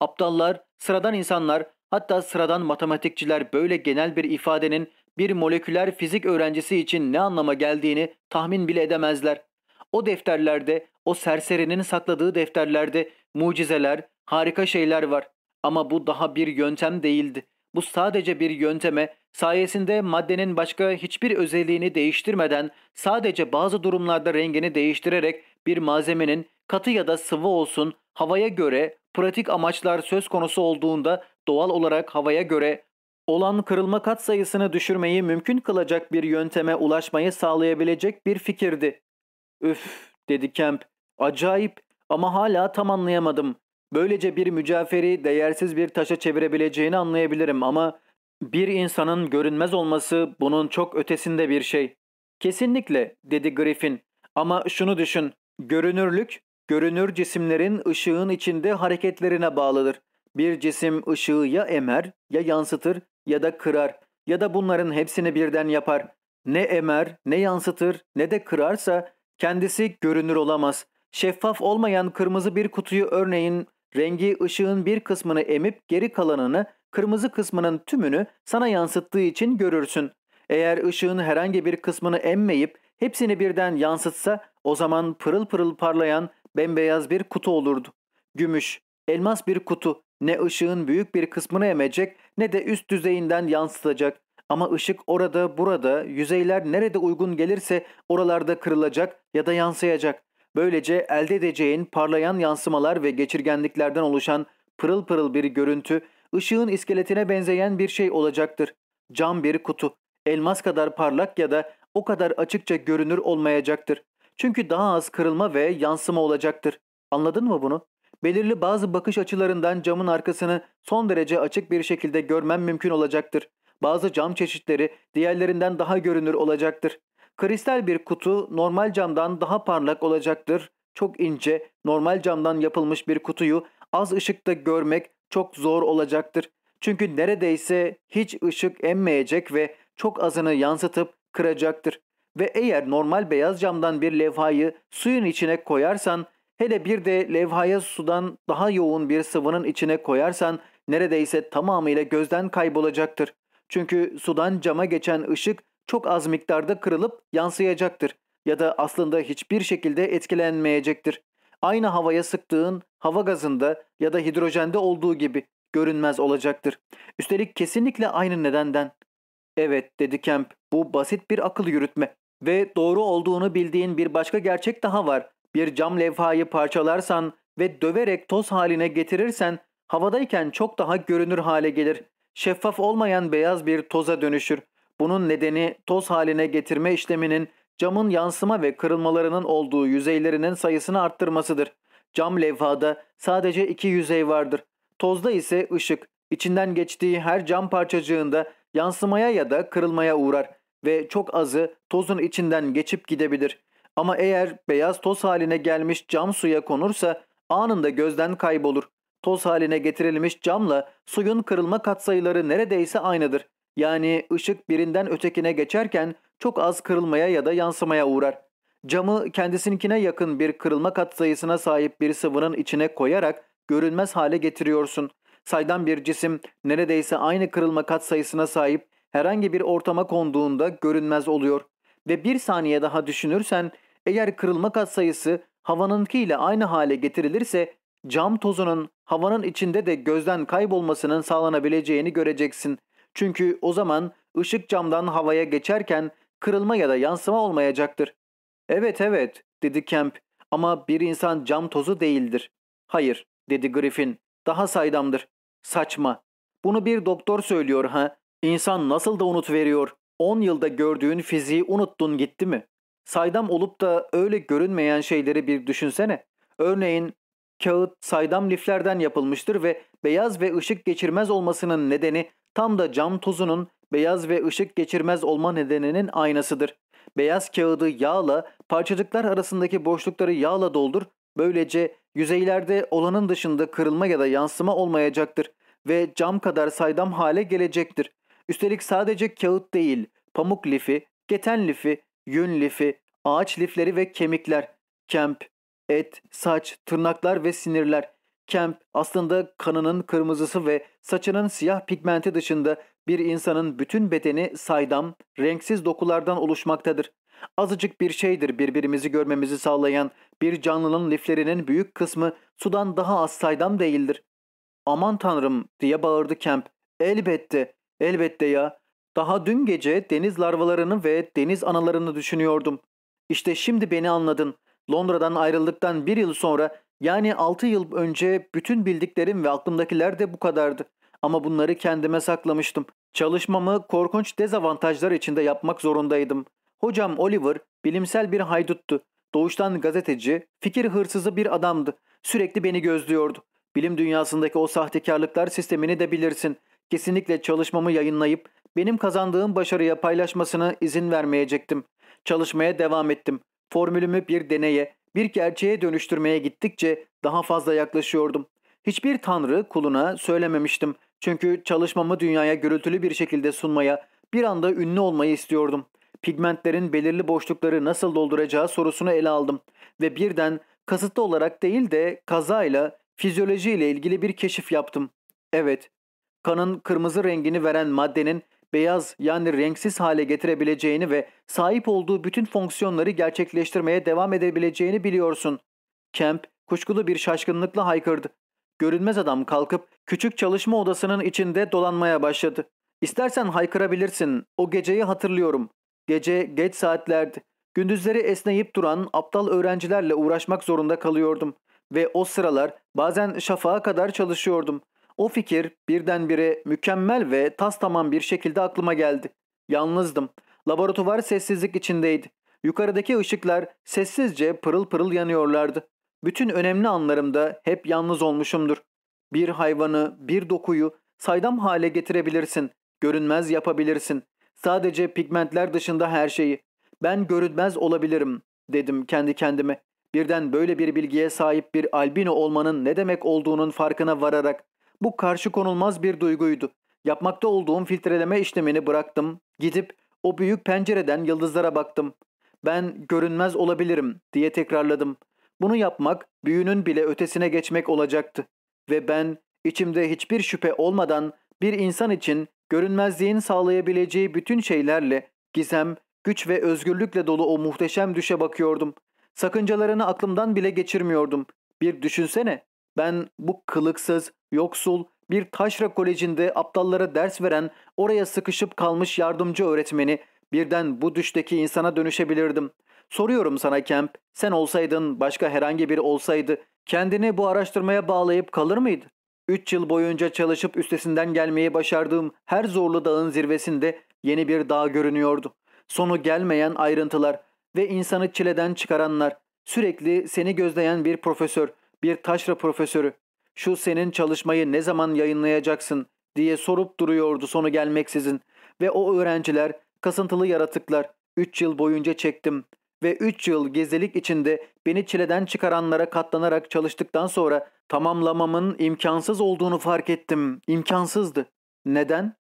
Aptallar, sıradan insanlar, hatta sıradan matematikçiler böyle genel bir ifadenin bir moleküler fizik öğrencisi için ne anlama geldiğini tahmin bile edemezler. O defterlerde, o serserinin sakladığı defterlerde mucizeler, harika şeyler var. Ama bu daha bir yöntem değildi. Bu sadece bir yönteme, sayesinde maddenin başka hiçbir özelliğini değiştirmeden sadece bazı durumlarda rengini değiştirerek bir malzemenin katı ya da sıvı olsun havaya göre pratik amaçlar söz konusu olduğunda doğal olarak havaya göre olan kırılma kat sayısını düşürmeyi mümkün kılacak bir yönteme ulaşmayı sağlayabilecek bir fikirdi. Üf dedi Kemp. Acayip ama hala tam anlayamadım. Böylece bir mücevheri değersiz bir taşa çevirebileceğini anlayabilirim ama bir insanın görünmez olması bunun çok ötesinde bir şey. Kesinlikle dedi Griffin. Ama şunu düşün. Görünürlük, görünür cisimlerin ışığın içinde hareketlerine bağlıdır. Bir cisim ışığı ya emer, ya yansıtır ya da kırar ya da bunların hepsini birden yapar. Ne emer, ne yansıtır, ne de kırarsa kendisi görünür olamaz. Şeffaf olmayan kırmızı bir kutuyu örneğin rengi ışığın bir kısmını emip geri kalanını kırmızı kısmının tümünü sana yansıttığı için görürsün. Eğer ışığın herhangi bir kısmını emmeyip hepsini birden yansıtsa o zaman pırıl pırıl parlayan bembeyaz bir kutu olurdu. Gümüş, elmas bir kutu ne ışığın büyük bir kısmını emecek ne de üst düzeyinden yansıtacak. Ama ışık orada burada, yüzeyler nerede uygun gelirse oralarda kırılacak ya da yansıyacak. Böylece elde edeceğin parlayan yansımalar ve geçirgenliklerden oluşan pırıl pırıl bir görüntü, ışığın iskeletine benzeyen bir şey olacaktır. Cam bir kutu, elmas kadar parlak ya da o kadar açıkça görünür olmayacaktır. Çünkü daha az kırılma ve yansıma olacaktır. Anladın mı bunu? Belirli bazı bakış açılarından camın arkasını son derece açık bir şekilde görmem mümkün olacaktır. Bazı cam çeşitleri diğerlerinden daha görünür olacaktır. Kristal bir kutu normal camdan daha parlak olacaktır. Çok ince, normal camdan yapılmış bir kutuyu az ışıkta görmek çok zor olacaktır. Çünkü neredeyse hiç ışık emmeyecek ve çok azını yansıtıp kıracaktır. Ve eğer normal beyaz camdan bir levhayı suyun içine koyarsan, hele bir de levhaya sudan daha yoğun bir sıvının içine koyarsan neredeyse tamamıyla gözden kaybolacaktır. Çünkü sudan cama geçen ışık çok az miktarda kırılıp yansıyacaktır ya da aslında hiçbir şekilde etkilenmeyecektir. Aynı havaya sıktığın hava gazında ya da hidrojende olduğu gibi görünmez olacaktır. Üstelik kesinlikle aynı nedenden. Evet dedi Kemp bu basit bir akıl yürütme ve doğru olduğunu bildiğin bir başka gerçek daha var. Bir cam levhayı parçalarsan ve döverek toz haline getirirsen havadayken çok daha görünür hale gelir. Şeffaf olmayan beyaz bir toza dönüşür. Bunun nedeni toz haline getirme işleminin camın yansıma ve kırılmalarının olduğu yüzeylerinin sayısını arttırmasıdır. Cam levhada sadece iki yüzey vardır. Tozda ise ışık, içinden geçtiği her cam parçacığında yansımaya ya da kırılmaya uğrar ve çok azı tozun içinden geçip gidebilir. Ama eğer beyaz toz haline gelmiş cam suya konursa anında gözden kaybolur. Toz haline getirilmiş camla suyun kırılma katsayıları neredeyse aynıdır. Yani ışık birinden ötekine geçerken çok az kırılmaya ya da yansımaya uğrar. Camı kendisininkine yakın bir kırılma katsayısına sahip bir sıvının içine koyarak görünmez hale getiriyorsun. Saydam bir cisim neredeyse aynı kırılma katsayısına sahip herhangi bir ortama konduğunda görünmez oluyor. Ve bir saniye daha düşünürsen eğer kırılma katsayısı havanınkiyle aynı hale getirilirse cam tozunun havanın içinde de gözden kaybolmasının sağlanabileceğini göreceksin. Çünkü o zaman ışık camdan havaya geçerken kırılma ya da yansıma olmayacaktır. Evet evet dedi Kemp ama bir insan cam tozu değildir. Hayır dedi Griffin daha saydamdır. Saçma. Bunu bir doktor söylüyor ha. İnsan nasıl da unut veriyor. 10 yılda gördüğün fiziği unuttun gitti mi? Saydam olup da öyle görünmeyen şeyleri bir düşünsene. Örneğin kağıt saydam liflerden yapılmıştır ve beyaz ve ışık geçirmez olmasının nedeni tam da cam tozunun beyaz ve ışık geçirmez olma nedeninin aynasıdır. Beyaz kağıdı yağla, parçacıklar arasındaki boşlukları yağla doldur. Böylece yüzeylerde olanın dışında kırılma ya da yansıma olmayacaktır ve cam kadar saydam hale gelecektir. Üstelik sadece kağıt değil, pamuk lifi, keten lifi, yün lifi, ağaç lifleri ve kemikler, kemp, et, saç, tırnaklar ve sinirler. Kemp aslında kanının kırmızısı ve saçının siyah pigmenti dışında bir insanın bütün bedeni saydam, renksiz dokulardan oluşmaktadır. Azıcık bir şeydir birbirimizi görmemizi sağlayan bir canlının liflerinin büyük kısmı sudan daha az saydam değildir. Aman tanrım diye bağırdı Kemp. Elbette, elbette ya. Daha dün gece deniz larvalarını ve deniz analarını düşünüyordum. İşte şimdi beni anladın. Londra'dan ayrıldıktan bir yıl sonra yani altı yıl önce bütün bildiklerim ve aklımdakiler de bu kadardı. Ama bunları kendime saklamıştım. Çalışmamı korkunç dezavantajlar içinde yapmak zorundaydım. Hocam Oliver bilimsel bir hayduttu. Doğuştan gazeteci, fikir hırsızı bir adamdı. Sürekli beni gözlüyordu. Bilim dünyasındaki o sahtekarlıklar sistemini de bilirsin. Kesinlikle çalışmamı yayınlayıp benim kazandığım başarıya paylaşmasına izin vermeyecektim. Çalışmaya devam ettim. Formülümü bir deneye, bir gerçeğe dönüştürmeye gittikçe daha fazla yaklaşıyordum. Hiçbir tanrı kuluna söylememiştim. Çünkü çalışmamı dünyaya gürültülü bir şekilde sunmaya, bir anda ünlü olmayı istiyordum. Pigmentlerin belirli boşlukları nasıl dolduracağı sorusunu ele aldım. Ve birden kasıtlı olarak değil de kazayla, fizyolojiyle ilgili bir keşif yaptım. Evet, kanın kırmızı rengini veren maddenin beyaz yani renksiz hale getirebileceğini ve sahip olduğu bütün fonksiyonları gerçekleştirmeye devam edebileceğini biliyorsun. Kemp kuşkulu bir şaşkınlıkla haykırdı. Görünmez adam kalkıp küçük çalışma odasının içinde dolanmaya başladı. İstersen haykırabilirsin. O geceyi hatırlıyorum. Gece geç saatlerdi. Gündüzleri esneyip duran aptal öğrencilerle uğraşmak zorunda kalıyordum. Ve o sıralar bazen şafağa kadar çalışıyordum. O fikir birdenbire mükemmel ve tas tamam bir şekilde aklıma geldi. Yalnızdım. Laboratuvar sessizlik içindeydi. Yukarıdaki ışıklar sessizce pırıl pırıl yanıyorlardı. Bütün önemli anlarımda hep yalnız olmuşumdur. Bir hayvanı, bir dokuyu saydam hale getirebilirsin. Görünmez yapabilirsin. Sadece pigmentler dışında her şeyi. Ben görünmez olabilirim dedim kendi kendime. Birden böyle bir bilgiye sahip bir albino olmanın ne demek olduğunun farkına vararak bu karşı konulmaz bir duyguydu. Yapmakta olduğum filtreleme işlemini bıraktım. Gidip o büyük pencereden yıldızlara baktım. Ben görünmez olabilirim diye tekrarladım. Bunu yapmak büyünün bile ötesine geçmek olacaktı. Ve ben içimde hiçbir şüphe olmadan bir insan için görünmezliğin sağlayabileceği bütün şeylerle gizem, güç ve özgürlükle dolu o muhteşem düşe bakıyordum. Sakıncalarını aklımdan bile geçirmiyordum. Bir düşünsene. Ben bu kılıksız, yoksul, bir taşra kolejinde aptallara ders veren, oraya sıkışıp kalmış yardımcı öğretmeni birden bu düşteki insana dönüşebilirdim. Soruyorum sana Kemp, sen olsaydın, başka herhangi biri olsaydı kendini bu araştırmaya bağlayıp kalır mıydı? Üç yıl boyunca çalışıp üstesinden gelmeyi başardığım her zorlu dağın zirvesinde yeni bir dağ görünüyordu. Sonu gelmeyen ayrıntılar ve insanı çileden çıkaranlar, sürekli seni gözleyen bir profesör, bir taşra profesörü. Şu senin çalışmayı ne zaman yayınlayacaksın diye sorup duruyordu sonu gelmeksizin. Ve o öğrenciler, kasıntılı yaratıklar, 3 yıl boyunca çektim. Ve 3 yıl gezilik içinde beni çileden çıkaranlara katlanarak çalıştıktan sonra tamamlamamın imkansız olduğunu fark ettim. İmkansızdı. Neden?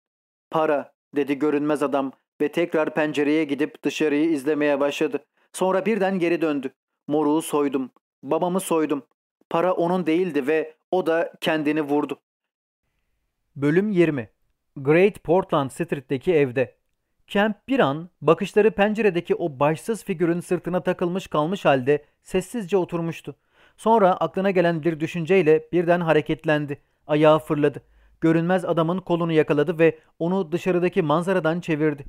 Para, dedi görünmez adam ve tekrar pencereye gidip dışarıyı izlemeye başladı. Sonra birden geri döndü. Moruğu soydum. Babamı soydum. Para onun değildi ve o da kendini vurdu. Bölüm 20 Great Portland Street'teki evde. Kemp bir an bakışları penceredeki o başsız figürün sırtına takılmış kalmış halde sessizce oturmuştu. Sonra aklına gelen bir düşünceyle birden hareketlendi. Ayağı fırladı. Görünmez adamın kolunu yakaladı ve onu dışarıdaki manzaradan çevirdi.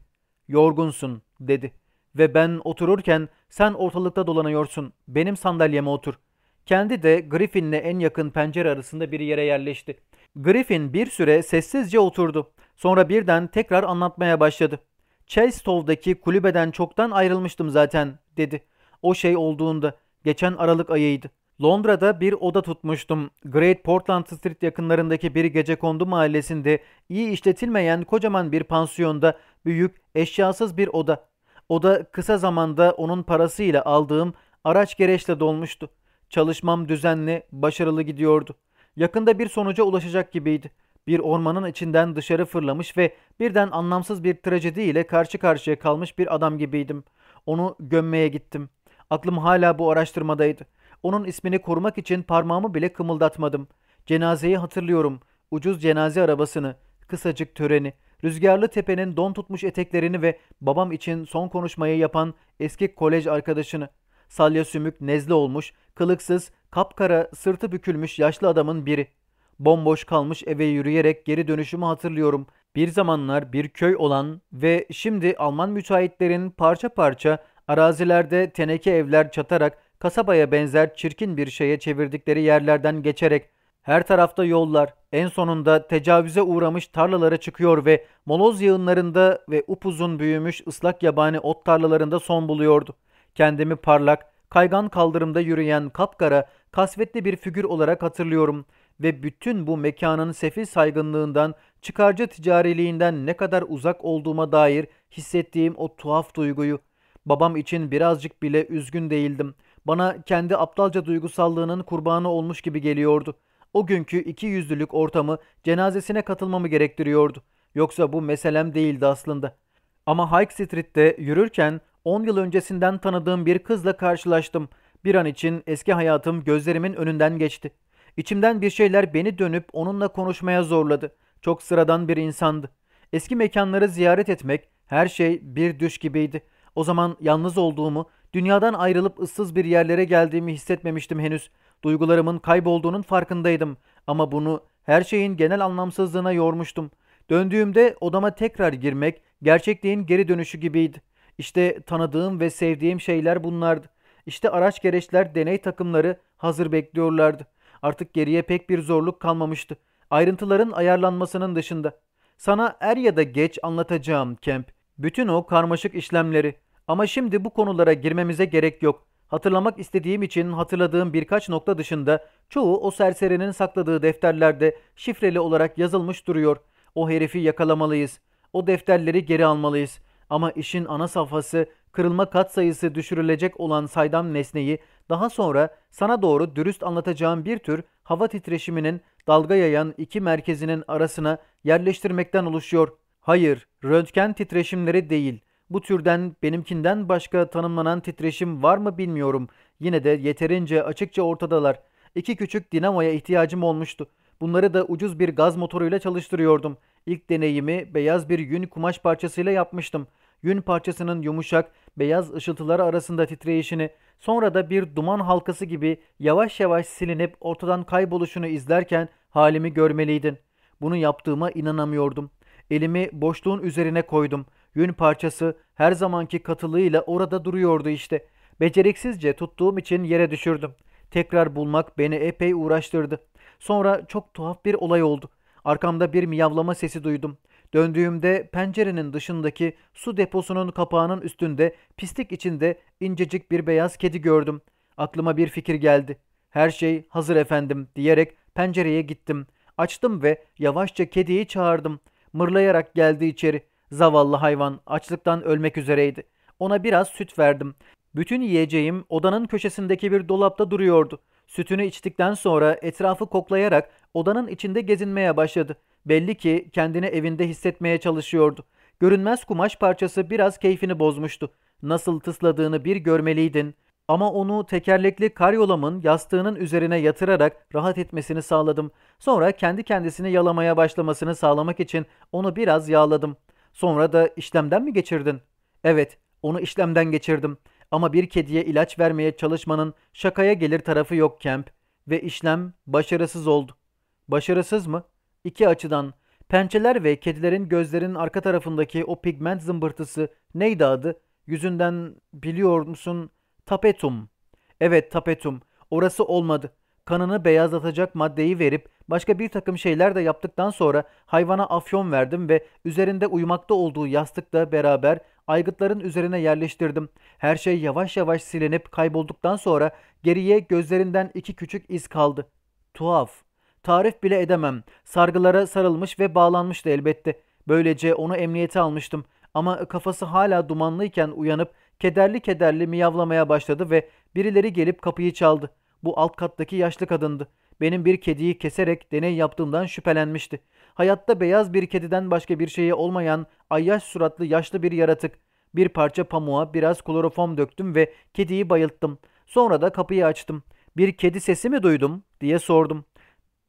Yorgunsun dedi. Ve ben otururken sen ortalıkta dolanıyorsun. Benim sandalyeme otur. Kendi de Griffin'le en yakın pencere arasında bir yere yerleşti. Griffin bir süre sessizce oturdu. Sonra birden tekrar anlatmaya başladı. Chelstow'daki kulübeden çoktan ayrılmıştım zaten dedi. O şey olduğunda geçen Aralık ayıydı. Londra'da bir oda tutmuştum. Great Portland Street yakınlarındaki bir gecekondu mahallesinde iyi işletilmeyen kocaman bir pansiyonda büyük eşyasız bir oda. Oda kısa zamanda onun parasıyla aldığım araç gereçle dolmuştu. Çalışmam düzenli, başarılı gidiyordu. Yakında bir sonuca ulaşacak gibiydi. Bir ormanın içinden dışarı fırlamış ve birden anlamsız bir trajediyle karşı karşıya kalmış bir adam gibiydim. Onu gömmeye gittim. Aklım hala bu araştırmadaydı. Onun ismini korumak için parmağımı bile kımıldatmadım. Cenazeyi hatırlıyorum. Ucuz cenaze arabasını, kısacık töreni, rüzgarlı tepenin don tutmuş eteklerini ve babam için son konuşmayı yapan eski kolej arkadaşını. Salya sümük, nezle olmuş, kılıksız, kapkara, sırtı bükülmüş yaşlı adamın biri. Bomboş kalmış eve yürüyerek geri dönüşümü hatırlıyorum. Bir zamanlar bir köy olan ve şimdi Alman müteahhitlerin parça parça arazilerde teneke evler çatarak kasabaya benzer çirkin bir şeye çevirdikleri yerlerden geçerek her tarafta yollar, en sonunda tecavüze uğramış tarlalara çıkıyor ve moloz yığınlarında ve upuzun büyümüş ıslak yabani ot tarlalarında son buluyordu. Kendimi parlak, kaygan kaldırımda yürüyen kapkara, kasvetli bir figür olarak hatırlıyorum ve bütün bu mekanın sefil saygınlığından, çıkarcı ticariliğinden ne kadar uzak olduğuma dair hissettiğim o tuhaf duyguyu. Babam için birazcık bile üzgün değildim. Bana kendi aptalca duygusallığının kurbanı olmuş gibi geliyordu. O günkü iki yüzlülük ortamı cenazesine katılmamı gerektiriyordu. Yoksa bu meselem değildi aslında. Ama High Street'te yürürken 10 yıl öncesinden tanıdığım bir kızla karşılaştım. Bir an için eski hayatım gözlerimin önünden geçti. İçimden bir şeyler beni dönüp onunla konuşmaya zorladı. Çok sıradan bir insandı. Eski mekanları ziyaret etmek, her şey bir düş gibiydi. O zaman yalnız olduğumu, dünyadan ayrılıp ıssız bir yerlere geldiğimi hissetmemiştim henüz. Duygularımın kaybolduğunun farkındaydım ama bunu her şeyin genel anlamsızlığına yormuştum. Döndüğümde odama tekrar girmek gerçekliğin geri dönüşü gibiydi. İşte tanıdığım ve sevdiğim şeyler bunlardı. İşte araç gereçler, deney takımları hazır bekliyorlardı. Artık geriye pek bir zorluk kalmamıştı. Ayrıntıların ayarlanmasının dışında. Sana er ya da geç anlatacağım Kemp. Bütün o karmaşık işlemleri. Ama şimdi bu konulara girmemize gerek yok. Hatırlamak istediğim için hatırladığım birkaç nokta dışında çoğu o serserinin sakladığı defterlerde şifreli olarak yazılmış duruyor. O herifi yakalamalıyız. O defterleri geri almalıyız. Ama işin ana safhası kırılma kat sayısı düşürülecek olan saydam nesneyi daha sonra sana doğru dürüst anlatacağım bir tür hava titreşiminin dalga yayan iki merkezinin arasına yerleştirmekten oluşuyor. Hayır, röntgen titreşimleri değil. Bu türden benimkinden başka tanımlanan titreşim var mı bilmiyorum. Yine de yeterince açıkça ortadalar. İki küçük dinamoya ihtiyacım olmuştu. Bunları da ucuz bir gaz motoruyla çalıştırıyordum. İlk deneyimi beyaz bir yün kumaş parçasıyla yapmıştım. Yün parçasının yumuşak, beyaz ışıltılar arasında titreyişini, sonra da bir duman halkası gibi yavaş yavaş silinip ortadan kayboluşunu izlerken halimi görmeliydin. Bunu yaptığıma inanamıyordum. Elimi boşluğun üzerine koydum. Yün parçası her zamanki katılığıyla orada duruyordu işte. Beceriksizce tuttuğum için yere düşürdüm. Tekrar bulmak beni epey uğraştırdı. Sonra çok tuhaf bir olay oldu. Arkamda bir miyavlama sesi duydum. Döndüğümde pencerenin dışındaki su deposunun kapağının üstünde pislik içinde incecik bir beyaz kedi gördüm. Aklıma bir fikir geldi. Her şey hazır efendim diyerek pencereye gittim. Açtım ve yavaşça kediyi çağırdım. Mırlayarak geldi içeri. Zavallı hayvan açlıktan ölmek üzereydi. Ona biraz süt verdim. Bütün yiyeceğim odanın köşesindeki bir dolapta duruyordu. Sütünü içtikten sonra etrafı koklayarak odanın içinde gezinmeye başladı. Belli ki kendini evinde hissetmeye çalışıyordu. Görünmez kumaş parçası biraz keyfini bozmuştu. Nasıl tısladığını bir görmeliydin. Ama onu tekerlekli karyolamın yastığının üzerine yatırarak rahat etmesini sağladım. Sonra kendi kendisini yalamaya başlamasını sağlamak için onu biraz yağladım. Sonra da işlemden mi geçirdin? Evet, onu işlemden geçirdim. Ama bir kediye ilaç vermeye çalışmanın şakaya gelir tarafı yok Kemp. Ve işlem başarısız oldu. Başarısız mı? İki açıdan. Pençeler ve kedilerin gözlerinin arka tarafındaki o pigment zımbırtısı neydi adı? Yüzünden biliyor musun? Tapetum. Evet tapetum. Orası olmadı. Kanını beyazlatacak maddeyi verip başka bir takım şeyler de yaptıktan sonra hayvana afyon verdim ve üzerinde uyumakta olduğu yastıkla beraber aygıtların üzerine yerleştirdim. Her şey yavaş yavaş silinip kaybolduktan sonra geriye gözlerinden iki küçük iz kaldı. Tuhaf. Tarif bile edemem. Sargılara sarılmış ve bağlanmıştı elbette. Böylece onu emniyete almıştım. Ama kafası hala dumanlıyken uyanıp kederli kederli miyavlamaya başladı ve birileri gelip kapıyı çaldı. Bu alt kattaki yaşlı kadındı. Benim bir kediyi keserek deney yaptığımdan şüphelenmişti. Hayatta beyaz bir kediden başka bir şeyi olmayan ayyaş suratlı yaşlı bir yaratık. Bir parça pamuğa biraz kloroform döktüm ve kediyi bayılttım. Sonra da kapıyı açtım. Bir kedi sesi mi duydum diye sordum.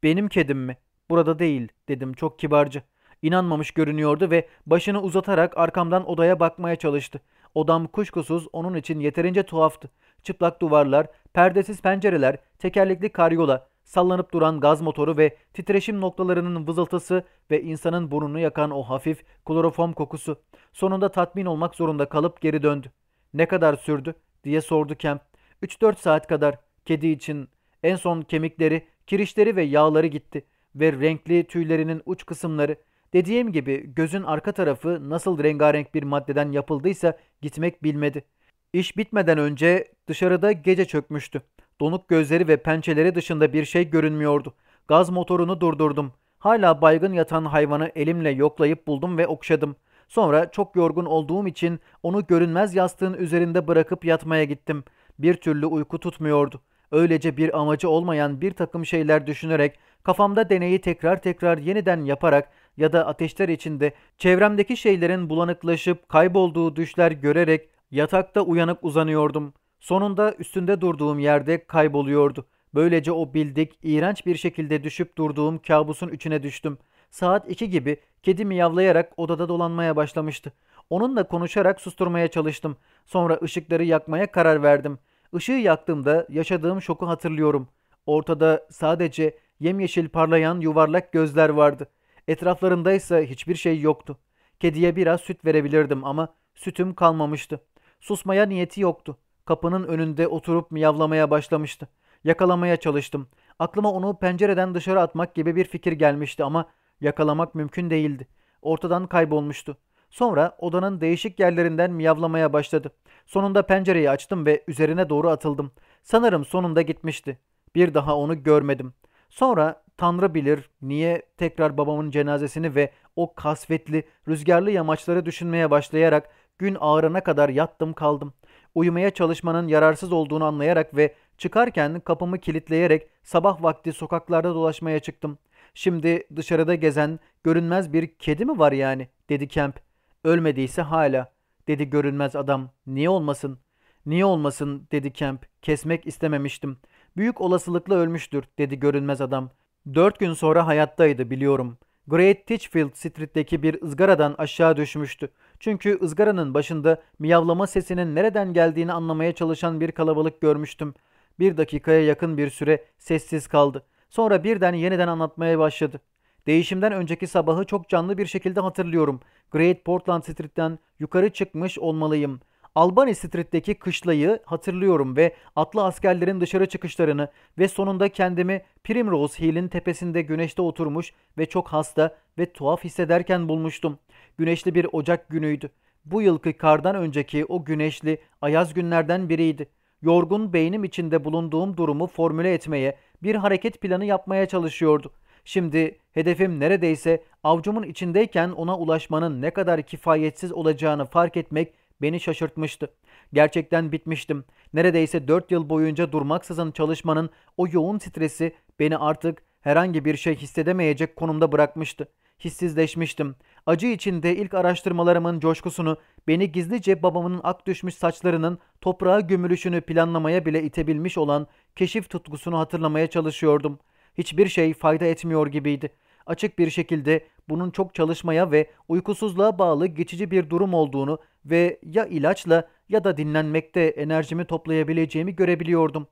Benim kedim mi? Burada değil dedim çok kibarca. İnanmamış görünüyordu ve başını uzatarak arkamdan odaya bakmaya çalıştı. Odam kuşkusuz onun için yeterince tuhaftı. Çıplak duvarlar, perdesiz pencereler, tekerlekli karyola, sallanıp duran gaz motoru ve titreşim noktalarının vızıltısı ve insanın burnunu yakan o hafif kloroform kokusu. Sonunda tatmin olmak zorunda kalıp geri döndü. Ne kadar sürdü diye sordu Kemp. 3-4 saat kadar kedi için. En son kemikleri, kirişleri ve yağları gitti ve renkli tüylerinin uç kısımları. Dediğim gibi gözün arka tarafı nasıl rengarenk bir maddeden yapıldıysa gitmek bilmedi. İş bitmeden önce dışarıda gece çökmüştü. Donuk gözleri ve pençeleri dışında bir şey görünmüyordu. Gaz motorunu durdurdum. Hala baygın yatan hayvanı elimle yoklayıp buldum ve okşadım. Sonra çok yorgun olduğum için onu görünmez yastığın üzerinde bırakıp yatmaya gittim. Bir türlü uyku tutmuyordu. Öylece bir amacı olmayan bir takım şeyler düşünerek, kafamda deneyi tekrar tekrar yeniden yaparak ya da ateşler içinde çevremdeki şeylerin bulanıklaşıp kaybolduğu düşler görerek yatakta uyanık uzanıyordum. Sonunda üstünde durduğum yerde kayboluyordu. Böylece o bildik, iğrenç bir şekilde düşüp durduğum kabusun içine düştüm. Saat iki gibi kedi miyavlayarak odada dolanmaya başlamıştı. Onunla konuşarak susturmaya çalıştım. Sonra ışıkları yakmaya karar verdim. Işığı yaktığımda yaşadığım şoku hatırlıyorum. Ortada sadece yemyeşil parlayan yuvarlak gözler vardı. Etraflarında ise hiçbir şey yoktu. Kediye biraz süt verebilirdim ama sütüm kalmamıştı. Susmaya niyeti yoktu. Kapının önünde oturup miyavlamaya başlamıştı. Yakalamaya çalıştım. Aklıma onu pencereden dışarı atmak gibi bir fikir gelmişti ama yakalamak mümkün değildi. Ortadan kaybolmuştu. Sonra odanın değişik yerlerinden miyavlamaya başladı. Sonunda pencereyi açtım ve üzerine doğru atıldım. Sanırım sonunda gitmişti. Bir daha onu görmedim. Sonra Tanrı bilir niye tekrar babamın cenazesini ve o kasvetli, rüzgarlı yamaçları düşünmeye başlayarak gün ağarana kadar yattım kaldım. Uyumaya çalışmanın yararsız olduğunu anlayarak ve çıkarken kapımı kilitleyerek sabah vakti sokaklarda dolaşmaya çıktım. Şimdi dışarıda gezen görünmez bir kedi mi var yani dedi Kemp. Ölmediyse hala dedi görünmez adam. Niye olmasın? Niye olmasın dedi Kemp. Kesmek istememiştim. Büyük olasılıkla ölmüştür dedi görünmez adam. Dört gün sonra hayattaydı biliyorum. Great Titchfield Street'teki bir ızgaradan aşağı düşmüştü. Çünkü ızgaranın başında miyavlama sesinin nereden geldiğini anlamaya çalışan bir kalabalık görmüştüm. Bir dakikaya yakın bir süre sessiz kaldı. Sonra birden yeniden anlatmaya başladı. Değişimden önceki sabahı çok canlı bir şekilde hatırlıyorum. Great Portland Street'ten yukarı çıkmış olmalıyım. Albany Street'teki kışlayı hatırlıyorum ve atlı askerlerin dışarı çıkışlarını ve sonunda kendimi Primrose Hill'in tepesinde güneşte oturmuş ve çok hasta ve tuhaf hissederken bulmuştum. Güneşli bir Ocak günüydü. Bu yılki kardan önceki o güneşli, ayaz günlerden biriydi. Yorgun beynim içinde bulunduğum durumu formüle etmeye, bir hareket planı yapmaya çalışıyordu. Şimdi hedefim neredeyse avcumun içindeyken ona ulaşmanın ne kadar kifayetsiz olacağını fark etmek beni şaşırtmıştı. Gerçekten bitmiştim. Neredeyse dört yıl boyunca durmaksızın çalışmanın o yoğun stresi beni artık herhangi bir şey hissedemeyecek konumda bırakmıştı. Hissizleşmiştim. Acı içinde ilk araştırmalarımın coşkusunu, beni gizlice babamın ak düşmüş saçlarının toprağa gömülüşünü planlamaya bile itebilmiş olan keşif tutkusunu hatırlamaya çalışıyordum. Hiçbir şey fayda etmiyor gibiydi. Açık bir şekilde bunun çok çalışmaya ve uykusuzluğa bağlı geçici bir durum olduğunu ve ya ilaçla ya da dinlenmekte enerjimi toplayabileceğimi görebiliyordum.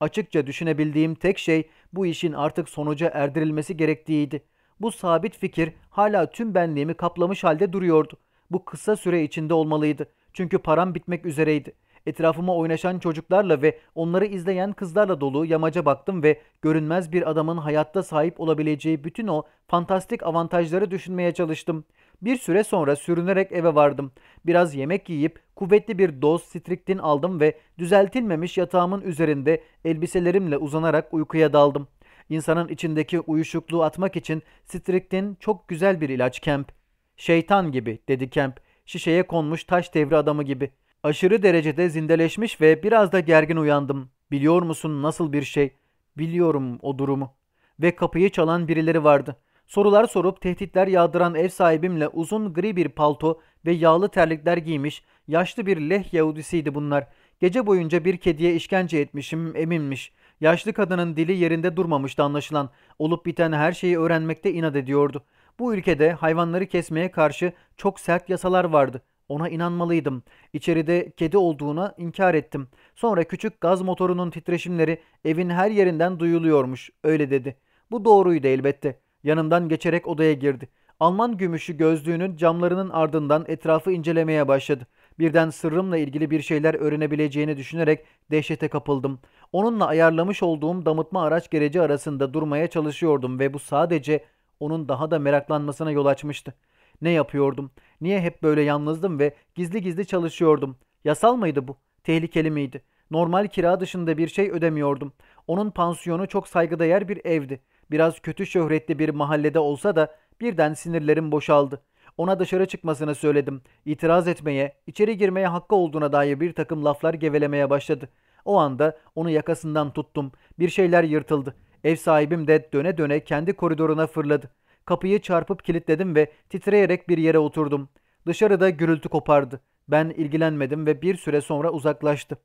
Açıkça düşünebildiğim tek şey bu işin artık sonuca erdirilmesi gerektiğiydi. Bu sabit fikir hala tüm benliğimi kaplamış halde duruyordu. Bu kısa süre içinde olmalıydı. Çünkü param bitmek üzereydi. Etrafıma oynaşan çocuklarla ve onları izleyen kızlarla dolu yamaca baktım ve görünmez bir adamın hayatta sahip olabileceği bütün o fantastik avantajları düşünmeye çalıştım. Bir süre sonra sürünerek eve vardım. Biraz yemek yiyip kuvvetli bir doz striktin aldım ve düzeltilmemiş yatağımın üzerinde elbiselerimle uzanarak uykuya daldım. İnsanın içindeki uyuşukluğu atmak için striktin çok güzel bir ilaç Kemp. Şeytan gibi dedi Kemp. Şişeye konmuş taş devri adamı gibi. Aşırı derecede zindeleşmiş ve biraz da gergin uyandım. Biliyor musun nasıl bir şey? Biliyorum o durumu. Ve kapıyı çalan birileri vardı. Sorular sorup tehditler yağdıran ev sahibimle uzun gri bir palto ve yağlı terlikler giymiş yaşlı bir leh Yahudisiydi bunlar. Gece boyunca bir kediye işkence etmişim eminmiş. Yaşlı kadının dili yerinde durmamıştı anlaşılan. Olup biten her şeyi öğrenmekte inat ediyordu. Bu ülkede hayvanları kesmeye karşı çok sert yasalar vardı. Ona inanmalıydım. İçeride kedi olduğuna inkar ettim. Sonra küçük gaz motorunun titreşimleri evin her yerinden duyuluyormuş. Öyle dedi. Bu doğruydu elbette. Yanımdan geçerek odaya girdi. Alman gümüşü gözlüğünün camlarının ardından etrafı incelemeye başladı. Birden sırrımla ilgili bir şeyler öğrenebileceğini düşünerek dehşete kapıldım. Onunla ayarlamış olduğum damıtma araç gereci arasında durmaya çalışıyordum ve bu sadece onun daha da meraklanmasına yol açmıştı. Ne yapıyordum? Niye hep böyle yalnızdım ve gizli gizli çalışıyordum? Yasal mıydı bu? Tehlikeli miydi? Normal kira dışında bir şey ödemiyordum. Onun pansiyonu çok saygıdeğer bir evdi. Biraz kötü şöhretli bir mahallede olsa da birden sinirlerim boşaldı. Ona dışarı çıkmasını söyledim. İtiraz etmeye, içeri girmeye hakkı olduğuna dair bir takım laflar gevelemeye başladı. O anda onu yakasından tuttum. Bir şeyler yırtıldı. Ev sahibim de döne döne kendi koridoruna fırladı. Kapıyı çarpıp kilitledim ve titreyerek bir yere oturdum. Dışarıda gürültü kopardı. Ben ilgilenmedim ve bir süre sonra uzaklaştı.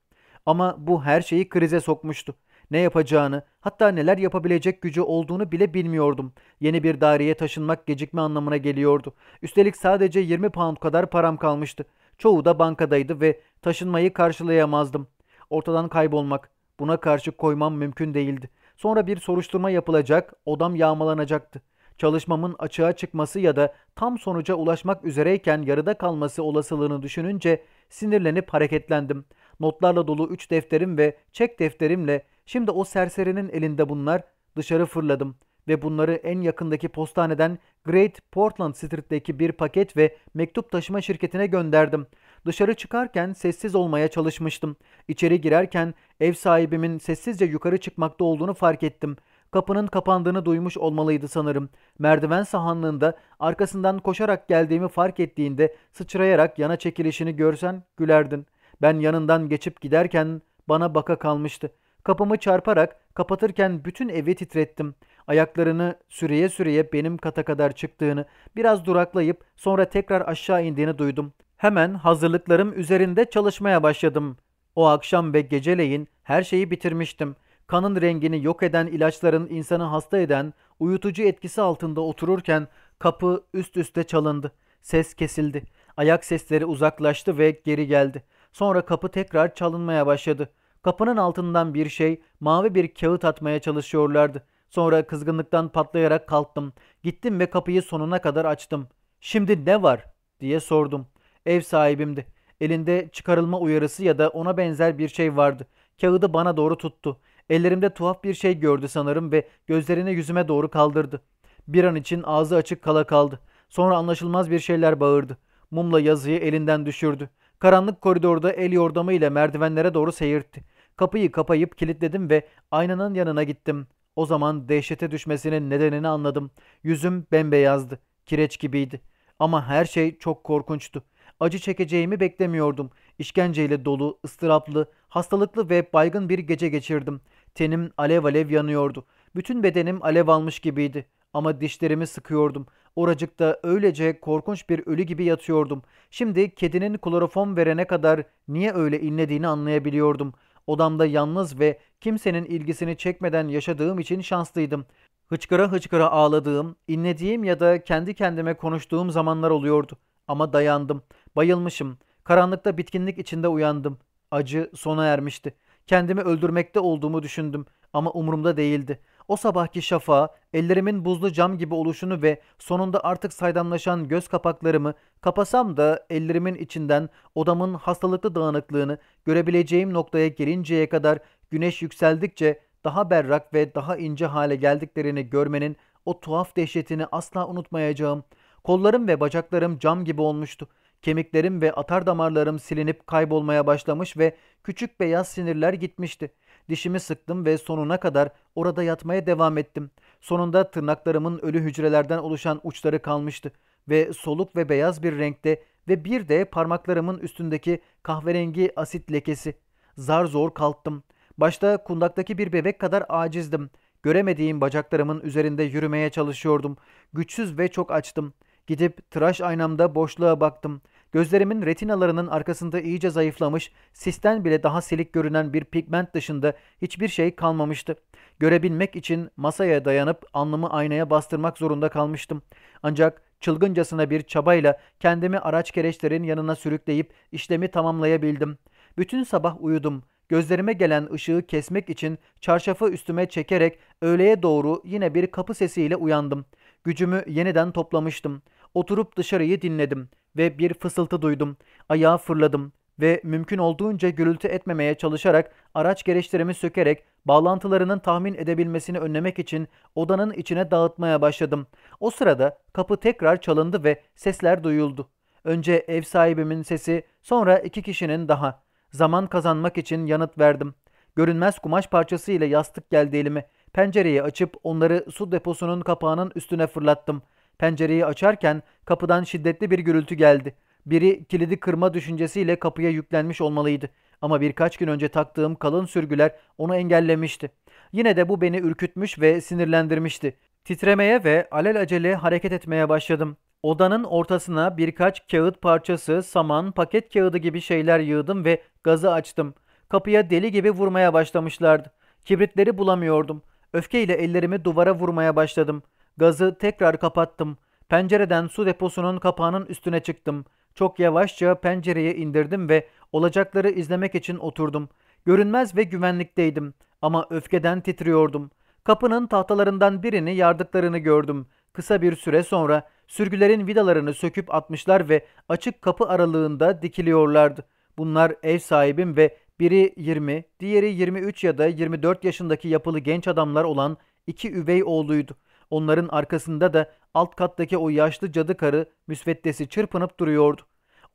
Ama bu her şeyi krize sokmuştu. Ne yapacağını, hatta neler yapabilecek gücü olduğunu bile bilmiyordum. Yeni bir daireye taşınmak gecikme anlamına geliyordu. Üstelik sadece 20 pound kadar param kalmıştı. Çoğu da bankadaydı ve taşınmayı karşılayamazdım. Ortadan kaybolmak, buna karşı koymam mümkün değildi. Sonra bir soruşturma yapılacak, odam yağmalanacaktı. Çalışmamın açığa çıkması ya da tam sonuca ulaşmak üzereyken yarıda kalması olasılığını düşününce sinirlenip hareketlendim. Notlarla dolu üç defterim ve çek defterimle şimdi o serserinin elinde bunlar dışarı fırladım ve bunları en yakındaki postaneden Great Portland Street'teki bir paket ve mektup taşıma şirketine gönderdim. Dışarı çıkarken sessiz olmaya çalışmıştım. İçeri girerken ev sahibimin sessizce yukarı çıkmakta olduğunu fark ettim. Kapının kapandığını duymuş olmalıydı sanırım. Merdiven sahanlığında arkasından koşarak geldiğimi fark ettiğinde sıçrayarak yana çekilişini görsen gülerdin. Ben yanından geçip giderken bana baka kalmıştı. Kapımı çarparak kapatırken bütün evi titrettim. Ayaklarını süreye süreye benim kata kadar çıktığını, biraz duraklayıp sonra tekrar aşağı indiğini duydum. Hemen hazırlıklarım üzerinde çalışmaya başladım. O akşam ve geceleyin her şeyi bitirmiştim. Kanın rengini yok eden ilaçların insanı hasta eden, uyutucu etkisi altında otururken kapı üst üste çalındı. Ses kesildi. Ayak sesleri uzaklaştı ve geri geldi. Sonra kapı tekrar çalınmaya başladı. Kapının altından bir şey, mavi bir kağıt atmaya çalışıyorlardı. Sonra kızgınlıktan patlayarak kalktım. Gittim ve kapıyı sonuna kadar açtım. Şimdi ne var diye sordum. Ev sahibimdi. Elinde çıkarılma uyarısı ya da ona benzer bir şey vardı. Kağıdı bana doğru tuttu. Ellerimde tuhaf bir şey gördü sanırım ve gözlerini yüzüme doğru kaldırdı. Bir an için ağzı açık kala kaldı. Sonra anlaşılmaz bir şeyler bağırdı. Mumla yazıyı elinden düşürdü. Karanlık koridorda el yordamı ile merdivenlere doğru seyirtti. Kapıyı kapayıp kilitledim ve aynanın yanına gittim. O zaman dehşete düşmesinin nedenini anladım. Yüzüm bembeyazdı. Kireç gibiydi. Ama her şey çok korkunçtu. Acı çekeceğimi beklemiyordum. İşkenceyle dolu, ıstıraplı, hastalıklı ve baygın bir gece geçirdim. Tenim alev alev yanıyordu. Bütün bedenim alev almış gibiydi. Ama dişlerimi sıkıyordum. Oracıkta öylece korkunç bir ölü gibi yatıyordum. Şimdi kedinin klorofon verene kadar niye öyle inlediğini anlayabiliyordum. Odamda yalnız ve kimsenin ilgisini çekmeden yaşadığım için şanslıydım. Hıçkıra hıçkıra ağladığım, inlediğim ya da kendi kendime konuştuğum zamanlar oluyordu. Ama dayandım. Bayılmışım. Karanlıkta bitkinlik içinde uyandım. Acı sona ermişti. Kendimi öldürmekte olduğumu düşündüm ama umurumda değildi. O sabahki şafağa, ellerimin buzlu cam gibi oluşunu ve sonunda artık saydamlaşan göz kapaklarımı kapasam da ellerimin içinden odamın hastalıklı dağınıklığını görebileceğim noktaya gelinceye kadar güneş yükseldikçe daha berrak ve daha ince hale geldiklerini görmenin o tuhaf dehşetini asla unutmayacağım. Kollarım ve bacaklarım cam gibi olmuştu. Kemiklerim ve atar damarlarım silinip kaybolmaya başlamış ve küçük beyaz sinirler gitmişti. Dişimi sıktım ve sonuna kadar orada yatmaya devam ettim. Sonunda tırnaklarımın ölü hücrelerden oluşan uçları kalmıştı ve soluk ve beyaz bir renkte ve bir de parmaklarımın üstündeki kahverengi asit lekesi. Zar zor kalktım. Başta kundaktaki bir bebek kadar acizdim. Göremediğim bacaklarımın üzerinde yürümeye çalışıyordum. Güçsüz ve çok açtım. Gidip tıraş aynamda boşluğa baktım. Gözlerimin retinalarının arkasında iyice zayıflamış, sisten bile daha silik görünen bir pigment dışında hiçbir şey kalmamıştı. Görebilmek için masaya dayanıp alnımı aynaya bastırmak zorunda kalmıştım. Ancak çılgıncasına bir çabayla kendimi araç gereçlerin yanına sürükleyip işlemi tamamlayabildim. Bütün sabah uyudum. Gözlerime gelen ışığı kesmek için çarşafı üstüme çekerek öğleye doğru yine bir kapı sesiyle uyandım. Gücümü yeniden toplamıştım. Oturup dışarıyı dinledim ve bir fısıltı duydum. Ayağa fırladım ve mümkün olduğunca gürültü etmemeye çalışarak araç gereçlerimi sökerek bağlantılarının tahmin edebilmesini önlemek için odanın içine dağıtmaya başladım. O sırada kapı tekrar çalındı ve sesler duyuldu. Önce ev sahibimin sesi, sonra iki kişinin daha. Zaman kazanmak için yanıt verdim. Görünmez kumaş parçası ile yastık geldi elime. Pencereyi açıp onları su deposunun kapağının üstüne fırlattım. Pencereyi açarken kapıdan şiddetli bir gürültü geldi. Biri kilidi kırma düşüncesiyle kapıya yüklenmiş olmalıydı. Ama birkaç gün önce taktığım kalın sürgüler onu engellemişti. Yine de bu beni ürkütmüş ve sinirlendirmişti. Titremeye ve alelacele hareket etmeye başladım. Odanın ortasına birkaç kağıt parçası, saman, paket kağıdı gibi şeyler yığdım ve gazı açtım. Kapıya deli gibi vurmaya başlamışlardı. Kibritleri bulamıyordum. Öfkeyle ellerimi duvara vurmaya başladım. Gazı tekrar kapattım. Pencereden su deposunun kapağının üstüne çıktım. Çok yavaşça pencereyi indirdim ve olacakları izlemek için oturdum. Görünmez ve güvenlikteydim ama öfkeden titriyordum. Kapının tahtalarından birini yardıklarını gördüm. Kısa bir süre sonra sürgülerin vidalarını söküp atmışlar ve açık kapı aralığında dikiliyorlardı. Bunlar ev sahibim ve biri 20, diğeri 23 ya da 24 yaşındaki yapılı genç adamlar olan iki üvey oğluydu. Onların arkasında da alt kattaki o yaşlı cadı karı müsveddesi çırpınıp duruyordu.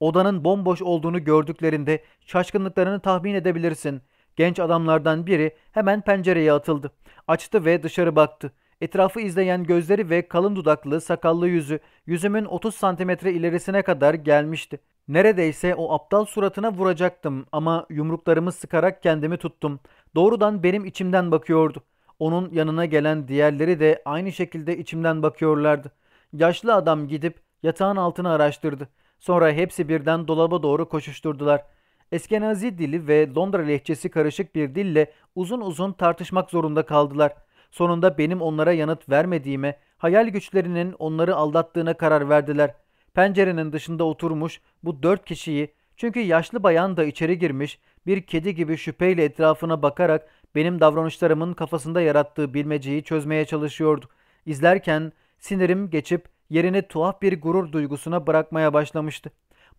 Odanın bomboş olduğunu gördüklerinde şaşkınlıklarını tahmin edebilirsin. Genç adamlardan biri hemen pencereye atıldı. Açtı ve dışarı baktı. Etrafı izleyen gözleri ve kalın dudaklı, sakallı yüzü yüzümün 30 santimetre ilerisine kadar gelmişti. Neredeyse o aptal suratına vuracaktım ama yumruklarımı sıkarak kendimi tuttum. Doğrudan benim içimden bakıyordu. Onun yanına gelen diğerleri de aynı şekilde içimden bakıyorlardı. Yaşlı adam gidip yatağın altını araştırdı. Sonra hepsi birden dolaba doğru koşuşturdular. Eskenazi dili ve Londra lehçesi karışık bir dille uzun uzun tartışmak zorunda kaldılar. Sonunda benim onlara yanıt vermediğime, hayal güçlerinin onları aldattığına karar verdiler. Pencerenin dışında oturmuş bu dört kişiyi, çünkü yaşlı bayan da içeri girmiş, bir kedi gibi şüpheyle etrafına bakarak benim davranışlarımın kafasında yarattığı bilmeceyi çözmeye çalışıyordu. İzlerken sinirim geçip yerini tuhaf bir gurur duygusuna bırakmaya başlamıştı.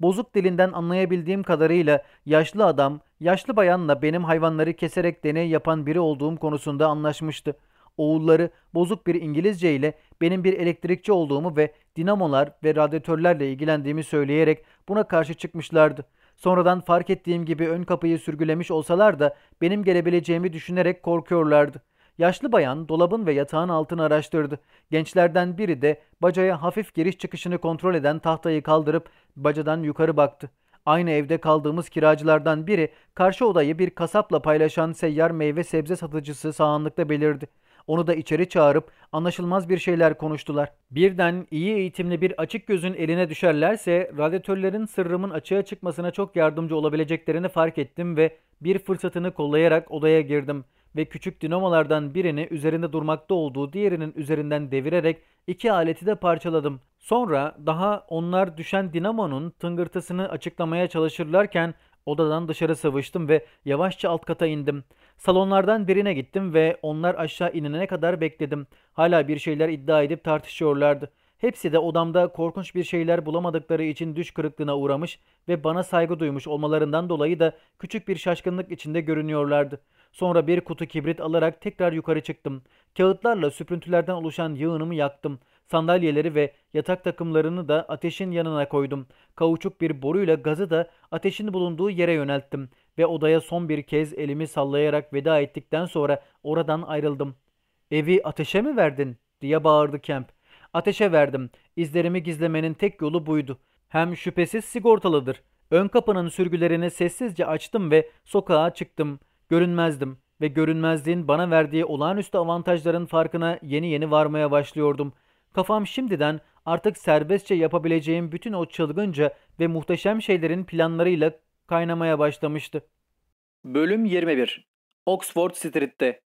Bozuk dilinden anlayabildiğim kadarıyla yaşlı adam, yaşlı bayanla benim hayvanları keserek deney yapan biri olduğum konusunda anlaşmıştı. Oğulları bozuk bir İngilizce ile benim bir elektrikçi olduğumu ve dinamolar ve radyatörlerle ilgilendiğimi söyleyerek buna karşı çıkmışlardı. Sonradan fark ettiğim gibi ön kapıyı sürgülemiş olsalar da benim gelebileceğimi düşünerek korkuyorlardı. Yaşlı bayan dolabın ve yatağın altını araştırdı. Gençlerden biri de bacaya hafif giriş çıkışını kontrol eden tahtayı kaldırıp bacadan yukarı baktı. Aynı evde kaldığımız kiracılardan biri karşı odayı bir kasapla paylaşan seyyar meyve sebze satıcısı sağanlıkta belirdi. Onu da içeri çağırıp anlaşılmaz bir şeyler konuştular. Birden iyi eğitimli bir açık gözün eline düşerlerse radyatörlerin sırrımın açığa çıkmasına çok yardımcı olabileceklerini fark ettim ve bir fırsatını kollayarak odaya girdim ve küçük dinamolardan birini üzerinde durmakta olduğu diğerinin üzerinden devirerek iki aleti de parçaladım. Sonra daha onlar düşen dinamonun tıngırtısını açıklamaya çalışırlarken odadan dışarı sıvıştım ve yavaşça alt kata indim. Salonlardan birine gittim ve onlar aşağı inene kadar bekledim. Hala bir şeyler iddia edip tartışıyorlardı. Hepsi de odamda korkunç bir şeyler bulamadıkları için düş kırıklığına uğramış ve bana saygı duymuş olmalarından dolayı da küçük bir şaşkınlık içinde görünüyorlardı. Sonra bir kutu kibrit alarak tekrar yukarı çıktım. Kağıtlarla süprüntülerden oluşan yığınımı yaktım. Sandalyeleri ve yatak takımlarını da ateşin yanına koydum. Kauçuk bir boruyla gazı da ateşin bulunduğu yere yönelttim ve odaya son bir kez elimi sallayarak veda ettikten sonra oradan ayrıldım. Evi ateşe mi verdin? diye bağırdı Kemp. Ateşe verdim. İzlerimi gizlemenin tek yolu buydu. Hem şüphesiz sigortalıdır. Ön kapının sürgülerini sessizce açtım ve sokağa çıktım. Görünmezdim ve görünmezliğin bana verdiği olağanüstü avantajların farkına yeni yeni varmaya başlıyordum. Kafam şimdiden artık serbestçe yapabileceğim bütün o çılgınca ve muhteşem şeylerin planlarıyla kaynamaya başlamıştı. Bölüm 21 Oxford Street'te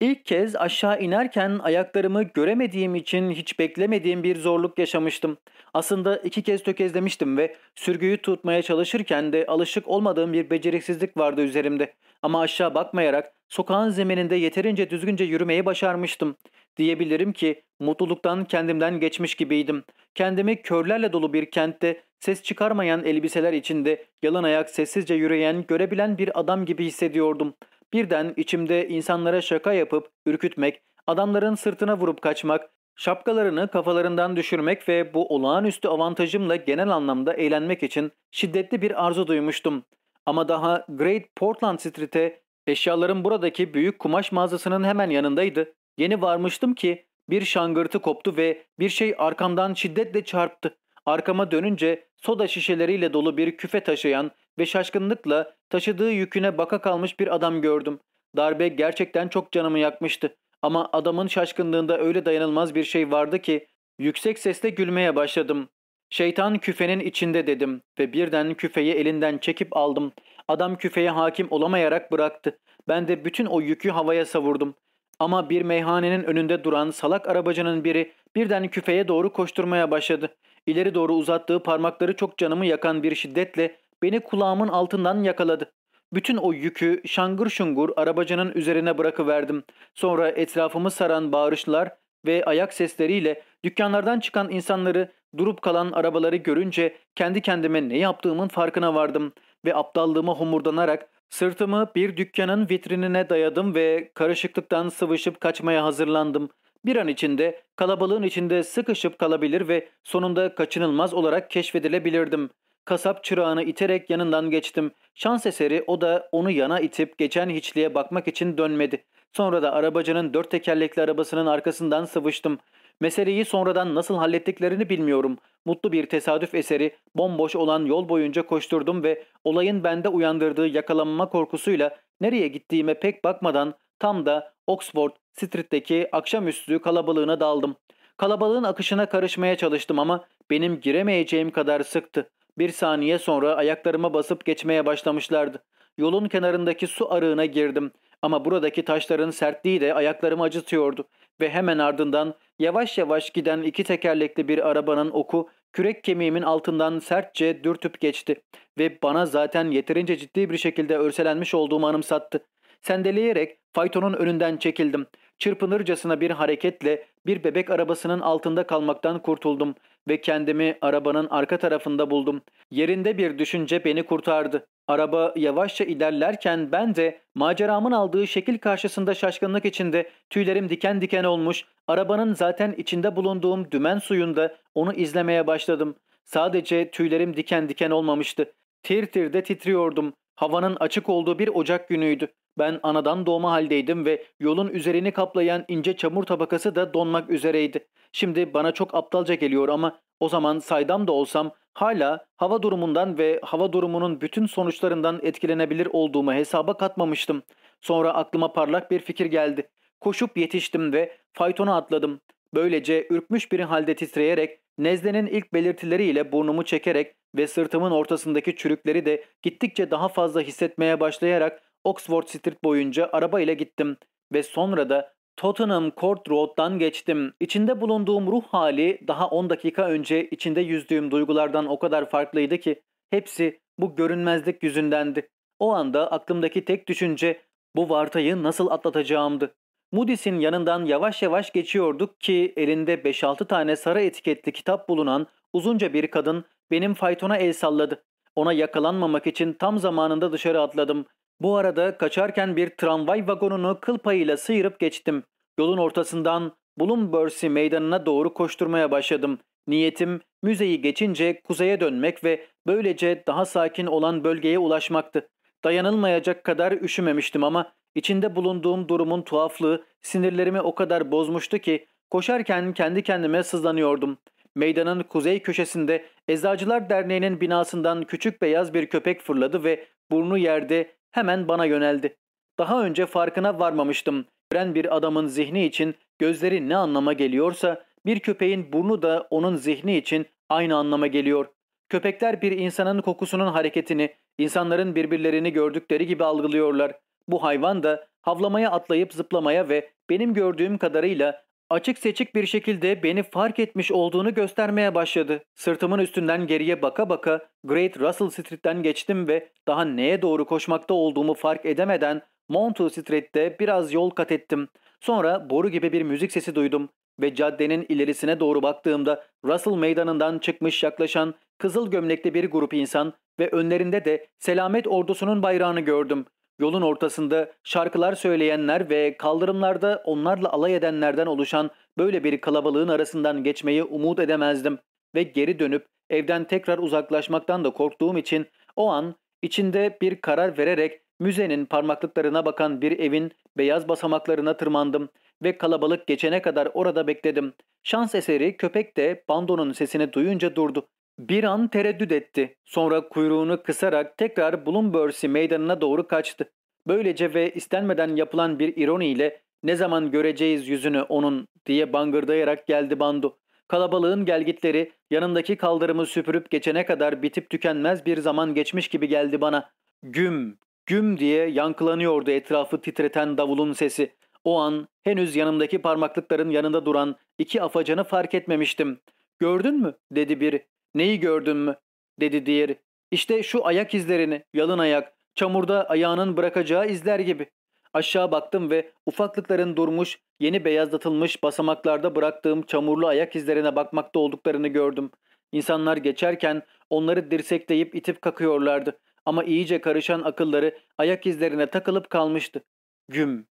İlk kez aşağı inerken ayaklarımı göremediğim için hiç beklemediğim bir zorluk yaşamıştım. Aslında iki kez tökezlemiştim ve sürgüyü tutmaya çalışırken de alışık olmadığım bir beceriksizlik vardı üzerimde. Ama aşağı bakmayarak sokağın zemininde yeterince düzgünce yürümeyi başarmıştım. Diyebilirim ki mutluluktan kendimden geçmiş gibiydim. Kendimi körlerle dolu bir kentte ses çıkarmayan elbiseler içinde yalan ayak sessizce yürüyen görebilen bir adam gibi hissediyordum. Birden içimde insanlara şaka yapıp ürkütmek, adamların sırtına vurup kaçmak, şapkalarını kafalarından düşürmek ve bu olağanüstü avantajımla genel anlamda eğlenmek için şiddetli bir arzu duymuştum. Ama daha Great Portland Street'e eşyalarım buradaki büyük kumaş mağazasının hemen yanındaydı. Yeni varmıştım ki bir şangırtı koptu ve bir şey arkamdan şiddetle çarptı. Arkama dönünce soda şişeleriyle dolu bir küfe taşıyan ve şaşkınlıkla taşıdığı yüküne baka kalmış bir adam gördüm. Darbe gerçekten çok canımı yakmıştı. Ama adamın şaşkınlığında öyle dayanılmaz bir şey vardı ki yüksek sesle gülmeye başladım. Şeytan küfenin içinde dedim ve birden küfeyi elinden çekip aldım. Adam küfeye hakim olamayarak bıraktı. Ben de bütün o yükü havaya savurdum. Ama bir meyhanenin önünde duran salak arabacının biri birden küfeye doğru koşturmaya başladı. İleri doğru uzattığı parmakları çok canımı yakan bir şiddetle beni kulağımın altından yakaladı. Bütün o yükü şangır şungur arabacının üzerine bırakıverdim. Sonra etrafımı saran bağırışlar ve ayak sesleriyle dükkanlardan çıkan insanları durup kalan arabaları görünce kendi kendime ne yaptığımın farkına vardım ve aptallığıma homurdanarak sırtımı bir dükkanın vitrinine dayadım ve karışıklıktan sıvışıp kaçmaya hazırlandım. Bir an içinde kalabalığın içinde sıkışıp kalabilir ve sonunda kaçınılmaz olarak keşfedilebilirdim. Kasap çırağını iterek yanından geçtim. Şans eseri o da onu yana itip geçen hiçliğe bakmak için dönmedi. Sonra da arabacının dört tekerlekli arabasının arkasından sıvıştım. Meseleyi sonradan nasıl hallettiklerini bilmiyorum. Mutlu bir tesadüf eseri bomboş olan yol boyunca koşturdum ve olayın bende uyandırdığı yakalanma korkusuyla nereye gittiğime pek bakmadan tam da Oxford Street'teki akşamüstü kalabalığına daldım. Kalabalığın akışına karışmaya çalıştım ama benim giremeyeceğim kadar sıktı. Bir saniye sonra ayaklarıma basıp geçmeye başlamışlardı. Yolun kenarındaki su arığına girdim ama buradaki taşların sertliği de ayaklarımı acıtıyordu ve hemen ardından yavaş yavaş giden iki tekerlekli bir arabanın oku kürek kemiğimin altından sertçe dürtüp geçti ve bana zaten yeterince ciddi bir şekilde örselenmiş olduğumu anımsattı. Sendeleyerek faytonun önünden çekildim. Çırpınırcasına bir hareketle bir bebek arabasının altında kalmaktan kurtuldum ve kendimi arabanın arka tarafında buldum. Yerinde bir düşünce beni kurtardı. Araba yavaşça ilerlerken ben de maceramın aldığı şekil karşısında şaşkınlık içinde tüylerim diken diken olmuş, arabanın zaten içinde bulunduğum dümen suyunda onu izlemeye başladım. Sadece tüylerim diken diken olmamıştı. Tir tir de titriyordum. Havanın açık olduğu bir ocak günüydü. Ben anadan doğma haldeydim ve yolun üzerini kaplayan ince çamur tabakası da donmak üzereydi. Şimdi bana çok aptalca geliyor ama o zaman saydam da olsam hala hava durumundan ve hava durumunun bütün sonuçlarından etkilenebilir olduğumu hesaba katmamıştım. Sonra aklıma parlak bir fikir geldi. Koşup yetiştim ve faytona atladım. Böylece ürkmüş bir halde titreyerek, nezlenin ilk belirtileriyle burnumu çekerek ve sırtımın ortasındaki çürükleri de gittikçe daha fazla hissetmeye başlayarak Oxford Street boyunca araba ile gittim ve sonra da Tottenham Court Road'dan geçtim. İçinde bulunduğum ruh hali daha 10 dakika önce içinde yüzdüğüm duygulardan o kadar farklıydı ki hepsi bu görünmezlik yüzündendi. O anda aklımdaki tek düşünce bu vartayı nasıl atlatacağımdı. Moody's'in yanından yavaş yavaş geçiyorduk ki elinde 5-6 tane sarı etiketli kitap bulunan uzunca bir kadın benim faytona el salladı. Ona yakalanmamak için tam zamanında dışarı atladım. Bu arada kaçarken bir tramvay vagonunu kıl payıyla sıyırıp geçtim. Yolun ortasından Bloomsbury meydanına doğru koşturmaya başladım. Niyetim müzeyi geçince kuzeye dönmek ve böylece daha sakin olan bölgeye ulaşmaktı. Dayanılmayacak kadar üşümemiştim ama içinde bulunduğum durumun tuhaflığı sinirlerimi o kadar bozmuştu ki koşarken kendi kendime sızlanıyordum. Meydanın kuzey köşesinde Eczacılar Derneği'nin binasından küçük beyaz bir köpek fırladı ve burnu yerde hemen bana yöneldi. Daha önce farkına varmamıştım. Gören bir adamın zihni için gözleri ne anlama geliyorsa bir köpeğin burnu da onun zihni için aynı anlama geliyor. Köpekler bir insanın kokusunun hareketini, insanların birbirlerini gördükleri gibi algılıyorlar. Bu hayvan da havlamaya atlayıp zıplamaya ve benim gördüğüm kadarıyla açık seçik bir şekilde beni fark etmiş olduğunu göstermeye başladı. Sırtımın üstünden geriye baka baka Great Russell Street'ten geçtim ve daha neye doğru koşmakta olduğumu fark edemeden Montague Street'te biraz yol kat ettim. Sonra boru gibi bir müzik sesi duydum ve caddenin ilerisine doğru baktığımda Russell meydanından çıkmış yaklaşan kızıl gömlekli bir grup insan ve önlerinde de selamet ordusunun bayrağını gördüm. Yolun ortasında şarkılar söyleyenler ve kaldırımlarda onlarla alay edenlerden oluşan böyle bir kalabalığın arasından geçmeyi umut edemezdim ve geri dönüp evden tekrar uzaklaşmaktan da korktuğum için o an içinde bir karar vererek müzenin parmaklıklarına bakan bir evin beyaz basamaklarına tırmandım ve kalabalık geçene kadar orada bekledim. Şans eseri köpek de bandonun sesini duyunca durdu. Bir an tereddüt etti. Sonra kuyruğunu kısarak tekrar Bloomsbury meydanına doğru kaçtı. Böylece ve istenmeden yapılan bir ironiyle ne zaman göreceğiz yüzünü onun diye bangırdayarak geldi Bando. Kalabalığın gelgitleri yanındaki kaldırımı süpürüp geçene kadar bitip tükenmez bir zaman geçmiş gibi geldi bana. Güm, güm diye yankılanıyordu etrafı titreten davulun sesi. O an henüz yanımdaki parmaklıkların yanında duran iki afacanı fark etmemiştim. Gördün mü? dedi biri. Neyi gördün mü? dedi diğeri. İşte şu ayak izlerini, yalın ayak, çamurda ayağının bırakacağı izler gibi. Aşağı baktım ve ufaklıkların durmuş, yeni beyazlatılmış basamaklarda bıraktığım çamurlu ayak izlerine bakmakta olduklarını gördüm. İnsanlar geçerken onları dirsekleyip itip kakıyorlardı. Ama iyice karışan akılları ayak izlerine takılıp kalmıştı. Güm,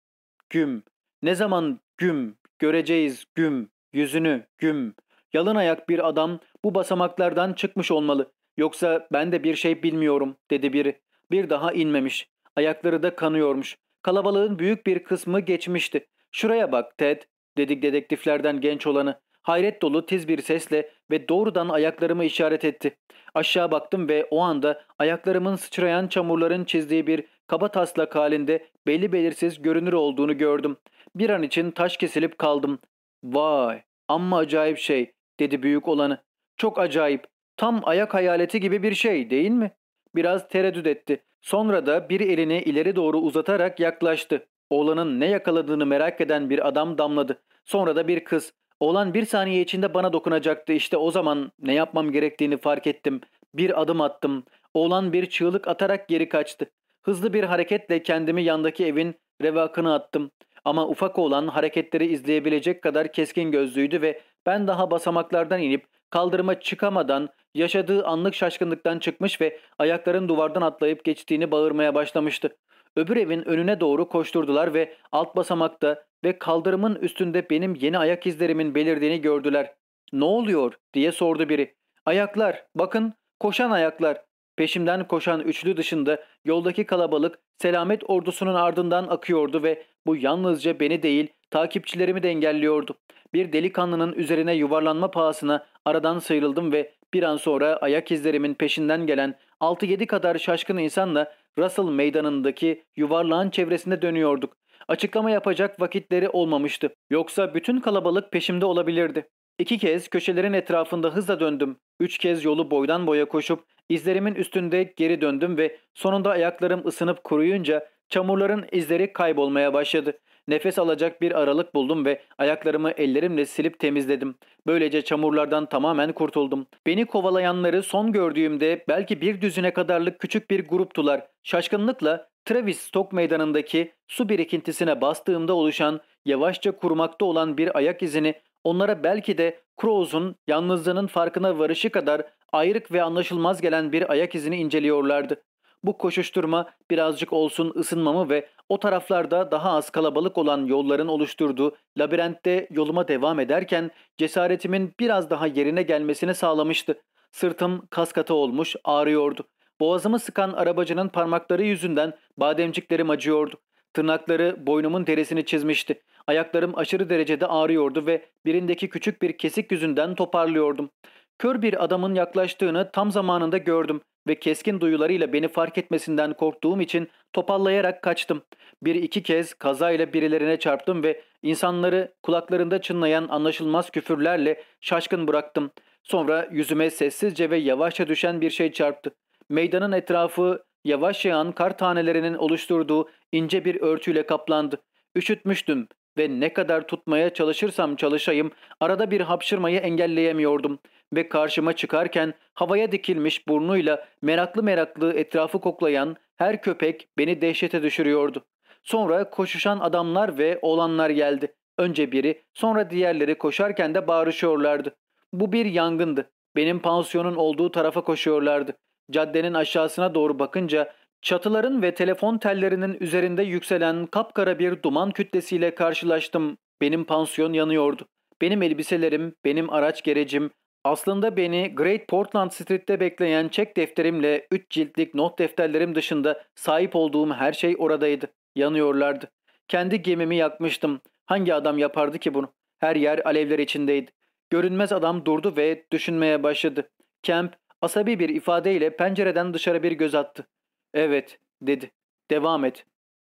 güm, ne zaman güm, göreceğiz güm, yüzünü güm. Yalın ayak bir adam bu basamaklardan çıkmış olmalı. Yoksa ben de bir şey bilmiyorum dedi biri. Bir daha inmemiş. Ayakları da kanıyormuş. Kalabalığın büyük bir kısmı geçmişti. Şuraya bak Ted dedik dedektiflerden genç olanı. Hayret dolu tiz bir sesle ve doğrudan ayaklarımı işaret etti. Aşağı baktım ve o anda ayaklarımın sıçrayan çamurların çizdiği bir kaba taslak halinde belli belirsiz görünür olduğunu gördüm. Bir an için taş kesilip kaldım. Vay amma acayip şey dedi büyük olanı. Çok acayip. Tam ayak hayaleti gibi bir şey değil mi? Biraz tereddüt etti. Sonra da bir elini ileri doğru uzatarak yaklaştı. Oğlanın ne yakaladığını merak eden bir adam damladı. Sonra da bir kız. Oğlan bir saniye içinde bana dokunacaktı. İşte o zaman ne yapmam gerektiğini fark ettim. Bir adım attım. Oğlan bir çığlık atarak geri kaçtı. Hızlı bir hareketle kendimi yandaki evin revakını attım. Ama ufak oğlan hareketleri izleyebilecek kadar keskin gözlüydü ve ben daha basamaklardan inip kaldırıma çıkamadan yaşadığı anlık şaşkınlıktan çıkmış ve ayakların duvardan atlayıp geçtiğini bağırmaya başlamıştı. Öbür evin önüne doğru koşturdular ve alt basamakta ve kaldırımın üstünde benim yeni ayak izlerimin belirdiğini gördüler. Ne oluyor diye sordu biri. Ayaklar bakın koşan ayaklar. Peşimden koşan üçlü dışında yoldaki kalabalık selamet ordusunun ardından akıyordu ve bu yalnızca beni değil takipçilerimi de engelliyordu. Bir delikanlının üzerine yuvarlanma pahasına aradan sıyrıldım ve bir an sonra ayak izlerimin peşinden gelen 6-7 kadar şaşkın insanla Russell meydanındaki yuvarlağın çevresinde dönüyorduk. Açıklama yapacak vakitleri olmamıştı. Yoksa bütün kalabalık peşimde olabilirdi. İki kez köşelerin etrafında hızla döndüm. Üç kez yolu boydan boya koşup izlerimin üstünde geri döndüm ve sonunda ayaklarım ısınıp kuruyunca çamurların izleri kaybolmaya başladı. Nefes alacak bir aralık buldum ve ayaklarımı ellerimle silip temizledim. Böylece çamurlardan tamamen kurtuldum. Beni kovalayanları son gördüğümde belki bir düzine kadarlık küçük bir gruptular. Şaşkınlıkla Travis Stock meydanındaki su birikintisine bastığımda oluşan yavaşça kurumakta olan bir ayak izini onlara belki de Crows'un yalnızlığının farkına varışı kadar ayrık ve anlaşılmaz gelen bir ayak izini inceliyorlardı. Bu koşuşturma birazcık olsun ısınmamı ve o taraflarda daha az kalabalık olan yolların oluşturduğu labirentte yoluma devam ederken cesaretimin biraz daha yerine gelmesini sağlamıştı. Sırtım kaskata olmuş, ağrıyordu. Boğazımı sıkan arabacının parmakları yüzünden bademciklerim acıyordu. Tırnakları boynumun derisini çizmişti. Ayaklarım aşırı derecede ağrıyordu ve birindeki küçük bir kesik yüzünden toparlıyordum. Kör bir adamın yaklaştığını tam zamanında gördüm ve keskin duyularıyla beni fark etmesinden korktuğum için topallayarak kaçtım. Bir iki kez kazayla birilerine çarptım ve insanları kulaklarında çınlayan anlaşılmaz küfürlerle şaşkın bıraktım. Sonra yüzüme sessizce ve yavaşça düşen bir şey çarptı. Meydanın etrafı yavaş yağan kar tanelerinin oluşturduğu ince bir örtüyle kaplandı. Üşütmüştüm ve ne kadar tutmaya çalışırsam çalışayım arada bir hapşırmayı engelleyemiyordum ve karşıma çıkarken havaya dikilmiş burnuyla meraklı meraklı etrafı koklayan her köpek beni dehşete düşürüyordu. Sonra koşuşan adamlar ve oğlanlar geldi. Önce biri sonra diğerleri koşarken de bağırışıyorlardı. Bu bir yangındı. Benim pansiyonun olduğu tarafa koşuyorlardı. Caddenin aşağısına doğru bakınca çatıların ve telefon tellerinin üzerinde yükselen kapkara bir duman kütlesiyle karşılaştım. Benim pansiyon yanıyordu. Benim elbiselerim, benim araç gerecim, aslında beni Great Portland Street'te bekleyen çek defterimle 3 ciltlik not defterlerim dışında sahip olduğum her şey oradaydı. Yanıyorlardı. Kendi gemimi yakmıştım. Hangi adam yapardı ki bunu? Her yer alevler içindeydi. Görünmez adam durdu ve düşünmeye başladı. Kemp asabi bir ifadeyle pencereden dışarı bir göz attı. Evet dedi. Devam et.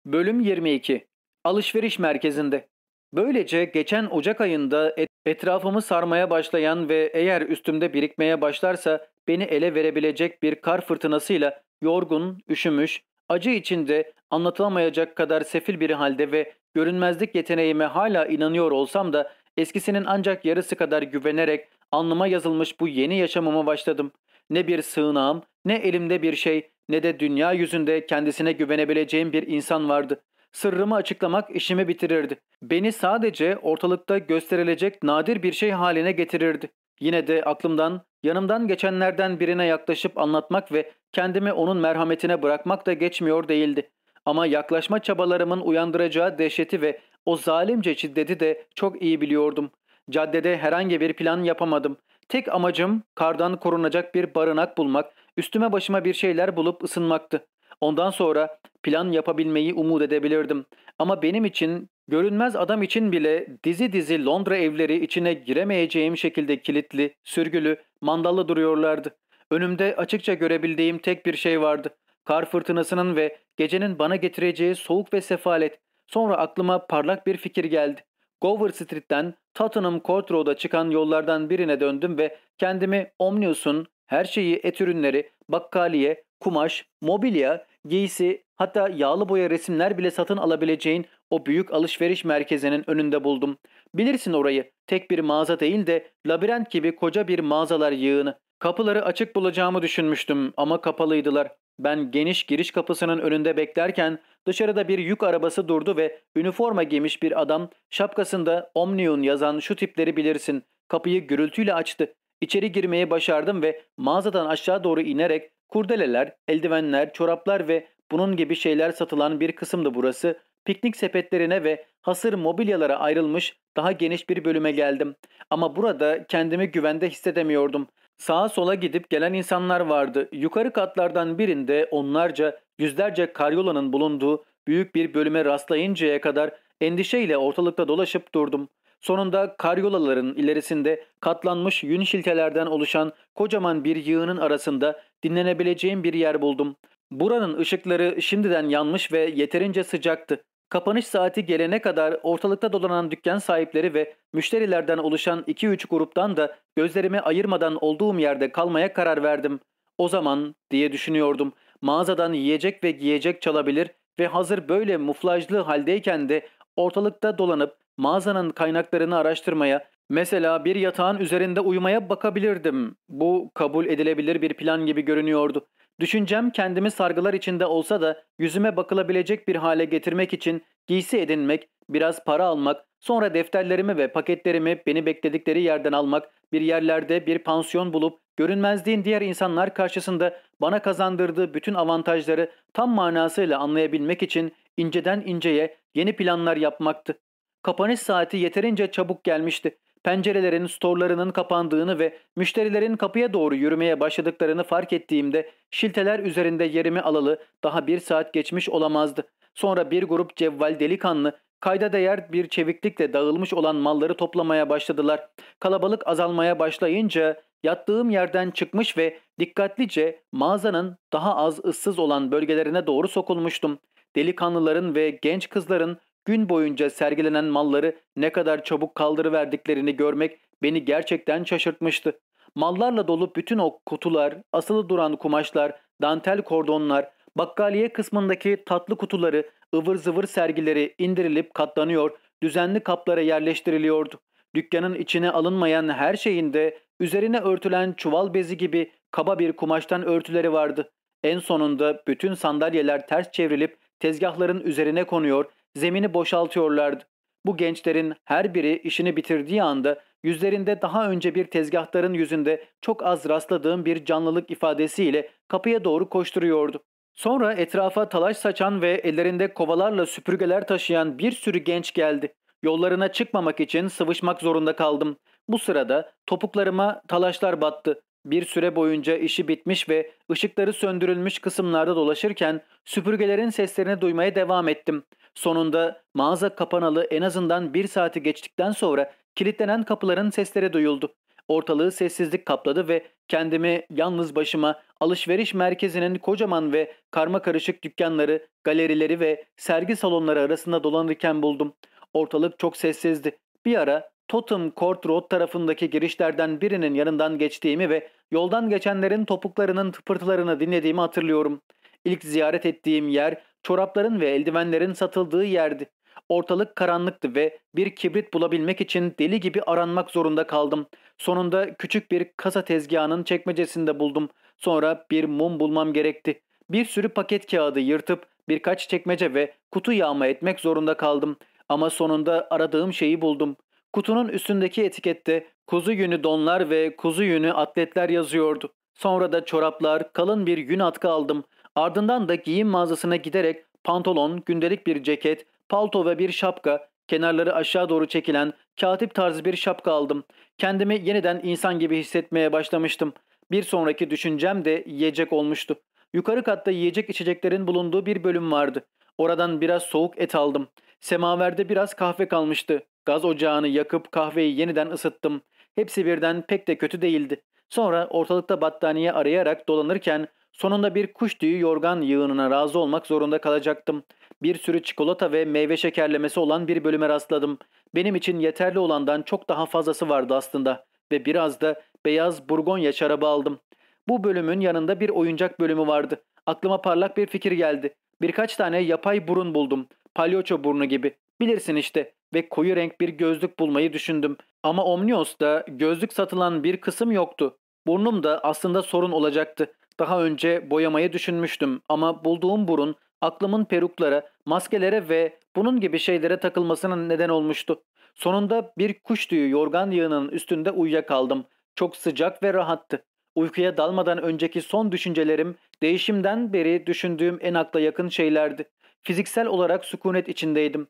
Bölüm 22 Alışveriş merkezinde Böylece geçen Ocak ayında et etrafımı sarmaya başlayan ve eğer üstümde birikmeye başlarsa beni ele verebilecek bir kar fırtınasıyla yorgun, üşümüş, acı içinde anlatılamayacak kadar sefil bir halde ve görünmezlik yeteneğime hala inanıyor olsam da eskisinin ancak yarısı kadar güvenerek alnıma yazılmış bu yeni yaşamıma başladım. Ne bir sığınağım, ne elimde bir şey, ne de dünya yüzünde kendisine güvenebileceğim bir insan vardı. sırrımı açıklamak işimi bitirirdi. Beni sadece ortalıkta gösterilecek nadir bir şey haline getirirdi. Yine de aklımdan, yanımdan geçenlerden birine yaklaşıp anlatmak ve kendimi onun merhametine bırakmak da geçmiyor değildi. Ama yaklaşma çabalarımın uyandıracağı dehşeti ve o zalimce şiddeti de çok iyi biliyordum. Caddede herhangi bir plan yapamadım. Tek amacım kardan korunacak bir barınak bulmak, üstüme başıma bir şeyler bulup ısınmaktı. Ondan sonra plan yapabilmeyi umut edebilirdim. Ama benim için, görünmez adam için bile dizi dizi Londra evleri içine giremeyeceğim şekilde kilitli, sürgülü, mandallı duruyorlardı. Önümde açıkça görebildiğim tek bir şey vardı. Kar fırtınasının ve gecenin bana getireceği soğuk ve sefalet. Sonra aklıma parlak bir fikir geldi. Gower Street'ten Tottenham Court Road'a çıkan yollardan birine döndüm ve kendimi Omnius'un her şeyi et ürünleri, bakkaliye, kumaş, mobilya, giysi hatta yağlı boya resimler bile satın alabileceğin o büyük alışveriş merkezinin önünde buldum. Bilirsin orayı tek bir mağaza değil de labirent gibi koca bir mağazalar yığını. Kapıları açık bulacağımı düşünmüştüm ama kapalıydılar. Ben geniş giriş kapısının önünde beklerken dışarıda bir yük arabası durdu ve üniforma giymiş bir adam şapkasında Omnium yazan şu tipleri bilirsin. Kapıyı gürültüyle açtı. İçeri girmeyi başardım ve mağazadan aşağı doğru inerek kurdeleler, eldivenler, çoraplar ve bunun gibi şeyler satılan bir kısımdı burası. Piknik sepetlerine ve hasır mobilyalara ayrılmış daha geniş bir bölüme geldim. Ama burada kendimi güvende hissedemiyordum. Sağa sola gidip gelen insanlar vardı. Yukarı katlardan birinde onlarca, yüzlerce karyolanın bulunduğu büyük bir bölüme rastlayıncaya kadar endişeyle ortalıkta dolaşıp durdum. Sonunda karyolaların ilerisinde katlanmış yün şiltelerden oluşan kocaman bir yığının arasında dinlenebileceğim bir yer buldum. Buranın ışıkları şimdiden yanmış ve yeterince sıcaktı. Kapanış saati gelene kadar ortalıkta dolanan dükkan sahipleri ve müşterilerden oluşan 2-3 gruptan da gözlerimi ayırmadan olduğum yerde kalmaya karar verdim. O zaman diye düşünüyordum mağazadan yiyecek ve giyecek çalabilir ve hazır böyle muflajlı haldeyken de ortalıkta dolanıp mağazanın kaynaklarını araştırmaya, mesela bir yatağın üzerinde uyumaya bakabilirdim. Bu kabul edilebilir bir plan gibi görünüyordu. Düşüncem kendimi sargılar içinde olsa da yüzüme bakılabilecek bir hale getirmek için giysi edinmek, biraz para almak, sonra defterlerimi ve paketlerimi beni bekledikleri yerden almak, bir yerlerde bir pansiyon bulup görünmezliğin diğer insanlar karşısında bana kazandırdığı bütün avantajları tam manasıyla anlayabilmek için inceden inceye yeni planlar yapmaktı. Kapanış saati yeterince çabuk gelmişti pencerelerin, storlarının kapandığını ve müşterilerin kapıya doğru yürümeye başladıklarını fark ettiğimde şilteler üzerinde yerimi alalı daha bir saat geçmiş olamazdı. Sonra bir grup cevval delikanlı kayda değer bir çeviklikle dağılmış olan malları toplamaya başladılar. Kalabalık azalmaya başlayınca yattığım yerden çıkmış ve dikkatlice mağazanın daha az ıssız olan bölgelerine doğru sokulmuştum. Delikanlıların ve genç kızların Gün boyunca sergilenen malları ne kadar çabuk kaldırıverdiklerini görmek beni gerçekten şaşırtmıştı. Mallarla dolu bütün o kutular, asılı duran kumaşlar, dantel kordonlar, bakkaliye kısmındaki tatlı kutuları, ıvır zıvır sergileri indirilip katlanıyor, düzenli kaplara yerleştiriliyordu. Dükkanın içine alınmayan her şeyinde üzerine örtülen çuval bezi gibi kaba bir kumaştan örtüleri vardı. En sonunda bütün sandalyeler ters çevrilip tezgahların üzerine konuyor, zemini boşaltıyorlardı. Bu gençlerin her biri işini bitirdiği anda yüzlerinde daha önce bir tezgahların yüzünde çok az rastladığım bir canlılık ifadesiyle kapıya doğru koşturuyordu. Sonra etrafa talaş saçan ve ellerinde kovalarla süpürgeler taşıyan bir sürü genç geldi. Yollarına çıkmamak için sıvışmak zorunda kaldım. Bu sırada topuklarıma talaşlar battı. Bir süre boyunca işi bitmiş ve ışıkları söndürülmüş kısımlarda dolaşırken süpürgelerin seslerini duymaya devam ettim. Sonunda mağaza kapanalı en azından bir saati geçtikten sonra kilitlenen kapıların sesleri duyuldu. Ortalığı sessizlik kapladı ve kendimi yalnız başıma alışveriş merkezinin kocaman ve karma karışık dükkanları, galerileri ve sergi salonları arasında dolanırken buldum. Ortalık çok sessizdi. Bir ara Totem Court Road tarafındaki girişlerden birinin yanından geçtiğimi ve yoldan geçenlerin topuklarının tıpırtılarını dinlediğimi hatırlıyorum. İlk ziyaret ettiğim yer çorapların ve eldivenlerin satıldığı yerdi. Ortalık karanlıktı ve bir kibrit bulabilmek için deli gibi aranmak zorunda kaldım. Sonunda küçük bir kasa tezgahının çekmecesinde buldum. Sonra bir mum bulmam gerekti. Bir sürü paket kağıdı yırtıp birkaç çekmece ve kutu yağma etmek zorunda kaldım. Ama sonunda aradığım şeyi buldum. Kutunun üstündeki etikette kuzu yünü donlar ve kuzu yünü atletler yazıyordu. Sonra da çoraplar, kalın bir yün atkı aldım. Ardından da giyim mağazasına giderek pantolon, gündelik bir ceket, palto ve bir şapka, kenarları aşağı doğru çekilen katip tarzı bir şapka aldım. Kendimi yeniden insan gibi hissetmeye başlamıştım. Bir sonraki düşüncem de yiyecek olmuştu. Yukarı katta yiyecek içeceklerin bulunduğu bir bölüm vardı. Oradan biraz soğuk et aldım. Semaverde biraz kahve kalmıştı. Gaz ocağını yakıp kahveyi yeniden ısıttım. Hepsi birden pek de kötü değildi. Sonra ortalıkta battaniye arayarak dolanırken sonunda bir kuş tüyü yorgan yığınına razı olmak zorunda kalacaktım. Bir sürü çikolata ve meyve şekerlemesi olan bir bölüme rastladım. Benim için yeterli olandan çok daha fazlası vardı aslında ve biraz da beyaz burgonya şarabı aldım. Bu bölümün yanında bir oyuncak bölümü vardı. Aklıma parlak bir fikir geldi. Birkaç tane yapay burun buldum. Palyaço burnu gibi. Bilirsin işte ve koyu renk bir gözlük bulmayı düşündüm. Ama Omnios'ta gözlük satılan bir kısım yoktu. Burnum da aslında sorun olacaktı. Daha önce boyamayı düşünmüştüm ama bulduğum burun aklımın peruklara, maskelere ve bunun gibi şeylere takılmasının neden olmuştu. Sonunda bir kuş tüyü yorgan yığının üstünde uyuyakaldım. Çok sıcak ve rahattı. Uykuya dalmadan önceki son düşüncelerim değişimden beri düşündüğüm en akla yakın şeylerdi. Fiziksel olarak sükunet içindeydim.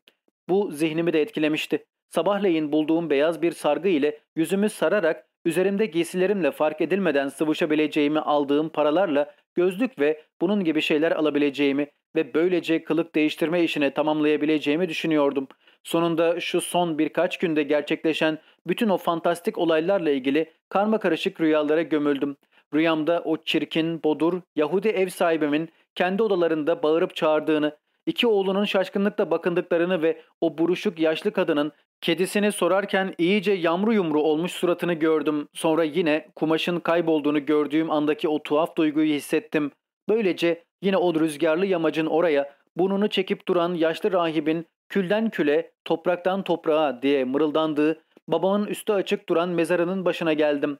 Bu zihnimi de etkilemişti. Sabahleyin bulduğum beyaz bir sargı ile yüzümü sararak üzerimde giysilerimle fark edilmeden sıvışabileceğimi aldığım paralarla gözlük ve bunun gibi şeyler alabileceğimi ve böylece kılık değiştirme işini tamamlayabileceğimi düşünüyordum. Sonunda şu son birkaç günde gerçekleşen bütün o fantastik olaylarla ilgili karma karışık rüyalara gömüldüm. Rüyamda o çirkin, bodur, Yahudi ev sahibimin kendi odalarında bağırıp çağırdığını, iki oğlunun şaşkınlıkla bakındıklarını ve o buruşuk yaşlı kadının kedisini sorarken iyice yamru yumru olmuş suratını gördüm. Sonra yine kumaşın kaybolduğunu gördüğüm andaki o tuhaf duyguyu hissettim. Böylece yine o rüzgarlı yamacın oraya burnunu çekip duran yaşlı rahibin külden küle, topraktan toprağa diye mırıldandığı babamın üstü açık duran mezarının başına geldim.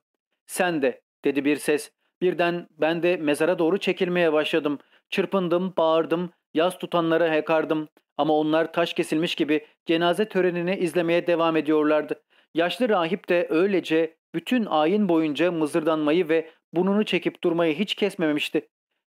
Sen de dedi bir ses. Birden ben de mezara doğru çekilmeye başladım. Çırpındım, bağırdım, yaz tutanlara hekardım. Ama onlar taş kesilmiş gibi cenaze törenini izlemeye devam ediyorlardı. Yaşlı rahip de öylece bütün ayin boyunca mızırdanmayı ve burnunu çekip durmayı hiç kesmemişti.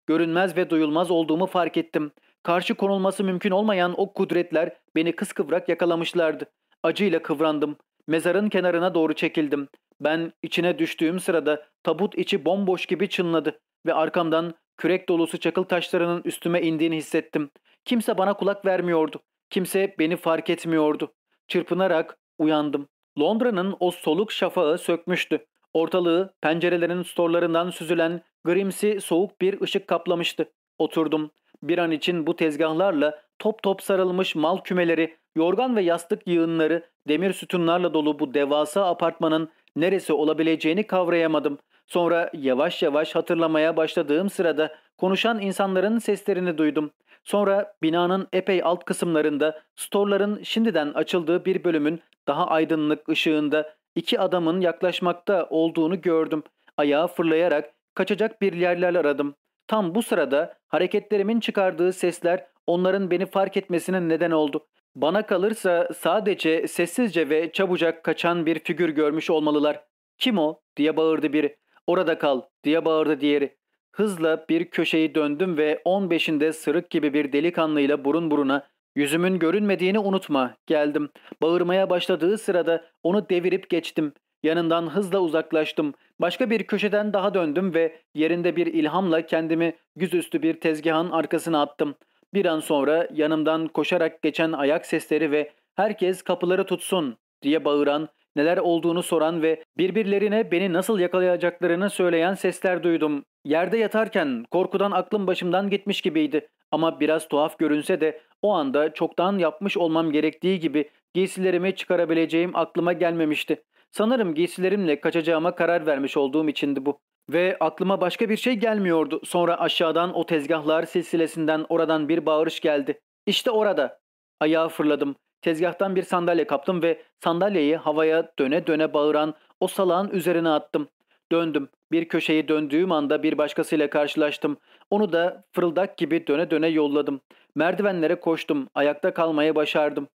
Görünmez ve duyulmaz olduğumu fark ettim. Karşı konulması mümkün olmayan o kudretler beni kıskıvrak yakalamışlardı. Acıyla kıvrandım. Mezarın kenarına doğru çekildim. Ben içine düştüğüm sırada tabut içi bomboş gibi çınladı ve arkamdan kürek dolusu çakıl taşlarının üstüme indiğini hissettim. Kimse bana kulak vermiyordu. Kimse beni fark etmiyordu. Çırpınarak uyandım. Londra'nın o soluk şafağı sökmüştü. Ortalığı pencerelerin storlarından süzülen grimsi soğuk bir ışık kaplamıştı. Oturdum. Bir an için bu tezgahlarla top top sarılmış mal kümeleri, yorgan ve yastık yığınları, demir sütunlarla dolu bu devasa apartmanın neresi olabileceğini kavrayamadım. Sonra yavaş yavaş hatırlamaya başladığım sırada konuşan insanların seslerini duydum. Sonra binanın epey alt kısımlarında storların şimdiden açıldığı bir bölümün daha aydınlık ışığında iki adamın yaklaşmakta olduğunu gördüm. Ayağa fırlayarak kaçacak bir yerler aradım. Tam bu sırada hareketlerimin çıkardığı sesler onların beni fark etmesine neden oldu. Bana kalırsa sadece sessizce ve çabucak kaçan bir figür görmüş olmalılar. Kim o diye bağırdı biri. Orada kal diye bağırdı diğeri. Hızla bir köşeyi döndüm ve 15'inde sırık gibi bir delikanlıyla burun buruna yüzümün görünmediğini unutma geldim. Bağırmaya başladığı sırada onu devirip geçtim. Yanından hızla uzaklaştım. Başka bir köşeden daha döndüm ve yerinde bir ilhamla kendimi yüzüstü bir tezgahın arkasına attım. Bir an sonra yanımdan koşarak geçen ayak sesleri ve herkes kapıları tutsun diye bağıran, neler olduğunu soran ve birbirlerine beni nasıl yakalayacaklarını söyleyen sesler duydum. Yerde yatarken korkudan aklım başımdan gitmiş gibiydi. Ama biraz tuhaf görünse de o anda çoktan yapmış olmam gerektiği gibi giysilerimi çıkarabileceğim aklıma gelmemişti. Sanırım giysilerimle kaçacağıma karar vermiş olduğum içindi bu. Ve aklıma başka bir şey gelmiyordu. Sonra aşağıdan o tezgahlar silsilesinden oradan bir bağırış geldi. İşte orada. Ayağa fırladım. Tezgahtan bir sandalye kaptım ve sandalyeyi havaya döne döne bağıran o salağın üzerine attım. Döndüm. Bir köşeyi döndüğüm anda bir başkasıyla karşılaştım. Onu da fırıldak gibi döne döne yolladım. Merdivenlere koştum. Ayakta kalmayı başardım.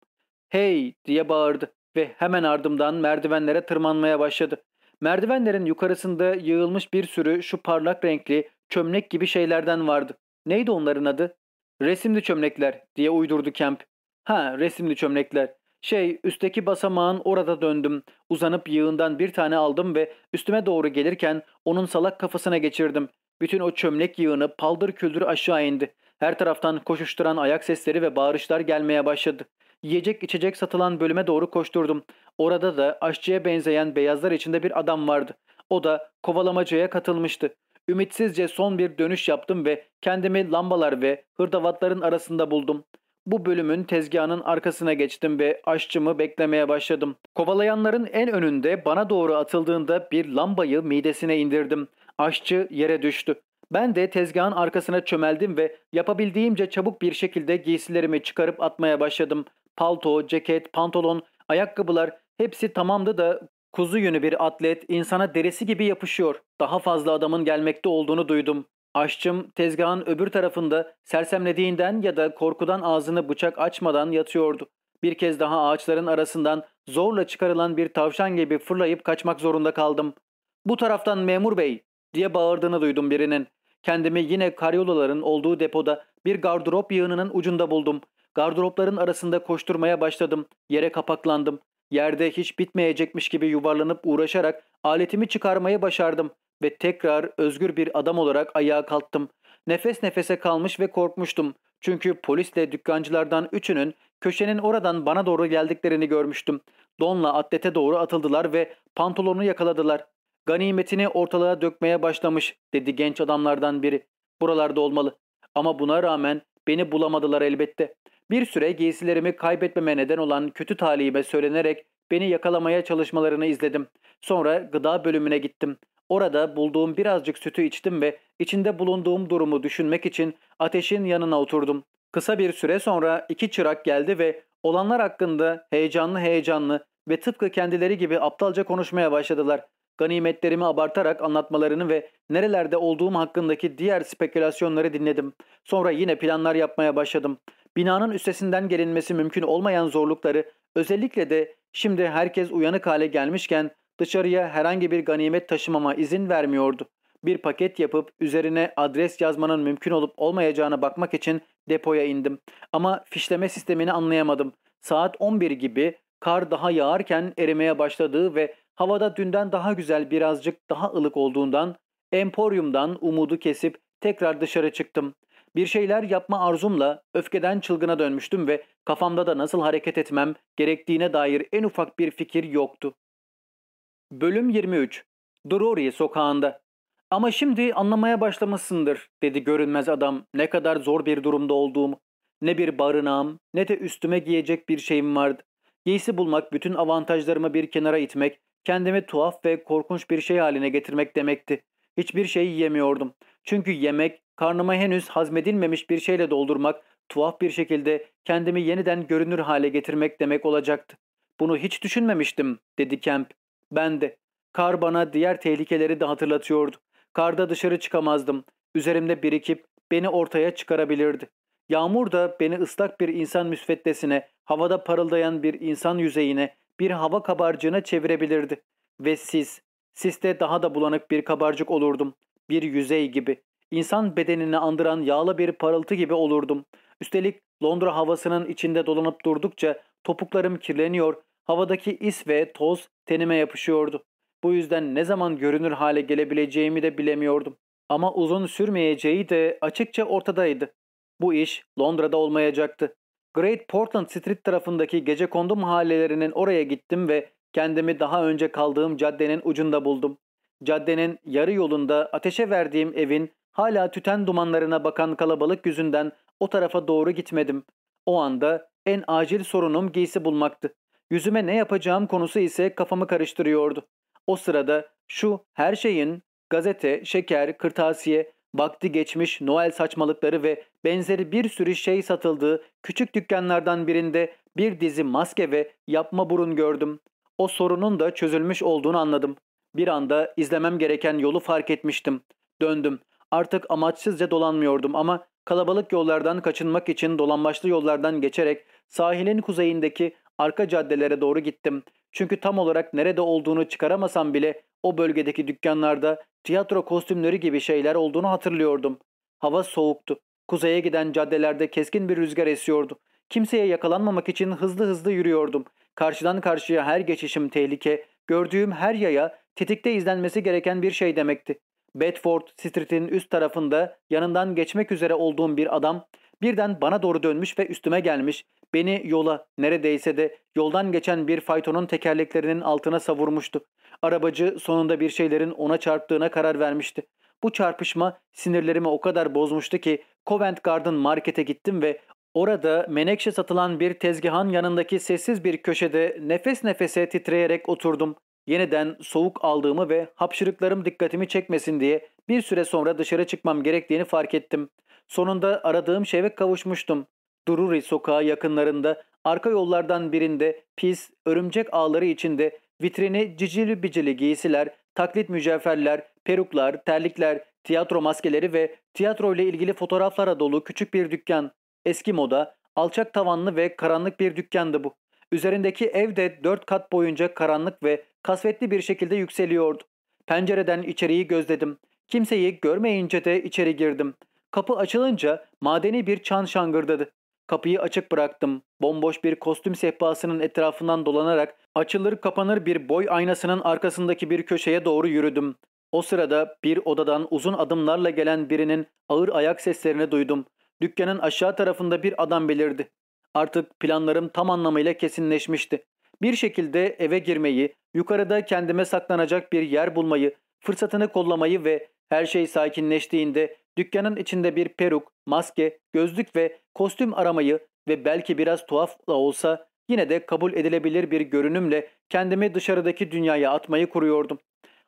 Hey diye bağırdı ve hemen ardımdan merdivenlere tırmanmaya başladı. Merdivenlerin yukarısında yığılmış bir sürü şu parlak renkli çömlek gibi şeylerden vardı. Neydi onların adı? Resimli çömlekler diye uydurdu Kemp. Ha resimli çömlekler. Şey üstteki basamağın orada döndüm. Uzanıp yığından bir tane aldım ve üstüme doğru gelirken onun salak kafasına geçirdim. Bütün o çömlek yığını paldır küldür aşağı indi. Her taraftan koşuşturan ayak sesleri ve bağırışlar gelmeye başladı. Yiyecek içecek satılan bölüme doğru koşturdum. Orada da aşçıya benzeyen beyazlar içinde bir adam vardı. O da kovalamacaya katılmıştı. Ümitsizce son bir dönüş yaptım ve kendimi lambalar ve hırdavatların arasında buldum. Bu bölümün tezgahının arkasına geçtim ve aşçımı beklemeye başladım. Kovalayanların en önünde bana doğru atıldığında bir lambayı midesine indirdim. Aşçı yere düştü. Ben de tezgahın arkasına çömeldim ve yapabildiğimce çabuk bir şekilde giysilerimi çıkarıp atmaya başladım. Palto, ceket, pantolon, ayakkabılar hepsi tamamdı da kuzu yünü bir atlet insana derisi gibi yapışıyor. Daha fazla adamın gelmekte olduğunu duydum. Aşçım tezgahın öbür tarafında sersemlediğinden ya da korkudan ağzını bıçak açmadan yatıyordu. Bir kez daha ağaçların arasından zorla çıkarılan bir tavşan gibi fırlayıp kaçmak zorunda kaldım. ''Bu taraftan memur bey!'' diye bağırdığını duydum birinin. Kendimi yine karyolaların olduğu depoda bir gardırop yığınının ucunda buldum. Gardıropların arasında koşturmaya başladım. Yere kapaklandım. Yerde hiç bitmeyecekmiş gibi yuvarlanıp uğraşarak aletimi çıkarmayı başardım ve tekrar özgür bir adam olarak ayağa kalktım. Nefes nefese kalmış ve korkmuştum. Çünkü polisle dükkancılardan üçünün köşenin oradan bana doğru geldiklerini görmüştüm. Donla atlete doğru atıldılar ve pantolonu yakaladılar. Ganimetini ortalığa dökmeye başlamış dedi genç adamlardan biri. Buralarda olmalı. Ama buna rağmen beni bulamadılar elbette. Bir süre giysilerimi kaybetmeme neden olan kötü talihime söylenerek beni yakalamaya çalışmalarını izledim. Sonra gıda bölümüne gittim. Orada bulduğum birazcık sütü içtim ve içinde bulunduğum durumu düşünmek için ateşin yanına oturdum. Kısa bir süre sonra iki çırak geldi ve olanlar hakkında heyecanlı heyecanlı ve tıpkı kendileri gibi aptalca konuşmaya başladılar. Ganimetlerimi abartarak anlatmalarını ve nerelerde olduğum hakkındaki diğer spekülasyonları dinledim. Sonra yine planlar yapmaya başladım. Binanın üstesinden gelinmesi mümkün olmayan zorlukları özellikle de şimdi herkes uyanık hale gelmişken dışarıya herhangi bir ganimet taşımama izin vermiyordu. Bir paket yapıp üzerine adres yazmanın mümkün olup olmayacağına bakmak için depoya indim. Ama fişleme sistemini anlayamadım. Saat 11 gibi kar daha yağarken erimeye başladığı ve havada dünden daha güzel birazcık daha ılık olduğundan emporyumdan umudu kesip tekrar dışarı çıktım. Bir şeyler yapma arzumla öfkeden çılgına dönmüştüm ve kafamda da nasıl hareket etmem gerektiğine dair en ufak bir fikir yoktu. Bölüm 23 Drury sokağında ama şimdi anlamaya başlamışsındır dedi görünmez adam ne kadar zor bir durumda olduğumu. Ne bir barınağım ne de üstüme giyecek bir şeyim vardı. Giysi bulmak bütün avantajlarımı bir kenara itmek, kendimi tuhaf ve korkunç bir şey haline getirmek demekti. Hiçbir şey yiyemiyordum. Çünkü yemek, karnıma henüz hazmedilmemiş bir şeyle doldurmak, tuhaf bir şekilde kendimi yeniden görünür hale getirmek demek olacaktı. Bunu hiç düşünmemiştim, dedi Kemp. Ben de. Kar bana diğer tehlikeleri de hatırlatıyordu. Karda dışarı çıkamazdım. Üzerimde birikip beni ortaya çıkarabilirdi. Yağmur da beni ıslak bir insan müsveddesine, havada parıldayan bir insan yüzeyine, bir hava kabarcığına çevirebilirdi. Ve siz, siste daha da bulanık bir kabarcık olurdum. Bir yüzey gibi. İnsan bedenini andıran yağlı bir parıltı gibi olurdum. Üstelik Londra havasının içinde dolanıp durdukça topuklarım kirleniyor, havadaki is ve toz tenime yapışıyordu. Bu yüzden ne zaman görünür hale gelebileceğimi de bilemiyordum. Ama uzun sürmeyeceği de açıkça ortadaydı. Bu iş Londra'da olmayacaktı. Great Portland Street tarafındaki gece kondu mahallelerinin oraya gittim ve kendimi daha önce kaldığım caddenin ucunda buldum. Caddenin yarı yolunda ateşe verdiğim evin hala tüten dumanlarına bakan kalabalık yüzünden o tarafa doğru gitmedim. O anda en acil sorunum giysi bulmaktı. Yüzüme ne yapacağım konusu ise kafamı karıştırıyordu. O sırada şu her şeyin gazete, şeker, kırtasiye, vakti geçmiş Noel saçmalıkları ve benzeri bir sürü şey satıldığı küçük dükkanlardan birinde bir dizi maske ve yapma burun gördüm. O sorunun da çözülmüş olduğunu anladım. Bir anda izlemem gereken yolu fark etmiştim. Döndüm. Artık amaçsızca dolanmıyordum ama kalabalık yollardan kaçınmak için dolambaçlı yollardan geçerek sahilin kuzeyindeki arka caddelere doğru gittim. Çünkü tam olarak nerede olduğunu çıkaramasam bile o bölgedeki dükkanlarda tiyatro kostümleri gibi şeyler olduğunu hatırlıyordum. Hava soğuktu. Kuzeye giden caddelerde keskin bir rüzgar esiyordu. Kimseye yakalanmamak için hızlı hızlı yürüyordum. Karşıdan karşıya her geçişim tehlike, gördüğüm her yaya tetikte izlenmesi gereken bir şey demekti. Bedford Street'in üst tarafında yanından geçmek üzere olduğum bir adam birden bana doğru dönmüş ve üstüme gelmiş. Beni yola neredeyse de yoldan geçen bir faytonun tekerleklerinin altına savurmuştu. Arabacı sonunda bir şeylerin ona çarptığına karar vermişti. Bu çarpışma sinirlerimi o kadar bozmuştu ki Covent Garden Market'e gittim ve orada menekşe satılan bir tezgahın yanındaki sessiz bir köşede nefes nefese titreyerek oturdum. Yeniden soğuk aldığımı ve hapşırıklarım dikkatimi çekmesin diye bir süre sonra dışarı çıkmam gerektiğini fark ettim. Sonunda aradığım şeye kavuşmuştum. Drury sokağı yakınlarında arka yollardan birinde pis, örümcek ağları içinde vitrini cicili bicili giysiler, taklit mücevherler, peruklar, terlikler, tiyatro maskeleri ve tiyatro ile ilgili fotoğraflara dolu küçük bir dükkan. Eski moda, alçak tavanlı ve karanlık bir dükkandı bu. Üzerindeki ev de dört kat boyunca karanlık ve kasvetli bir şekilde yükseliyordu. Pencereden içeriği gözledim. Kimseyi görmeyince de içeri girdim. Kapı açılınca madeni bir çan şangırdadı. Kapıyı açık bıraktım. Bomboş bir kostüm sehpasının etrafından dolanarak açılır kapanır bir boy aynasının arkasındaki bir köşeye doğru yürüdüm. O sırada bir odadan uzun adımlarla gelen birinin ağır ayak seslerini duydum. Dükkanın aşağı tarafında bir adam belirdi. Artık planlarım tam anlamıyla kesinleşmişti. Bir şekilde eve girmeyi, yukarıda kendime saklanacak bir yer bulmayı, fırsatını kollamayı ve her şey sakinleştiğinde dükkanın içinde bir peruk, maske, gözlük ve kostüm aramayı ve belki biraz tuhaf da olsa yine de kabul edilebilir bir görünümle kendimi dışarıdaki dünyaya atmayı kuruyordum.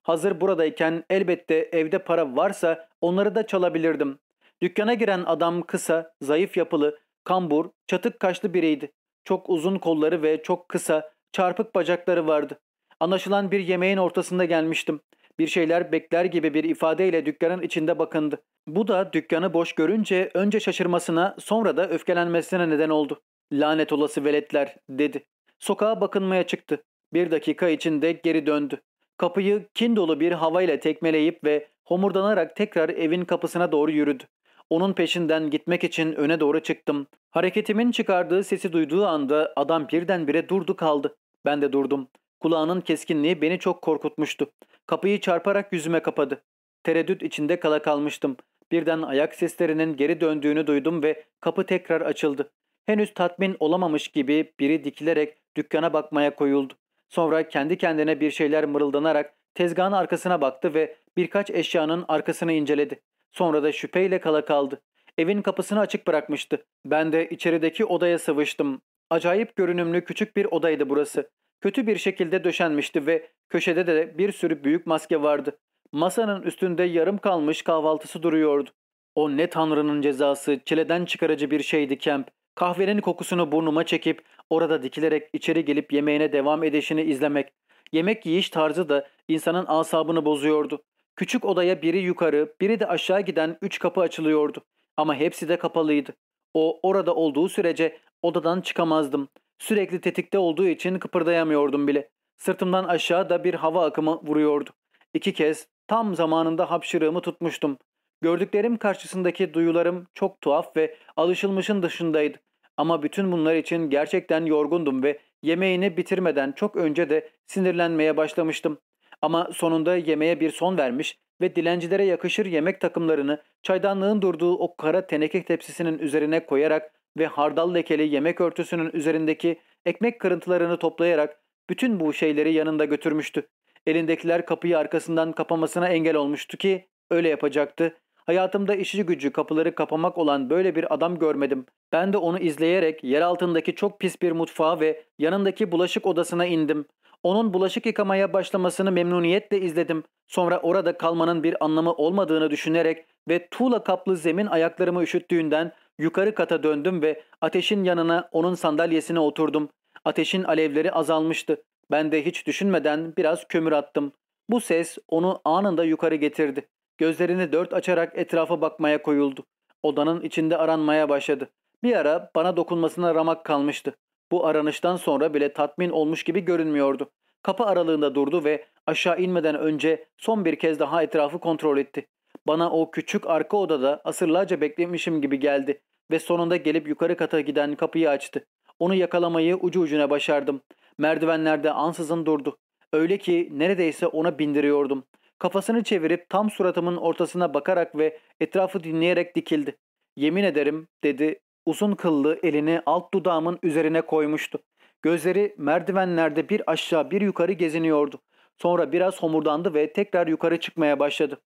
Hazır buradayken elbette evde para varsa onları da çalabilirdim. Dükkana giren adam kısa, zayıf yapılı, kambur, çatık kaşlı biriydi. Çok uzun kolları ve çok kısa, çarpık bacakları vardı. Anlaşılan bir yemeğin ortasında gelmiştim. Bir şeyler bekler gibi bir ifadeyle dükkanın içinde bakındı. Bu da dükkanı boş görünce önce şaşırmasına sonra da öfkelenmesine neden oldu. Lanet olası veletler dedi. Sokağa bakınmaya çıktı. Bir dakika içinde geri döndü. Kapıyı kin dolu bir havayla tekmeleyip ve homurdanarak tekrar evin kapısına doğru yürüdü. Onun peşinden gitmek için öne doğru çıktım. Hareketimin çıkardığı sesi duyduğu anda adam birdenbire durdu kaldı. Ben de durdum. Kulağının keskinliği beni çok korkutmuştu. Kapıyı çarparak yüzüme kapadı. Tereddüt içinde kala kalmıştım. Birden ayak seslerinin geri döndüğünü duydum ve kapı tekrar açıldı. Henüz tatmin olamamış gibi biri dikilerek dükkana bakmaya koyuldu. Sonra kendi kendine bir şeyler mırıldanarak tezgahın arkasına baktı ve birkaç eşyanın arkasını inceledi. Sonra da şüpheyle kala kaldı. Evin kapısını açık bırakmıştı. Ben de içerideki odaya sıvıştım. Acayip görünümlü küçük bir odaydı burası. Kötü bir şekilde döşenmişti ve köşede de bir sürü büyük maske vardı. Masanın üstünde yarım kalmış kahvaltısı duruyordu. O ne tanrının cezası, çileden çıkarıcı bir şeydi Kemp. Kahvenin kokusunu burnuma çekip orada dikilerek içeri gelip yemeğine devam edişini izlemek. Yemek yiyiş tarzı da insanın asabını bozuyordu. Küçük odaya biri yukarı, biri de aşağı giden üç kapı açılıyordu. Ama hepsi de kapalıydı. O orada olduğu sürece odadan çıkamazdım. Sürekli tetikte olduğu için kıpırdayamıyordum bile. Sırtımdan aşağı da bir hava akımı vuruyordu. İki kez tam zamanında hapşırığımı tutmuştum. Gördüklerim karşısındaki duyularım çok tuhaf ve alışılmışın dışındaydı. Ama bütün bunlar için gerçekten yorgundum ve yemeğini bitirmeden çok önce de sinirlenmeye başlamıştım. Ama sonunda yemeğe bir son vermiş ve dilencilere yakışır yemek takımlarını çaydanlığın durduğu o kara teneke tepsisinin üzerine koyarak ve hardal lekeli yemek örtüsünün üzerindeki ekmek kırıntılarını toplayarak bütün bu şeyleri yanında götürmüştü. Elindekiler kapıyı arkasından kapamasına engel olmuştu ki öyle yapacaktı. Hayatımda işi gücü kapıları kapamak olan böyle bir adam görmedim. Ben de onu izleyerek yer altındaki çok pis bir mutfağa ve yanındaki bulaşık odasına indim. Onun bulaşık yıkamaya başlamasını memnuniyetle izledim. Sonra orada kalmanın bir anlamı olmadığını düşünerek ve tuğla kaplı zemin ayaklarımı üşüttüğünden yukarı kata döndüm ve ateşin yanına onun sandalyesine oturdum. Ateşin alevleri azalmıştı. Ben de hiç düşünmeden biraz kömür attım. Bu ses onu anında yukarı getirdi. Gözlerini dört açarak etrafa bakmaya koyuldu. Odanın içinde aranmaya başladı. Bir ara bana dokunmasına ramak kalmıştı. Bu aranıştan sonra bile tatmin olmuş gibi görünmüyordu. Kapı aralığında durdu ve aşağı inmeden önce son bir kez daha etrafı kontrol etti. Bana o küçük arka odada asırlarca beklemişim gibi geldi ve sonunda gelip yukarı kata giden kapıyı açtı. Onu yakalamayı ucu ucuna başardım. Merdivenlerde ansızın durdu. Öyle ki neredeyse ona bindiriyordum. Kafasını çevirip tam suratımın ortasına bakarak ve etrafı dinleyerek dikildi. Yemin ederim dedi uzun kıllı elini alt dudağımın üzerine koymuştu. Gözleri merdivenlerde bir aşağı bir yukarı geziniyordu. Sonra biraz homurdandı ve tekrar yukarı çıkmaya başladı.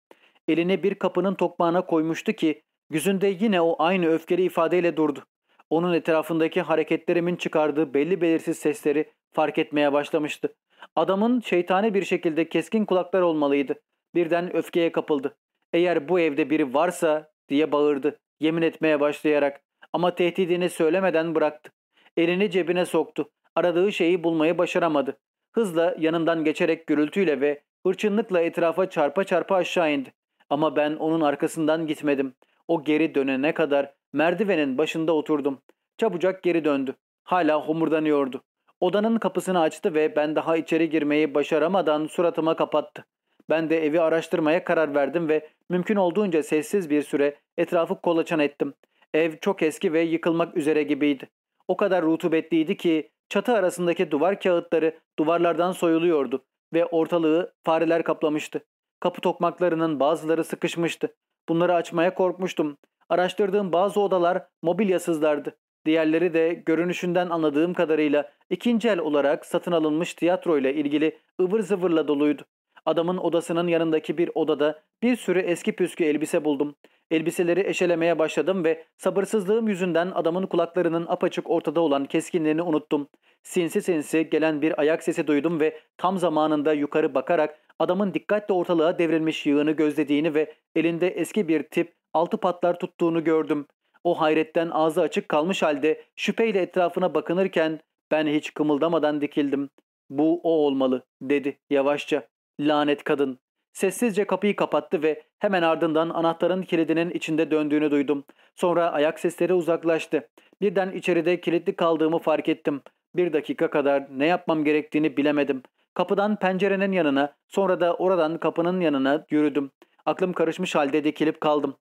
Elini bir kapının tokmağına koymuştu ki yüzünde yine o aynı öfkeli ifadeyle durdu. Onun etrafındaki hareketlerimin çıkardığı belli belirsiz sesleri fark etmeye başlamıştı. Adamın şeytani bir şekilde keskin kulaklar olmalıydı. Birden öfkeye kapıldı. Eğer bu evde biri varsa diye bağırdı yemin etmeye başlayarak ama tehdidini söylemeden bıraktı. Elini cebine soktu. Aradığı şeyi bulmayı başaramadı. Hızla yanından geçerek gürültüyle ve hırçınlıkla etrafa çarpa çarpa aşağı indi. Ama ben onun arkasından gitmedim. O geri dönene kadar merdivenin başında oturdum. Çabucak geri döndü. Hala homurdanıyordu. Odanın kapısını açtı ve ben daha içeri girmeyi başaramadan suratıma kapattı. Ben de evi araştırmaya karar verdim ve mümkün olduğunca sessiz bir süre etrafı kolaçan ettim. Ev çok eski ve yıkılmak üzere gibiydi. O kadar rutubetliydi ki çatı arasındaki duvar kağıtları duvarlardan soyuluyordu ve ortalığı fareler kaplamıştı. Kapı tokmaklarının bazıları sıkışmıştı. Bunları açmaya korkmuştum. Araştırdığım bazı odalar mobilyasızlardı. Diğerleri de görünüşünden anladığım kadarıyla ikinci el olarak satın alınmış tiyatro ile ilgili ıvır zıvırla doluydu. Adamın odasının yanındaki bir odada bir sürü eski püskü elbise buldum. Elbiseleri eşelemeye başladım ve sabırsızlığım yüzünden adamın kulaklarının apaçık ortada olan keskinliğini unuttum. Sinsi sinsi gelen bir ayak sesi duydum ve tam zamanında yukarı bakarak adamın dikkatle ortalığa devrilmiş yığını gözlediğini ve elinde eski bir tip altı patlar tuttuğunu gördüm. O hayretten ağzı açık kalmış halde şüpheyle etrafına bakınırken ben hiç kımıldamadan dikildim. Bu o olmalı dedi yavaşça. Lanet kadın. Sessizce kapıyı kapattı ve hemen ardından anahtarın kilidinin içinde döndüğünü duydum. Sonra ayak sesleri uzaklaştı. Birden içeride kilitli kaldığımı fark ettim. Bir dakika kadar ne yapmam gerektiğini bilemedim. Kapıdan pencerenin yanına, sonra da oradan kapının yanına yürüdüm. Aklım karışmış halde dikilip kaldım.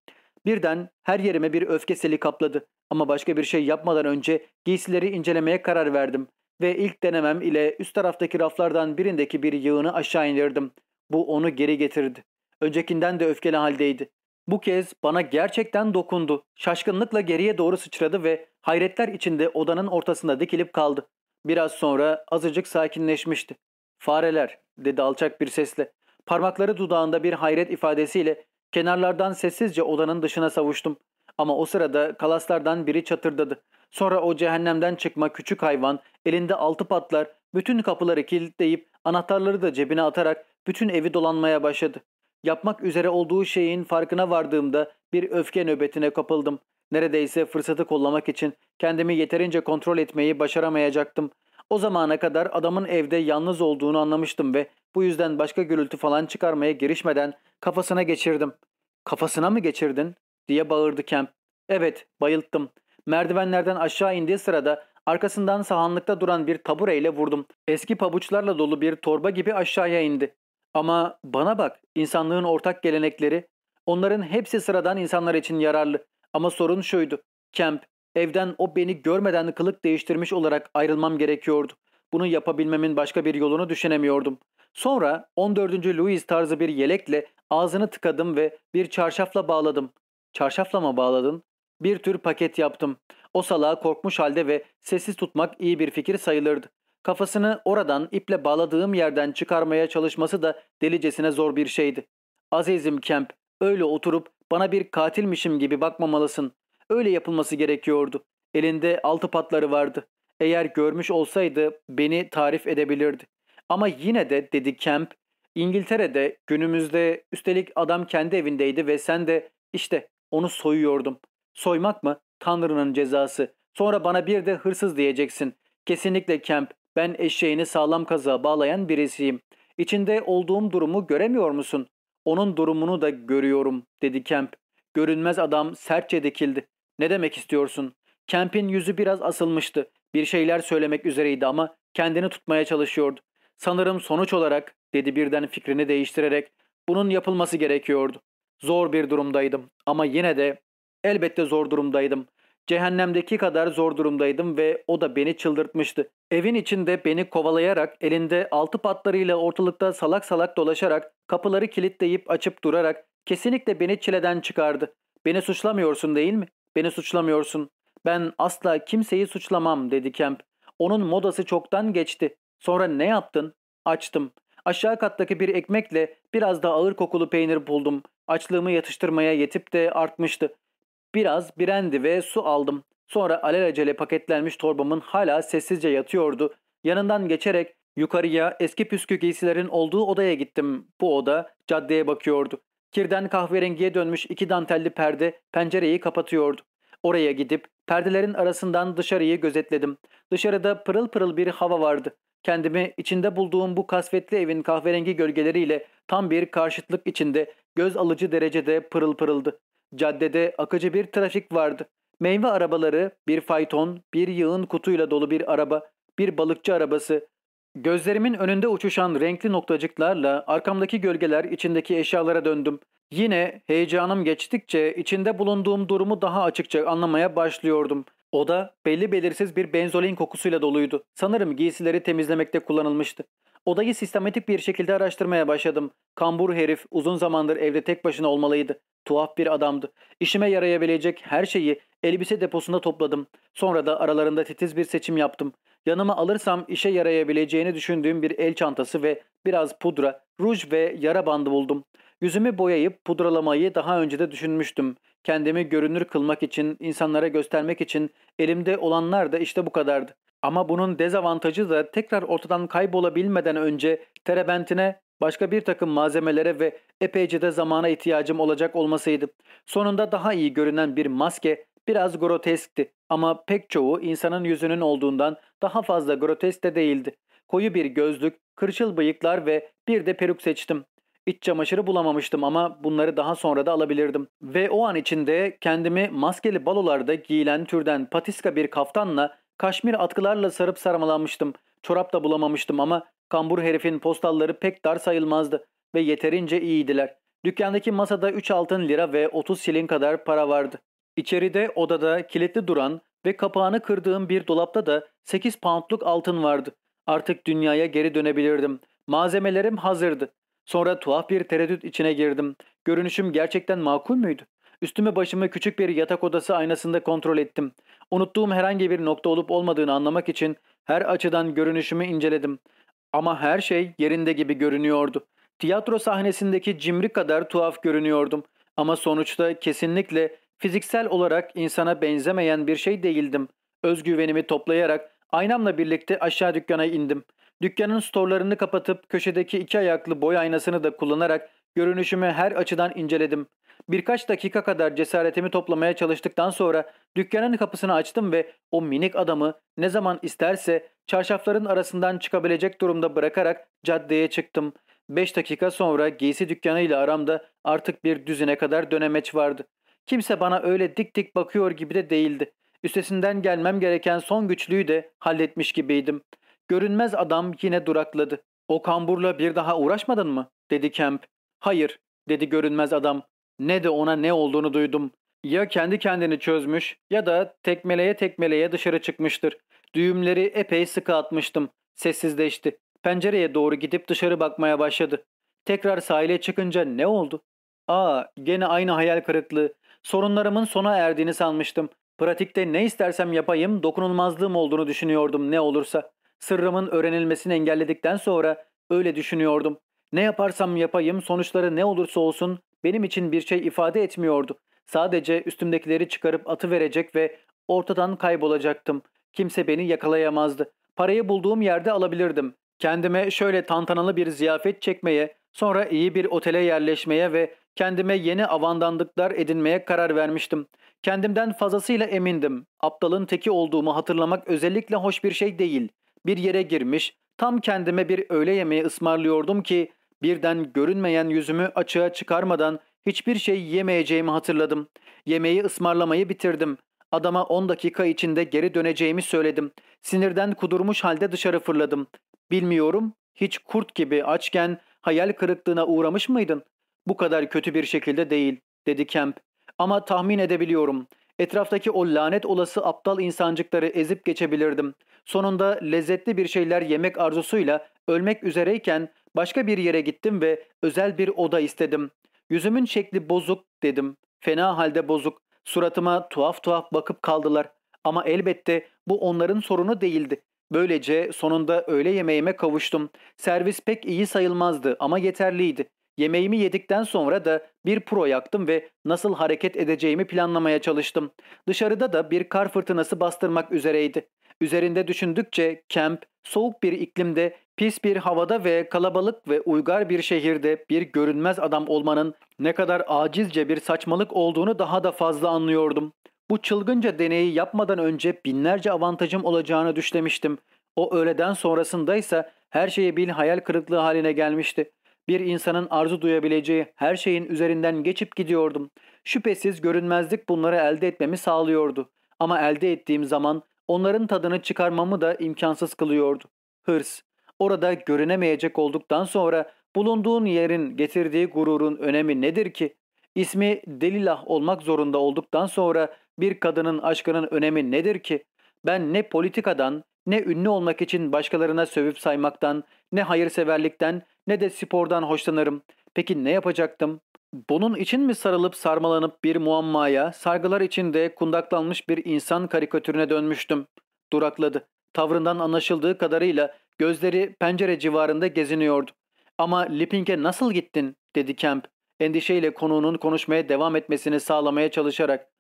Birden her yerime bir öfke seli kapladı. Ama başka bir şey yapmadan önce giysileri incelemeye karar verdim. Ve ilk denemem ile üst taraftaki raflardan birindeki bir yığını aşağı indirdim. Bu onu geri getirdi. Öncekinden de öfkeli haldeydi. Bu kez bana gerçekten dokundu. Şaşkınlıkla geriye doğru sıçradı ve hayretler içinde odanın ortasında dikilip kaldı. Biraz sonra azıcık sakinleşmişti. Fareler dedi alçak bir sesle. Parmakları dudağında bir hayret ifadesiyle kenarlardan sessizce odanın dışına savuştum. Ama o sırada kalaslardan biri çatırdadı. Sonra o cehennemden çıkma küçük hayvan elinde altı patlar bütün kapıları kilitleyip anahtarları da cebine atarak bütün evi dolanmaya başladı. Yapmak üzere olduğu şeyin farkına vardığımda bir öfke nöbetine kapıldım. Neredeyse fırsatı kollamak için kendimi yeterince kontrol etmeyi başaramayacaktım. O zamana kadar adamın evde yalnız olduğunu anlamıştım ve bu yüzden başka gürültü falan çıkarmaya girişmeden kafasına geçirdim. ''Kafasına mı geçirdin?'' Diye bağırdı Kemp. ''Evet, bayılttım. Merdivenlerden aşağı indiği sırada arkasından sahanlıkta duran bir tabureyle vurdum. Eski pabuçlarla dolu bir torba gibi aşağıya indi. Ama bana bak, insanlığın ortak gelenekleri, onların hepsi sıradan insanlar için yararlı. Ama sorun şuydu. Kemp, evden o beni görmeden kılık değiştirmiş olarak ayrılmam gerekiyordu. Bunu yapabilmemin başka bir yolunu düşünemiyordum. Sonra 14. Louis tarzı bir yelekle ağzını tıkadım ve bir çarşafla bağladım. Çarşafla mı bağladın? Bir tür paket yaptım. O salağı korkmuş halde ve sessiz tutmak iyi bir fikir sayılırdı. Kafasını oradan iple bağladığım yerden çıkarmaya çalışması da delicesine zor bir şeydi. Azizim Kemp, öyle oturup bana bir katilmişim gibi bakmamalısın. Öyle yapılması gerekiyordu. Elinde altı patları vardı. Eğer görmüş olsaydı beni tarif edebilirdi. Ama yine de dedi Kemp, İngiltere'de günümüzde üstelik adam kendi evindeydi ve sen de işte onu soyuyordum. Soymak mı? Tanrı'nın cezası. Sonra bana bir de hırsız diyeceksin. Kesinlikle Kemp. Ben eşeğini sağlam kazığa bağlayan birisiyim. İçinde olduğum durumu göremiyor musun? Onun durumunu da görüyorum dedi Kemp. Görünmez adam sertçe dikildi. Ne demek istiyorsun? Kemp'in yüzü biraz asılmıştı. Bir şeyler söylemek üzereydi ama kendini tutmaya çalışıyordu. Sanırım sonuç olarak dedi birden fikrini değiştirerek bunun yapılması gerekiyordu. Zor bir durumdaydım ama yine de elbette zor durumdaydım. Cehennemdeki kadar zor durumdaydım ve o da beni çıldırtmıştı. Evin içinde beni kovalayarak, elinde altı patlarıyla ortalıkta salak salak dolaşarak, kapıları kilitleyip açıp durarak kesinlikle beni çileden çıkardı. Beni suçlamıyorsun değil mi? Beni suçlamıyorsun. Ben asla kimseyi suçlamam dedi Kemp. Onun modası çoktan geçti. Sonra ne yaptın? Açtım. Aşağı kattaki bir ekmekle biraz da ağır kokulu peynir buldum. Açlığımı yatıştırmaya yetip de artmıştı. Biraz birendi ve su aldım. Sonra alelacele paketlenmiş torbamın hala sessizce yatıyordu. Yanından geçerek yukarıya eski püskü giysilerin olduğu odaya gittim. Bu oda caddeye bakıyordu. Kirden kahverengiye dönmüş iki dantelli perde pencereyi kapatıyordu. Oraya gidip perdelerin arasından dışarıyı gözetledim. Dışarıda pırıl pırıl bir hava vardı. Kendimi içinde bulduğum bu kasvetli evin kahverengi gölgeleriyle tam bir karşıtlık içinde göz alıcı derecede pırıl pırıldı. Caddede akıcı bir trafik vardı. Meyve arabaları, bir fayton, bir yığın kutuyla dolu bir araba, bir balıkçı arabası. Gözlerimin önünde uçuşan renkli noktacıklarla arkamdaki gölgeler içindeki eşyalara döndüm. Yine heyecanım geçtikçe içinde bulunduğum durumu daha açıkça anlamaya başlıyordum. Oda belli belirsiz bir benzolin kokusuyla doluydu. Sanırım giysileri temizlemekte kullanılmıştı. Odayı sistematik bir şekilde araştırmaya başladım. Kambur herif uzun zamandır evde tek başına olmalıydı. Tuhaf bir adamdı. İşime yarayabilecek her şeyi elbise deposunda topladım. Sonra da aralarında titiz bir seçim yaptım. Yanıma alırsam işe yarayabileceğini düşündüğüm bir el çantası ve biraz pudra, ruj ve yara bandı buldum. Yüzümü boyayıp pudralamayı daha önce de düşünmüştüm. Kendimi görünür kılmak için, insanlara göstermek için elimde olanlar da işte bu kadardı. Ama bunun dezavantajı da tekrar ortadan kaybolabilmeden önce terebentine, başka bir takım malzemelere ve epeyce de zamana ihtiyacım olacak olmasıydı. Sonunda daha iyi görünen bir maske biraz groteskti ama pek çoğu insanın yüzünün olduğundan daha fazla grotesk de değildi. Koyu bir gözlük, kırçıl bıyıklar ve bir de peruk seçtim. İç çamaşırı bulamamıştım ama bunları daha sonra da alabilirdim. Ve o an içinde kendimi maskeli balolarda giyilen türden patiska bir kaftanla kaşmir atkılarla sarıp sarmalanmıştım. Çorap da bulamamıştım ama kambur herifin postalları pek dar sayılmazdı ve yeterince iyiydiler. Dükkandaki masada 3 altın lira ve 30 silin kadar para vardı. İçeride odada kilitli duran ve kapağını kırdığım bir dolapta da 8 poundluk altın vardı. Artık dünyaya geri dönebilirdim. Malzemelerim hazırdı. Sonra tuhaf bir tereddüt içine girdim. Görünüşüm gerçekten makul müydü? Üstümü başımı küçük bir yatak odası aynasında kontrol ettim. Unuttuğum herhangi bir nokta olup olmadığını anlamak için her açıdan görünüşümü inceledim. Ama her şey yerinde gibi görünüyordu. Tiyatro sahnesindeki cimri kadar tuhaf görünüyordum. Ama sonuçta kesinlikle fiziksel olarak insana benzemeyen bir şey değildim. Özgüvenimi toplayarak aynamla birlikte aşağı dükkana indim. Dükkanın storlarını kapatıp köşedeki iki ayaklı boy aynasını da kullanarak görünüşümü her açıdan inceledim. Birkaç dakika kadar cesaretimi toplamaya çalıştıktan sonra dükkanın kapısını açtım ve o minik adamı ne zaman isterse çarşafların arasından çıkabilecek durumda bırakarak caddeye çıktım. Beş dakika sonra giysi dükkanıyla aramda artık bir düzine kadar dönemeç vardı. Kimse bana öyle dik dik bakıyor gibi de değildi. Üstesinden gelmem gereken son güçlüğü de halletmiş gibiydim. Görünmez adam yine durakladı. O kamburla bir daha uğraşmadın mı? dedi Kemp. Hayır dedi görünmez adam. Ne de ona ne olduğunu duydum. Ya kendi kendini çözmüş ya da tekmeleye tekmeleye dışarı çıkmıştır. Düğümleri epey sıkı atmıştım. Sessizleşti. Pencereye doğru gidip dışarı bakmaya başladı. Tekrar sahile çıkınca ne oldu? Aa gene aynı hayal kırıklığı. Sorunlarımın sona erdiğini sanmıştım. Pratikte ne istersem yapayım dokunulmazlığım olduğunu düşünüyordum ne olursa. Sırrımın öğrenilmesini engelledikten sonra öyle düşünüyordum. Ne yaparsam yapayım sonuçları ne olursa olsun benim için bir şey ifade etmiyordu. Sadece üstümdekileri çıkarıp atı verecek ve ortadan kaybolacaktım. Kimse beni yakalayamazdı. Parayı bulduğum yerde alabilirdim. Kendime şöyle tantanalı bir ziyafet çekmeye, sonra iyi bir otele yerleşmeye ve kendime yeni avandandıklar edinmeye karar vermiştim. Kendimden fazlasıyla emindim. Aptalın teki olduğumu hatırlamak özellikle hoş bir şey değil. Bir yere girmiş, Tam kendime bir öğle yemeği ısmarlıyordum ki birden görünmeyen yüzümü açığa çıkarmadan hiçbir şey yemeyeceğimi hatırladım. Yemeği ısmarlamayı bitirdim. Adama 10 dakika içinde geri döneceğimi söyledim. Sinirden kudurmuş halde dışarı fırladım. Bilmiyorum, hiç kurt gibi açken hayal kırıklığına uğramış mıydın? Bu kadar kötü bir şekilde değil, dedi Kemp. Ama tahmin edebiliyorum. Etraftaki o lanet olası aptal insancıkları ezip geçebilirdim. Sonunda lezzetli bir şeyler yemek arzusuyla ölmek üzereyken başka bir yere gittim ve özel bir oda istedim. Yüzümün şekli bozuk dedim. Fena halde bozuk. Suratıma tuhaf tuhaf bakıp kaldılar. Ama elbette bu onların sorunu değildi. Böylece sonunda öğle yemeğime kavuştum. Servis pek iyi sayılmazdı ama yeterliydi. Yemeğimi yedikten sonra da bir pro yaktım ve nasıl hareket edeceğimi planlamaya çalıştım. Dışarıda da bir kar fırtınası bastırmak üzereydi. Üzerinde düşündükçe Kemp, soğuk bir iklimde, pis bir havada ve kalabalık ve uygar bir şehirde bir görünmez adam olmanın ne kadar acizce bir saçmalık olduğunu daha da fazla anlıyordum. Bu çılgınca deneyi yapmadan önce binlerce avantajım olacağını düşlemiştim. O öğleden sonrasındaysa her şeyi bir hayal kırıklığı haline gelmişti. Bir insanın arzu duyabileceği her şeyin üzerinden geçip gidiyordum. Şüphesiz görünmezlik bunları elde etmemi sağlıyordu. Ama elde ettiğim zaman onların tadını çıkarmamı da imkansız kılıyordu. Hırs. Orada görünemeyecek olduktan sonra bulunduğun yerin getirdiği gururun önemi nedir ki? İsmi Delilah olmak zorunda olduktan sonra bir kadının aşkının önemi nedir ki? Ben ne politikadan, ne ünlü olmak için başkalarına sövüp saymaktan, ne hayırseverlikten, ne de spordan hoşlanırım. Peki ne yapacaktım? Bunun için mi sarılıp sarmalanıp bir muammaya, sargılar içinde kundaklanmış bir insan karikatürüne dönmüştüm? Durakladı. Tavrından anlaşıldığı kadarıyla gözleri pencere civarında geziniyordu. Ama Lipping'e nasıl gittin? dedi Kemp. Endişeyle konuğunun konuşmaya devam etmesini sağlamaya çalışarak.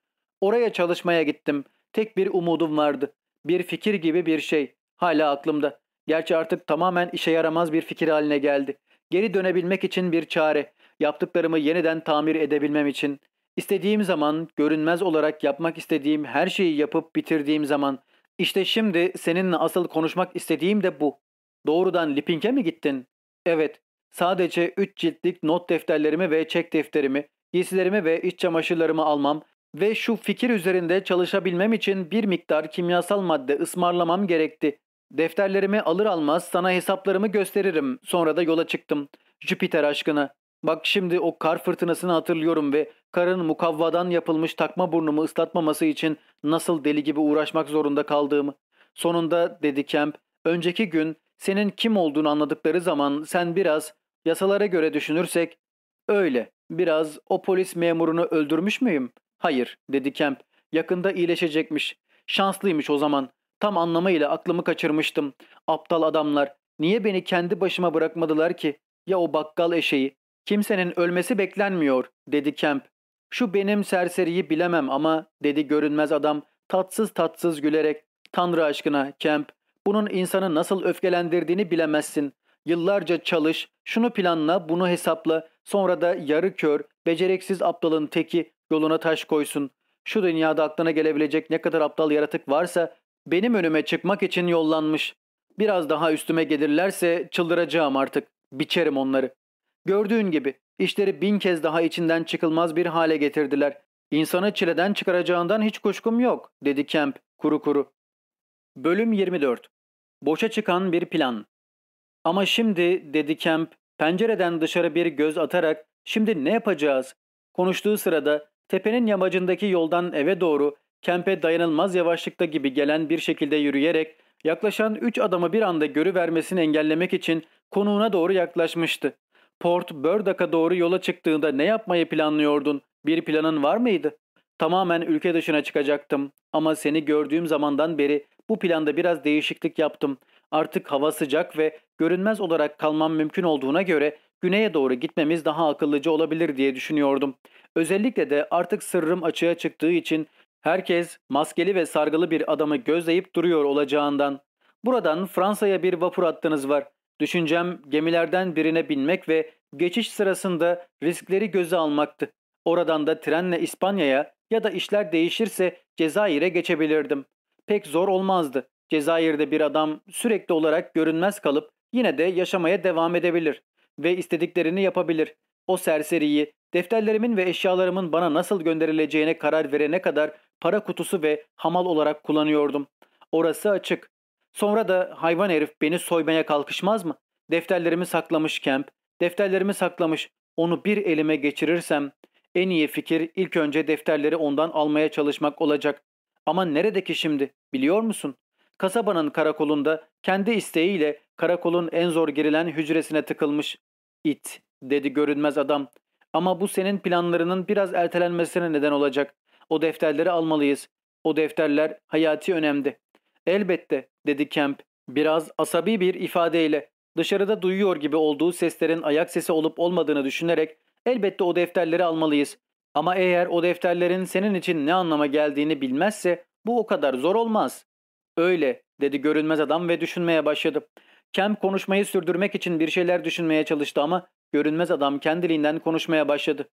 Oraya çalışmaya gittim. Tek bir umudum vardı. Bir fikir gibi bir şey. Hala aklımda. Gerçi artık tamamen işe yaramaz bir fikir haline geldi. Geri dönebilmek için bir çare. Yaptıklarımı yeniden tamir edebilmem için. İstediğim zaman, görünmez olarak yapmak istediğim her şeyi yapıp bitirdiğim zaman. İşte şimdi seninle asıl konuşmak istediğim de bu. Doğrudan Lipink'e mi gittin? Evet. Sadece üç ciltlik not defterlerimi ve çek defterimi, giysilerimi ve iç çamaşırlarımı almam ve şu fikir üzerinde çalışabilmem için bir miktar kimyasal madde ısmarlamam gerekti. Defterlerimi alır almaz sana hesaplarımı gösteririm. Sonra da yola çıktım. Jüpiter aşkına. Bak şimdi o kar fırtınasını hatırlıyorum ve karın mukavvadan yapılmış takma burnumu ıslatmaması için nasıl deli gibi uğraşmak zorunda kaldığımı. Sonunda dedi Kemp, önceki gün senin kim olduğunu anladıkları zaman sen biraz yasalara göre düşünürsek öyle biraz o polis memurunu öldürmüş müyüm? Hayır dedi Kemp. Yakında iyileşecekmiş. Şanslıymış o zaman. Tam anlamıyla aklımı kaçırmıştım. Aptal adamlar. Niye beni kendi başıma bırakmadılar ki? Ya o bakkal eşeği? Kimsenin ölmesi beklenmiyor, dedi Kemp. Şu benim serseriyi bilemem ama, dedi görünmez adam, tatsız tatsız gülerek. Tanrı aşkına, Kemp, bunun insanı nasıl öfkelendirdiğini bilemezsin. Yıllarca çalış, şunu planla, bunu hesapla, sonra da yarı kör, beceriksiz aptalın teki yoluna taş koysun. Şu dünyada aklına gelebilecek ne kadar aptal yaratık varsa benim önüme çıkmak için yollanmış. Biraz daha üstüme gelirlerse çıldıracağım artık. Biçerim onları. Gördüğün gibi işleri bin kez daha içinden çıkılmaz bir hale getirdiler. İnsanı çileden çıkaracağından hiç kuşkum yok, dedi Kemp kuru kuru. Bölüm 24 Boşa çıkan bir plan. Ama şimdi, dedi Kemp, pencereden dışarı bir göz atarak, şimdi ne yapacağız? Konuştuğu sırada tepenin yamacındaki yoldan eve doğru Kempe dayanılmaz yavaşlıkta gibi gelen bir şekilde yürüyerek yaklaşan üç adamı bir anda görüvermesini engellemek için konuğuna doğru yaklaşmıştı. Port Burdak'a doğru yola çıktığında ne yapmayı planlıyordun? Bir planın var mıydı? Tamamen ülke dışına çıkacaktım ama seni gördüğüm zamandan beri bu planda biraz değişiklik yaptım. Artık hava sıcak ve görünmez olarak kalmam mümkün olduğuna göre güneye doğru gitmemiz daha akıllıca olabilir diye düşünüyordum. Özellikle de artık sırrım açığa çıktığı için Herkes maskeli ve sargılı bir adamı gözleyip duruyor olacağından. Buradan Fransa'ya bir vapur attınız var. Düşüncem gemilerden birine binmek ve geçiş sırasında riskleri göze almaktı. Oradan da trenle İspanya'ya ya da işler değişirse Cezayir'e geçebilirdim. Pek zor olmazdı. Cezayir'de bir adam sürekli olarak görünmez kalıp yine de yaşamaya devam edebilir ve istediklerini yapabilir. O serseriyi defterlerimin ve eşyalarımın bana nasıl gönderileceğine karar verene kadar para kutusu ve hamal olarak kullanıyordum. Orası açık. Sonra da hayvan herif beni soymaya kalkışmaz mı? Defterlerimi saklamış Kemp, defterlerimi saklamış. Onu bir elime geçirirsem en iyi fikir ilk önce defterleri ondan almaya çalışmak olacak. Ama neredeki şimdi biliyor musun? Kasabanın karakolunda kendi isteğiyle karakolun en zor girilen hücresine tıkılmış. İt dedi görünmez adam. Ama bu senin planlarının biraz ertelenmesine neden olacak. O defterleri almalıyız. O defterler hayati önemli. Elbette dedi Kemp biraz asabi bir ifadeyle. Dışarıda duyuyor gibi olduğu seslerin ayak sesi olup olmadığını düşünerek elbette o defterleri almalıyız. Ama eğer o defterlerin senin için ne anlama geldiğini bilmezse bu o kadar zor olmaz. Öyle dedi görünmez adam ve düşünmeye başladı. Kemp konuşmayı sürdürmek için bir şeyler düşünmeye çalıştı ama görünmez adam kendiliğinden konuşmaya başladı.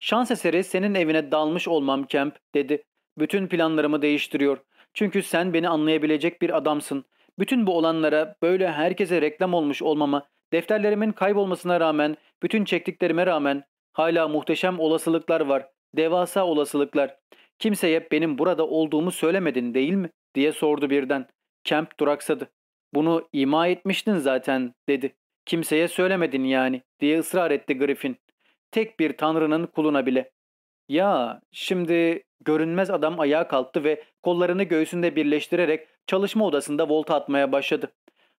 Şans eseri senin evine dalmış olmam Kemp dedi. Bütün planlarımı değiştiriyor. Çünkü sen beni anlayabilecek bir adamsın. Bütün bu olanlara böyle herkese reklam olmuş olmama, defterlerimin kaybolmasına rağmen, bütün çektiklerime rağmen hala muhteşem olasılıklar var. Devasa olasılıklar. Kimseye benim burada olduğumu söylemedin değil mi? diye sordu birden. Kemp duraksadı. Bunu ima etmiştin zaten dedi. Kimseye söylemedin yani diye ısrar etti Griffin. Tek bir tanrının kuluna bile. Ya şimdi görünmez adam ayağa kalktı ve kollarını göğsünde birleştirerek çalışma odasında volta atmaya başladı.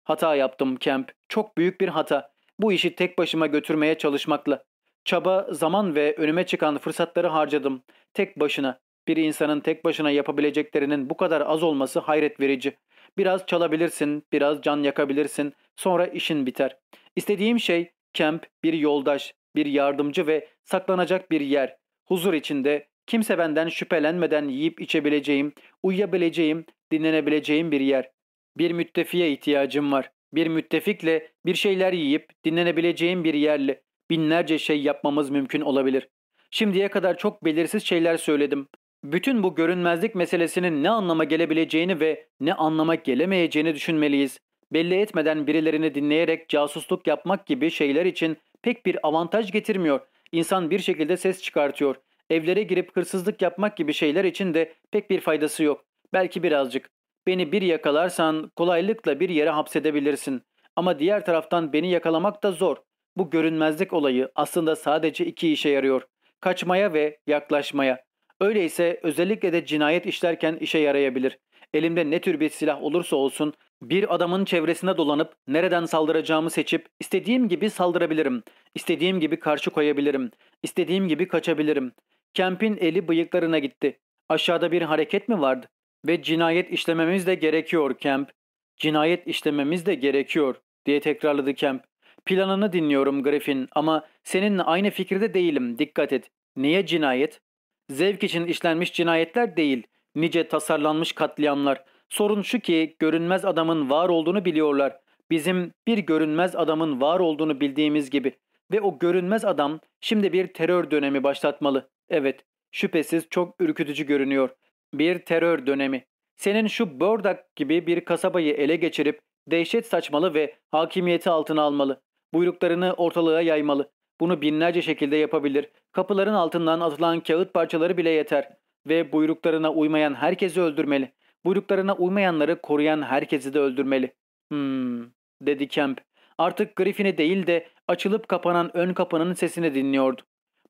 Hata yaptım Kemp. Çok büyük bir hata. Bu işi tek başıma götürmeye çalışmakla. Çaba, zaman ve önüme çıkan fırsatları harcadım. Tek başına. Bir insanın tek başına yapabileceklerinin bu kadar az olması hayret verici. Biraz çalabilirsin, biraz can yakabilirsin. Sonra işin biter. İstediğim şey Kemp, bir yoldaş, bir yardımcı ve saklanacak bir yer. Huzur içinde, kimse benden şüphelenmeden yiyip içebileceğim, uyuyabileceğim, dinlenebileceğim bir yer. Bir müttefiye ihtiyacım var. Bir müttefikle bir şeyler yiyip dinlenebileceğim bir yerle binlerce şey yapmamız mümkün olabilir. Şimdiye kadar çok belirsiz şeyler söyledim. Bütün bu görünmezlik meselesinin ne anlama gelebileceğini ve ne anlama gelemeyeceğini düşünmeliyiz. Belli etmeden birilerini dinleyerek casusluk yapmak gibi şeyler için pek bir avantaj getirmiyor. İnsan bir şekilde ses çıkartıyor. Evlere girip hırsızlık yapmak gibi şeyler için de pek bir faydası yok. Belki birazcık. Beni bir yakalarsan kolaylıkla bir yere hapsedebilirsin. Ama diğer taraftan beni yakalamak da zor. Bu görünmezlik olayı aslında sadece iki işe yarıyor. Kaçmaya ve yaklaşmaya. Öyleyse özellikle de cinayet işlerken işe yarayabilir. Elimde ne tür bir silah olursa olsun bir adamın çevresine dolanıp nereden saldıracağımı seçip istediğim gibi saldırabilirim. İstediğim gibi karşı koyabilirim. İstediğim gibi kaçabilirim. Kemp'in eli bıyıklarına gitti. Aşağıda bir hareket mi vardı? Ve cinayet işlememiz de gerekiyor Kemp. Cinayet işlememiz de gerekiyor diye tekrarladı Kemp. Planını dinliyorum Griffin ama seninle aynı fikirde değilim. Dikkat et. Niye cinayet? Zevk için işlenmiş cinayetler değil. Nice tasarlanmış katliamlar. Sorun şu ki görünmez adamın var olduğunu biliyorlar. Bizim bir görünmez adamın var olduğunu bildiğimiz gibi. Ve o görünmez adam şimdi bir terör dönemi başlatmalı. Evet, şüphesiz çok ürkütücü görünüyor. Bir terör dönemi. Senin şu Bordak gibi bir kasabayı ele geçirip dehşet saçmalı ve hakimiyeti altına almalı. Buyruklarını ortalığa yaymalı. Bunu binlerce şekilde yapabilir. Kapıların altından atılan kağıt parçaları bile yeter. Ve buyruklarına uymayan herkesi öldürmeli. Buyruklarına uymayanları koruyan herkesi de öldürmeli. Hmm, dedi Kemp. Artık Griffin'i değil de açılıp kapanan ön kapının sesini dinliyordu.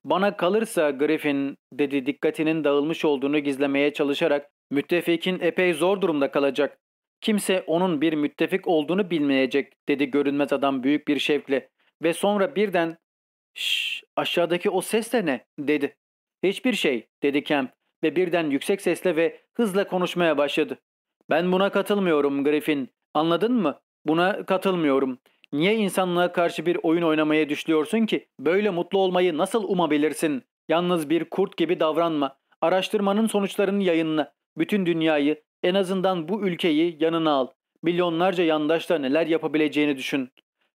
Bana kalırsa Griffin dedi dikkatinin dağılmış olduğunu gizlemeye çalışarak müttefikin epey zor durumda kalacak. Kimse onun bir müttefik olduğunu bilmeyecek dedi görünmez adam büyük bir şevkle ve sonra birden Şşş aşağıdaki o ses de ne dedi. Hiçbir şey dedi Kemp ve birden yüksek sesle ve hızla konuşmaya başladı. Ben buna katılmıyorum Griffin anladın mı? Buna katılmıyorum. Niye insanlığa karşı bir oyun oynamaya düşlüyorsun ki? Böyle mutlu olmayı nasıl umabilirsin? Yalnız bir kurt gibi davranma. Araştırmanın sonuçlarını yayınla. Bütün dünyayı, en azından bu ülkeyi yanına al. Milyonlarca yandaşla neler yapabileceğini düşün.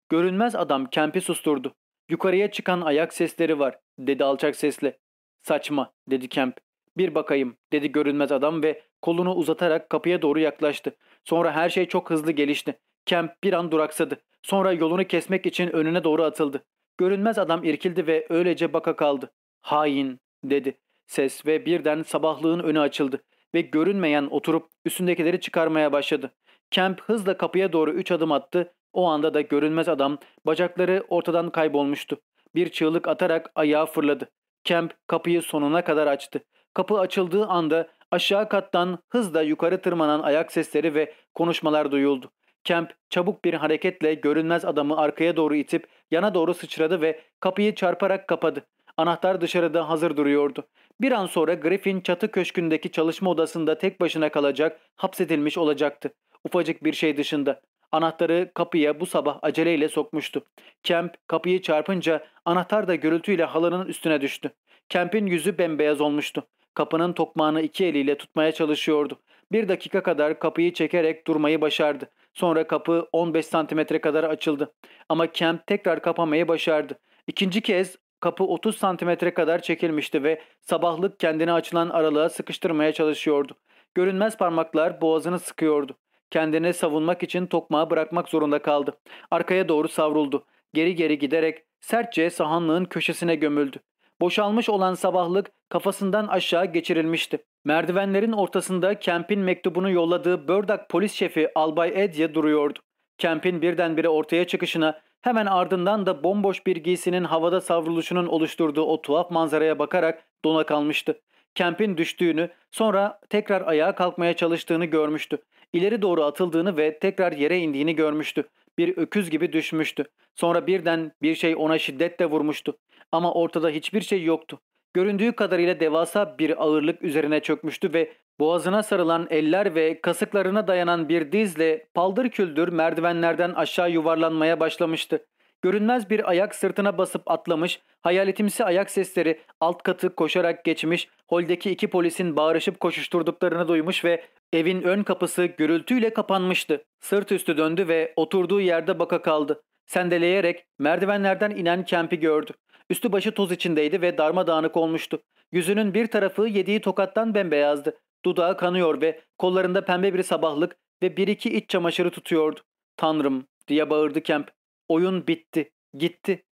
Görünmez adam Kemp'i susturdu. Yukarıya çıkan ayak sesleri var dedi alçak sesle. Saçma dedi Kemp. Bir bakayım dedi görünmez adam ve kolunu uzatarak kapıya doğru yaklaştı. Sonra her şey çok hızlı gelişti. Kemp bir an duraksadı. Sonra yolunu kesmek için önüne doğru atıldı. Görünmez adam irkildi ve öylece baka kaldı. Hain dedi ses ve birden sabahlığın önü açıldı ve görünmeyen oturup üstündekileri çıkarmaya başladı. Kemp hızla kapıya doğru üç adım attı. O anda da görünmez adam bacakları ortadan kaybolmuştu. Bir çığlık atarak ayağa fırladı. Kemp kapıyı sonuna kadar açtı. Kapı açıldığı anda aşağı kattan hızla yukarı tırmanan ayak sesleri ve konuşmalar duyuldu. Kemp çabuk bir hareketle görünmez adamı arkaya doğru itip yana doğru sıçradı ve kapıyı çarparak kapadı. Anahtar dışarıda hazır duruyordu. Bir an sonra Griffin çatı köşkündeki çalışma odasında tek başına kalacak, hapsedilmiş olacaktı. Ufacık bir şey dışında. Anahtarı kapıya bu sabah aceleyle sokmuştu. Kemp kapıyı çarpınca anahtar da gürültüyle halının üstüne düştü. Kemp'in yüzü bembeyaz olmuştu. Kapının tokmağını iki eliyle tutmaya çalışıyordu. Bir dakika kadar kapıyı çekerek durmayı başardı. Sonra kapı 15 santimetre kadar açıldı. Ama Kemp tekrar kapamayı başardı. İkinci kez kapı 30 santimetre kadar çekilmişti ve sabahlık kendini açılan aralığa sıkıştırmaya çalışıyordu. Görünmez parmaklar boğazını sıkıyordu. Kendini savunmak için tokmağı bırakmak zorunda kaldı. Arkaya doğru savruldu. Geri geri giderek sertçe sahanlığın köşesine gömüldü. Boşalmış olan sabahlık kafasından aşağı geçirilmişti. Merdivenlerin ortasında Kemp'in mektubunu yolladığı Burdock polis şefi Albay Edye duruyordu. Kemp'in birdenbire ortaya çıkışına hemen ardından da bomboş bir giysinin havada savruluşunun oluşturduğu o tuhaf manzaraya bakarak dona kalmıştı. Kemp'in düştüğünü sonra tekrar ayağa kalkmaya çalıştığını görmüştü. İleri doğru atıldığını ve tekrar yere indiğini görmüştü. Bir öküz gibi düşmüştü. Sonra birden bir şey ona şiddetle vurmuştu. Ama ortada hiçbir şey yoktu. Göründüğü kadarıyla devasa bir ağırlık üzerine çökmüştü ve boğazına sarılan eller ve kasıklarına dayanan bir dizle paldır küldür merdivenlerden aşağı yuvarlanmaya başlamıştı. Görünmez bir ayak sırtına basıp atlamış, hayaletimsi ayak sesleri alt katı koşarak geçmiş, holdeki iki polisin bağırışıp koşuşturduklarını duymuş ve evin ön kapısı gürültüyle kapanmıştı. Sırt üstü döndü ve oturduğu yerde baka kaldı. Sendeleyerek merdivenlerden inen Kemp'i gördü. Üstü başı toz içindeydi ve darmadağınık olmuştu. Yüzünün bir tarafı yediği tokattan bembeyazdı. Dudağı kanıyor ve kollarında pembe bir sabahlık ve bir iki iç çamaşırı tutuyordu. Tanrım diye bağırdı Kemp. Oyun bitti. Gitti.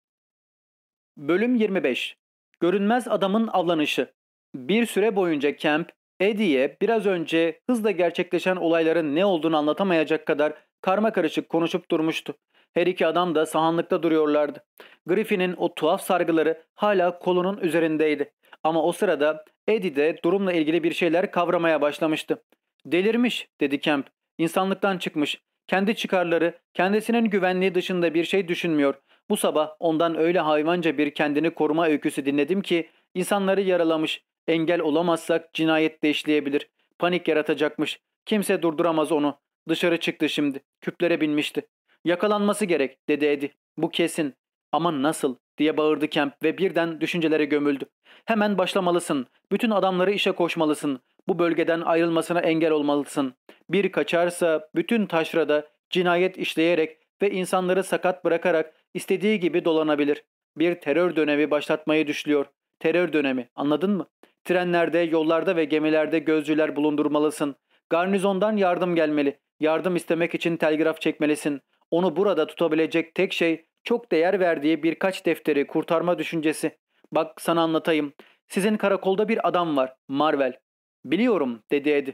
Bölüm 25 Görünmez adamın avlanışı Bir süre boyunca Kemp, Eddie'ye biraz önce hızla gerçekleşen olayların ne olduğunu anlatamayacak kadar karma karışık konuşup durmuştu. Her iki adam da sahanlıkta duruyorlardı. Griffin'in o tuhaf sargıları hala kolunun üzerindeydi. Ama o sırada Eddie de durumla ilgili bir şeyler kavramaya başlamıştı. Delirmiş dedi Kemp. İnsanlıktan çıkmış. Kendi çıkarları, kendisinin güvenliği dışında bir şey düşünmüyor. Bu sabah ondan öyle hayvanca bir kendini koruma öyküsü dinledim ki insanları yaralamış. Engel olamazsak cinayet de işleyebilir. Panik yaratacakmış. Kimse durduramaz onu. Dışarı çıktı şimdi. Küplere binmişti. Yakalanması gerek dedi Eddie. Bu kesin. Ama nasıl diye bağırdı Kemp ve birden düşüncelere gömüldü. Hemen başlamalısın. Bütün adamları işe koşmalısın. Bu bölgeden ayrılmasına engel olmalısın. Bir kaçarsa bütün taşrada cinayet işleyerek ve insanları sakat bırakarak istediği gibi dolanabilir. Bir terör dönemi başlatmayı düşlüyor. Terör dönemi anladın mı? Trenlerde, yollarda ve gemilerde gözcüler bulundurmalısın. Garnizondan yardım gelmeli. Yardım istemek için telgraf çekmelisin. Onu burada tutabilecek tek şey çok değer verdiği birkaç defteri kurtarma düşüncesi. Bak sana anlatayım. Sizin karakolda bir adam var. Marvel. Biliyorum dedi Ed.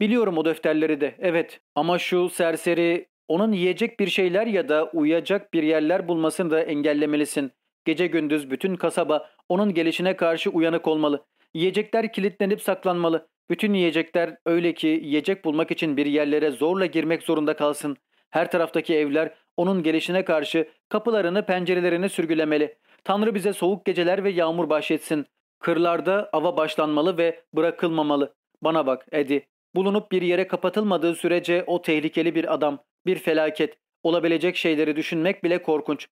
Biliyorum o defterleri de. Evet. Ama şu serseri onun yiyecek bir şeyler ya da uyuyacak bir yerler bulmasını da engellemelisin. Gece gündüz bütün kasaba onun gelişine karşı uyanık olmalı. Yiyecekler kilitlenip saklanmalı. Bütün yiyecekler öyle ki yiyecek bulmak için bir yerlere zorla girmek zorunda kalsın. Her taraftaki evler onun gelişine karşı kapılarını pencerelerini sürgülemeli. Tanrı bize soğuk geceler ve yağmur bahşetsin. Kırlarda ava başlanmalı ve bırakılmamalı. Bana bak Eddie. Bulunup bir yere kapatılmadığı sürece o tehlikeli bir adam, bir felaket. Olabilecek şeyleri düşünmek bile korkunç.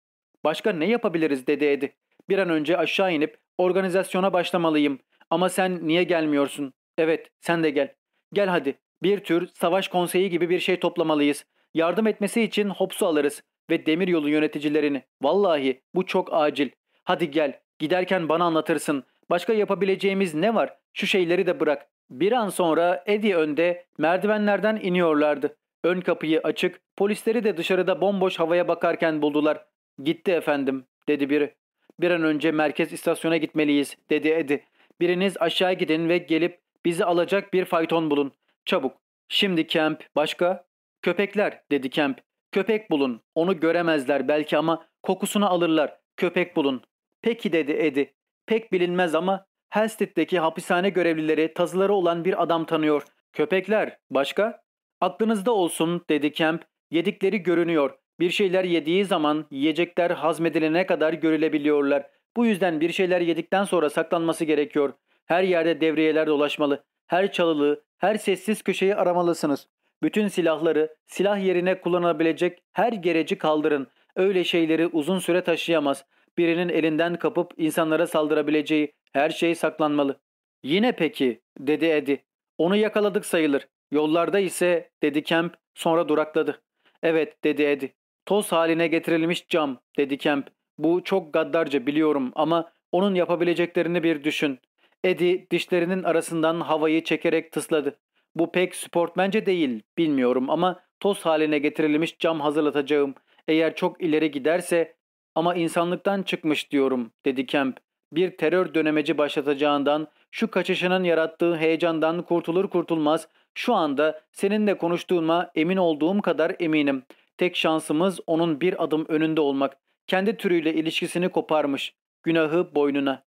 Başka ne yapabiliriz dedi Eddie. Bir an önce aşağı inip organizasyona başlamalıyım. Ama sen niye gelmiyorsun? Evet sen de gel. Gel hadi. Bir tür savaş konseyi gibi bir şey toplamalıyız. Yardım etmesi için Hops'u alırız ve demiryolu yöneticilerini. Vallahi bu çok acil. Hadi gel. Giderken bana anlatırsın. Başka yapabileceğimiz ne var? Şu şeyleri de bırak. Bir an sonra Eddie önde merdivenlerden iniyorlardı. Ön kapıyı açık, polisleri de dışarıda bomboş havaya bakarken buldular. Gitti efendim, dedi biri. Bir an önce merkez istasyona gitmeliyiz, dedi Eddie. Biriniz aşağı gidin ve gelip bizi alacak bir fayton bulun. Çabuk. Şimdi Kemp, başka? Köpekler, dedi Kemp. Köpek bulun. Onu göremezler belki ama kokusunu alırlar. Köpek bulun. Peki dedi Eddie. Pek bilinmez ama Halstead'deki hapishane görevlileri tazıları olan bir adam tanıyor. Köpekler, başka? Aklınızda olsun, dedi Kemp. Yedikleri görünüyor. Bir şeyler yediği zaman yiyecekler hazmedilene kadar görülebiliyorlar. Bu yüzden bir şeyler yedikten sonra saklanması gerekiyor. Her yerde devriyeler dolaşmalı. Her çalılı, her sessiz köşeyi aramalısınız. Bütün silahları silah yerine kullanabilecek her gereci kaldırın. Öyle şeyleri uzun süre taşıyamaz. Birinin elinden kapıp insanlara saldırabileceği her şey saklanmalı. Yine peki, dedi Eddie. Onu yakaladık sayılır. Yollarda ise, dedi Kemp, sonra durakladı. Evet, dedi Eddie. Toz haline getirilmiş cam, dedi Kemp. Bu çok gaddarca biliyorum ama onun yapabileceklerini bir düşün. Eddie dişlerinin arasından havayı çekerek tısladı. Bu pek sportmence değil, bilmiyorum ama toz haline getirilmiş cam hazırlatacağım. Eğer çok ileri giderse ama insanlıktan çıkmış diyorum, dedi Kemp. Bir terör dönemeci başlatacağından, şu kaçışının yarattığı heyecandan kurtulur kurtulmaz şu anda seninle konuştuğuma emin olduğum kadar eminim. Tek şansımız onun bir adım önünde olmak. Kendi türüyle ilişkisini koparmış. Günahı boynuna.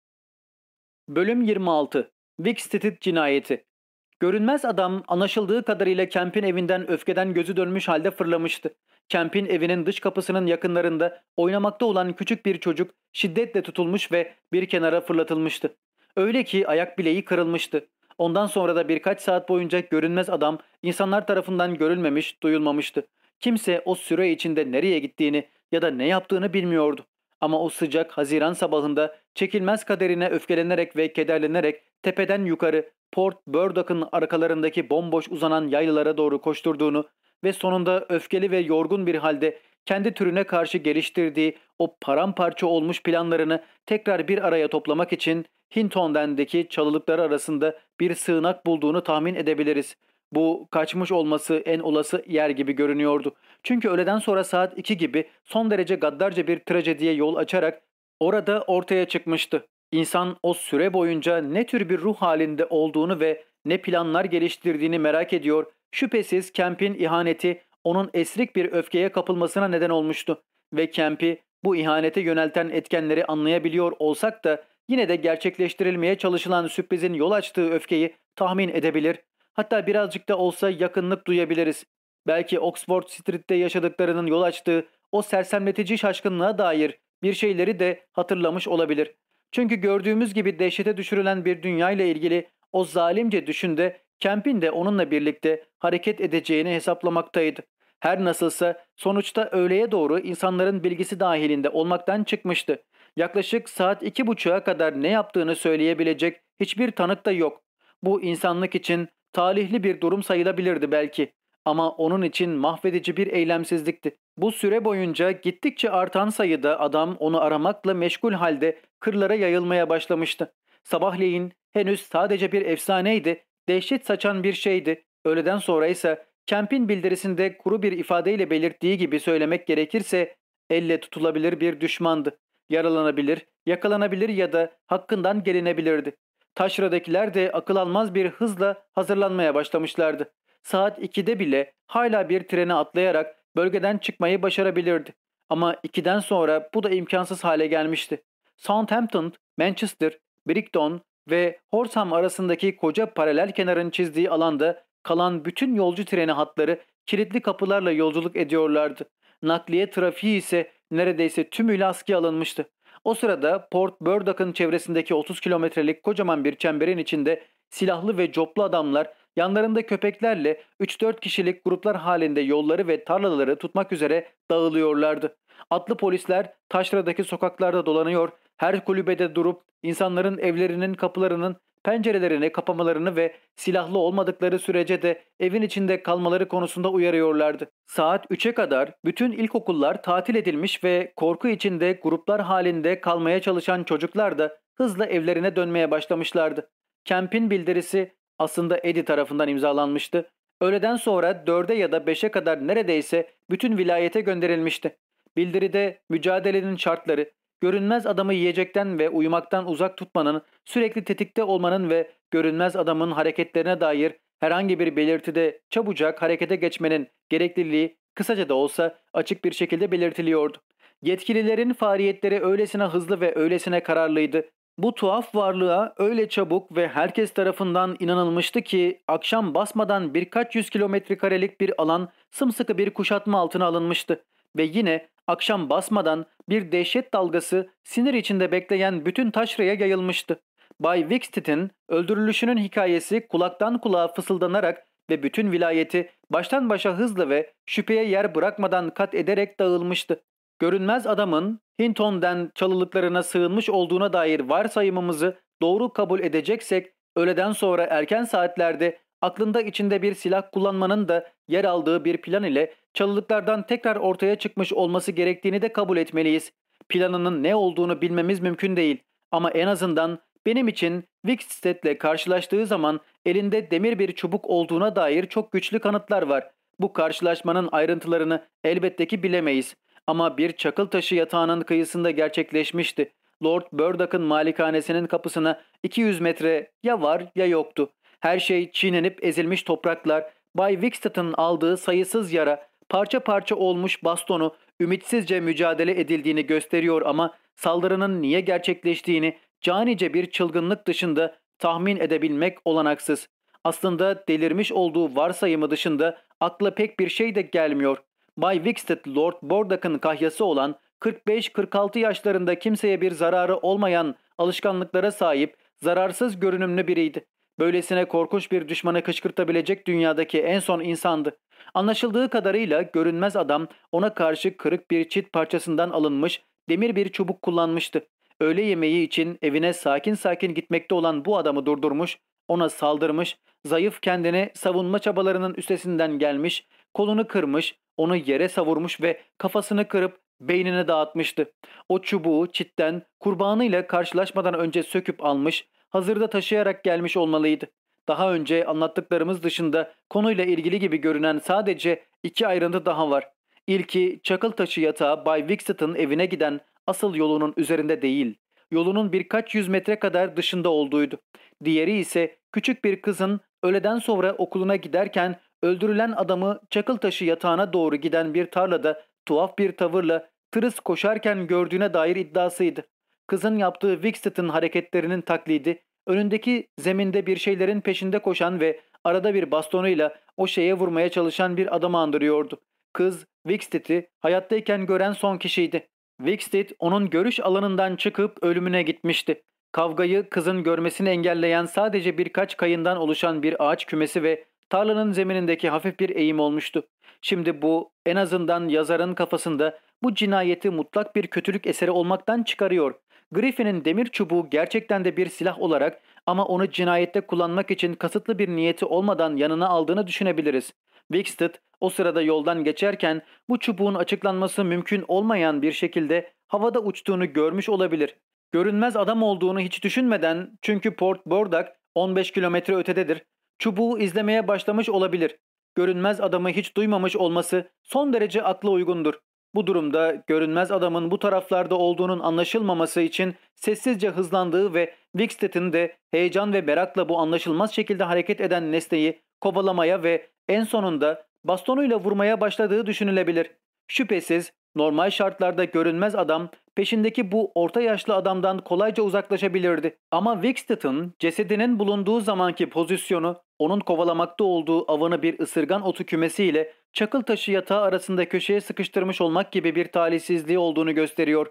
Bölüm 26 Wickstead cinayeti Görünmez adam anlaşıldığı kadarıyla Kemp'in evinden öfkeden gözü dönmüş halde fırlamıştı. Kemp'in evinin dış kapısının yakınlarında oynamakta olan küçük bir çocuk şiddetle tutulmuş ve bir kenara fırlatılmıştı. Öyle ki ayak bileği kırılmıştı. Ondan sonra da birkaç saat boyunca görünmez adam insanlar tarafından görülmemiş, duyulmamıştı. Kimse o süre içinde nereye gittiğini ya da ne yaptığını bilmiyordu. Ama o sıcak Haziran sabahında çekilmez kaderine öfkelenerek ve kederlenerek tepeden yukarı Port Burdock'ın arkalarındaki bomboş uzanan yaylılara doğru koşturduğunu ve sonunda öfkeli ve yorgun bir halde kendi türüne karşı geliştirdiği o paramparça olmuş planlarını tekrar bir araya toplamak için Hinton'dendeki çalılıklar arasında bir sığınak bulduğunu tahmin edebiliriz. Bu kaçmış olması en olası yer gibi görünüyordu. Çünkü öğleden sonra saat 2 gibi son derece gaddarca bir trajediye yol açarak orada ortaya çıkmıştı. İnsan o süre boyunca ne tür bir ruh halinde olduğunu ve ne planlar geliştirdiğini merak ediyor. Şüphesiz Kemp'in ihaneti onun esrik bir öfkeye kapılmasına neden olmuştu. Ve Kemp'i bu ihanete yönelten etkenleri anlayabiliyor olsak da yine de gerçekleştirilmeye çalışılan sürprizin yol açtığı öfkeyi tahmin edebilir. Hatta birazcık da olsa yakınlık duyabiliriz. Belki Oxford Street'te yaşadıklarının yol açtığı o sersemletici şaşkınlığa dair bir şeyleri de hatırlamış olabilir. Çünkü gördüğümüz gibi dehşete düşürülen bir dünya ile ilgili o zalimce düşünde Kemp'in de onunla birlikte hareket edeceğini hesaplamaktaydı. Her nasılsa sonuçta öğleye doğru insanların bilgisi dahilinde olmaktan çıkmıştı. Yaklaşık saat iki buçuğa kadar ne yaptığını söyleyebilecek hiçbir tanık da yok. Bu insanlık için talihli bir durum sayılabilirdi belki. Ama onun için mahvedici bir eylemsizlikti. Bu süre boyunca gittikçe artan sayıda adam onu aramakla meşgul halde kırlara yayılmaya başlamıştı. Sabahleyin henüz sadece bir efsaneydi, dehşet saçan bir şeydi. Öğleden sonra ise Kemp'in bildirisinde kuru bir ifadeyle belirttiği gibi söylemek gerekirse elle tutulabilir bir düşmandı. Yaralanabilir, yakalanabilir ya da hakkından gelinebilirdi. Taşradakiler de akıl almaz bir hızla hazırlanmaya başlamışlardı. Saat 2'de bile hala bir trene atlayarak bölgeden çıkmayı başarabilirdi. Ama 2'den sonra bu da imkansız hale gelmişti. Southampton, Manchester, Brighton ve Horsham arasındaki koca paralel kenarın çizdiği alanda kalan bütün yolcu treni hatları kilitli kapılarla yolculuk ediyorlardı. Nakliye trafiği ise neredeyse tümüyle askıya alınmıştı. O sırada Port Burdock'ın çevresindeki 30 kilometrelik kocaman bir çemberin içinde silahlı ve coplu adamlar yanlarında köpeklerle 3-4 kişilik gruplar halinde yolları ve tarlaları tutmak üzere dağılıyorlardı. Atlı polisler taşradaki sokaklarda dolanıyor, her kulübede durup insanların evlerinin kapılarının pencerelerini kapamalarını ve silahlı olmadıkları sürece de evin içinde kalmaları konusunda uyarıyorlardı. Saat 3'e kadar bütün ilkokullar tatil edilmiş ve korku içinde gruplar halinde kalmaya çalışan çocuklar da hızla evlerine dönmeye başlamışlardı. Kemp'in bildirisi aslında Eddie tarafından imzalanmıştı. Öğleden sonra 4'e ya da 5'e kadar neredeyse bütün vilayete gönderilmişti. Bildiride mücadelenin şartları, görünmez adamı yiyecekten ve uyumaktan uzak tutmanın, sürekli tetikte olmanın ve görünmez adamın hareketlerine dair herhangi bir belirtide çabucak harekete geçmenin gerekliliği kısaca da olsa açık bir şekilde belirtiliyordu. Yetkililerin faaliyetleri öylesine hızlı ve öylesine kararlıydı. Bu tuhaf varlığa öyle çabuk ve herkes tarafından inanılmıştı ki akşam basmadan birkaç yüz kilometre karelik bir alan sımsıkı bir kuşatma altına alınmıştı. Ve yine akşam basmadan bir dehşet dalgası sinir içinde bekleyen bütün taşraya yayılmıştı. Bay Wickstead'in öldürülüşünün hikayesi kulaktan kulağa fısıldanarak ve bütün vilayeti baştan başa hızlı ve şüpheye yer bırakmadan kat ederek dağılmıştı. Görünmez adamın Hinton'den çalılıklarına sığınmış olduğuna dair varsayımımızı doğru kabul edeceksek öğleden sonra erken saatlerde aklında içinde bir silah kullanmanın da yer aldığı bir plan ile çalılıklardan tekrar ortaya çıkmış olması gerektiğini de kabul etmeliyiz. Planının ne olduğunu bilmemiz mümkün değil ama en azından benim için Wickstead'le karşılaştığı zaman elinde demir bir çubuk olduğuna dair çok güçlü kanıtlar var. Bu karşılaşmanın ayrıntılarını elbette ki bilemeyiz. Ama bir çakıl taşı yatağının kıyısında gerçekleşmişti. Lord Burdock'ın malikanesinin kapısına 200 metre ya var ya yoktu. Her şey çiğnenip ezilmiş topraklar, Bay Wickstead'ın aldığı sayısız yara, parça parça olmuş bastonu, ümitsizce mücadele edildiğini gösteriyor ama saldırının niye gerçekleştiğini canice bir çılgınlık dışında tahmin edebilmek olanaksız. Aslında delirmiş olduğu varsayımı dışında akla pek bir şey de gelmiyor. Bay Wickstead Lord Bordak'ın kahyası olan 45-46 yaşlarında kimseye bir zararı olmayan alışkanlıklara sahip zararsız görünümlü biriydi. Böylesine korkunç bir düşmanı kışkırtabilecek dünyadaki en son insandı. Anlaşıldığı kadarıyla görünmez adam ona karşı kırık bir çit parçasından alınmış demir bir çubuk kullanmıştı. Öğle yemeği için evine sakin sakin gitmekte olan bu adamı durdurmuş, ona saldırmış, zayıf kendini savunma çabalarının üstesinden gelmiş, kolunu kırmış, onu yere savurmuş ve kafasını kırıp beynine dağıtmıştı. O çubuğu çitten kurbanıyla karşılaşmadan önce söküp almış, hazırda taşıyarak gelmiş olmalıydı. Daha önce anlattıklarımız dışında konuyla ilgili gibi görünen sadece iki ayrıntı daha var. İlki çakıl taşı yatağı Bay Wickstead'ın evine giden asıl yolunun üzerinde değil, yolunun birkaç yüz metre kadar dışında olduğuydu. Diğeri ise küçük bir kızın öğleden sonra okuluna giderken öldürülen adamı çakıl taşı yatağına doğru giden bir tarlada tuhaf bir tavırla tırıs koşarken gördüğüne dair iddiasıydı. Kızın yaptığı Wickstead'ın hareketlerinin taklidi, önündeki zeminde bir şeylerin peşinde koşan ve arada bir bastonuyla o şeye vurmaya çalışan bir adamı andırıyordu. Kız Wickstead'i hayattayken gören son kişiydi. Wickstead onun görüş alanından çıkıp ölümüne gitmişti. Kavgayı kızın görmesini engelleyen sadece birkaç kayından oluşan bir ağaç kümesi ve tarlanın zeminindeki hafif bir eğim olmuştu. Şimdi bu en azından yazarın kafasında bu cinayeti mutlak bir kötülük eseri olmaktan çıkarıyor. Griffin'in demir çubuğu gerçekten de bir silah olarak ama onu cinayette kullanmak için kasıtlı bir niyeti olmadan yanına aldığını düşünebiliriz. Wickstead o sırada yoldan geçerken bu çubuğun açıklanması mümkün olmayan bir şekilde havada uçtuğunu görmüş olabilir. Görünmez adam olduğunu hiç düşünmeden çünkü Port Bordak 15 kilometre ötededir. Çubuğu izlemeye başlamış olabilir. Görünmez adamı hiç duymamış olması son derece akla uygundur. Bu durumda görünmez adamın bu taraflarda olduğunun anlaşılmaması için sessizce hızlandığı ve Wickstead'in de heyecan ve merakla bu anlaşılmaz şekilde hareket eden nesneyi kovalamaya ve en sonunda bastonuyla vurmaya başladığı düşünülebilir. Şüphesiz normal şartlarda görünmez adam peşindeki bu orta yaşlı adamdan kolayca uzaklaşabilirdi. Ama Wickstead'ın cesedinin bulunduğu zamanki pozisyonu onun kovalamakta olduğu avını bir ısırgan otu kümesiyle çakıl taşı yatağı arasında köşeye sıkıştırmış olmak gibi bir talihsizliği olduğunu gösteriyor.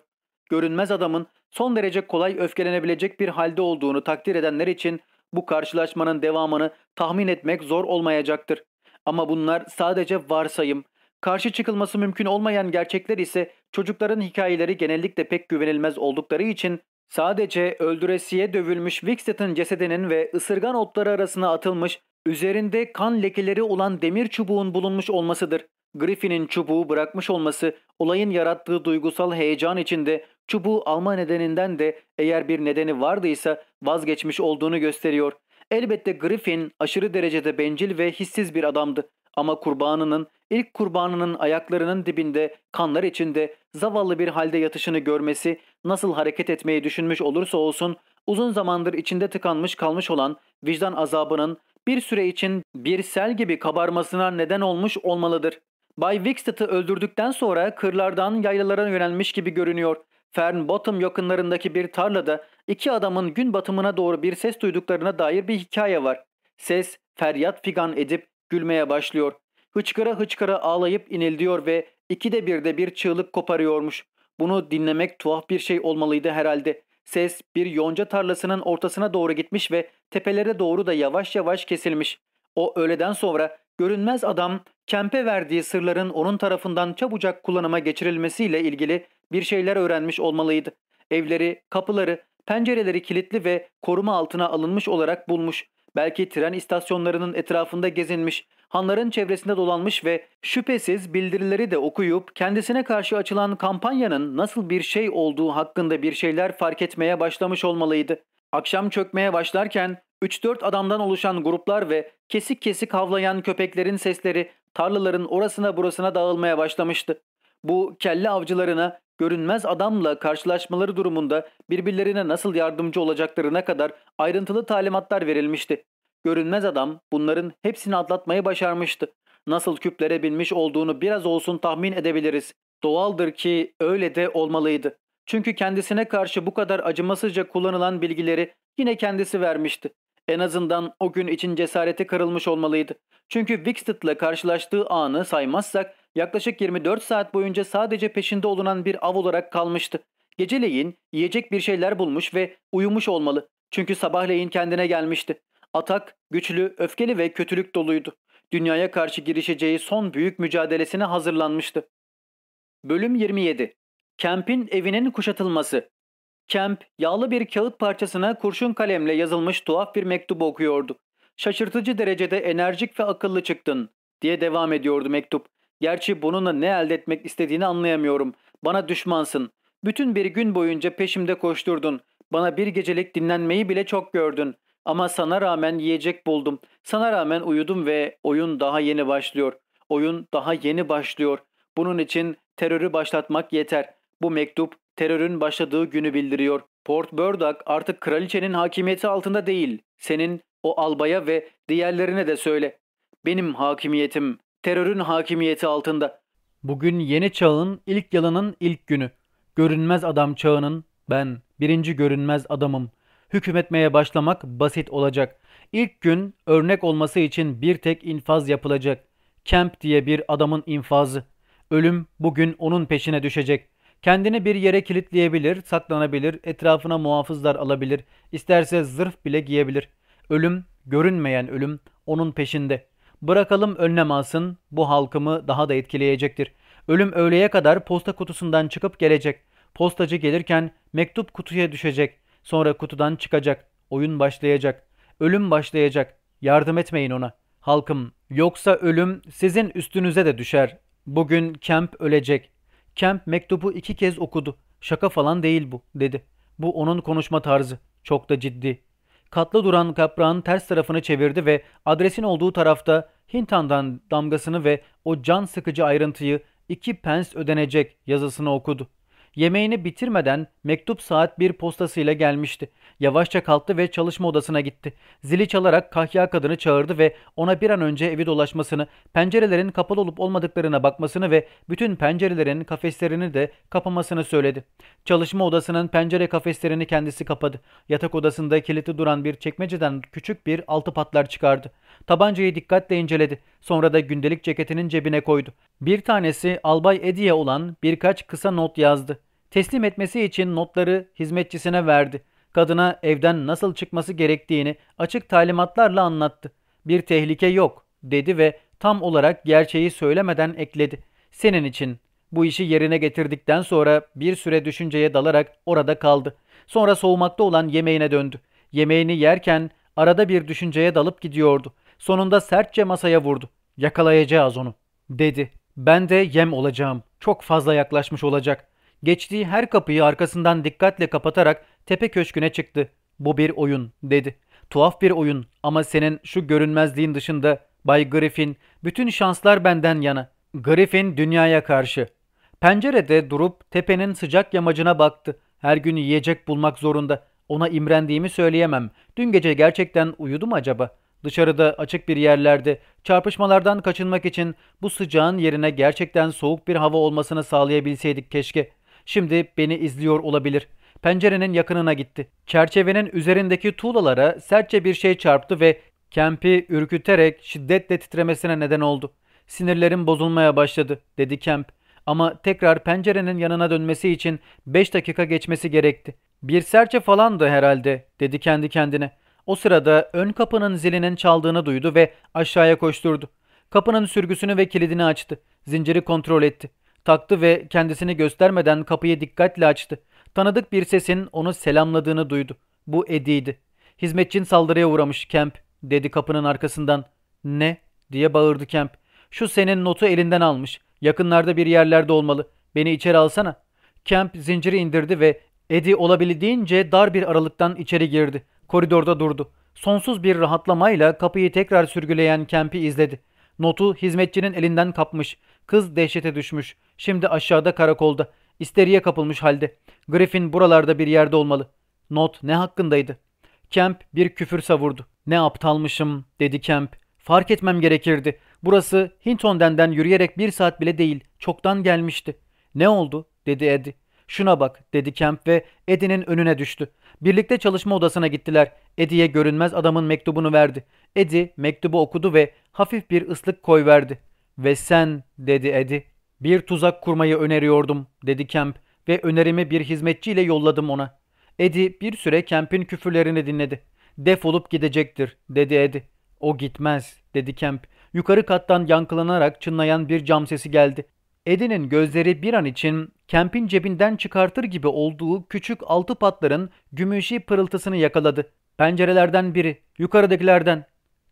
Görünmez adamın son derece kolay öfkelenebilecek bir halde olduğunu takdir edenler için bu karşılaşmanın devamını tahmin etmek zor olmayacaktır. Ama bunlar sadece varsayım. Karşı çıkılması mümkün olmayan gerçekler ise çocukların hikayeleri genellikle pek güvenilmez oldukları için sadece öldüresiye dövülmüş Wickstead'ın cesedinin ve ısırgan otları arasına atılmış, üzerinde kan lekeleri olan demir çubuğun bulunmuş olmasıdır. Griffin'in çubuğu bırakmış olması olayın yarattığı duygusal heyecan içinde çubuğu alma nedeninden de eğer bir nedeni vardıysa vazgeçmiş olduğunu gösteriyor. Elbette Griffin aşırı derecede bencil ve hissiz bir adamdı. Ama kurbanının, ilk kurbanının ayaklarının dibinde, kanlar içinde, zavallı bir halde yatışını görmesi, nasıl hareket etmeyi düşünmüş olursa olsun, uzun zamandır içinde tıkanmış kalmış olan vicdan azabının bir süre için bir sel gibi kabarmasına neden olmuş olmalıdır. Bay Wickstead'ı öldürdükten sonra kırlardan yaylalara yönelmiş gibi görünüyor. Fern Bottom yakınlarındaki bir tarlada iki adamın gün batımına doğru bir ses duyduklarına dair bir hikaye var. Ses feryat figan edip gülmeye başlıyor. Hıçkıra hıçkıra ağlayıp inildiyor ve ikide birde bir çığlık koparıyormuş. Bunu dinlemek tuhaf bir şey olmalıydı herhalde. Ses bir yonca tarlasının ortasına doğru gitmiş ve tepelere doğru da yavaş yavaş kesilmiş. O öğleden sonra görünmez adam Kemp'e verdiği sırların onun tarafından çabucak kullanıma geçirilmesiyle ilgili bir şeyler öğrenmiş olmalıydı. Evleri, kapıları, pencereleri kilitli ve koruma altına alınmış olarak bulmuş. Belki tren istasyonlarının etrafında gezinmiş, hanların çevresinde dolanmış ve şüphesiz bildirileri de okuyup kendisine karşı açılan kampanyanın nasıl bir şey olduğu hakkında bir şeyler fark etmeye başlamış olmalıydı. Akşam çökmeye başlarken 3-4 adamdan oluşan gruplar ve kesik kesik havlayan köpeklerin sesleri tarlaların orasına burasına dağılmaya başlamıştı. Bu kelle avcılarına görünmez adamla karşılaşmaları durumunda birbirlerine nasıl yardımcı olacaklarına kadar ayrıntılı talimatlar verilmişti. Görünmez adam bunların hepsini atlatmayı başarmıştı. Nasıl küplere binmiş olduğunu biraz olsun tahmin edebiliriz. Doğaldır ki öyle de olmalıydı. Çünkü kendisine karşı bu kadar acımasızca kullanılan bilgileri yine kendisi vermişti. En azından o gün için cesareti kırılmış olmalıydı. Çünkü Wickstead'la karşılaştığı anı saymazsak yaklaşık 24 saat boyunca sadece peşinde olunan bir av olarak kalmıştı. Geceleyin yiyecek bir şeyler bulmuş ve uyumuş olmalı. Çünkü sabahleyin kendine gelmişti. Atak, güçlü, öfkeli ve kötülük doluydu. Dünyaya karşı girişeceği son büyük mücadelesine hazırlanmıştı. Bölüm 27 Kemp'in evinin kuşatılması Kemp, yağlı bir kağıt parçasına kurşun kalemle yazılmış tuhaf bir mektup okuyordu. Şaşırtıcı derecede enerjik ve akıllı çıktın, diye devam ediyordu mektup. Gerçi bununla ne elde etmek istediğini anlayamıyorum. Bana düşmansın. Bütün bir gün boyunca peşimde koşturdun. Bana bir gecelik dinlenmeyi bile çok gördün. Ama sana rağmen yiyecek buldum. Sana rağmen uyudum ve oyun daha yeni başlıyor. Oyun daha yeni başlıyor. Bunun için terörü başlatmak yeter. Bu mektup terörün başladığı günü bildiriyor. Port Burdock artık kraliçenin hakimiyeti altında değil. Senin o albaya ve diğerlerine de söyle. Benim hakimiyetim terörün hakimiyeti altında. Bugün yeni çağın ilk yılının ilk günü. Görünmez adam çağının ben birinci görünmez adamım. Hükmetmeye başlamak basit olacak. İlk gün örnek olması için bir tek infaz yapılacak. Kemp diye bir adamın infazı. Ölüm bugün onun peşine düşecek. Kendini bir yere kilitleyebilir, saklanabilir, etrafına muhafızlar alabilir, isterse zırh bile giyebilir. Ölüm, görünmeyen ölüm onun peşinde. Bırakalım önlem alsın, bu halkımı daha da etkileyecektir. Ölüm öğleye kadar posta kutusundan çıkıp gelecek. Postacı gelirken mektup kutuya düşecek. Sonra kutudan çıkacak. Oyun başlayacak. Ölüm başlayacak. Yardım etmeyin ona. Halkım, yoksa ölüm sizin üstünüze de düşer. Bugün Kemp ölecek. Kemp mektubu iki kez okudu. Şaka falan değil bu, dedi. Bu onun konuşma tarzı. Çok da ciddi. Katlı duran kaprağın ters tarafını çevirdi ve adresin olduğu tarafta Hintan'dan damgasını ve o can sıkıcı ayrıntıyı iki pens ödenecek yazısını okudu. Yemeğini bitirmeden mektup saat bir postasıyla gelmişti. Yavaşça kalktı ve çalışma odasına gitti. Zili çalarak kahya kadını çağırdı ve ona bir an önce evi dolaşmasını, pencerelerin kapalı olup olmadıklarına bakmasını ve bütün pencerelerin kafeslerini de kapamasını söyledi. Çalışma odasının pencere kafeslerini kendisi kapadı. Yatak odasında kilitli duran bir çekmeceden küçük bir altı patlar çıkardı. Tabancayı dikkatle inceledi. Sonra da gündelik ceketinin cebine koydu. Bir tanesi Albay Edi'ye olan birkaç kısa not yazdı. Teslim etmesi için notları hizmetçisine verdi. Kadına evden nasıl çıkması gerektiğini açık talimatlarla anlattı. Bir tehlike yok dedi ve tam olarak gerçeği söylemeden ekledi. Senin için. Bu işi yerine getirdikten sonra bir süre düşünceye dalarak orada kaldı. Sonra soğumakta olan yemeğine döndü. Yemeğini yerken arada bir düşünceye dalıp gidiyordu. Sonunda sertçe masaya vurdu. Yakalayacağız onu, dedi. Ben de yem olacağım. Çok fazla yaklaşmış olacak. Geçtiği her kapıyı arkasından dikkatle kapatarak tepe köşküne çıktı. Bu bir oyun, dedi. Tuhaf bir oyun ama senin şu görünmezliğin dışında Bay Griffin bütün şanslar benden yana. Griffin dünyaya karşı. Pencerede durup tepenin sıcak yamacına baktı. Her gün yiyecek bulmak zorunda. Ona imrendiğimi söyleyemem. Dün gece gerçekten uyudu mu acaba? Dışarıda açık bir yerlerde çarpışmalardan kaçınmak için bu sıcağın yerine gerçekten soğuk bir hava olmasını sağlayabilseydik keşke. Şimdi beni izliyor olabilir. Pencerenin yakınına gitti. Çerçevenin üzerindeki tuğlalara sertçe bir şey çarptı ve Kemp'i ürküterek şiddetle titremesine neden oldu. Sinirlerim bozulmaya başladı, dedi Kemp. Ama tekrar pencerenin yanına dönmesi için 5 dakika geçmesi gerekti. Bir serçe falandı herhalde, dedi kendi kendine. O sırada ön kapının zilinin çaldığını duydu ve aşağıya koşturdu. Kapının sürgüsünü ve kilidini açtı. Zinciri kontrol etti. Taktı ve kendisini göstermeden kapıyı dikkatle açtı. Tanıdık bir sesin onu selamladığını duydu. Bu Eddie'ydi. Hizmetçin saldırıya uğramış Kemp, dedi kapının arkasından. Ne? diye bağırdı Kemp. Şu senin notu elinden almış. Yakınlarda bir yerlerde olmalı. Beni içeri alsana. Kemp zinciri indirdi ve Eddie olabildiğince dar bir aralıktan içeri girdi. Koridorda durdu. Sonsuz bir rahatlamayla kapıyı tekrar sürgüleyen Kemp'i izledi. Notu hizmetçinin elinden kapmış. Kız dehşete düşmüş. Şimdi aşağıda karakolda. İsteriye kapılmış halde. Griffin buralarda bir yerde olmalı. Not ne hakkındaydı? Kemp bir küfür savurdu. Ne aptalmışım dedi Kemp. Fark etmem gerekirdi. Burası Hintonden'den yürüyerek bir saat bile değil. Çoktan gelmişti. Ne oldu? dedi Eddie. Şuna bak dedi Kemp ve Eddie'nin önüne düştü. Birlikte çalışma odasına gittiler. Eddie'ye görünmez adamın mektubunu verdi. Eddie mektubu okudu ve hafif bir ıslık koy verdi. Ve sen dedi Eddie. Bir tuzak kurmayı öneriyordum dedi Kemp ve önerimi bir hizmetçiyle yolladım ona. Eddie bir süre Kemp'in küfürlerini dinledi. Defolup gidecektir dedi Eddie. O gitmez dedi Kemp. Yukarı kattan yankılanarak çınlayan bir cam sesi geldi. Eddie'nin gözleri bir an için Kemp'in cebinden çıkartır gibi olduğu küçük altı patların gümüşi pırıltısını yakaladı. Pencerelerden biri, yukarıdakilerden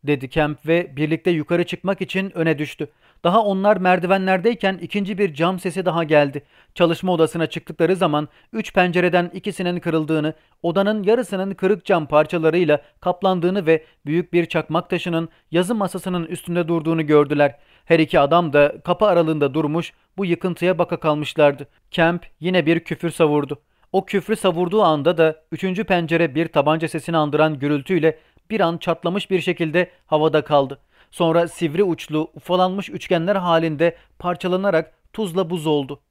dedi Kemp ve birlikte yukarı çıkmak için öne düştü. Daha onlar merdivenlerdeyken ikinci bir cam sesi daha geldi. Çalışma odasına çıktıkları zaman üç pencereden ikisinin kırıldığını, odanın yarısının kırık cam parçalarıyla kaplandığını ve büyük bir çakmak taşının yazı masasının üstünde durduğunu gördüler. Her iki adam da kapı aralığında durmuş bu yıkıntıya baka kalmışlardı. Kemp yine bir küfür savurdu. O küfrü savurduğu anda da üçüncü pencere bir tabanca sesini andıran gürültüyle bir an çatlamış bir şekilde havada kaldı. Sonra sivri uçlu, ufalanmış üçgenler halinde parçalanarak tuzla buz oldu.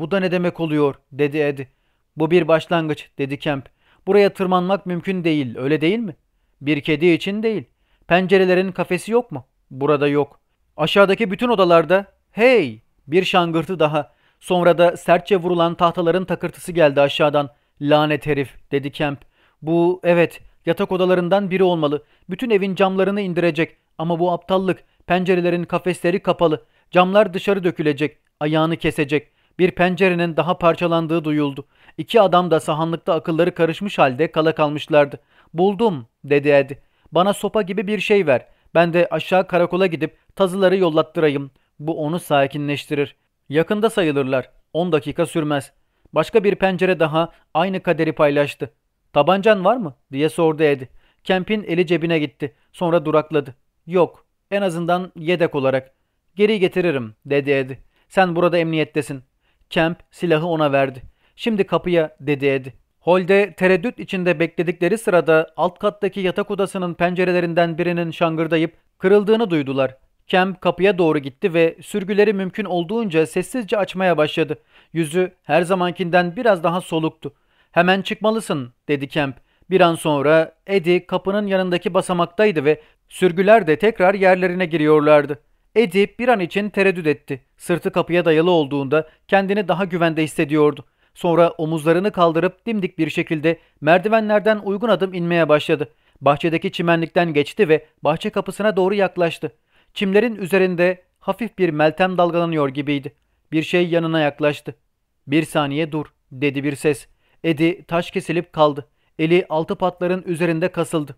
Bu da ne demek oluyor dedi Eddie. Bu bir başlangıç dedi Kemp. Buraya tırmanmak mümkün değil öyle değil mi? Bir kedi için değil. Pencerelerin kafesi yok mu? Burada yok. Aşağıdaki bütün odalarda hey bir şangırtı daha. Sonra da sertçe vurulan tahtaların takırtısı geldi aşağıdan. Lanet herif dedi Kemp. Bu evet yatak odalarından biri olmalı. Bütün evin camlarını indirecek. Ama bu aptallık. Pencerelerin kafesleri kapalı. Camlar dışarı dökülecek. Ayağını kesecek. Bir pencerenin daha parçalandığı duyuldu. İki adam da sahanlıkta akılları karışmış halde kala kalmışlardı. Buldum dedi Ed. Bana sopa gibi bir şey ver. Ben de aşağı karakola gidip tazıları yollattırayım. Bu onu sakinleştirir. Yakında sayılırlar. 10 dakika sürmez. Başka bir pencere daha aynı kaderi paylaştı. Tabancan var mı? diye sordu Ed. Kemp'in eli cebine gitti. Sonra durakladı. Yok. En azından yedek olarak. Geri getiririm dedi Ed. Sen burada emniyettesin. Kemp silahı ona verdi. Şimdi kapıya dedi Ed. Holde tereddüt içinde bekledikleri sırada alt kattaki yatak odasının pencerelerinden birinin şangırdayıp kırıldığını duydular. Kemp kapıya doğru gitti ve sürgüleri mümkün olduğunca sessizce açmaya başladı. Yüzü her zamankinden biraz daha soluktu. Hemen çıkmalısın dedi Kemp. Bir an sonra Eddie kapının yanındaki basamaktaydı ve sürgüler de tekrar yerlerine giriyorlardı. Eddie bir an için tereddüt etti. Sırtı kapıya dayalı olduğunda kendini daha güvende hissediyordu. Sonra omuzlarını kaldırıp dimdik bir şekilde merdivenlerden uygun adım inmeye başladı. Bahçedeki çimenlikten geçti ve bahçe kapısına doğru yaklaştı. Çimlerin üzerinde hafif bir meltem dalgalanıyor gibiydi. Bir şey yanına yaklaştı. Bir saniye dur dedi bir ses. Edi taş kesilip kaldı. Eli altı patların üzerinde kasıldı.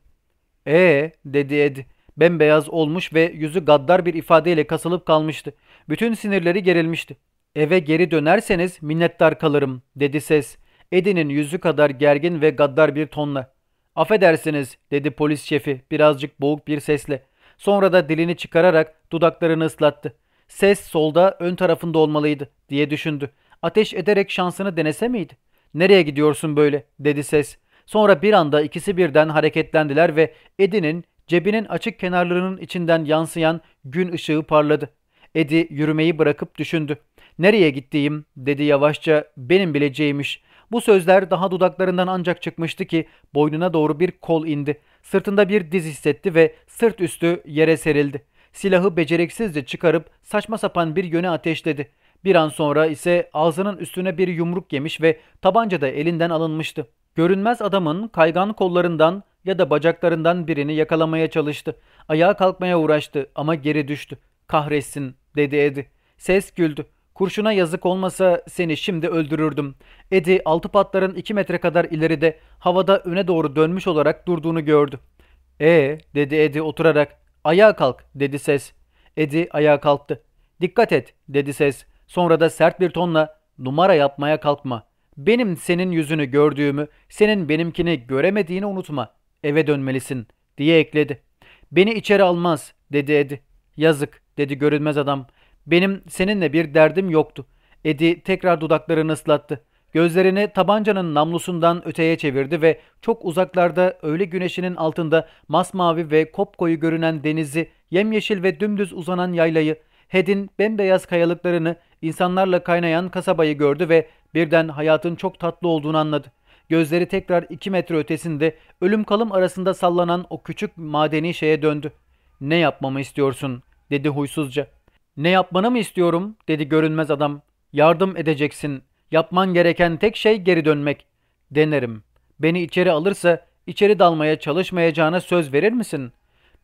Ee dedi Edi. Bembeyaz olmuş ve yüzü gaddar bir ifadeyle kasılıp kalmıştı. Bütün sinirleri gerilmişti. Eve geri dönerseniz minnettar kalırım dedi ses. Edi'nin yüzü kadar gergin ve gaddar bir tonla. Affedersiniz dedi polis şefi birazcık boğuk bir sesle. Sonra da dilini çıkararak dudaklarını ıslattı. Ses solda ön tarafında olmalıydı diye düşündü. Ateş ederek şansını denese miydi? Nereye gidiyorsun böyle dedi ses. Sonra bir anda ikisi birden hareketlendiler ve Eddie'nin cebinin açık kenarlarının içinden yansıyan gün ışığı parladı. Eddie yürümeyi bırakıp düşündü. Nereye gittiğim dedi yavaşça benim bileceğimiş. Bu sözler daha dudaklarından ancak çıkmıştı ki boynuna doğru bir kol indi. Sırtında bir diz hissetti ve sırt üstü yere serildi. Silahı beceriksizce çıkarıp saçma sapan bir yöne ateşledi. Bir an sonra ise ağzının üstüne bir yumruk yemiş ve tabanca da elinden alınmıştı. Görünmez adamın kaygan kollarından ya da bacaklarından birini yakalamaya çalıştı. Ayağa kalkmaya uğraştı ama geri düştü. Kahretsin dedi Edi. Ses güldü. Kurşuna yazık olmasa seni şimdi öldürürdüm. Edi altı patların iki metre kadar ileride havada öne doğru dönmüş olarak durduğunu gördü. E dedi Edi oturarak. Ayağa kalk dedi ses. Edi ayağa kalktı. Dikkat et dedi ses. Sonra da sert bir tonla numara yapmaya kalkma. Benim senin yüzünü gördüğümü, senin benimkini göremediğini unutma. Eve dönmelisin diye ekledi. Beni içeri almaz dedi Edi. Yazık dedi görünmez adam. Benim seninle bir derdim yoktu. Edi tekrar dudaklarını ıslattı. Gözlerini tabancanın namlusundan öteye çevirdi ve çok uzaklarda öğle güneşinin altında masmavi ve kopkoyu görünen denizi, yemyeşil ve dümdüz uzanan yaylayı, Hed'in bembeyaz kayalıklarını, insanlarla kaynayan kasabayı gördü ve birden hayatın çok tatlı olduğunu anladı. Gözleri tekrar iki metre ötesinde ölüm kalım arasında sallanan o küçük madeni şeye döndü. Ne yapmamı istiyorsun dedi huysuzca. Ne yapmanı mı istiyorum dedi görünmez adam. Yardım edeceksin. Yapman gereken tek şey geri dönmek. Denerim. Beni içeri alırsa içeri dalmaya çalışmayacağına söz verir misin?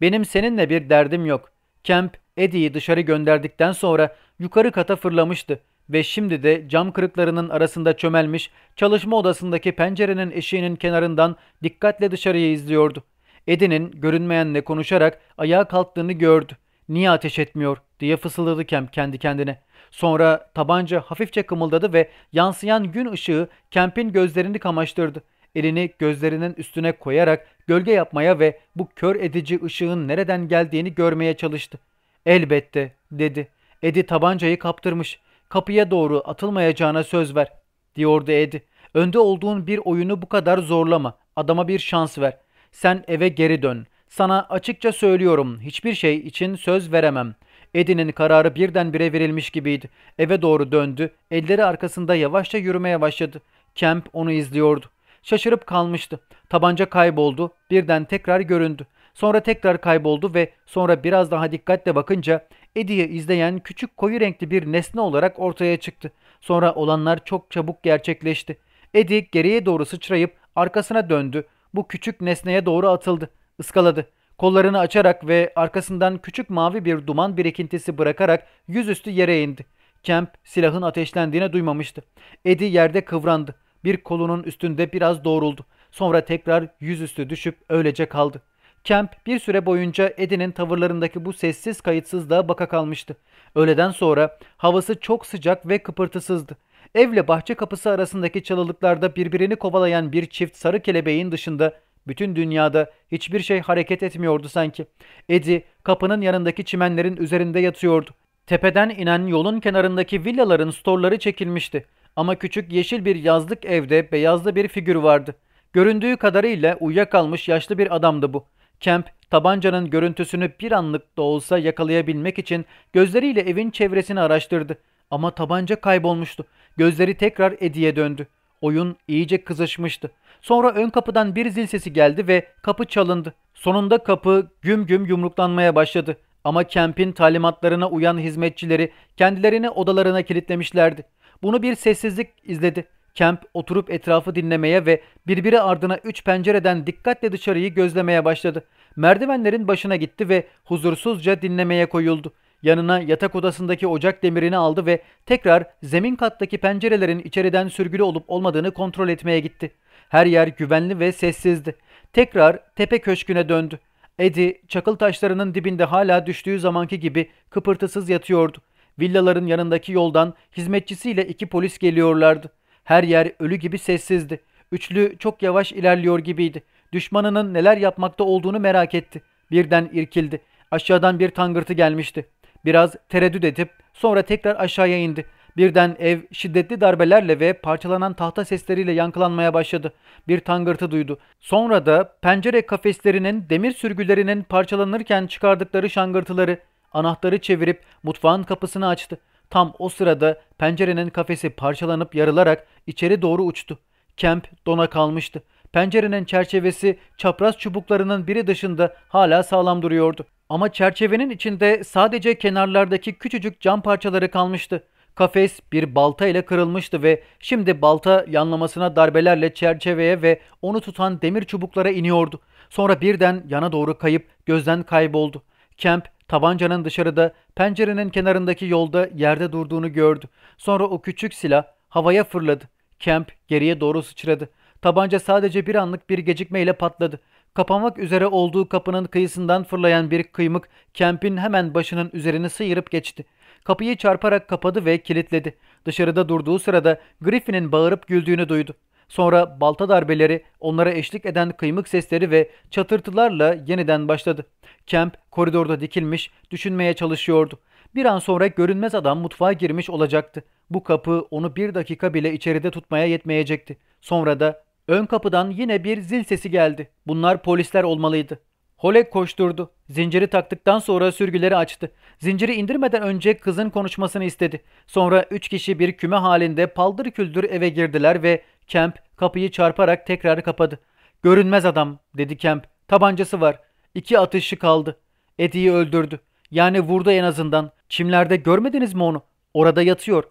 Benim seninle bir derdim yok. Kemp Eddie'yi dışarı gönderdikten sonra yukarı kata fırlamıştı ve şimdi de cam kırıklarının arasında çömelmiş çalışma odasındaki pencerenin eşiğinin kenarından dikkatle dışarıyı izliyordu. Eddie'nin görünmeyenle konuşarak ayağa kalktığını gördü. Niye ateş etmiyor diye fısıldadı Kemp kendi kendine. Sonra tabanca hafifçe kımıldadı ve yansıyan gün ışığı Kemp'in gözlerini kamaştırdı. Elini gözlerinin üstüne koyarak gölge yapmaya ve bu kör edici ışığın nereden geldiğini görmeye çalıştı. Elbette dedi. Edi tabancayı kaptırmış. Kapıya doğru atılmayacağına söz ver diyordu Edi. Önde olduğun bir oyunu bu kadar zorlama. Adama bir şans ver. Sen eve geri dön. Sana açıkça söylüyorum hiçbir şey için söz veremem. Eddie'nin kararı birdenbire verilmiş gibiydi. Eve doğru döndü. Elleri arkasında yavaşça yürümeye başladı. Kemp onu izliyordu. Şaşırıp kalmıştı. Tabanca kayboldu. Birden tekrar göründü. Sonra tekrar kayboldu ve sonra biraz daha dikkatle bakınca Eddie'yi izleyen küçük koyu renkli bir nesne olarak ortaya çıktı. Sonra olanlar çok çabuk gerçekleşti. Eddie geriye doğru sıçrayıp arkasına döndü. Bu küçük nesneye doğru atıldı. Iskaladı. Kollarını açarak ve arkasından küçük mavi bir duman birikintisi bırakarak yüzüstü yere indi. Kemp silahın ateşlendiğini duymamıştı. Eddie yerde kıvrandı. Bir kolunun üstünde biraz doğruldu. Sonra tekrar yüzüstü düşüp öylece kaldı. Kemp bir süre boyunca Eddie'nin tavırlarındaki bu sessiz kayıtsızlığa baka kalmıştı. Öğleden sonra havası çok sıcak ve kıpırtısızdı. Evle bahçe kapısı arasındaki çalılıklarda birbirini kovalayan bir çift sarı kelebeğin dışında bütün dünyada hiçbir şey hareket etmiyordu sanki. Eddie kapının yanındaki çimenlerin üzerinde yatıyordu. Tepeden inen yolun kenarındaki villaların storları çekilmişti. Ama küçük yeşil bir yazlık evde beyazlı bir figür vardı. Göründüğü kadarıyla uyuyakalmış yaşlı bir adamdı bu. Kemp tabancanın görüntüsünü bir anlık da olsa yakalayabilmek için gözleriyle evin çevresini araştırdı. Ama tabanca kaybolmuştu. Gözleri tekrar Eddie'ye döndü. Oyun iyice kızışmıştı. Sonra ön kapıdan bir zil sesi geldi ve kapı çalındı. Sonunda kapı güm güm yumruklanmaya başladı. Ama Kemp'in talimatlarına uyan hizmetçileri kendilerini odalarına kilitlemişlerdi. Bunu bir sessizlik izledi. Kemp oturup etrafı dinlemeye ve birbiri ardına üç pencereden dikkatle dışarıyı gözlemeye başladı. Merdivenlerin başına gitti ve huzursuzca dinlemeye koyuldu. Yanına yatak odasındaki ocak demirini aldı ve tekrar zemin kattaki pencerelerin içeriden sürgülü olup olmadığını kontrol etmeye gitti. Her yer güvenli ve sessizdi. Tekrar tepe köşküne döndü. Eddie çakıl taşlarının dibinde hala düştüğü zamanki gibi kıpırtısız yatıyordu. Villaların yanındaki yoldan hizmetçisiyle iki polis geliyorlardı. Her yer ölü gibi sessizdi. Üçlü çok yavaş ilerliyor gibiydi. Düşmanının neler yapmakta olduğunu merak etti. Birden irkildi. Aşağıdan bir tangırtı gelmişti. Biraz tereddüt edip sonra tekrar aşağıya indi. Birden ev şiddetli darbelerle ve parçalanan tahta sesleriyle yankılanmaya başladı. Bir tangırtı duydu. Sonra da pencere kafeslerinin demir sürgülerinin parçalanırken çıkardıkları şangırtıları, anahtarı çevirip mutfağın kapısını açtı. Tam o sırada pencerenin kafesi parçalanıp yarılarak içeri doğru uçtu. Kemp dona kalmıştı. Pencerenin çerçevesi çapraz çubuklarının biri dışında hala sağlam duruyordu. Ama çerçevenin içinde sadece kenarlardaki küçücük cam parçaları kalmıştı. Kafes bir balta ile kırılmıştı ve şimdi balta yanlamasına darbelerle çerçeveye ve onu tutan demir çubuklara iniyordu. Sonra birden yana doğru kayıp gözden kayboldu. Kemp tabancanın dışarıda pencerenin kenarındaki yolda yerde durduğunu gördü. Sonra o küçük silah havaya fırladı. Kemp geriye doğru sıçradı. Tabanca sadece bir anlık bir gecikmeyle patladı. Kapanmak üzere olduğu kapının kıyısından fırlayan bir kıymık Kemp'in hemen başının üzerini sıyırıp geçti. Kapıyı çarparak kapadı ve kilitledi. Dışarıda durduğu sırada Griffin'in bağırıp güldüğünü duydu. Sonra balta darbeleri, onlara eşlik eden kıymık sesleri ve çatırtılarla yeniden başladı. Kemp koridorda dikilmiş, düşünmeye çalışıyordu. Bir an sonra görünmez adam mutfağa girmiş olacaktı. Bu kapı onu bir dakika bile içeride tutmaya yetmeyecekti. Sonra da ön kapıdan yine bir zil sesi geldi. Bunlar polisler olmalıydı. Holek koşturdu. Zinciri taktıktan sonra sürgüleri açtı. Zinciri indirmeden önce kızın konuşmasını istedi. Sonra üç kişi bir küme halinde paldır küldür eve girdiler ve Kemp kapıyı çarparak tekrar kapadı. Görünmez adam dedi Kemp. Tabancası var. İki atışı kaldı. Eddie'yi öldürdü. Yani vurdu en azından. Çimlerde görmediniz mi onu? Orada yatıyor.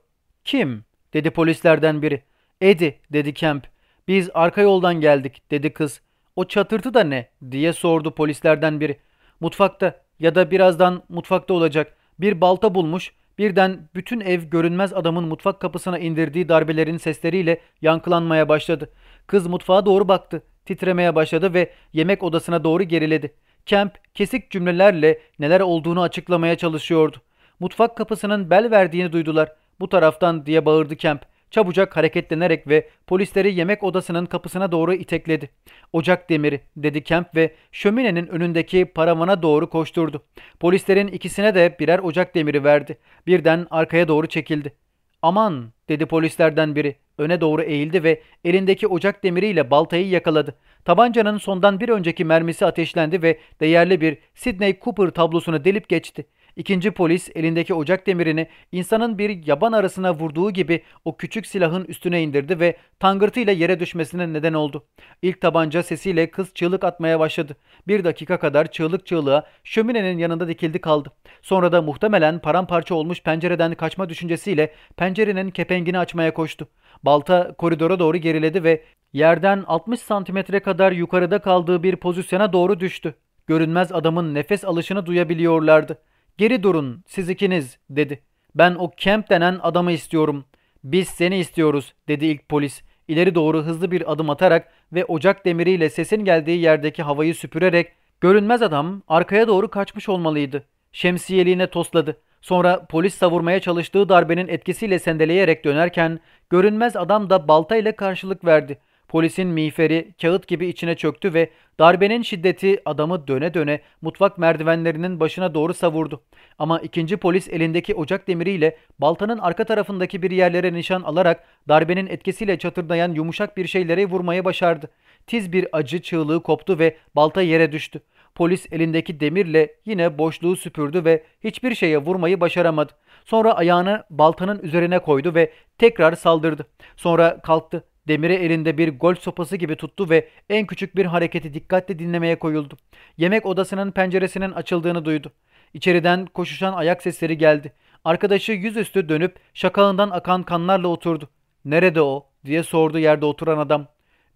Kim? dedi polislerden biri. Eddie dedi Kemp. Biz arka yoldan geldik dedi kız. O çatırtı da ne diye sordu polislerden biri. Mutfakta ya da birazdan mutfakta olacak. Bir balta bulmuş. Birden bütün ev görünmez adamın mutfak kapısına indirdiği darbelerin sesleriyle yankılanmaya başladı. Kız mutfağa doğru baktı. Titremeye başladı ve yemek odasına doğru geriledi. Kemp kesik cümlelerle neler olduğunu açıklamaya çalışıyordu. Mutfak kapısının bel verdiğini duydular. Bu taraftan diye bağırdı Kemp. Çabucak hareketlenerek ve polisleri yemek odasının kapısına doğru itekledi. Ocak demiri dedi Kemp ve şöminenin önündeki paravana doğru koşturdu. Polislerin ikisine de birer ocak demiri verdi. Birden arkaya doğru çekildi. Aman dedi polislerden biri. Öne doğru eğildi ve elindeki ocak demiriyle baltayı yakaladı. Tabancanın sondan bir önceki mermisi ateşlendi ve değerli bir Sidney Cooper tablosunu delip geçti. İkinci polis elindeki ocak demirini insanın bir yaban arasına vurduğu gibi o küçük silahın üstüne indirdi ve tangırtıyla yere düşmesine neden oldu. İlk tabanca sesiyle kız çığlık atmaya başladı. Bir dakika kadar çığlık çığlığa şöminenin yanında dikildi kaldı. Sonra da muhtemelen paramparça olmuş pencereden kaçma düşüncesiyle pencerenin kepengini açmaya koştu. Balta koridora doğru geriledi ve yerden 60 santimetre kadar yukarıda kaldığı bir pozisyona doğru düştü. Görünmez adamın nefes alışını duyabiliyorlardı. Geri durun siz ikiniz dedi. Ben o Kemp denen adamı istiyorum. Biz seni istiyoruz dedi ilk polis. İleri doğru hızlı bir adım atarak ve ocak demiriyle sesin geldiği yerdeki havayı süpürerek görünmez adam arkaya doğru kaçmış olmalıydı. Şemsiyeliğine tosladı. Sonra polis savurmaya çalıştığı darbenin etkisiyle sendeleyerek dönerken görünmez adam da baltayla karşılık verdi. Polisin miğferi kağıt gibi içine çöktü ve darbenin şiddeti adamı döne döne mutfak merdivenlerinin başına doğru savurdu. Ama ikinci polis elindeki ocak demiriyle baltanın arka tarafındaki bir yerlere nişan alarak darbenin etkisiyle çatırdayan yumuşak bir şeylere vurmayı başardı. Tiz bir acı çığlığı koptu ve balta yere düştü. Polis elindeki demirle yine boşluğu süpürdü ve hiçbir şeye vurmayı başaramadı. Sonra ayağını baltanın üzerine koydu ve tekrar saldırdı. Sonra kalktı. Demiri elinde bir golf sopası gibi tuttu ve en küçük bir hareketi dikkatle dinlemeye koyuldu. Yemek odasının penceresinin açıldığını duydu. İçeriden koşuşan ayak sesleri geldi. Arkadaşı yüzüstü dönüp şakağından akan kanlarla oturdu. ''Nerede o?'' diye sordu yerde oturan adam.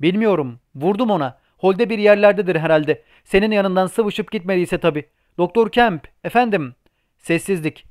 ''Bilmiyorum. Vurdum ona. Holde bir yerlerdedir herhalde. Senin yanından sıvışıp gitmediyse tabii. Doktor Kemp, efendim.'' Sessizlik.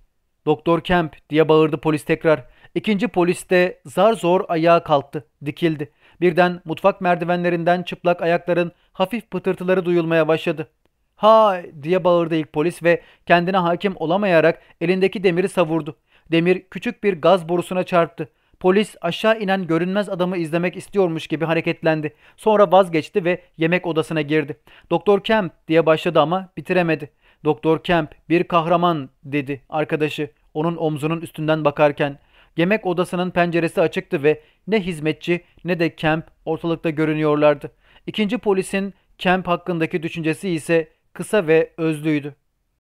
''Doktor Kemp'' diye bağırdı polis tekrar. İkinci polis de zar zor ayağa kalktı, dikildi. Birden mutfak merdivenlerinden çıplak ayakların hafif pıtırtıları duyulmaya başladı. Ha diye bağırdı ilk polis ve kendine hakim olamayarak elindeki demiri savurdu. Demir küçük bir gaz borusuna çarptı. Polis aşağı inen görünmez adamı izlemek istiyormuş gibi hareketlendi. Sonra vazgeçti ve yemek odasına girdi. Doktor Kemp diye başladı ama bitiremedi. Doktor Kemp bir kahraman dedi arkadaşı onun omzunun üstünden bakarken. Yemek odasının penceresi açıktı ve ne hizmetçi ne de Kemp ortalıkta görünüyorlardı. İkinci polisin Kemp hakkındaki düşüncesi ise kısa ve özlüydü.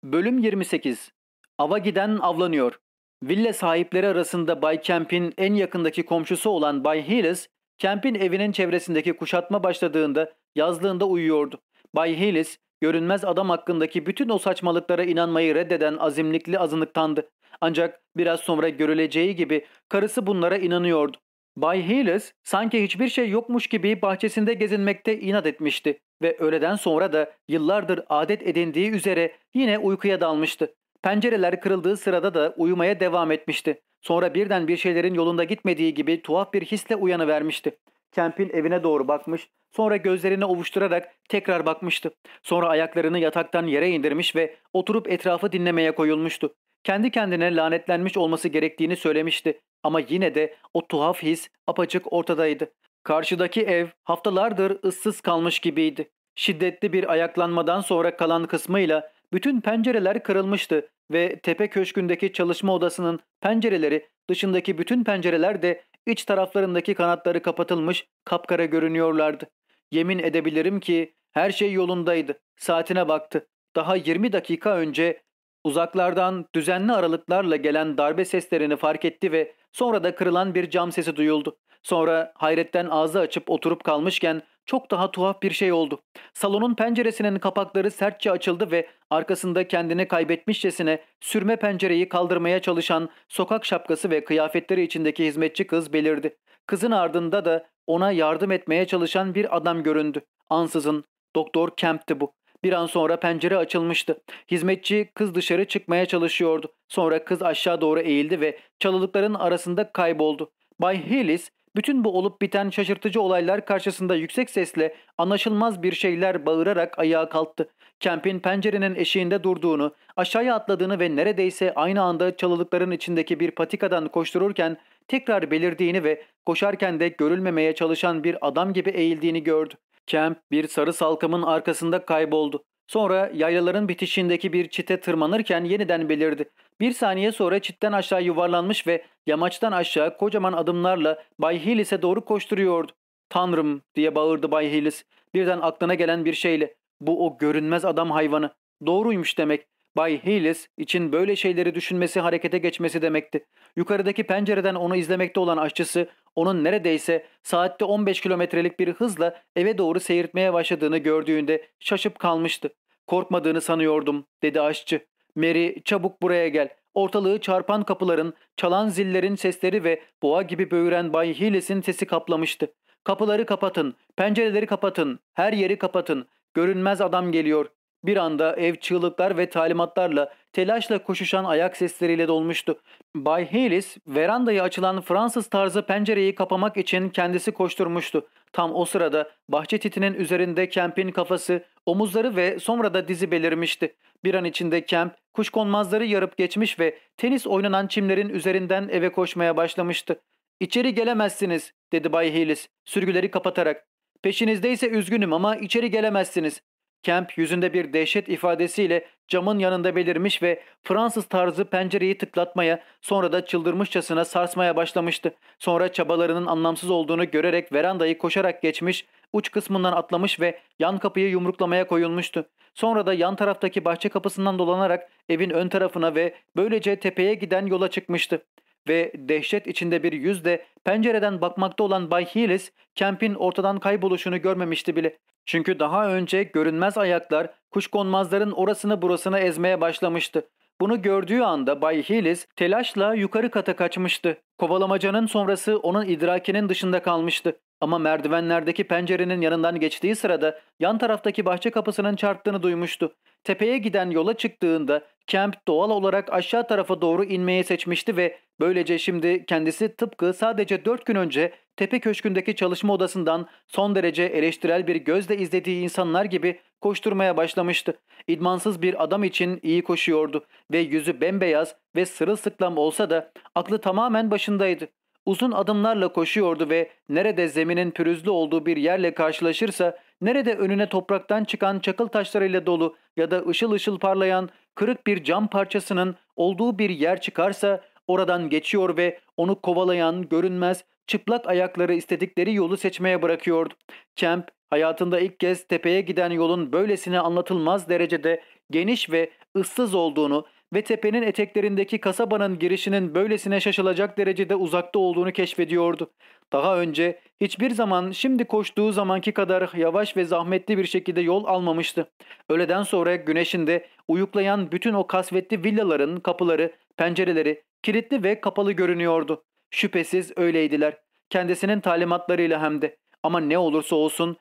Bölüm 28 Ava giden avlanıyor. Villa sahipleri arasında Bay Kemp'in en yakındaki komşusu olan Bay Hillis, Kemp'in evinin çevresindeki kuşatma başladığında yazlığında uyuyordu. Bay Hillis, görünmez adam hakkındaki bütün o saçmalıklara inanmayı reddeden azimlikli azınlıktandı. Ancak biraz sonra görüleceği gibi karısı bunlara inanıyordu. Bay Hillis sanki hiçbir şey yokmuş gibi bahçesinde gezinmekte inat etmişti ve öğleden sonra da yıllardır adet edindiği üzere yine uykuya dalmıştı. Pencereler kırıldığı sırada da uyumaya devam etmişti. Sonra birden bir şeylerin yolunda gitmediği gibi tuhaf bir hisle uyanıvermişti. Kemp'in evine doğru bakmış, sonra gözlerini ovuşturarak tekrar bakmıştı. Sonra ayaklarını yataktan yere indirmiş ve oturup etrafı dinlemeye koyulmuştu. Kendi kendine lanetlenmiş olması gerektiğini söylemişti. Ama yine de o tuhaf his apaçık ortadaydı. Karşıdaki ev haftalardır ıssız kalmış gibiydi. Şiddetli bir ayaklanmadan sonra kalan kısmıyla bütün pencereler kırılmıştı ve tepe köşkündeki çalışma odasının pencereleri dışındaki bütün pencereler de iç taraflarındaki kanatları kapatılmış kapkara görünüyorlardı. Yemin edebilirim ki her şey yolundaydı. Saatine baktı. Daha 20 dakika önce uzaklardan düzenli aralıklarla gelen darbe seslerini fark etti ve sonra da kırılan bir cam sesi duyuldu. Sonra hayretten ağzı açıp oturup kalmışken çok daha tuhaf bir şey oldu. Salonun penceresinin kapakları sertçe açıldı ve arkasında kendini kaybetmişçesine sürme pencereyi kaldırmaya çalışan sokak şapkası ve kıyafetleri içindeki hizmetçi kız belirdi. Kızın ardında da ona yardım etmeye çalışan bir adam göründü. Ansızın Doktor Kemp'ti bu. Bir an sonra pencere açılmıştı. Hizmetçi kız dışarı çıkmaya çalışıyordu. Sonra kız aşağı doğru eğildi ve çalılıkların arasında kayboldu. Bay Hillis bütün bu olup biten şaşırtıcı olaylar karşısında yüksek sesle anlaşılmaz bir şeyler bağırarak ayağa kalktı. Kemp'in pencerenin eşiğinde durduğunu, aşağıya atladığını ve neredeyse aynı anda çalılıkların içindeki bir patikadan koştururken tekrar belirdiğini ve koşarken de görülmemeye çalışan bir adam gibi eğildiğini gördü. Kemp bir sarı salkamın arkasında kayboldu. Sonra yaylaların bitişindeki bir çite tırmanırken yeniden belirdi. Bir saniye sonra çitten aşağı yuvarlanmış ve yamaçtan aşağı kocaman adımlarla Bay Hillis'e doğru koşturuyordu. Tanrım diye bağırdı Bay Hillis. Birden aklına gelen bir şeyle. Bu o görünmez adam hayvanı. Doğruymuş demek. Bay Hillis için böyle şeyleri düşünmesi harekete geçmesi demekti. Yukarıdaki pencereden onu izlemekte olan aşçısı onun neredeyse saatte 15 kilometrelik bir hızla eve doğru seyirtmeye başladığını gördüğünde şaşıp kalmıştı. Korkmadığını sanıyordum dedi aşçı. Mary çabuk buraya gel. Ortalığı çarpan kapıların, çalan zillerin sesleri ve boğa gibi böğüren Bay Hillis'in sesi kaplamıştı. Kapıları kapatın, pencereleri kapatın, her yeri kapatın. Görünmez adam geliyor. Bir anda ev çığlıklar ve talimatlarla, telaşla koşuşan ayak sesleriyle dolmuştu. Bay Hillis, verandaya açılan Fransız tarzı pencereyi kapamak için kendisi koşturmuştu. Tam o sırada bahçe titinin üzerinde Kemp'in kafası, omuzları ve sonra da dizi belirmişti. Bir an içinde Kemp, kuşkonmazları yarıp geçmiş ve tenis oynanan çimlerin üzerinden eve koşmaya başlamıştı. ''İçeri gelemezsiniz.'' dedi Bay Hillis, sürgüleri kapatarak. ''Peşinizdeyse üzgünüm ama içeri gelemezsiniz. Kemp yüzünde bir dehşet ifadesiyle camın yanında belirmiş ve Fransız tarzı pencereyi tıklatmaya sonra da çıldırmışçasına sarsmaya başlamıştı. Sonra çabalarının anlamsız olduğunu görerek verandayı koşarak geçmiş, uç kısmından atlamış ve yan kapıyı yumruklamaya koyulmuştu. Sonra da yan taraftaki bahçe kapısından dolanarak evin ön tarafına ve böylece tepeye giden yola çıkmıştı ve dehşet içinde bir yüzle pencereden bakmakta olan Bay Hillis, Kemp'in ortadan kayboluşunu görmemişti bile. Çünkü daha önce görünmez ayaklar kuşkonmazların orasını burasını ezmeye başlamıştı. Bunu gördüğü anda Bay Hillis telaşla yukarı kata kaçmıştı. Kovalamacanın sonrası onun idrakinin dışında kalmıştı. Ama merdivenlerdeki pencerenin yanından geçtiği sırada yan taraftaki bahçe kapısının çarptığını duymuştu. Tepeye giden yola çıktığında Kemp doğal olarak aşağı tarafa doğru inmeyi seçmişti ve böylece şimdi kendisi tıpkı sadece 4 gün önce tepe köşkündeki çalışma odasından son derece eleştirel bir gözle izlediği insanlar gibi koşturmaya başlamıştı. İdmansız bir adam için iyi koşuyordu ve yüzü bembeyaz ve sırılsıklam olsa da aklı tamamen başındaydı. Uzun adımlarla koşuyordu ve nerede zeminin pürüzlü olduğu bir yerle karşılaşırsa, nerede önüne topraktan çıkan çakıl taşlarıyla dolu ya da ışıl ışıl parlayan kırık bir cam parçasının olduğu bir yer çıkarsa oradan geçiyor ve onu kovalayan görünmez çıplak ayakları istedikleri yolu seçmeye bırakıyordu. Kemp hayatında ilk kez tepeye giden yolun böylesine anlatılmaz derecede geniş ve ıssız olduğunu ve tepenin eteklerindeki kasabanın girişinin böylesine şaşılacak derecede uzakta olduğunu keşfediyordu. Daha önce hiçbir zaman şimdi koştuğu zamanki kadar yavaş ve zahmetli bir şekilde yol almamıştı. Öğleden sonra güneşinde uyuklayan bütün o kasvetli villaların kapıları, pencereleri kilitli ve kapalı görünüyordu. Şüphesiz öyleydiler. Kendisinin talimatlarıyla hem de. Ama ne olursa olsun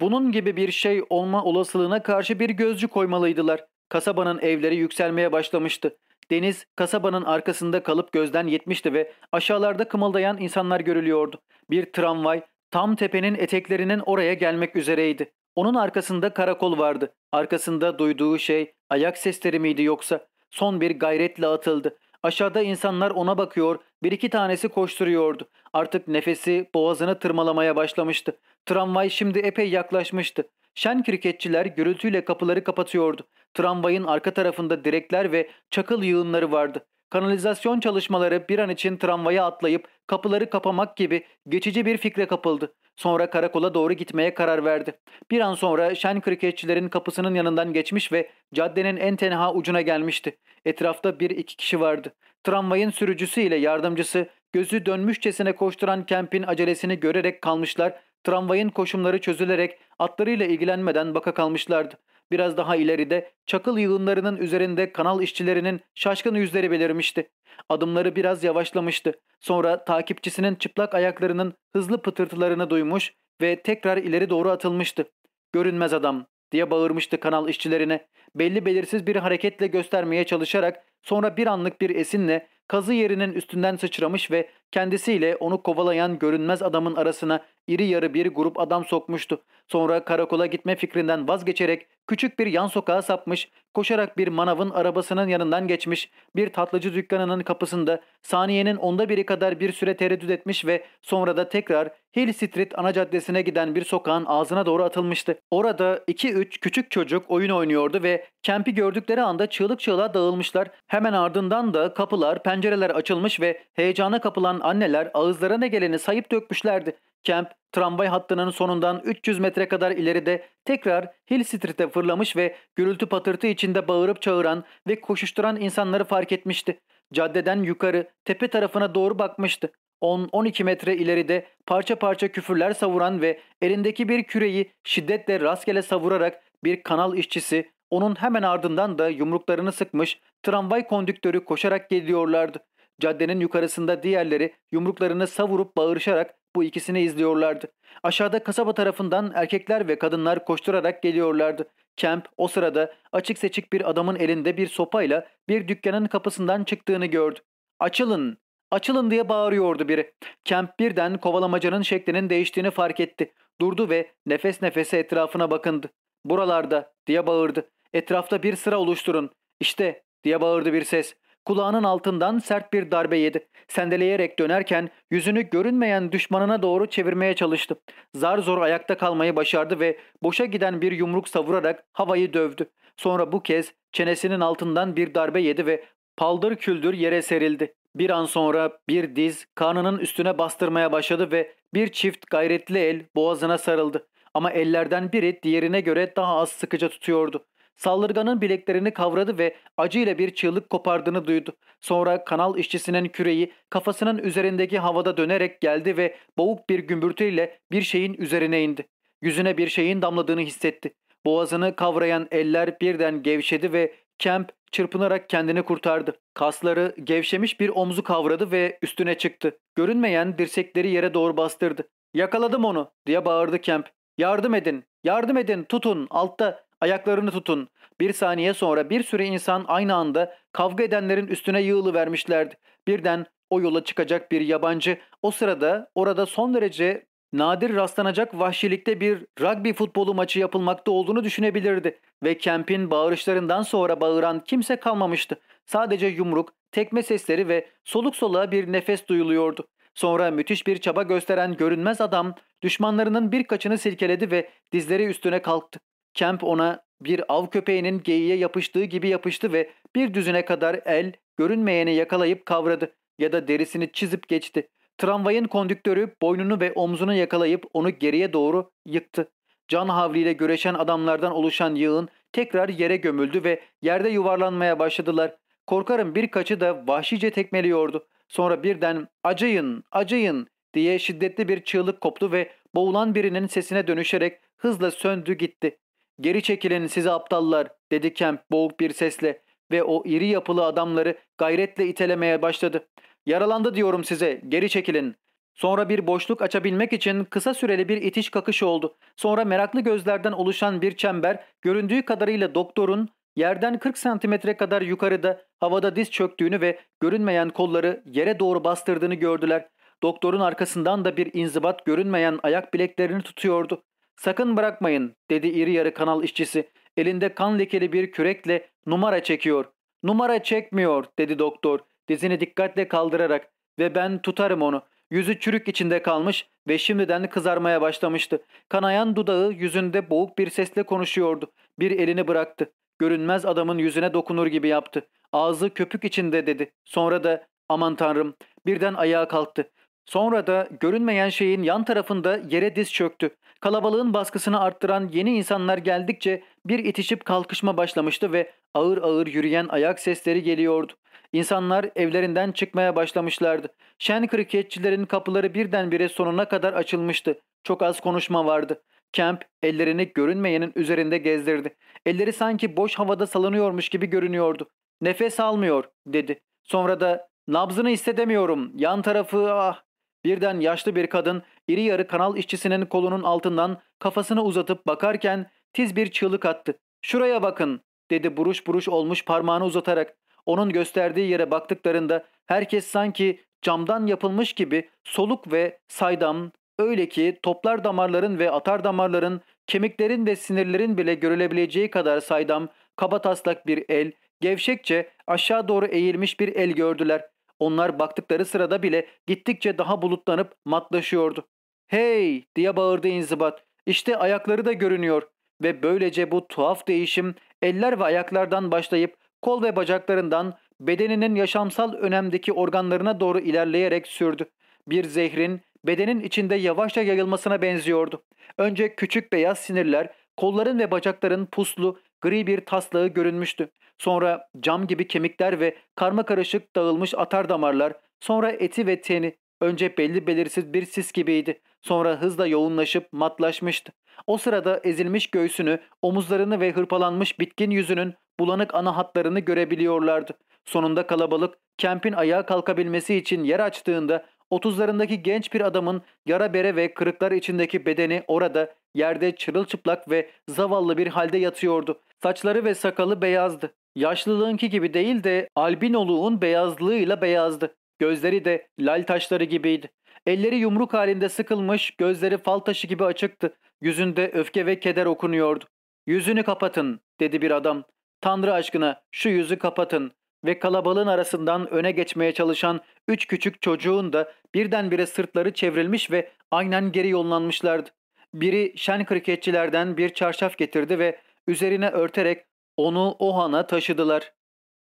bunun gibi bir şey olma olasılığına karşı bir gözcü koymalıydılar. Kasabanın evleri yükselmeye başlamıştı. Deniz kasabanın arkasında kalıp gözden yetmişti ve aşağılarda kımıldayan insanlar görülüyordu. Bir tramvay tam tepenin eteklerinin oraya gelmek üzereydi. Onun arkasında karakol vardı. Arkasında duyduğu şey ayak sesleri miydi yoksa? Son bir gayretle atıldı. Aşağıda insanlar ona bakıyor, bir iki tanesi koşturuyordu. Artık nefesi boğazını tırmalamaya başlamıştı. Tramvay şimdi epey yaklaşmıştı. Şen kriketçiler gürültüyle kapıları kapatıyordu. Tramvayın arka tarafında direkler ve çakıl yığınları vardı. Kanalizasyon çalışmaları bir an için tramvaya atlayıp kapıları kapamak gibi geçici bir fikre kapıldı. Sonra karakola doğru gitmeye karar verdi. Bir an sonra şen kriketçilerin kapısının yanından geçmiş ve caddenin en tenha ucuna gelmişti. Etrafta bir iki kişi vardı. Tramvayın sürücüsü ile yardımcısı gözü dönmüşçesine koşturan Kemp'in acelesini görerek kalmışlar. Tramvayın koşumları çözülerek atlarıyla ilgilenmeden baka kalmışlardı. Biraz daha ileride çakıl yığınlarının üzerinde kanal işçilerinin şaşkın yüzleri belirmişti. Adımları biraz yavaşlamıştı. Sonra takipçisinin çıplak ayaklarının hızlı pıtırtılarını duymuş ve tekrar ileri doğru atılmıştı. Görünmez adam diye bağırmıştı kanal işçilerine. Belli belirsiz bir hareketle göstermeye çalışarak sonra bir anlık bir esinle kazı yerinin üstünden sıçramış ve kendisiyle onu kovalayan görünmez adamın arasına iri yarı bir grup adam sokmuştu. Sonra karakola gitme fikrinden vazgeçerek küçük bir yan sokağa sapmış, koşarak bir manavın arabasının yanından geçmiş, bir tatlıcı dükkanının kapısında saniyenin onda biri kadar bir süre tereddüt etmiş ve sonra da tekrar Hill Street ana caddesine giden bir sokağın ağzına doğru atılmıştı. Orada 2-3 küçük çocuk oyun oynuyordu ve kempi gördükleri anda çığlık çığlığa dağılmışlar. Hemen ardından da kapılar, pencereler açılmış ve heyecana kapılan anneler ağızlarına geleni sayıp dökmüşlerdi. Kemp tramvay hattının sonundan 300 metre kadar ileride tekrar Hill Street'e fırlamış ve gürültü patırtı içinde bağırıp çağıran ve koşuşturan insanları fark etmişti. Caddeden yukarı tepe tarafına doğru bakmıştı. 10-12 metre ileride parça parça küfürler savuran ve elindeki bir küreyi şiddetle rastgele savurarak bir kanal işçisi onun hemen ardından da yumruklarını sıkmış tramvay kondüktörü koşarak geliyorlardı. Caddenin yukarısında diğerleri yumruklarını savurup bağırışarak bu ikisini izliyorlardı. Aşağıda kasaba tarafından erkekler ve kadınlar koşturarak geliyorlardı. Kemp o sırada açık seçik bir adamın elinde bir sopayla bir dükkanın kapısından çıktığını gördü. Açılın! Açılın diye bağırıyordu biri. Kemp birden kovalamacanın şeklinin değiştiğini fark etti. Durdu ve nefes nefese etrafına bakındı. Buralarda diye bağırdı. Etrafta bir sıra oluşturun. İşte diye bağırdı bir ses. Kulağının altından sert bir darbe yedi. Sendeleyerek dönerken yüzünü görünmeyen düşmanına doğru çevirmeye çalıştı. Zar zor ayakta kalmayı başardı ve boşa giden bir yumruk savurarak havayı dövdü. Sonra bu kez çenesinin altından bir darbe yedi ve paldır küldür yere serildi. Bir an sonra bir diz karnının üstüne bastırmaya başladı ve bir çift gayretli el boğazına sarıldı. Ama ellerden biri diğerine göre daha az sıkıca tutuyordu. Saldırganın bileklerini kavradı ve acıyla bir çığlık kopardığını duydu. Sonra kanal işçisinin küreği kafasının üzerindeki havada dönerek geldi ve boğuk bir gümbürtüyle bir şeyin üzerine indi. Yüzüne bir şeyin damladığını hissetti. Boğazını kavrayan eller birden gevşedi ve Kemp çırpınarak kendini kurtardı. Kasları gevşemiş bir omzu kavradı ve üstüne çıktı. Görünmeyen dirsekleri yere doğru bastırdı. Yakaladım onu diye bağırdı Kemp. Yardım edin, yardım edin, tutun, altta, ayaklarını tutun. Bir saniye sonra bir sürü insan aynı anda kavga edenlerin üstüne yığılı vermişlerdi. Birden o yola çıkacak bir yabancı o sırada orada son derece nadir rastlanacak vahşilikte bir rugby futbolu maçı yapılmakta olduğunu düşünebilirdi ve Kemp'in bağırışlarından sonra bağıran kimse kalmamıştı. Sadece yumruk, tekme sesleri ve soluk soluğa bir nefes duyuluyordu. Sonra müthiş bir çaba gösteren görünmez adam düşmanlarının birkaçını silkeledi ve dizleri üstüne kalktı. Kemp ona bir av köpeğinin geyiğe yapıştığı gibi yapıştı ve bir düzine kadar el görünmeyeni yakalayıp kavradı ya da derisini çizip geçti. Tramvayın kondüktörü boynunu ve omzunu yakalayıp onu geriye doğru yıktı. Can havliyle güreşen adamlardan oluşan yığın tekrar yere gömüldü ve yerde yuvarlanmaya başladılar. Korkarım birkaçı da vahşice tekmeliyordu. Sonra birden acıyın, acıyın diye şiddetli bir çığlık koptu ve boğulan birinin sesine dönüşerek hızla söndü gitti. Geri çekilin size aptallar dedi Kemp boğuk bir sesle ve o iri yapılı adamları gayretle itelemeye başladı. Yaralandı diyorum size geri çekilin. Sonra bir boşluk açabilmek için kısa süreli bir itiş kakış oldu. Sonra meraklı gözlerden oluşan bir çember göründüğü kadarıyla doktorun yerden 40 santimetre kadar yukarıda havada diz çöktüğünü ve görünmeyen kolları yere doğru bastırdığını gördüler. Doktorun arkasından da bir inzibat görünmeyen ayak bileklerini tutuyordu. Sakın bırakmayın dedi iri yarı kanal işçisi. Elinde kan lekeli bir kürekle numara çekiyor. Numara çekmiyor dedi doktor dizini dikkatle kaldırarak ve ben tutarım onu. Yüzü çürük içinde kalmış ve şimdiden kızarmaya başlamıştı. Kanayan dudağı yüzünde boğuk bir sesle konuşuyordu. Bir elini bıraktı. Görünmez adamın yüzüne dokunur gibi yaptı. Ağzı köpük içinde dedi. Sonra da aman tanrım birden ayağa kalktı. Sonra da görünmeyen şeyin yan tarafında yere diz çöktü. Kalabalığın baskısını arttıran yeni insanlar geldikçe bir itişip kalkışma başlamıştı ve ağır ağır yürüyen ayak sesleri geliyordu. İnsanlar evlerinden çıkmaya başlamışlardı. Şen kriketçilerin kapıları birdenbire sonuna kadar açılmıştı. Çok az konuşma vardı. Kemp ellerini görünmeyenin üzerinde gezdirdi. Elleri sanki boş havada salınıyormuş gibi görünüyordu. Nefes almıyor dedi. Sonra da nabzını hissedemiyorum. Yan tarafı ah. Birden yaşlı bir kadın iri yarı kanal işçisinin kolunun altından kafasını uzatıp bakarken tiz bir çığlık attı. Şuraya bakın dedi buruş buruş olmuş parmağını uzatarak. Onun gösterdiği yere baktıklarında herkes sanki camdan yapılmış gibi soluk ve saydam, öyle ki toplar damarların ve atar damarların, kemiklerin ve sinirlerin bile görülebileceği kadar saydam, kaba taslak bir el, gevşekçe aşağı doğru eğilmiş bir el gördüler. Onlar baktıkları sırada bile gittikçe daha bulutlanıp matlaşıyordu. ''Hey!'' diye bağırdı inzibat. ''İşte ayakları da görünüyor.'' Ve böylece bu tuhaf değişim eller ve ayaklardan başlayıp kol ve bacaklarından bedeninin yaşamsal önemdeki organlarına doğru ilerleyerek sürdü. Bir zehrin bedenin içinde yavaşça yayılmasına benziyordu. Önce küçük beyaz sinirler, kolların ve bacakların puslu, gri bir taslağı görünmüştü. Sonra cam gibi kemikler ve karma karışık dağılmış atar damarlar, sonra eti ve teni, önce belli belirsiz bir sis gibiydi. Sonra hızla yoğunlaşıp matlaşmıştı. O sırada ezilmiş göğsünü, omuzlarını ve hırpalanmış bitkin yüzünün bulanık ana hatlarını görebiliyorlardı. Sonunda kalabalık kempin ayağa kalkabilmesi için yer açtığında otuzlarındaki genç bir adamın yara bere ve kırıklar içindeki bedeni orada yerde çırılçıplak ve zavallı bir halde yatıyordu. Saçları ve sakalı beyazdı. Yaşlılığınki gibi değil de albinoluğun beyazlığıyla beyazdı. Gözleri de lal taşları gibiydi. Elleri yumruk halinde sıkılmış, gözleri fal taşı gibi açıktı. Yüzünde öfke ve keder okunuyordu. ''Yüzünü kapatın'' dedi bir adam. ''Tanrı aşkına şu yüzü kapatın.'' Ve kalabalığın arasından öne geçmeye çalışan üç küçük çocuğun da birdenbire sırtları çevrilmiş ve aynen geri yollanmışlardı. Biri şen kriketçilerden bir çarşaf getirdi ve üzerine örterek onu o hana taşıdılar.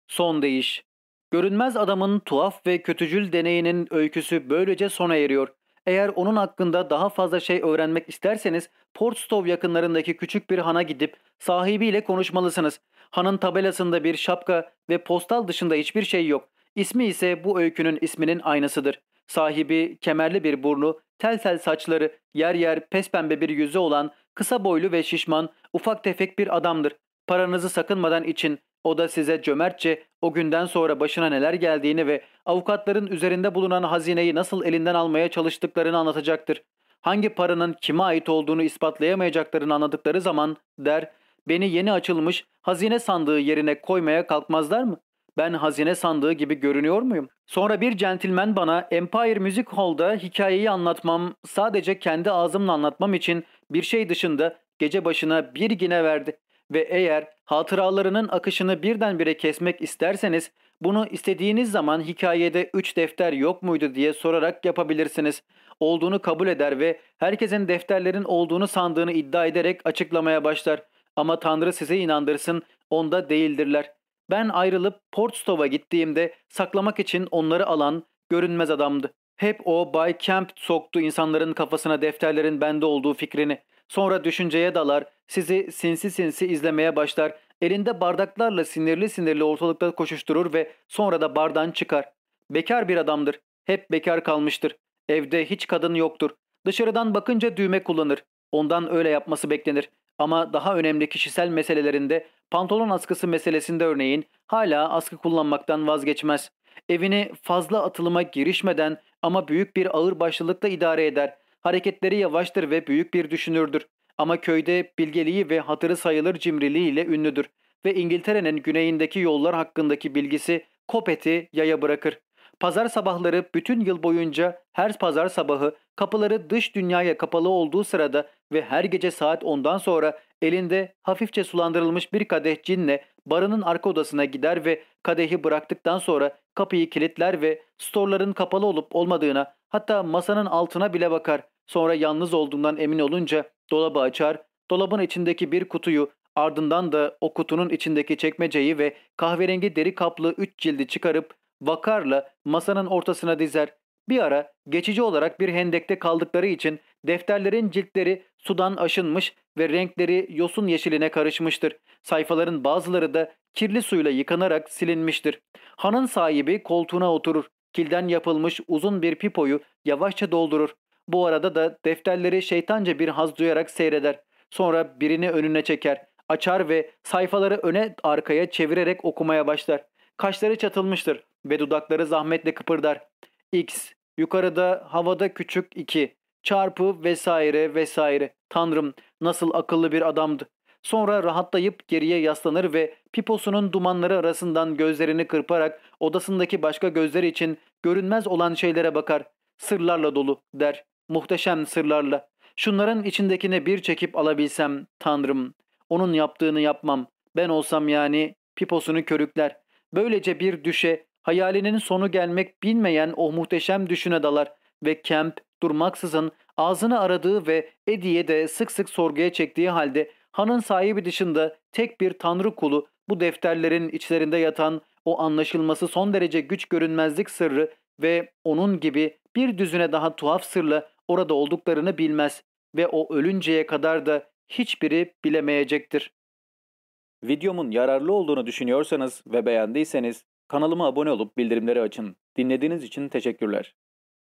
Son değiş. Görünmez adamın tuhaf ve kötücül deneyinin öyküsü böylece sona eriyor. Eğer onun hakkında daha fazla şey öğrenmek isterseniz Portstov yakınlarındaki küçük bir hana gidip sahibiyle konuşmalısınız. Hanın tabelasında bir şapka ve postal dışında hiçbir şey yok. İsmi ise bu öykünün isminin aynısıdır. Sahibi kemerli bir burnu, tel tel saçları, yer yer pespembe bir yüzü olan kısa boylu ve şişman, ufak tefek bir adamdır. Paranızı sakınmadan için o da size cömertçe o günden sonra başına neler geldiğini ve avukatların üzerinde bulunan hazineyi nasıl elinden almaya çalıştıklarını anlatacaktır. Hangi paranın kime ait olduğunu ispatlayamayacaklarını anladıkları zaman der, beni yeni açılmış hazine sandığı yerine koymaya kalkmazlar mı? Ben hazine sandığı gibi görünüyor muyum? Sonra bir centilmen bana Empire Music Hall'da hikayeyi anlatmam, sadece kendi ağzımla anlatmam için bir şey dışında gece başına bir gine verdi. Ve eğer hatıralarının akışını birdenbire kesmek isterseniz Bunu istediğiniz zaman hikayede 3 defter yok muydu diye sorarak yapabilirsiniz. Olduğunu kabul eder ve herkesin defterlerin olduğunu sandığını iddia ederek açıklamaya başlar. Ama Tanrı size inandırsın onda değildirler. Ben ayrılıp Portstov'a gittiğimde saklamak için onları alan görünmez adamdı. Hep o Bay Kemp soktu insanların kafasına defterlerin bende olduğu fikrini. Sonra düşünceye dalar, sizi sinsi sinsi izlemeye başlar, elinde bardaklarla sinirli sinirli ortalıkta koşuşturur ve sonra da bardan çıkar. Bekar bir adamdır. Hep bekar kalmıştır. Evde hiç kadın yoktur. Dışarıdan bakınca düğme kullanır. Ondan öyle yapması beklenir. Ama daha önemli kişisel meselelerinde pantolon askısı meselesinde örneğin hala askı kullanmaktan vazgeçmez. Evini fazla atılıma girişmeden ama büyük bir ağır başlılıkla idare eder. Hareketleri yavaştır ve büyük bir düşünürdür. Ama köyde bilgeliği ve hatırı sayılır cimriliğiyle ünlüdür. Ve İngiltere'nin güneyindeki yollar hakkındaki bilgisi Kopet'i yaya bırakır. Pazar sabahları bütün yıl boyunca her pazar sabahı kapıları dış dünyaya kapalı olduğu sırada ve her gece saat 10'dan sonra elinde hafifçe sulandırılmış bir kadeh cinle barının arka odasına gider ve kadehi bıraktıktan sonra kapıyı kilitler ve storların kapalı olup olmadığına hatta masanın altına bile bakar. Sonra yalnız olduğundan emin olunca dolabı açar, dolabın içindeki bir kutuyu ardından da o kutunun içindeki çekmeceyi ve kahverengi deri kaplı üç cildi çıkarıp vakarla masanın ortasına dizer. Bir ara geçici olarak bir hendekte kaldıkları için defterlerin ciltleri sudan aşınmış ve renkleri yosun yeşiline karışmıştır. Sayfaların bazıları da kirli suyla yıkanarak silinmiştir. Hanın sahibi koltuğuna oturur. Kilden yapılmış uzun bir pipoyu yavaşça doldurur. Bu arada da defterleri şeytanca bir haz duyarak seyreder. Sonra birini önüne çeker, açar ve sayfaları öne arkaya çevirerek okumaya başlar. Kaşları çatılmıştır ve dudakları zahmetle kıpırdar. X, yukarıda havada küçük 2, çarpı vesaire vesaire. Tanrım nasıl akıllı bir adamdı. Sonra rahatlayıp geriye yaslanır ve piposunun dumanları arasından gözlerini kırparak odasındaki başka gözler için görünmez olan şeylere bakar. Sırlarla dolu der. Muhteşem sırlarla. Şunların içindekine bir çekip alabilsem Tanrım. Onun yaptığını yapmam. Ben olsam yani piposunu körükler. Böylece bir düşe hayalinin sonu gelmek bilmeyen o muhteşem düşüne dalar ve Kemp durmaksızın ağzını aradığı ve Eddie'ye de sık sık sorguya çektiği halde hanın sahibi dışında tek bir tanrı kulu bu defterlerin içlerinde yatan o anlaşılması son derece güç görünmezlik sırrı ve onun gibi bir düzüne daha tuhaf sırla orada olduklarını bilmez ve o ölünceye kadar da hiçbiri bilemeyecektir. Videomun yararlı olduğunu düşünüyorsanız ve beğendiyseniz kanalıma abone olup bildirimleri açın. Dinlediğiniz için teşekkürler.